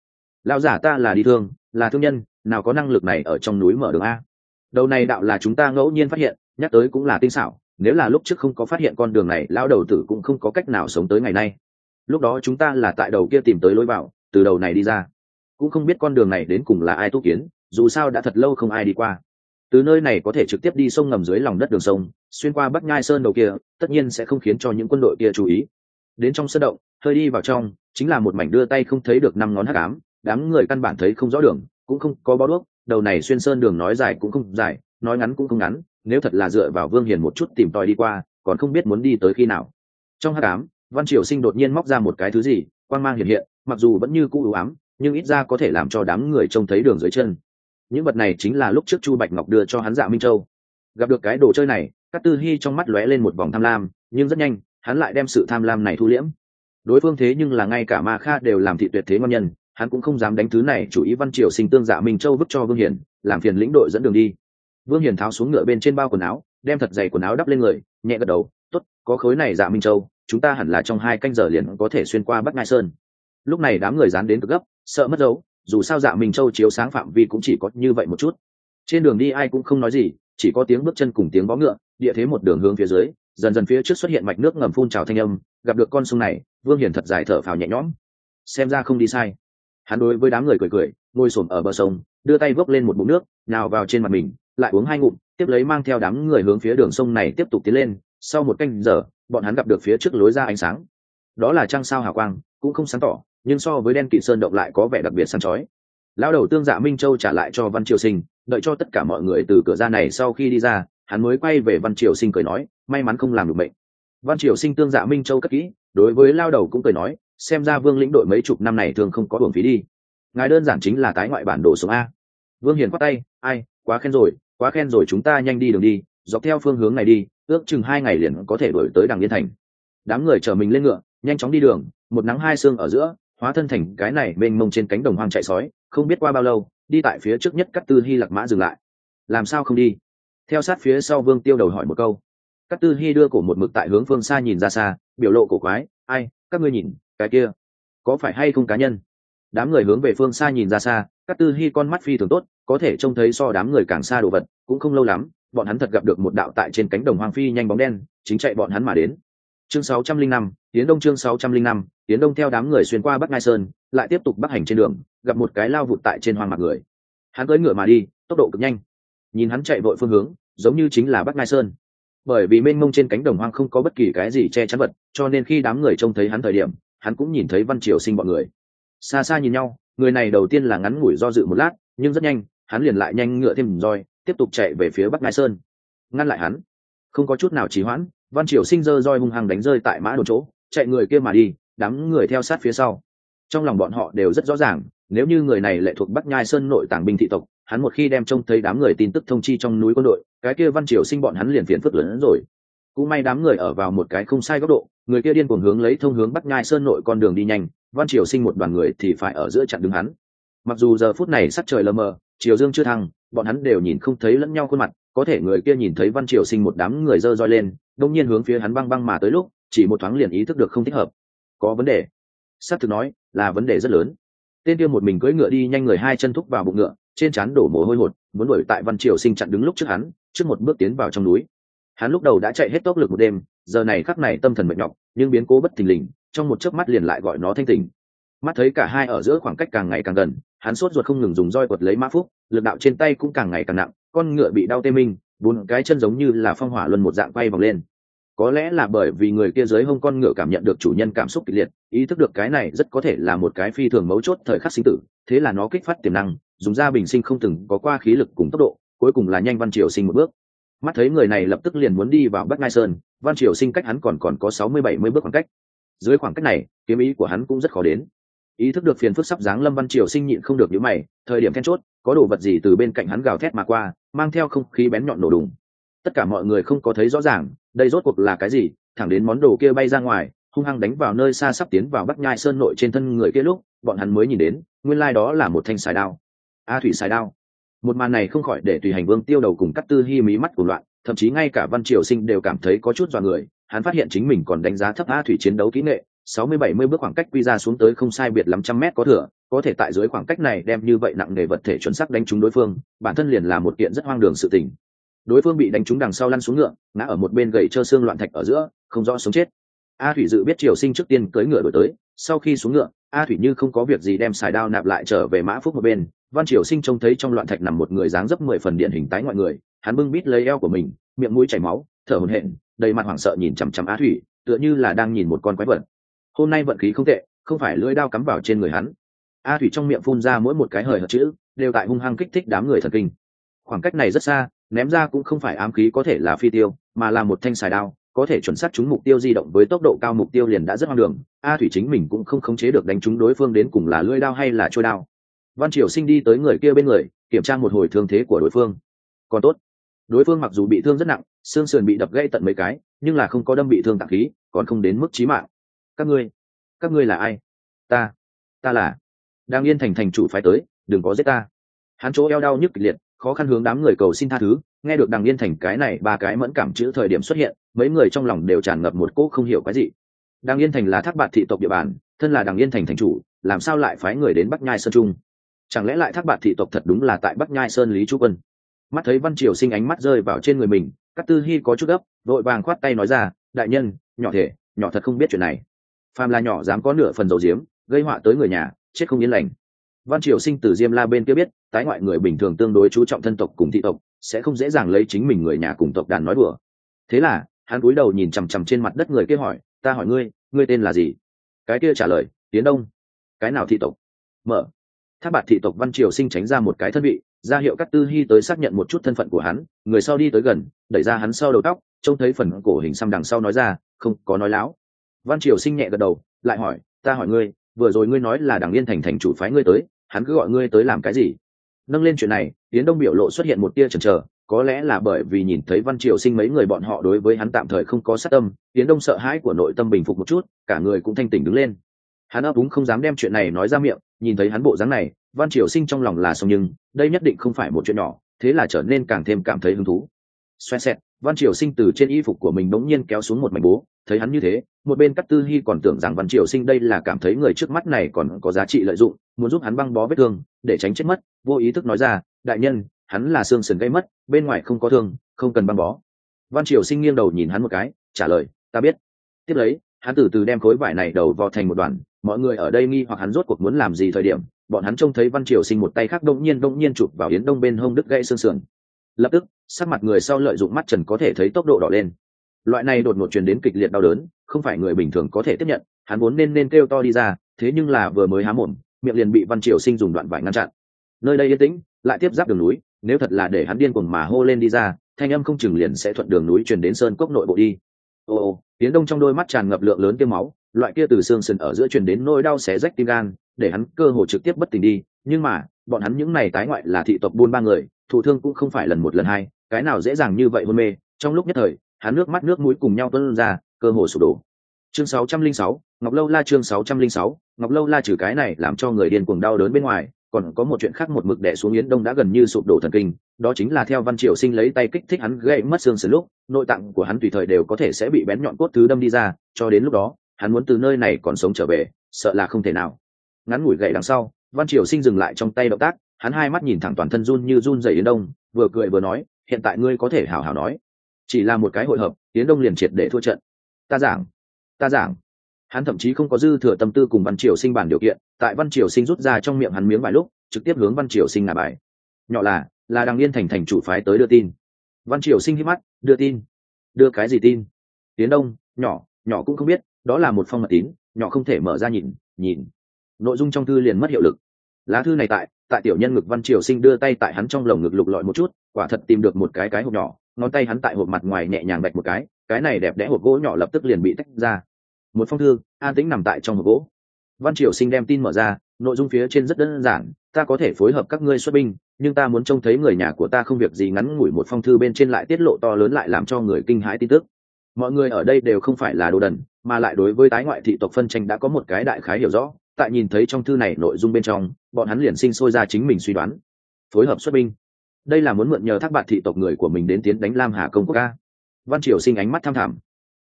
Lao giả ta là đi thương, là thương nhân nào có năng lực này ở trong núi mở đường a. Đầu này đạo là chúng ta ngẫu nhiên phát hiện, nhắc tới cũng là tinh xảo, nếu là lúc trước không có phát hiện con đường này, lão đầu tử cũng không có cách nào sống tới ngày nay. Lúc đó chúng ta là tại đầu kia tìm tới lối vào, từ đầu này đi ra. Cũng không biết con đường này đến cùng là ai tu kiến, dù sao đã thật lâu không ai đi qua. Từ nơi này có thể trực tiếp đi sông ngầm dưới lòng đất đường sông, xuyên qua bắc nhai sơn đầu kia, tất nhiên sẽ không khiến cho những quân đội kia chú ý. Đến trong sân động, hơi đi vào trong, chính là một mảnh đưa tay không thấy được năm ngón hắc ám, đám người căn bản thấy không rõ đường cũng không có bó đuốc, đầu này xuyên sơn đường nói dài cũng không dài, nói ngắn cũng không ngắn, nếu thật là dựa vào vương hiền một chút tìm tòi đi qua, còn không biết muốn đi tới khi nào. Trong hát cám văn triều sinh đột nhiên móc ra một cái thứ gì quan g mang hiện hiện, mặc dù vẫn như cũ ưu ám, nhưng ít ra có thể làm cho đám người trông thấy đường dưới chân. Những vật này chính là lúc trước chu bạch ngọc đưa cho hắn dạ minh châu. Gặp được cái đồ chơi này các tư hy trong mắt lóe lên một vòng tham lam, nhưng rất nhanh, hắn lại đem sự tham lam này thu liễm. Đối phương thế nhưng là ngay cả ma kha đều làm thị tuyệt thế ngon nhân hắn cũng không dám đánh thứ này, chủ ý văn triều sinh tương giả minh châu vứt cho vương hiển, làm phiền lĩnh đội dẫn đường đi. Vương hiển tháo xuống ngựa bên trên bao quần áo, đem thật dày quần áo đắp lên người, nhẹ gật đầu t ố t có khối này dạ minh châu, chúng ta hẳn là trong hai canh giờ liền có thể xuyên qua bắc ngai sơn. Lúc này đám người dán đến cực gấp, sợ mất dấu, dù sao dạ minh châu chiếu sáng phạm vi cũng chỉ có như vậy một chút. Trên đường đi ai cũng không nói gì, chỉ có tiếng bước chân cùng tiếng bó ngựa, địa thế một đường hướng phía dưới, dần dần phía trước xuất hiện mạch nước ngầm phun trào thanh âm, gặp được con sông này, vương hiển thật dài thở phào nhẹ nhõm. Xem ra không đi sai hắn đối với đám người cười cười, ngồi xổm ở bờ sông, đưa tay vốc lên một bụng nước nào vào trên mặt mình, lại uống hai ngụm, tiếp lấy mang theo đám người hướng phía đường sông này tiếp tục tiến lên. Sau một canh giờ, bọn hắn gặp được phía trước lối ra ánh sáng. Đó là trăng sao hào quang, cũng không sáng tỏ, nhưng so với đen kỵ sơn động lại có vẻ đặc biệt sáng chói. Lão đầu tương dạ minh châu trả lại cho văn triều sinh, đợi cho tất cả mọi người từ cửa ra này sau khi đi ra, hắn mới quay về văn triều sinh cười nói, may mắn không làm được bệnh. Văn triều sinh tương dạ minh châu cất kỹ, đối với lao đầu cũng cười nói xem ra vương lĩnh đội mấy chục năm này thường không có hưởng phí đi. Ngài đơn giản chính là tái ngoại bản đồ sống a. Vương hiền khoát tay, ai, quá khen rồi, quá khen rồi, chúng ta nhanh đi đường đi, dọc theo phương hướng này đi, ước chừng hai ngày liền có thể đổi tới đằng yên thành. Đám người chở mình lên ngựa, nhanh chóng đi đường, một nắng hai sương ở giữa, hóa thân thành cái này mênh mông trên cánh đồng hoang chạy sói, không biết qua bao lâu, đi tại phía trước nhất cắt tư hy lạc mã dừng lại. Làm sao không đi? Theo sát phía sau vương tiêu đầu hỏi một câu. Cắt tư hy đưa cổ một mực tại hướng phương xa nhìn ra xa, biểu lộ cổ quái, ai, các ngươi nhìn cái kia có phải hay không cá nhân? Đám người hướng về phương xa nhìn ra xa các tư hy con mắt phi thường tốt có thể trông thấy so đám người càng xa đồ vật cũng không lâu lắm bọn hắn thật gặp được một đạo tại trên cánh đồng hoang phi nhanh bóng đen chính chạy bọn hắn mà đến. Chương 605, tiến đông chương 605, tiến đông theo đám người xuyên qua bắc ngai sơn lại tiếp tục bắc hành trên đường gặp một cái lao vụt tại trên hoang mặt người. Hắn cưỡi ngựa mà đi tốc độ cực nhanh. Nhìn hắn chạy vội phương hướng giống như chính là bắc ngai sơn. Bởi vì mênh mông trên cánh đồng hoang không có bất kỳ cái gì che chắn vật cho nên khi đám người trông thấy hắn thời điểm hắn cũng nhìn thấy văn triều sinh bọn người. Xa xa nhìn nhau, người này đầu tiên là ngắn ngủi do dự một lát, nhưng rất nhanh, hắn liền lại nhanh ngựa thêm roi, tiếp tục chạy về phía bắc ngai sơn. Ngăn lại hắn. Không có chút nào trì hoãn, văn triều sinh dơ roi hung hăng đánh rơi tại mã đồ chỗ, chạy người kia mà đi, đám người theo sát phía sau. Trong lòng bọn họ đều rất rõ ràng, nếu như người này lệ thuộc bắc nhai sơn nội tàng binh thị tộc, hắn một khi đem trông thấy đám người tin tức thông chi trong núi quân đội, cái kia văn triều sinh bọn hắn liền phiền phức lớn hơn rồi cũng may đám người ở vào một cái không sai góc độ, người kia điên cuồng hướng lấy thông hướng bắc nhai sơn nội con đường đi nhanh, văn triều sinh một đoàn người thì phải ở giữa chặn đứng hắn. Mặc dù giờ phút này sắc trời lờ mờ, triều dương chưa thăng, bọn hắn đều nhìn không thấy lẫn nhau khuôn mặt, có thể người kia nhìn thấy văn triều sinh một đám người dơ roi lên, đông nhiên hướng phía hắn băng băng mà tới lúc, chỉ một thoáng liền ý thức được không thích hợp. Có vấn đề. S á t thực nói, là vấn đề rất lớn. Tên kia một mình cưỡi ngựa đi nhanh người hai chân thúc vào bụng ngựa, trên trán đổ mồ hôi hột, muốn đuổi tại văn triều sinh chặn đứng lúc trước hắn, trước một bước tiến vào trong núi hắn lúc đầu đã chạy hết tốc lực một đêm, giờ này khắc này tâm thần mệt nhọc, nhưng biến cố bất thình lình, trong một chớp mắt liền lại gọi nó thanh tình mắt thấy cả hai ở giữa khoảng cách càng ngày càng gần, hắn sốt ruột không ngừng dùng roi quật lấy mã phúc, lực đạo trên tay cũng càng ngày càng nặng, con ngựa bị đau tê minh, bốn cái chân giống như là phong hỏa luân một dạng quay vòng lên. Có lẽ là bởi vì người kia dưới hông con ngựa cảm nhận được chủ nhân cảm xúc kịch liệt, ý thức được cái này rất có thể là một cái phi thường mấu chốt thời khắc sinh tử, thế là nó kích phát tiềm năng, dùng ra bình sinh không từng có qua khí lực cùng tốc độ, cuối cùng là nhanh văn triều sinh một bước mắt thấy người này lập tức liền muốn đi vào bắc ngai sơn, văn triều sinh cách hắn còn còn có sáu mươi bảy mươi bước khoảng cách. Dưới khoảng cách này, kiếm ý của hắn cũng rất khó đến. Ý thức được phiền phức sắp dáng lâm văn triều sinh nhịn không được những mày, thời điểm then chốt, có đồ vật gì từ bên cạnh hắn gào thét mà qua, mang theo không khí bén nhọn nổ đùng. Tất cả mọi người không có thấy rõ ràng, đây rốt cuộc là cái gì, thẳng đến món đồ kia bay ra ngoài, hung hăng đánh vào nơi xa sắp tiến vào bắc nhai sơn nội trên thân người kia lúc, bọn hắn mới nhìn đến, nguyên lai、like、đó là một thanh xài đao. A thủy xài đao một màn này không khỏi để tùy hành vương tiêu đầu cùng cắt tư hy mí mắt của loạn, thậm chí ngay cả văn triều sinh đều cảm thấy có chút dọa người. Hắn phát hiện chính mình còn đánh giá thấp a thủy chiến đấu kỹ nghệ, sáu mươi bảy mươi bước khoảng cách quy ra xuống tới không sai biệt lắm trăm mét có thừa, có thể tại dưới khoảng cách này đem như vậy nặng nề vật thể chuẩn xác đánh trúng đối phương, bản thân liền là một kiện rất hoang đường sự tình. Đối phương bị đánh trúng đằng sau lăn xuống ngựa, ngã ở một bên gậy trơ xương loạn thạch ở giữa, không rõ sống chết. A thủy dự biết triều sinh trước tiên cưỡi ngựa đổi tới, sau khi xuống ngựa, a thủy như không có việc gì đem xài đao nạp lại trở về mã phúc một bên văn triều sinh trông thấy trong loạn thạch nằm một người dáng dấp mười phần điện hình tái ngoại người, hắn bưng bít lấy eo của mình, miệng mũi chảy máu, thở hổn hển, đầy mặt hoảng sợ nhìn chằm chằm a thủy, tựa như là đang nhìn một con quái vật. Hôm nay vận khí không tệ, không phải lưỡi đao cắm vào trên người hắn. A thủy trong miệng phun ra mỗi một cái hời hợt chữ, đều tại hung hăng kích thích đám người thần kinh. Khoảng cách này rất xa, ném ra cũng không phải ám khí có thể là phi tiêu, mà là một thanh xài đao, có thể chuẩn xác trúng mục tiêu di động với tốc độ cao mục tiêu liền đã rất hoang đường. A thủy chính mình cũng không khống chế được đánh trúng đối phương đến cùng là lưỡi đao hay là trôi đao văn triều sinh đi tới người kia bên người, kiểm tra một hồi thương thế của đối phương. Còn tốt. Đối phương mặc dù bị thương rất nặng, xương sườn bị đập gãy tận mấy cái, nhưng là không có đâm bị thương tạng khí, còn không đến mức chí mạng. Các ngươi các ngươi là ai? Ta ta là. Đang yên thành thành chủ phái tới, đừng có giết ta. Hắn chỗ eo đau nhức kịch liệt, khó khăn hướng đám người cầu xin tha thứ, nghe được đằng yên thành cái này ba cái mẫn cảm chữ thời điểm xuất hiện, mấy người trong lòng đều tràn ngập một cỗ không hiểu cái gì đằng yên thành là thác bạt thị tộc địa bàn, thân là đằng yên thành thành chủ, làm sao lại phái người đến bắc nhai sơn trung? Chẳng lẽ lại thác bạt thị tộc thật đúng là tại bắc nhai sơn lý chu quân? Mắt thấy văn triều sinh ánh mắt rơi vào trên người mình các tư hy có chút gấp, vội vàng khoát tay nói ra, đại nhân, nhỏ thể, nhỏ thật không biết chuyện này. Phàm là nhỏ dám có nửa phần dầu diếm gây họa tới người nhà, chết không yên lành. Văn triều sinh từ diêm la bên kia biết, tái ngoại người bình thường tương đối chú trọng thân tộc cùng thị tộc, sẽ không dễ dàng lấy chính mình người nhà cùng tộc đàn nói đùa. Thế là, hắn cúi đầu nhìn chằm chằm trên mặt đất người kia hỏi, ta hỏi ngươi ngươi tên là gì? Cái kia trả lời, tiến đông. Cái nào thị tộc? Mở tháp bạt thị tộc văn triều sinh tránh ra một cái thân vị, ra hiệu các tư hy tới xác nhận một chút thân phận của hắn, người sau đi tới gần, đẩy ra hắn sau đầu tóc, trông thấy phần cổ hình xăm đằng sau nói ra, không có nói láo. Văn triều sinh nhẹ gật đầu, lại hỏi, ta hỏi ngươi, vừa rồi ngươi nói là đảng yên thành thành chủ phái ngươi tới, hắn cứ gọi ngươi tới làm cái gì? Nâng lên chuyện này tiến đông biểu lộ xuất hiện một tia chần chờ, có lẽ là bởi vì nhìn thấy văn triều sinh mấy người bọn họ đối với hắn tạm thời không có sát tâm tiến đông sợ hãi của nội tâm bình phục một chút, cả người cũng thanh tỉnh đứng lên hắn ấp úng không dám đem chuyện này nói ra miệng, nhìn thấy hắn bộ dáng này, văn triều sinh trong lòng là xong nhưng, đây nhất định không phải một chuyện nhỏ, thế là trở nên càng thêm cảm thấy hứng thú. Xoẹt xẹt, văn triều sinh từ trên y phục của mình bỗng nhiên kéo xuống một mảnh bố, thấy hắn như thế, một bên cắt tư hy còn tưởng rằng văn triều sinh đây là cảm thấy người trước mắt này còn có giá trị lợi dụng, muốn giúp hắn băng bó vết thương, để tránh chết mất, vô ý thức nói ra, đại nhân, hắn là xương sườn gây mất, bên ngoài không có thương, không cần băng bó. Văn triều sinh nghiêng đầu nhìn hắn một cái, trả lời, ta biết. Tiếp lấy, hắn từ từ đem khối vải này đầu vào thành một đoàn mọi người ở đây nghi hoặc hắn rốt cuộc muốn làm gì thời điểm, bọn hắn trông thấy văn triều sinh một tay khác đông nhiên đông nhiên chụp vào yến đông bên hông đứt gãy xương sườn. Lập tức, sắc mặt người sau lợi dụng mắt trần có thể thấy tốc độ đỏ lên. Loại này đột ngột truyền đến kịch liệt đau đớn, không phải người bình thường có thể tiếp nhận, hắn vốn nên nên kêu to đi ra, thế nhưng là vừa mới há mồm, miệng liền bị văn triều sinh dùng đoạn vải ngăn chặn. Nơi đây yên tĩnh, lại tiếp giáp đường núi, nếu thật là để hắn điên cuồng mà hô lên đi ra, thanh âm không chừng liền sẽ thuận đường núi truyền đến sơn cốc nội bộ đi. Ô ô tiến đông trong đôi mắt tràn ngập lượng lớn tiêu máu loại kia từ xương sườn ở giữa truyền đến nỗi đau xé rách tim gan để hắn cơ hồ trực tiếp bất tỉnh đi. Nhưng mà bọn hắn những này tái ngoại là thị tộc buôn ba người thụ thương cũng không phải lần một lần hai cái nào dễ dàng như vậy hôn mê. Trong lúc nhất thời hắn nước mắt nước mũi cùng nhau tuôn ra cơ hồ sụp đổ. Chương 606, ngọc lâu la chương 606, ngọc lâu la trừ cái này làm cho người điên cuồng đau đớn bên ngoài còn có một chuyện khác một mực đè xuống yến đông đã gần như sụp đổ thần kinh đó chính là theo văn triều sinh lấy tay kích thích hắn gãy mất xương sườn lúc nội tạng của hắn tùy thời đều có thể sẽ bị bén nhọn cốt thứ đâm đi ra cho đến lúc đó hắn muốn từ nơi này còn sống trở về, sợ là không thể nào. Ngắn ngủi gậy đằng sau, văn triều sinh dừng lại trong tay động tác, hắn hai mắt nhìn thẳng toàn thân run như run dày yến đông, vừa cười vừa nói, hiện tại ngươi có thể hào hào nói. Chỉ là một cái hội hợp, yến đông liền triệt để thua trận. Ta giảng ta giảng. Hắn thậm chí không có dư thừa tâm tư cùng văn triều sinh bản điều kiện, tại văn triều sinh rút ra trong miệng hắn miếng vài lúc, trực tiếp hướng văn triều sinh ngả bài. Nhỏ là là đằng yên thành thành chủ phái tới đưa tin. Văn triều sinh hít mắt, đưa tin. Đưa cái gì tin? Tiến đông, nhỏ nhỏ cũng không biết đó là một phong mật tín, nhỏ không thể mở ra nhìn nhìn. Nội dung trong thư liền mất hiệu lực. Lá thư này tại tại tiểu nhân ngực văn triều sinh đưa tay tại hắn trong lồng ngực lục lọi một chút, quả thật tìm được một cái cái hộp nhỏ, ngón tay hắn tại hộp mặt ngoài nhẹ nhàng bạch một cái cái này đẹp đẽ hộp gỗ nhỏ lập tức liền bị tách ra. Một phong thư, an tĩnh nằm tại trong hộp gỗ. Văn triều sinh đem tin mở ra, nội dung phía trên rất đơn giản, ta có thể phối hợp các ngươi xuất binh, nhưng ta muốn trông thấy người nhà của ta không việc gì ngắn ngủi một phong thư bên trên lại tiết lộ to lớn lại làm cho người kinh hãi tin tức mọi người ở đây đều không phải là đồ đần, mà lại đối với tái ngoại thị tộc phân tranh đã có một cái đại khái hiểu rõ, tại nhìn thấy trong thư này nội dung bên trong, bọn hắn liền sinh sôi ra chính mình suy đoán. Phối hợp xuất binh. Đây là muốn mượn nhờ thác bạt thị tộc người của mình đến tiến đánh lam hà công quốc ca văn triều sinh ánh mắt tham thảm.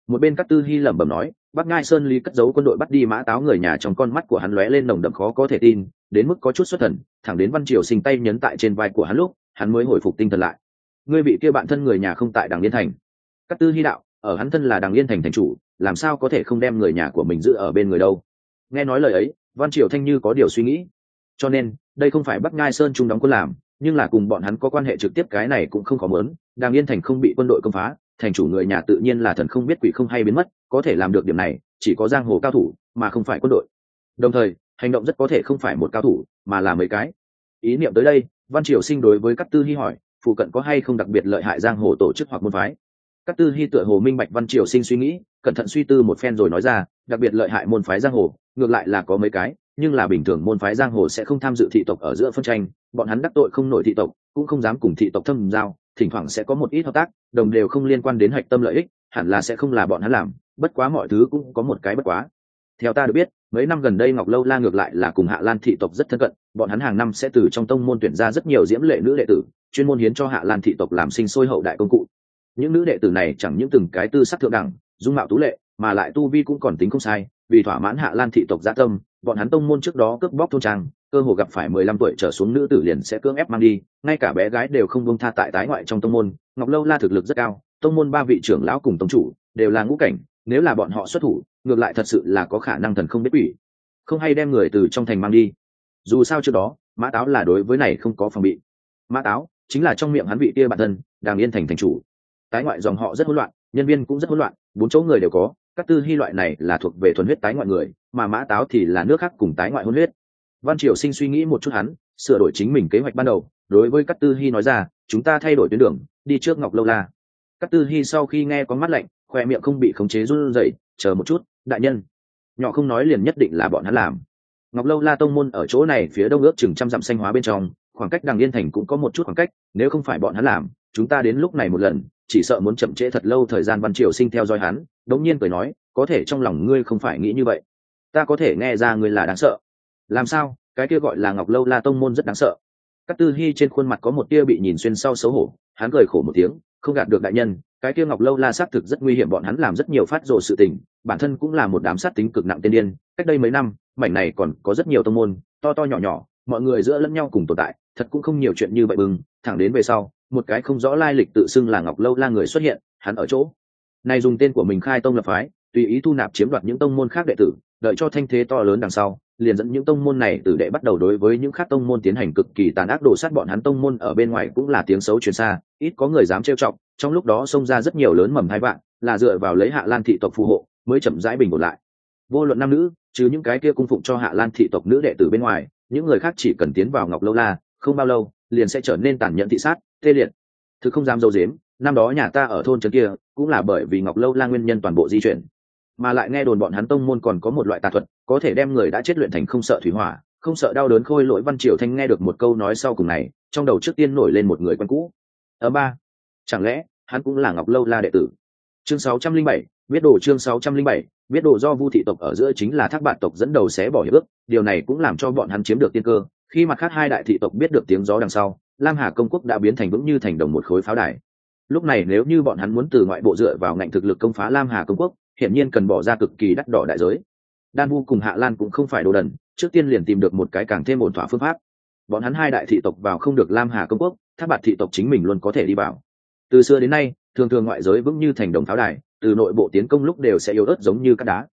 Một bên các tư hy lẩm bẩm nói bắc ngai sơn ly cất giấu quân đội bắt đi mã táo người nhà trong con mắt của hắn lóe lên nồng đậm khó có thể tin, đến mức có chút xuất thần, thẳng đến văn triều sinh tay nhấn tại trên vai của hắn lúc, hắn mới hồi phục tinh thần lại. Ngươi bị kia bạn thân người nhà không tại đảng liên thành. Các tư hy đạo ở hắn thân là Đằng liên thành thành chủ, làm sao có thể không đem người nhà của mình giữ ở bên người đâu? Nghe nói lời ấy, văn triều thanh như có điều suy nghĩ. Cho nên, đây không phải bắc ngai sơn trung đóng quân làm, nhưng là cùng bọn hắn có quan hệ trực tiếp cái này cũng không có mớn. Đàng yên thành không bị quân đội công phá, thành chủ người nhà tự nhiên là thần không biết quỷ không hay biến mất, có thể làm được điểm này, chỉ có giang hồ cao thủ, mà không phải quân đội. Đồng thời, hành động rất có thể không phải một cao thủ, mà là mấy cái. Ý niệm tới đây, văn triều sinh đối với các tư hy hỏi, phụ cận có hay không đặc biệt lợi hại giang hồ tổ chức hoặc môn phái? Các tư hy tựa hồ minh bạch văn triều sinh suy nghĩ, cẩn thận suy tư một phen rồi nói ra, đặc biệt lợi hại môn phái giang hồ, ngược lại là có mấy cái, nhưng là bình thường môn phái giang hồ sẽ không tham dự thị tộc ở giữa phân tranh, bọn hắn đắc tội không nổi thị tộc, cũng không dám cùng thị tộc thâm giao, thỉnh thoảng sẽ có một ít hợp tác, đồng đều không liên quan đến hạch tâm lợi ích, hẳn là sẽ không là bọn hắn làm, bất quá mọi thứ cũng có một cái bất quá. Theo ta được biết, mấy năm gần đây ngọc lâu la ngược lại là cùng hạ lan thị tộc rất thân cận, bọn hắn hàng năm sẽ từ trong tông môn tuyển ra rất nhiều diễm lệ nữ đệ tử, chuyên môn hiến cho hạ lan thị tộc làm sinh sôi hậu đại công cụ những nữ đệ tử này chẳng những từng cái tư sắc thượng đẳng, dung mạo tú lệ, mà lại tu vi cũng còn tính không sai, vì thỏa mãn hạ lan thị tộc gia tâm, bọn hắn tông môn trước đó cướp bóc thôn trang, cơ hồ gặp phải mười lăm tuổi trở xuống nữ tử liền sẽ cưỡng ép mang đi, ngay cả bé gái đều không bông tha tại tái ngoại trong tông môn, ngọc lâu la thực lực rất cao, tông môn ba vị trưởng lão cùng tông chủ đều là ngũ cảnh, nếu là bọn họ xuất thủ, ngược lại thật sự là có khả năng thần không biết ủy không hay đem người từ trong thành mang đi. Dù sao trước đó, mã táo là đối với này không có phòng bị. Mã táo chính là trong miệng hắn vị kia bản thân, đang yên thành thành chủ tái ngoại dòng họ rất hỗn loạn, nhân viên cũng rất hỗn loạn, bốn chỗ người đều có, các tư hy loại này là thuộc về thuần huyết tái ngoại người, mà mã táo thì là nước khác cùng tái ngoại hôn huyết. Văn triều sinh suy nghĩ một chút hắn, sửa đổi chính mình kế hoạch ban đầu, đối với cát tư hy nói ra, chúng ta thay đổi tuyến đường, đi trước ngọc lâu la. Cát tư hy sau khi nghe có mắt lạnh, khoe miệng không bị khống chế run rẩy, chờ một chút, đại nhân. Nhỏ không nói liền nhất định là bọn hắn làm. Ngọc lâu la tông môn ở chỗ này phía đông ước chừng trăm dặm xanh hóa bên trong, khoảng cách đằng yên thành cũng có một chút khoảng cách, nếu không phải bọn hắn làm, chúng ta đến lúc này một lần chỉ sợ muốn chậm trễ thật lâu thời gian văn triều sinh theo dõi hắn, đống nhiên cười nói, có thể trong lòng ngươi không phải nghĩ như vậy. Ta có thể nghe ra ngươi là đáng sợ. Làm sao? Cái kia gọi là ngọc lâu la tông môn rất đáng sợ. Các tư hy trên khuôn mặt có một tia bị nhìn xuyên sau xấu hổ, hắn cười khổ một tiếng, không gạt được đại nhân, cái kia ngọc lâu la xác thực rất nguy hiểm, bọn hắn làm rất nhiều phát rồ sự tình, bản thân cũng là một đám sát tính cực nặng tiên điên, cách đây mấy năm, mảnh này còn có rất nhiều tông môn, to to nhỏ nhỏ, mọi người giữa lẫn nhau cùng tồn tại, thật cũng không nhiều chuyện như vậy bừng, thẳng đến về sau một cái không rõ lai lịch tự xưng là ngọc lâu la người xuất hiện, hắn ở chỗ. Này dùng tên của mình khai tông lập phái, tùy ý thu nạp chiếm đoạt những tông môn khác đệ tử, đợi cho thanh thế to lớn đằng sau, liền dẫn những tông môn này từ đệ bắt đầu đối với những khác tông môn tiến hành cực kỳ tàn ác đổ sát bọn hắn tông môn ở bên ngoài cũng là tiếng xấu truyền xa, ít có người dám trêu chọc, trong lúc đó xông ra rất nhiều lớn mầm hai vạn, là dựa vào lấy hạ lan thị tộc phù hộ, mới chậm rãi bình ổn lại. Vô luận nam nữ chứ những cái kia cung phụng cho hạ lan thị tộc nữ đệ tử bên ngoài, những người khác chỉ cần tiến vào ngọc lâu la, không bao lâu, liền sẽ trở nên tàn nhẫn thị sát tê liệt. Thứ không dám dâu dếm năm đó nhà ta ở thôn trấn kia cũng là bởi vì ngọc lâu la nguyên nhân toàn bộ di chuyển. Mà lại nghe đồn bọn hắn tông môn còn có một loại tà thuật có thể đem người đã chết luyện thành không sợ thủy hỏa không sợ đau đớn khôi lỗi. Văn triều thanh nghe được một câu nói sau cùng này trong đầu trước tiên nổi lên một người quen cũ. Ở ba. Chẳng lẽ hắn cũng là ngọc lâu la đệ tử? Chương 607, biết đồ chương 607, biết đồ do vu thị tộc ở giữa chính là thác bạn tộc dẫn đầu xé bỏ hiệp ước điều này cũng làm cho bọn hắn chiếm được tiên cơ. Khi mặt khác hai đại thị tộc biết được tiếng gió đằng sau lam hà công quốc đã biến thành vững như thành đồng một khối pháo đài. Lúc này nếu như bọn hắn muốn từ ngoại bộ dựa vào ngạnh thực lực công phá lam hà công quốc, hiển nhiên cần bỏ ra cực kỳ đắt đỏ đại giới. Đan vu cùng hạ lan cũng không phải đồ đần, trước tiên liền tìm được một cái càng thêm ổn thỏa phương pháp. Bọn hắn hai đại thị tộc vào không được lam hà công quốc, tháp bạt thị tộc chính mình luôn có thể đi vào. Từ xưa đến nay, thường thường ngoại giới vững như thành đồng pháo đài, từ nội bộ tiến công lúc đều sẽ yếu ớt giống như cát đá.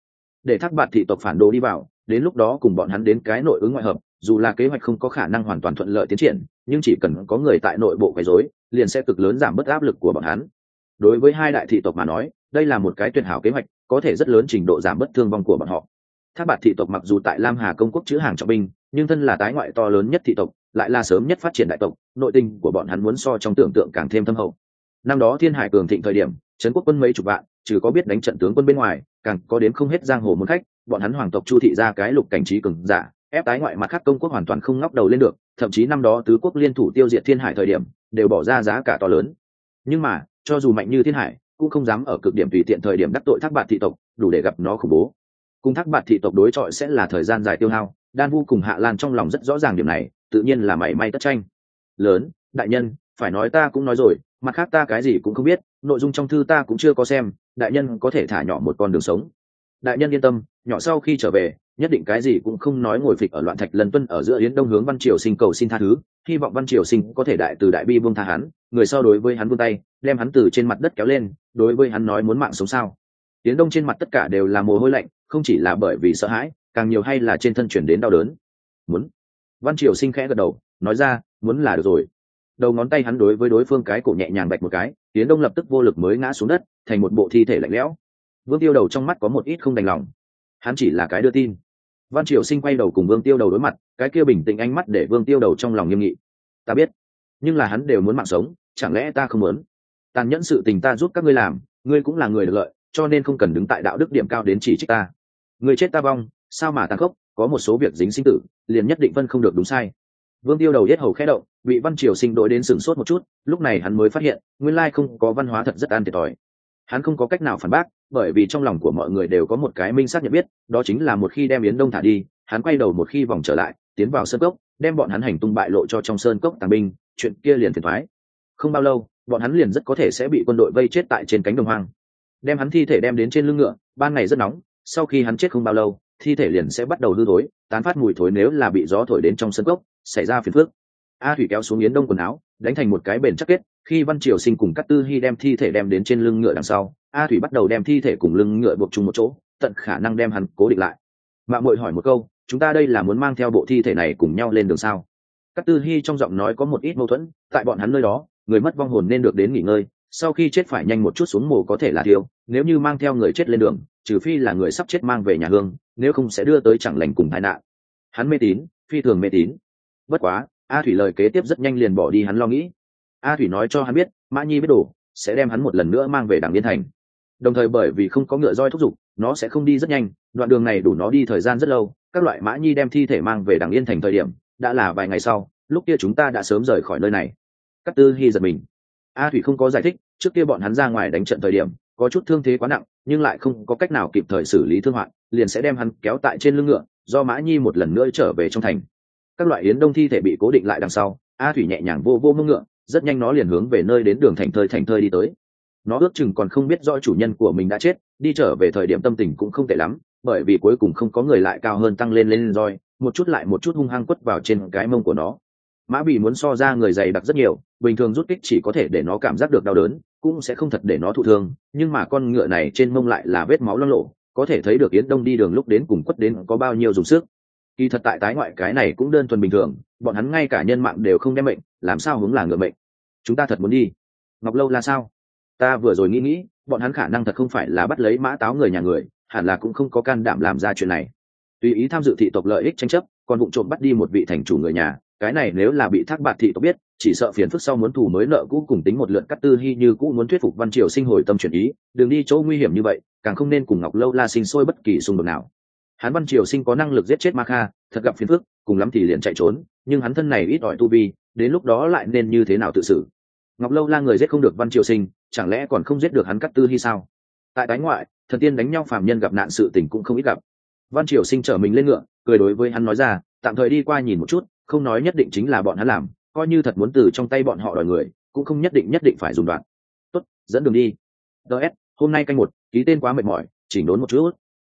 Để thác bạt thị tộc phản đồ đi vào, đến lúc đó cùng bọn hắn đến cái nội ứng ngoại hợp dù là kế hoạch không có khả năng hoàn toàn thuận lợi tiến triển, nhưng chỉ cần có người tại nội bộ quấy rối, liền sẽ cực lớn giảm bớt áp lực của bọn hắn. Đối với hai đại thị tộc mà nói, đây là một cái tuyệt hảo kế hoạch, có thể rất lớn trình độ giảm bớt thương vong của bọn họ. Tháp bạt thị tộc mặc dù tại lam hà công quốc chữ hàng trọng binh, nhưng thân là tái ngoại to lớn nhất thị tộc, lại là sớm nhất phát triển đại tộc, nội tình của bọn hắn muốn so trong tưởng tượng càng thêm thâm hậu. Năm đó thiên hải cường thịnh thời điểm, trấn quốc quân mấy chục vạn, trừ có biết đánh trận tướng quân bên ngoài, càng có đến không hết giang hồ muốn khách, bọn hắn hoàng tộc chu thị ra cái lục cảnh trí cường giả ép tái ngoại mặt khác công quốc hoàn toàn không ngóc đầu lên được, thậm chí năm đó tứ quốc liên thủ tiêu diệt thiên hải thời điểm, đều bỏ ra giá cả to lớn. Nhưng mà, cho dù mạnh như thiên hải, cũng không dám ở cực điểm tùy tiện thời điểm đắc tội thác bạt thị tộc, đủ để gặp nó khủng bố. Cùng thác bạt thị tộc đối chọi sẽ là thời gian dài tiêu hao, đan vu cùng hạ lan trong lòng rất rõ ràng điểm này, tự nhiên là mảy may tất tranh. Lớn, đại nhân, phải nói ta cũng nói rồi, mặt khác ta cái gì cũng không biết, nội dung trong thư ta cũng chưa có xem, đại nhân có thể thả nhỏ một con đường sống đại nhân yên tâm, nhỏ sau khi trở về, nhất định cái gì cũng không nói ngồi phịch ở loạn thạch lần tuân ở giữa yến đông hướng văn triều sinh cầu xin tha thứ, hy vọng văn triều sinh có thể đại từ đại bi buông tha hắn, người sau đối với hắn buông tay, đem hắn từ trên mặt đất kéo lên, đối với hắn nói muốn mạng sống sao. Yến đông trên mặt tất cả đều là mồ hôi lạnh, không chỉ là bởi vì sợ hãi, càng nhiều hay là trên thân chuyển đến đau đớn. Muốn. Văn triều sinh khẽ gật đầu, nói ra, muốn là được rồi. Đầu ngón tay hắn đối với đối phương cái cổ nhẹ nhàng bạch một cái tiến đông lập tức vô lực mới ngã xuống đất, thành một bộ thi thể lạnh lẽo vương tiêu đầu trong mắt có một ít không đành lòng. Hắn chỉ là cái đưa tin. Văn triều sinh quay đầu cùng vương tiêu đầu đối mặt, cái kia bình tĩnh ánh mắt để vương tiêu đầu trong lòng nghiêm nghị. Ta biết, nhưng là hắn đều muốn mạng sống, chẳng lẽ ta không muốn? Tàn nhẫn sự tình ta giúp các ngươi làm, ngươi cũng là người được lợi, cho nên không cần đứng tại đạo đức điểm cao đến chỉ trích ta. Người chết ta vong, sao mà tàn khốc, có một số việc dính sinh tử, liền nhất định vân không được đúng sai. Vương tiêu đầu yết hầu khẽ động, bị văn triều sinh đội đến sửng sốt một chút, lúc này hắn mới phát hiện, nguyên lai không có văn hóa thật rất an thiệt thòi. Hắn không có cách nào phản bác bởi vì trong lòng của mọi người đều có một cái minh xác nhận biết, đó chính là một khi đem yến đông thả đi, hắn quay đầu một khi vòng trở lại, tiến vào sơn cốc, đem bọn hắn hành tung bại lộ cho trong sơn cốc tàng binh, chuyện kia liền phiền thoái không bao lâu, bọn hắn liền rất có thể sẽ bị quân đội vây chết tại trên cánh đồng hoang. Đem hắn thi thể đem đến trên lưng ngựa, ban ngày rất nóng, sau khi hắn chết không bao lâu, thi thể liền sẽ bắt đầu hư thối, tán phát mùi thối nếu là bị gió thổi đến trong sân cốc, xảy ra phiền phước a thủy kéo xuống yến đông quần áo, đánh thành một cái bền chắc kết, khi văn triều sinh cùng các tư hy đem thi thể đem đến trên lưng ngựa đằng sau a thủy bắt đầu đem thi thể cùng lưng ngựa buộc chung một chỗ, tận khả năng đem hắn cố định lại. Mạng mội hỏi một câu, chúng ta đây là muốn mang theo bộ thi thể này cùng nhau lên đường sao? Các tư hy trong giọng nói có một ít mâu thuẫn, tại bọn hắn nơi đó, người mất vong hồn nên được đến nghỉ ngơi, sau khi chết phải nhanh một chút xuống mồ có thể là thiêu. nếu như mang theo người chết lên đường, trừ phi là người sắp chết mang về nhà hương, nếu không sẽ đưa tới chẳng lành cùng tai nạn. Hắn mê tín, phi thường mê tín. Bất quá, a thủy lời kế tiếp rất nhanh liền bỏ đi hắn lo nghĩ. A thủy nói cho hắn biết, mã nhi biết đủ sẽ đem hắn một lần nữa mang về đảng liên thành đồng thời bởi vì không có ngựa roi thúc giục, nó sẽ không đi rất nhanh, đoạn đường này đủ nó đi thời gian rất lâu, các loại mã nhi đem thi thể mang về đằng yên thành thời điểm, đã là vài ngày sau, lúc kia chúng ta đã sớm rời khỏi nơi này. Cắt tư hy giật mình. A thủy không có giải thích, trước kia bọn hắn ra ngoài đánh trận thời điểm, có chút thương thế quá nặng, nhưng lại không có cách nào kịp thời xử lý thương hoạn, liền sẽ đem hắn kéo tại trên lưng ngựa, do mã nhi một lần nữa trở về trong thành. Các loại yến đông thi thể bị cố định lại đằng sau, a thủy nhẹ nhàng vô vô mông ngựa, rất nhanh nó liền hướng về nơi đến đường thành thơi thành thơi đi tới nó ước chừng còn không biết do chủ nhân của mình đã chết, đi trở về thời điểm tâm tình cũng không tệ lắm, bởi vì cuối cùng không có người lại cao hơn tăng lên lên roi, một chút lại một chút hung hăng quất vào trên cái mông của nó. Mã bị muốn so ra người dày đặc rất nhiều, bình thường rút kích chỉ có thể để nó cảm giác được đau đớn, cũng sẽ không thật để nó thụ thương, nhưng mà con ngựa này trên mông lại là vết máu loang lộ có thể thấy được yến đông đi đường lúc đến cùng quất đến có bao nhiêu dùng sức. Kỳ thật tại tái ngoại cái này cũng đơn thuần bình thường, bọn hắn ngay cả nhân mạng đều không đem mệnh, làm sao hướng là ngựa mệnh? Chúng ta thật muốn đi. Ngọc lâu là sao? Ta vừa rồi nghĩ nghĩ, bọn hắn khả năng thật không phải là bắt lấy mã táo người nhà người, hẳn là cũng không có can đảm làm ra chuyện này. Tùy ý tham dự thị tộc lợi ích tranh chấp, còn vụ trộm bắt đi một vị thành chủ người nhà, cái này nếu là bị thác bạt thị tộc biết, chỉ sợ phiền phức sau muốn thù mới nợ cũ cùng tính một lượt cắt tư hy như cũ muốn thuyết phục văn triều sinh hồi tâm chuyển ý, đừng đi chỗ nguy hiểm như vậy, càng không nên cùng ngọc lâu la sinh sôi bất kỳ xung đột nào. Hắn văn triều sinh có năng lực giết chết ma kha, thật gặp phiền phức, cùng lắm thì liền chạy trốn, nhưng hắn thân này ít ỏi tu vi, đến lúc đó lại nên như thế nào tự xử? Ngọc lâu la người giết không được văn triều sinh chẳng lẽ còn không giết được hắn cắt tư hy sao? Tại tái ngoại, thần tiên đánh nhau phàm nhân gặp nạn sự tình cũng không ít gặp. Văn triều sinh trở mình lên ngựa, cười đối với hắn nói ra, tạm thời đi qua nhìn một chút, không nói nhất định chính là bọn hắn làm, coi như thật muốn từ trong tay bọn họ đòi người, cũng không nhất định nhất định phải dùng đoạn. Tốt, dẫn đường đi. Ts hôm nay canh một, ký tên quá mệt mỏi, chỉnh đốn một chút.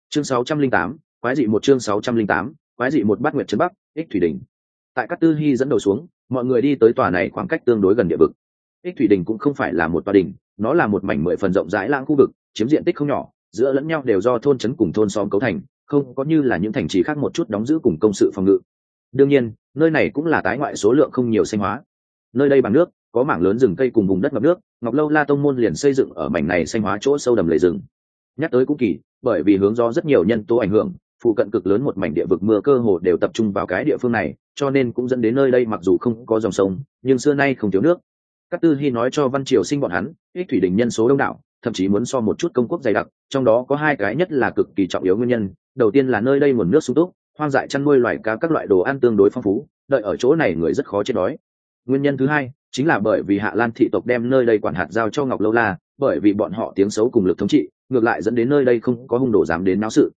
Chương sáu trăm linh tám, quái dị một chương sáu trăm linh tám, quái dị một bát nguyệt trấn bắc, ích thủy đình. Tại các tư hy dẫn đầu xuống, mọi người đi tới tòa này khoảng cách tương đối gần địa vực ích thủy đình cũng không phải là một tòa đình, nó là một mảnh mười phần rộng rãi lãng khu vực, chiếm diện tích không nhỏ, giữa lẫn nhau đều do thôn trấn cùng thôn xóm cấu thành, không có như là những thành trì khác một chút đóng giữ cùng công sự phòng ngự. Đương nhiên, nơi này cũng là tái ngoại số lượng không nhiều xanh hóa. Nơi đây bằng nước, có mảng lớn rừng cây cùng vùng đất ngập nước, ngọc lâu la tông môn liền xây dựng ở mảnh này xanh hóa chỗ sâu đầm lầy rừng. Nhắc tới cũng kỳ, bởi vì hướng do rất nhiều nhân tố ảnh hưởng, phụ cận cực lớn một mảnh địa vực mưa cơ hồ đều tập trung vào cái địa phương này, cho nên cũng dẫn đến nơi đây mặc dù không có dòng sông, nhưng xưa nay không thiếu nước các tư hy nói cho văn triều sinh bọn hắn, ích thủy đình nhân số đông đảo, thậm chí muốn so một chút công quốc dày đặc, trong đó có hai cái nhất là cực kỳ trọng yếu nguyên nhân. Đầu tiên là nơi đây nguồn nước sung túc, hoang dại chăn nuôi loài cá các loại đồ ăn tương đối phong phú, đợi ở chỗ này người rất khó chết đói. Nguyên nhân thứ hai chính là bởi vì hạ lan thị tộc đem nơi đây quản hạt giao cho ngọc lâu la, bởi vì bọn họ tiếng xấu cùng lực thống trị, ngược lại dẫn đến nơi đây không có hung đồ dám đến náo sự.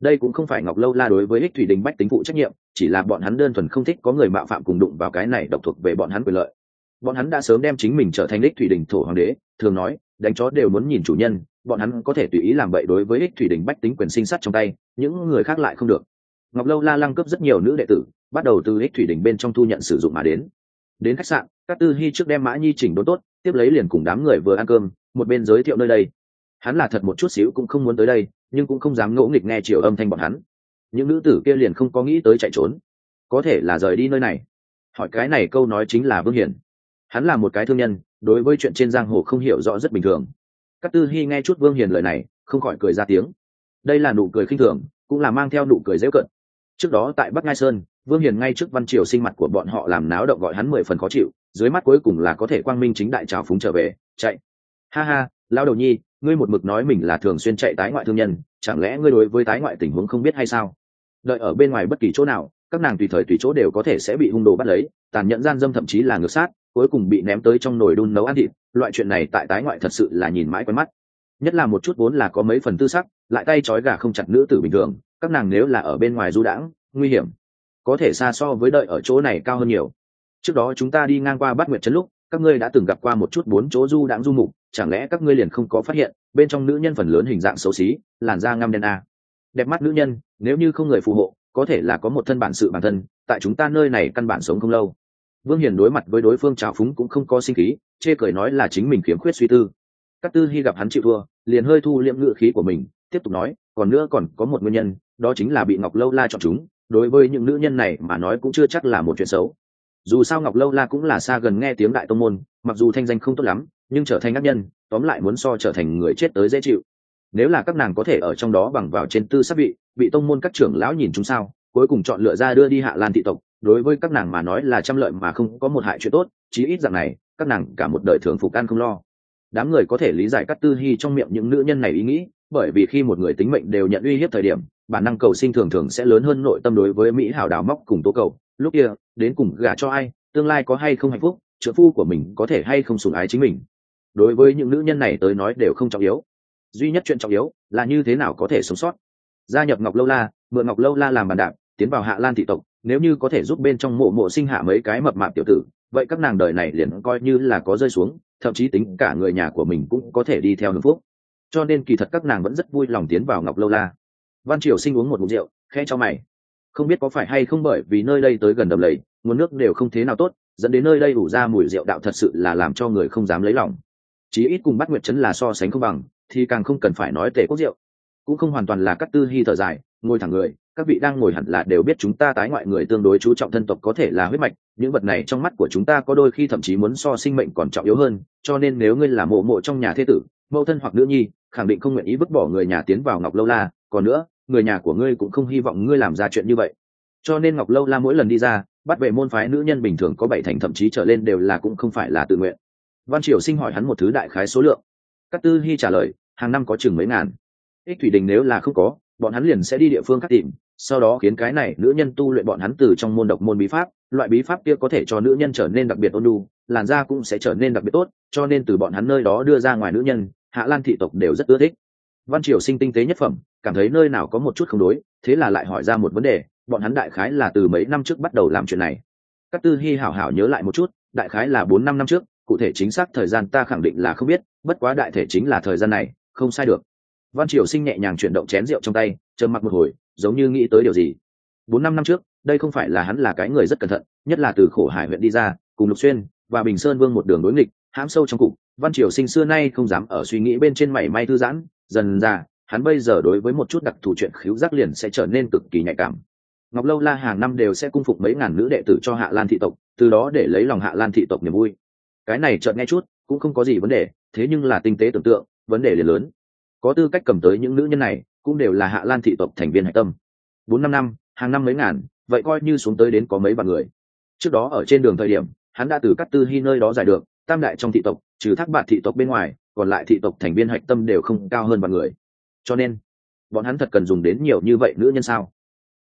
Đây cũng không phải ngọc lâu la đối với ích thủy đình bách tính phụ trách nhiệm, chỉ là bọn hắn đơn thuần không thích có người mạo phạm cùng đụng vào cái này độc thuộc về bọn hắn quyền lợi bọn hắn đã sớm đem chính mình trở thành đích thủy đình thổ hoàng đế, thường nói, đánh chó đều muốn nhìn chủ nhân, bọn hắn có thể tùy ý làm bậy đối với ích thủy đình bách tính quyền sinh sát trong tay, những người khác lại không được. Ngọc lâu la lăng cấp rất nhiều nữ đệ tử, bắt đầu từ ích thủy đình bên trong thu nhận sử dụng mà đến. Đến khách sạn, các tư hy trước đem mã nhi chỉnh đốn tốt, tiếp lấy liền cùng đám người vừa ăn cơm, một bên giới thiệu nơi đây. Hắn là thật một chút xíu cũng không muốn tới đây, nhưng cũng không dám ngỗ nghịch nghe chiều âm thanh bọn hắn. Những nữ tử kia liền không có nghĩ tới chạy trốn. Có thể là rời đi nơi này. Hỏi cái này câu nói chính là vương hiển hắn là một cái thương nhân, đối với chuyện trên giang hồ không hiểu rõ rất bình thường. Các tư hy nghe chút vương hiền lời này, không khỏi cười ra tiếng. Đây là nụ cười khinh thường, cũng là mang theo nụ cười dễ cận. Trước đó tại bắc ngai sơn, vương hiền ngay trước văn triều sinh mặt của bọn họ làm náo động gọi hắn mười phần khó chịu, dưới mắt cuối cùng là có thể quang minh chính đại trào phúng trở về, chạy. Ha ha lao đầu nhi, ngươi một mực nói mình là thường xuyên chạy tái ngoại thương nhân, chẳng lẽ ngươi đối với tái ngoại tình huống không biết hay sao? Đợi ở bên ngoài bất kỳ chỗ nào, các nàng tùy thời tùy chỗ đều có thể sẽ bị hung đồ bắt lấy, tàn nhẫn gian dâm thậm chí là ngược sát cuối cùng bị ném tới trong nồi đun nấu ăn thịt, loại chuyện này tại tái ngoại thật sự là nhìn mãi quen mắt. Nhất là một chút vốn là có mấy phần tư sắc, lại tay trói gà không chặt nữ tử bình thường, các nàng nếu là ở bên ngoài du đãng, nguy hiểm. Có thể xa so với đợi ở chỗ này cao hơn nhiều. Trước đó chúng ta đi ngang qua bát nguyệt trấn lúc, các ngươi đã từng gặp qua một chút bốn chỗ du đãng du mục, chẳng lẽ các ngươi liền không có phát hiện, bên trong nữ nhân phần lớn hình dạng xấu xí, làn da ngăm đen a. Đẹp mắt nữ nhân, nếu như không người phù hộ, có thể là có một thân bản sự bản thân, tại chúng ta nơi này căn bản sống không lâu vương hiền đối mặt với đối phương trào phúng cũng không có sinh khí, chê cười nói là chính mình khiếm khuyết suy tư. Các tư hy gặp hắn chịu thua, liền hơi thu liệm ngự khí của mình, tiếp tục nói, còn nữa còn có một nguyên nhân, đó chính là bị ngọc lâu la chọn chúng, đối với những nữ nhân này mà nói cũng chưa chắc là một chuyện xấu. Dù sao ngọc lâu la cũng là xa gần nghe tiếng đại tông môn, mặc dù thanh danh không tốt lắm, nhưng trở thành ác nhân, tóm lại muốn so trở thành người chết tới dễ chịu. Nếu là các nàng có thể ở trong đó bằng vào trên tư sắc vị, bị tông môn các trưởng lão nhìn chúng sao, cuối cùng chọn lựa ra đưa đi hạ lan thị tộc đối với các nàng mà nói là trăm lợi mà không có một hại chuyện tốt, chí ít dạng này, các nàng cả một đời thường phục ăn không lo. Đám người có thể lý giải các tư hy trong miệng những nữ nhân này ý nghĩ, bởi vì khi một người tính mệnh đều nhận uy hiếp thời điểm, bản năng cầu sinh thường thường sẽ lớn hơn nội tâm đối với mỹ hảo đào móc cùng tố cầu. Lúc kia, đến cùng gả cho ai, tương lai có hay không hạnh phúc, trợ phu của mình có thể hay không sủng ái chính mình. Đối với những nữ nhân này tới nói đều không trọng yếu. Duy nhất chuyện trọng yếu là như thế nào có thể sống sót. Gia nhập ngọc lâu la, mượn ngọc lâu la làm bàn đạp, tiến vào hạ lan thị tộc nếu như có thể giúp bên trong mộ mộ sinh hạ mấy cái mập mạp tiểu tử, vậy các nàng đời này liền coi như là có rơi xuống, thậm chí tính cả người nhà của mình cũng có thể đi theo hưng phúc. Cho nên kỳ thật các nàng vẫn rất vui lòng tiến vào ngọc lâu la. Văn triều sinh uống một mục rượu khe cho mày. Không biết có phải hay không bởi vì nơi đây tới gần đầm lầy, nguồn nước đều không thế nào tốt, dẫn đến nơi đây ủ ra mùi rượu đạo thật sự là làm cho người không dám lấy lòng. Chí ít cùng bắt nguyệt chấn là so sánh không bằng, thì càng không cần phải nói tể quốc rượu. Cũng không hoàn toàn là các tư hy thở dài, ngồi thẳng người các vị đang ngồi hẳn là đều biết chúng ta tái ngoại người tương đối chú trọng thân tộc có thể là huyết mạch, những vật này trong mắt của chúng ta có đôi khi thậm chí muốn so sinh mệnh còn trọng yếu hơn, cho nên nếu ngươi là mộ mộ trong nhà thế tử, mẫu thân hoặc nữ nhi, khẳng định không nguyện ý vứt bỏ người nhà tiến vào ngọc lâu la. Còn nữa, người nhà của ngươi cũng không hy vọng ngươi làm ra chuyện như vậy. Cho nên ngọc lâu la mỗi lần đi ra, bắt về môn phái nữ nhân bình thường có bảy thành thậm chí trở lên đều là cũng không phải là tự nguyện. Văn triều sinh hỏi hắn một thứ đại khái số lượng. Các tư hy trả lời, hàng năm có chừng mấy ngàn. Ích thủy đình nếu là không có, bọn hắn liền sẽ đi địa phương khác tìm sau đó khiến cái này nữ nhân tu luyện bọn hắn từ trong môn độc môn bí pháp, loại bí pháp kia có thể cho nữ nhân trở nên đặc biệt ôn nhu, làn da cũng sẽ trở nên đặc biệt tốt, cho nên từ bọn hắn nơi đó đưa ra ngoài nữ nhân, hạ lan thị tộc đều rất ưa thích. Văn triều sinh tinh tế nhất phẩm, cảm thấy nơi nào có một chút không đối, thế là lại hỏi ra một vấn đề, bọn hắn đại khái là từ mấy năm trước bắt đầu làm chuyện này. Các tư hy hảo hảo nhớ lại một chút, đại khái là bốn năm năm trước, cụ thể chính xác thời gian ta khẳng định là không biết, bất quá đại thể chính là thời gian này, không sai được. Văn triều sinh nhẹ nhàng chuyển động chén rượu trong tay, trầm mặc một hồi giống như nghĩ tới điều gì. Bốn năm năm trước, đây không phải là hắn là cái người rất cẩn thận, nhất là từ khổ hải huyện đi ra, cùng lục xuyên và bình sơn vương một đường đối nghịch, hãm sâu trong cục. Văn triều sinh xưa nay không dám ở suy nghĩ bên trên mảy may thư giãn, dần ra, hắn bây giờ đối với một chút đặc thù chuyện khíu giác liền sẽ trở nên cực kỳ nhạy cảm. Ngọc lâu la hàng năm đều sẽ cung phục mấy ngàn nữ đệ tử cho hạ lan thị tộc, từ đó để lấy lòng hạ lan thị tộc niềm vui. Cái này chợt nghe chút, cũng không có gì vấn đề, thế nhưng là tinh tế tưởng tượng, vấn đề liền lớn. Có tư cách cầm tới những nữ nhân này cũng đều là hạ lan thị tộc thành viên hạch tâm. Bốn năm năm, hàng năm mấy ngàn, vậy coi như xuống tới đến có mấy vạn người. Trước đó ở trên đường thời điểm, hắn đã từ cắt tư hy nơi đó giải được, tam đại trong thị tộc, trừ thác bạn thị tộc bên ngoài, còn lại thị tộc thành viên hạch tâm đều không cao hơn vạn người. Cho nên, bọn hắn thật cần dùng đến nhiều như vậy nữ nhân sao?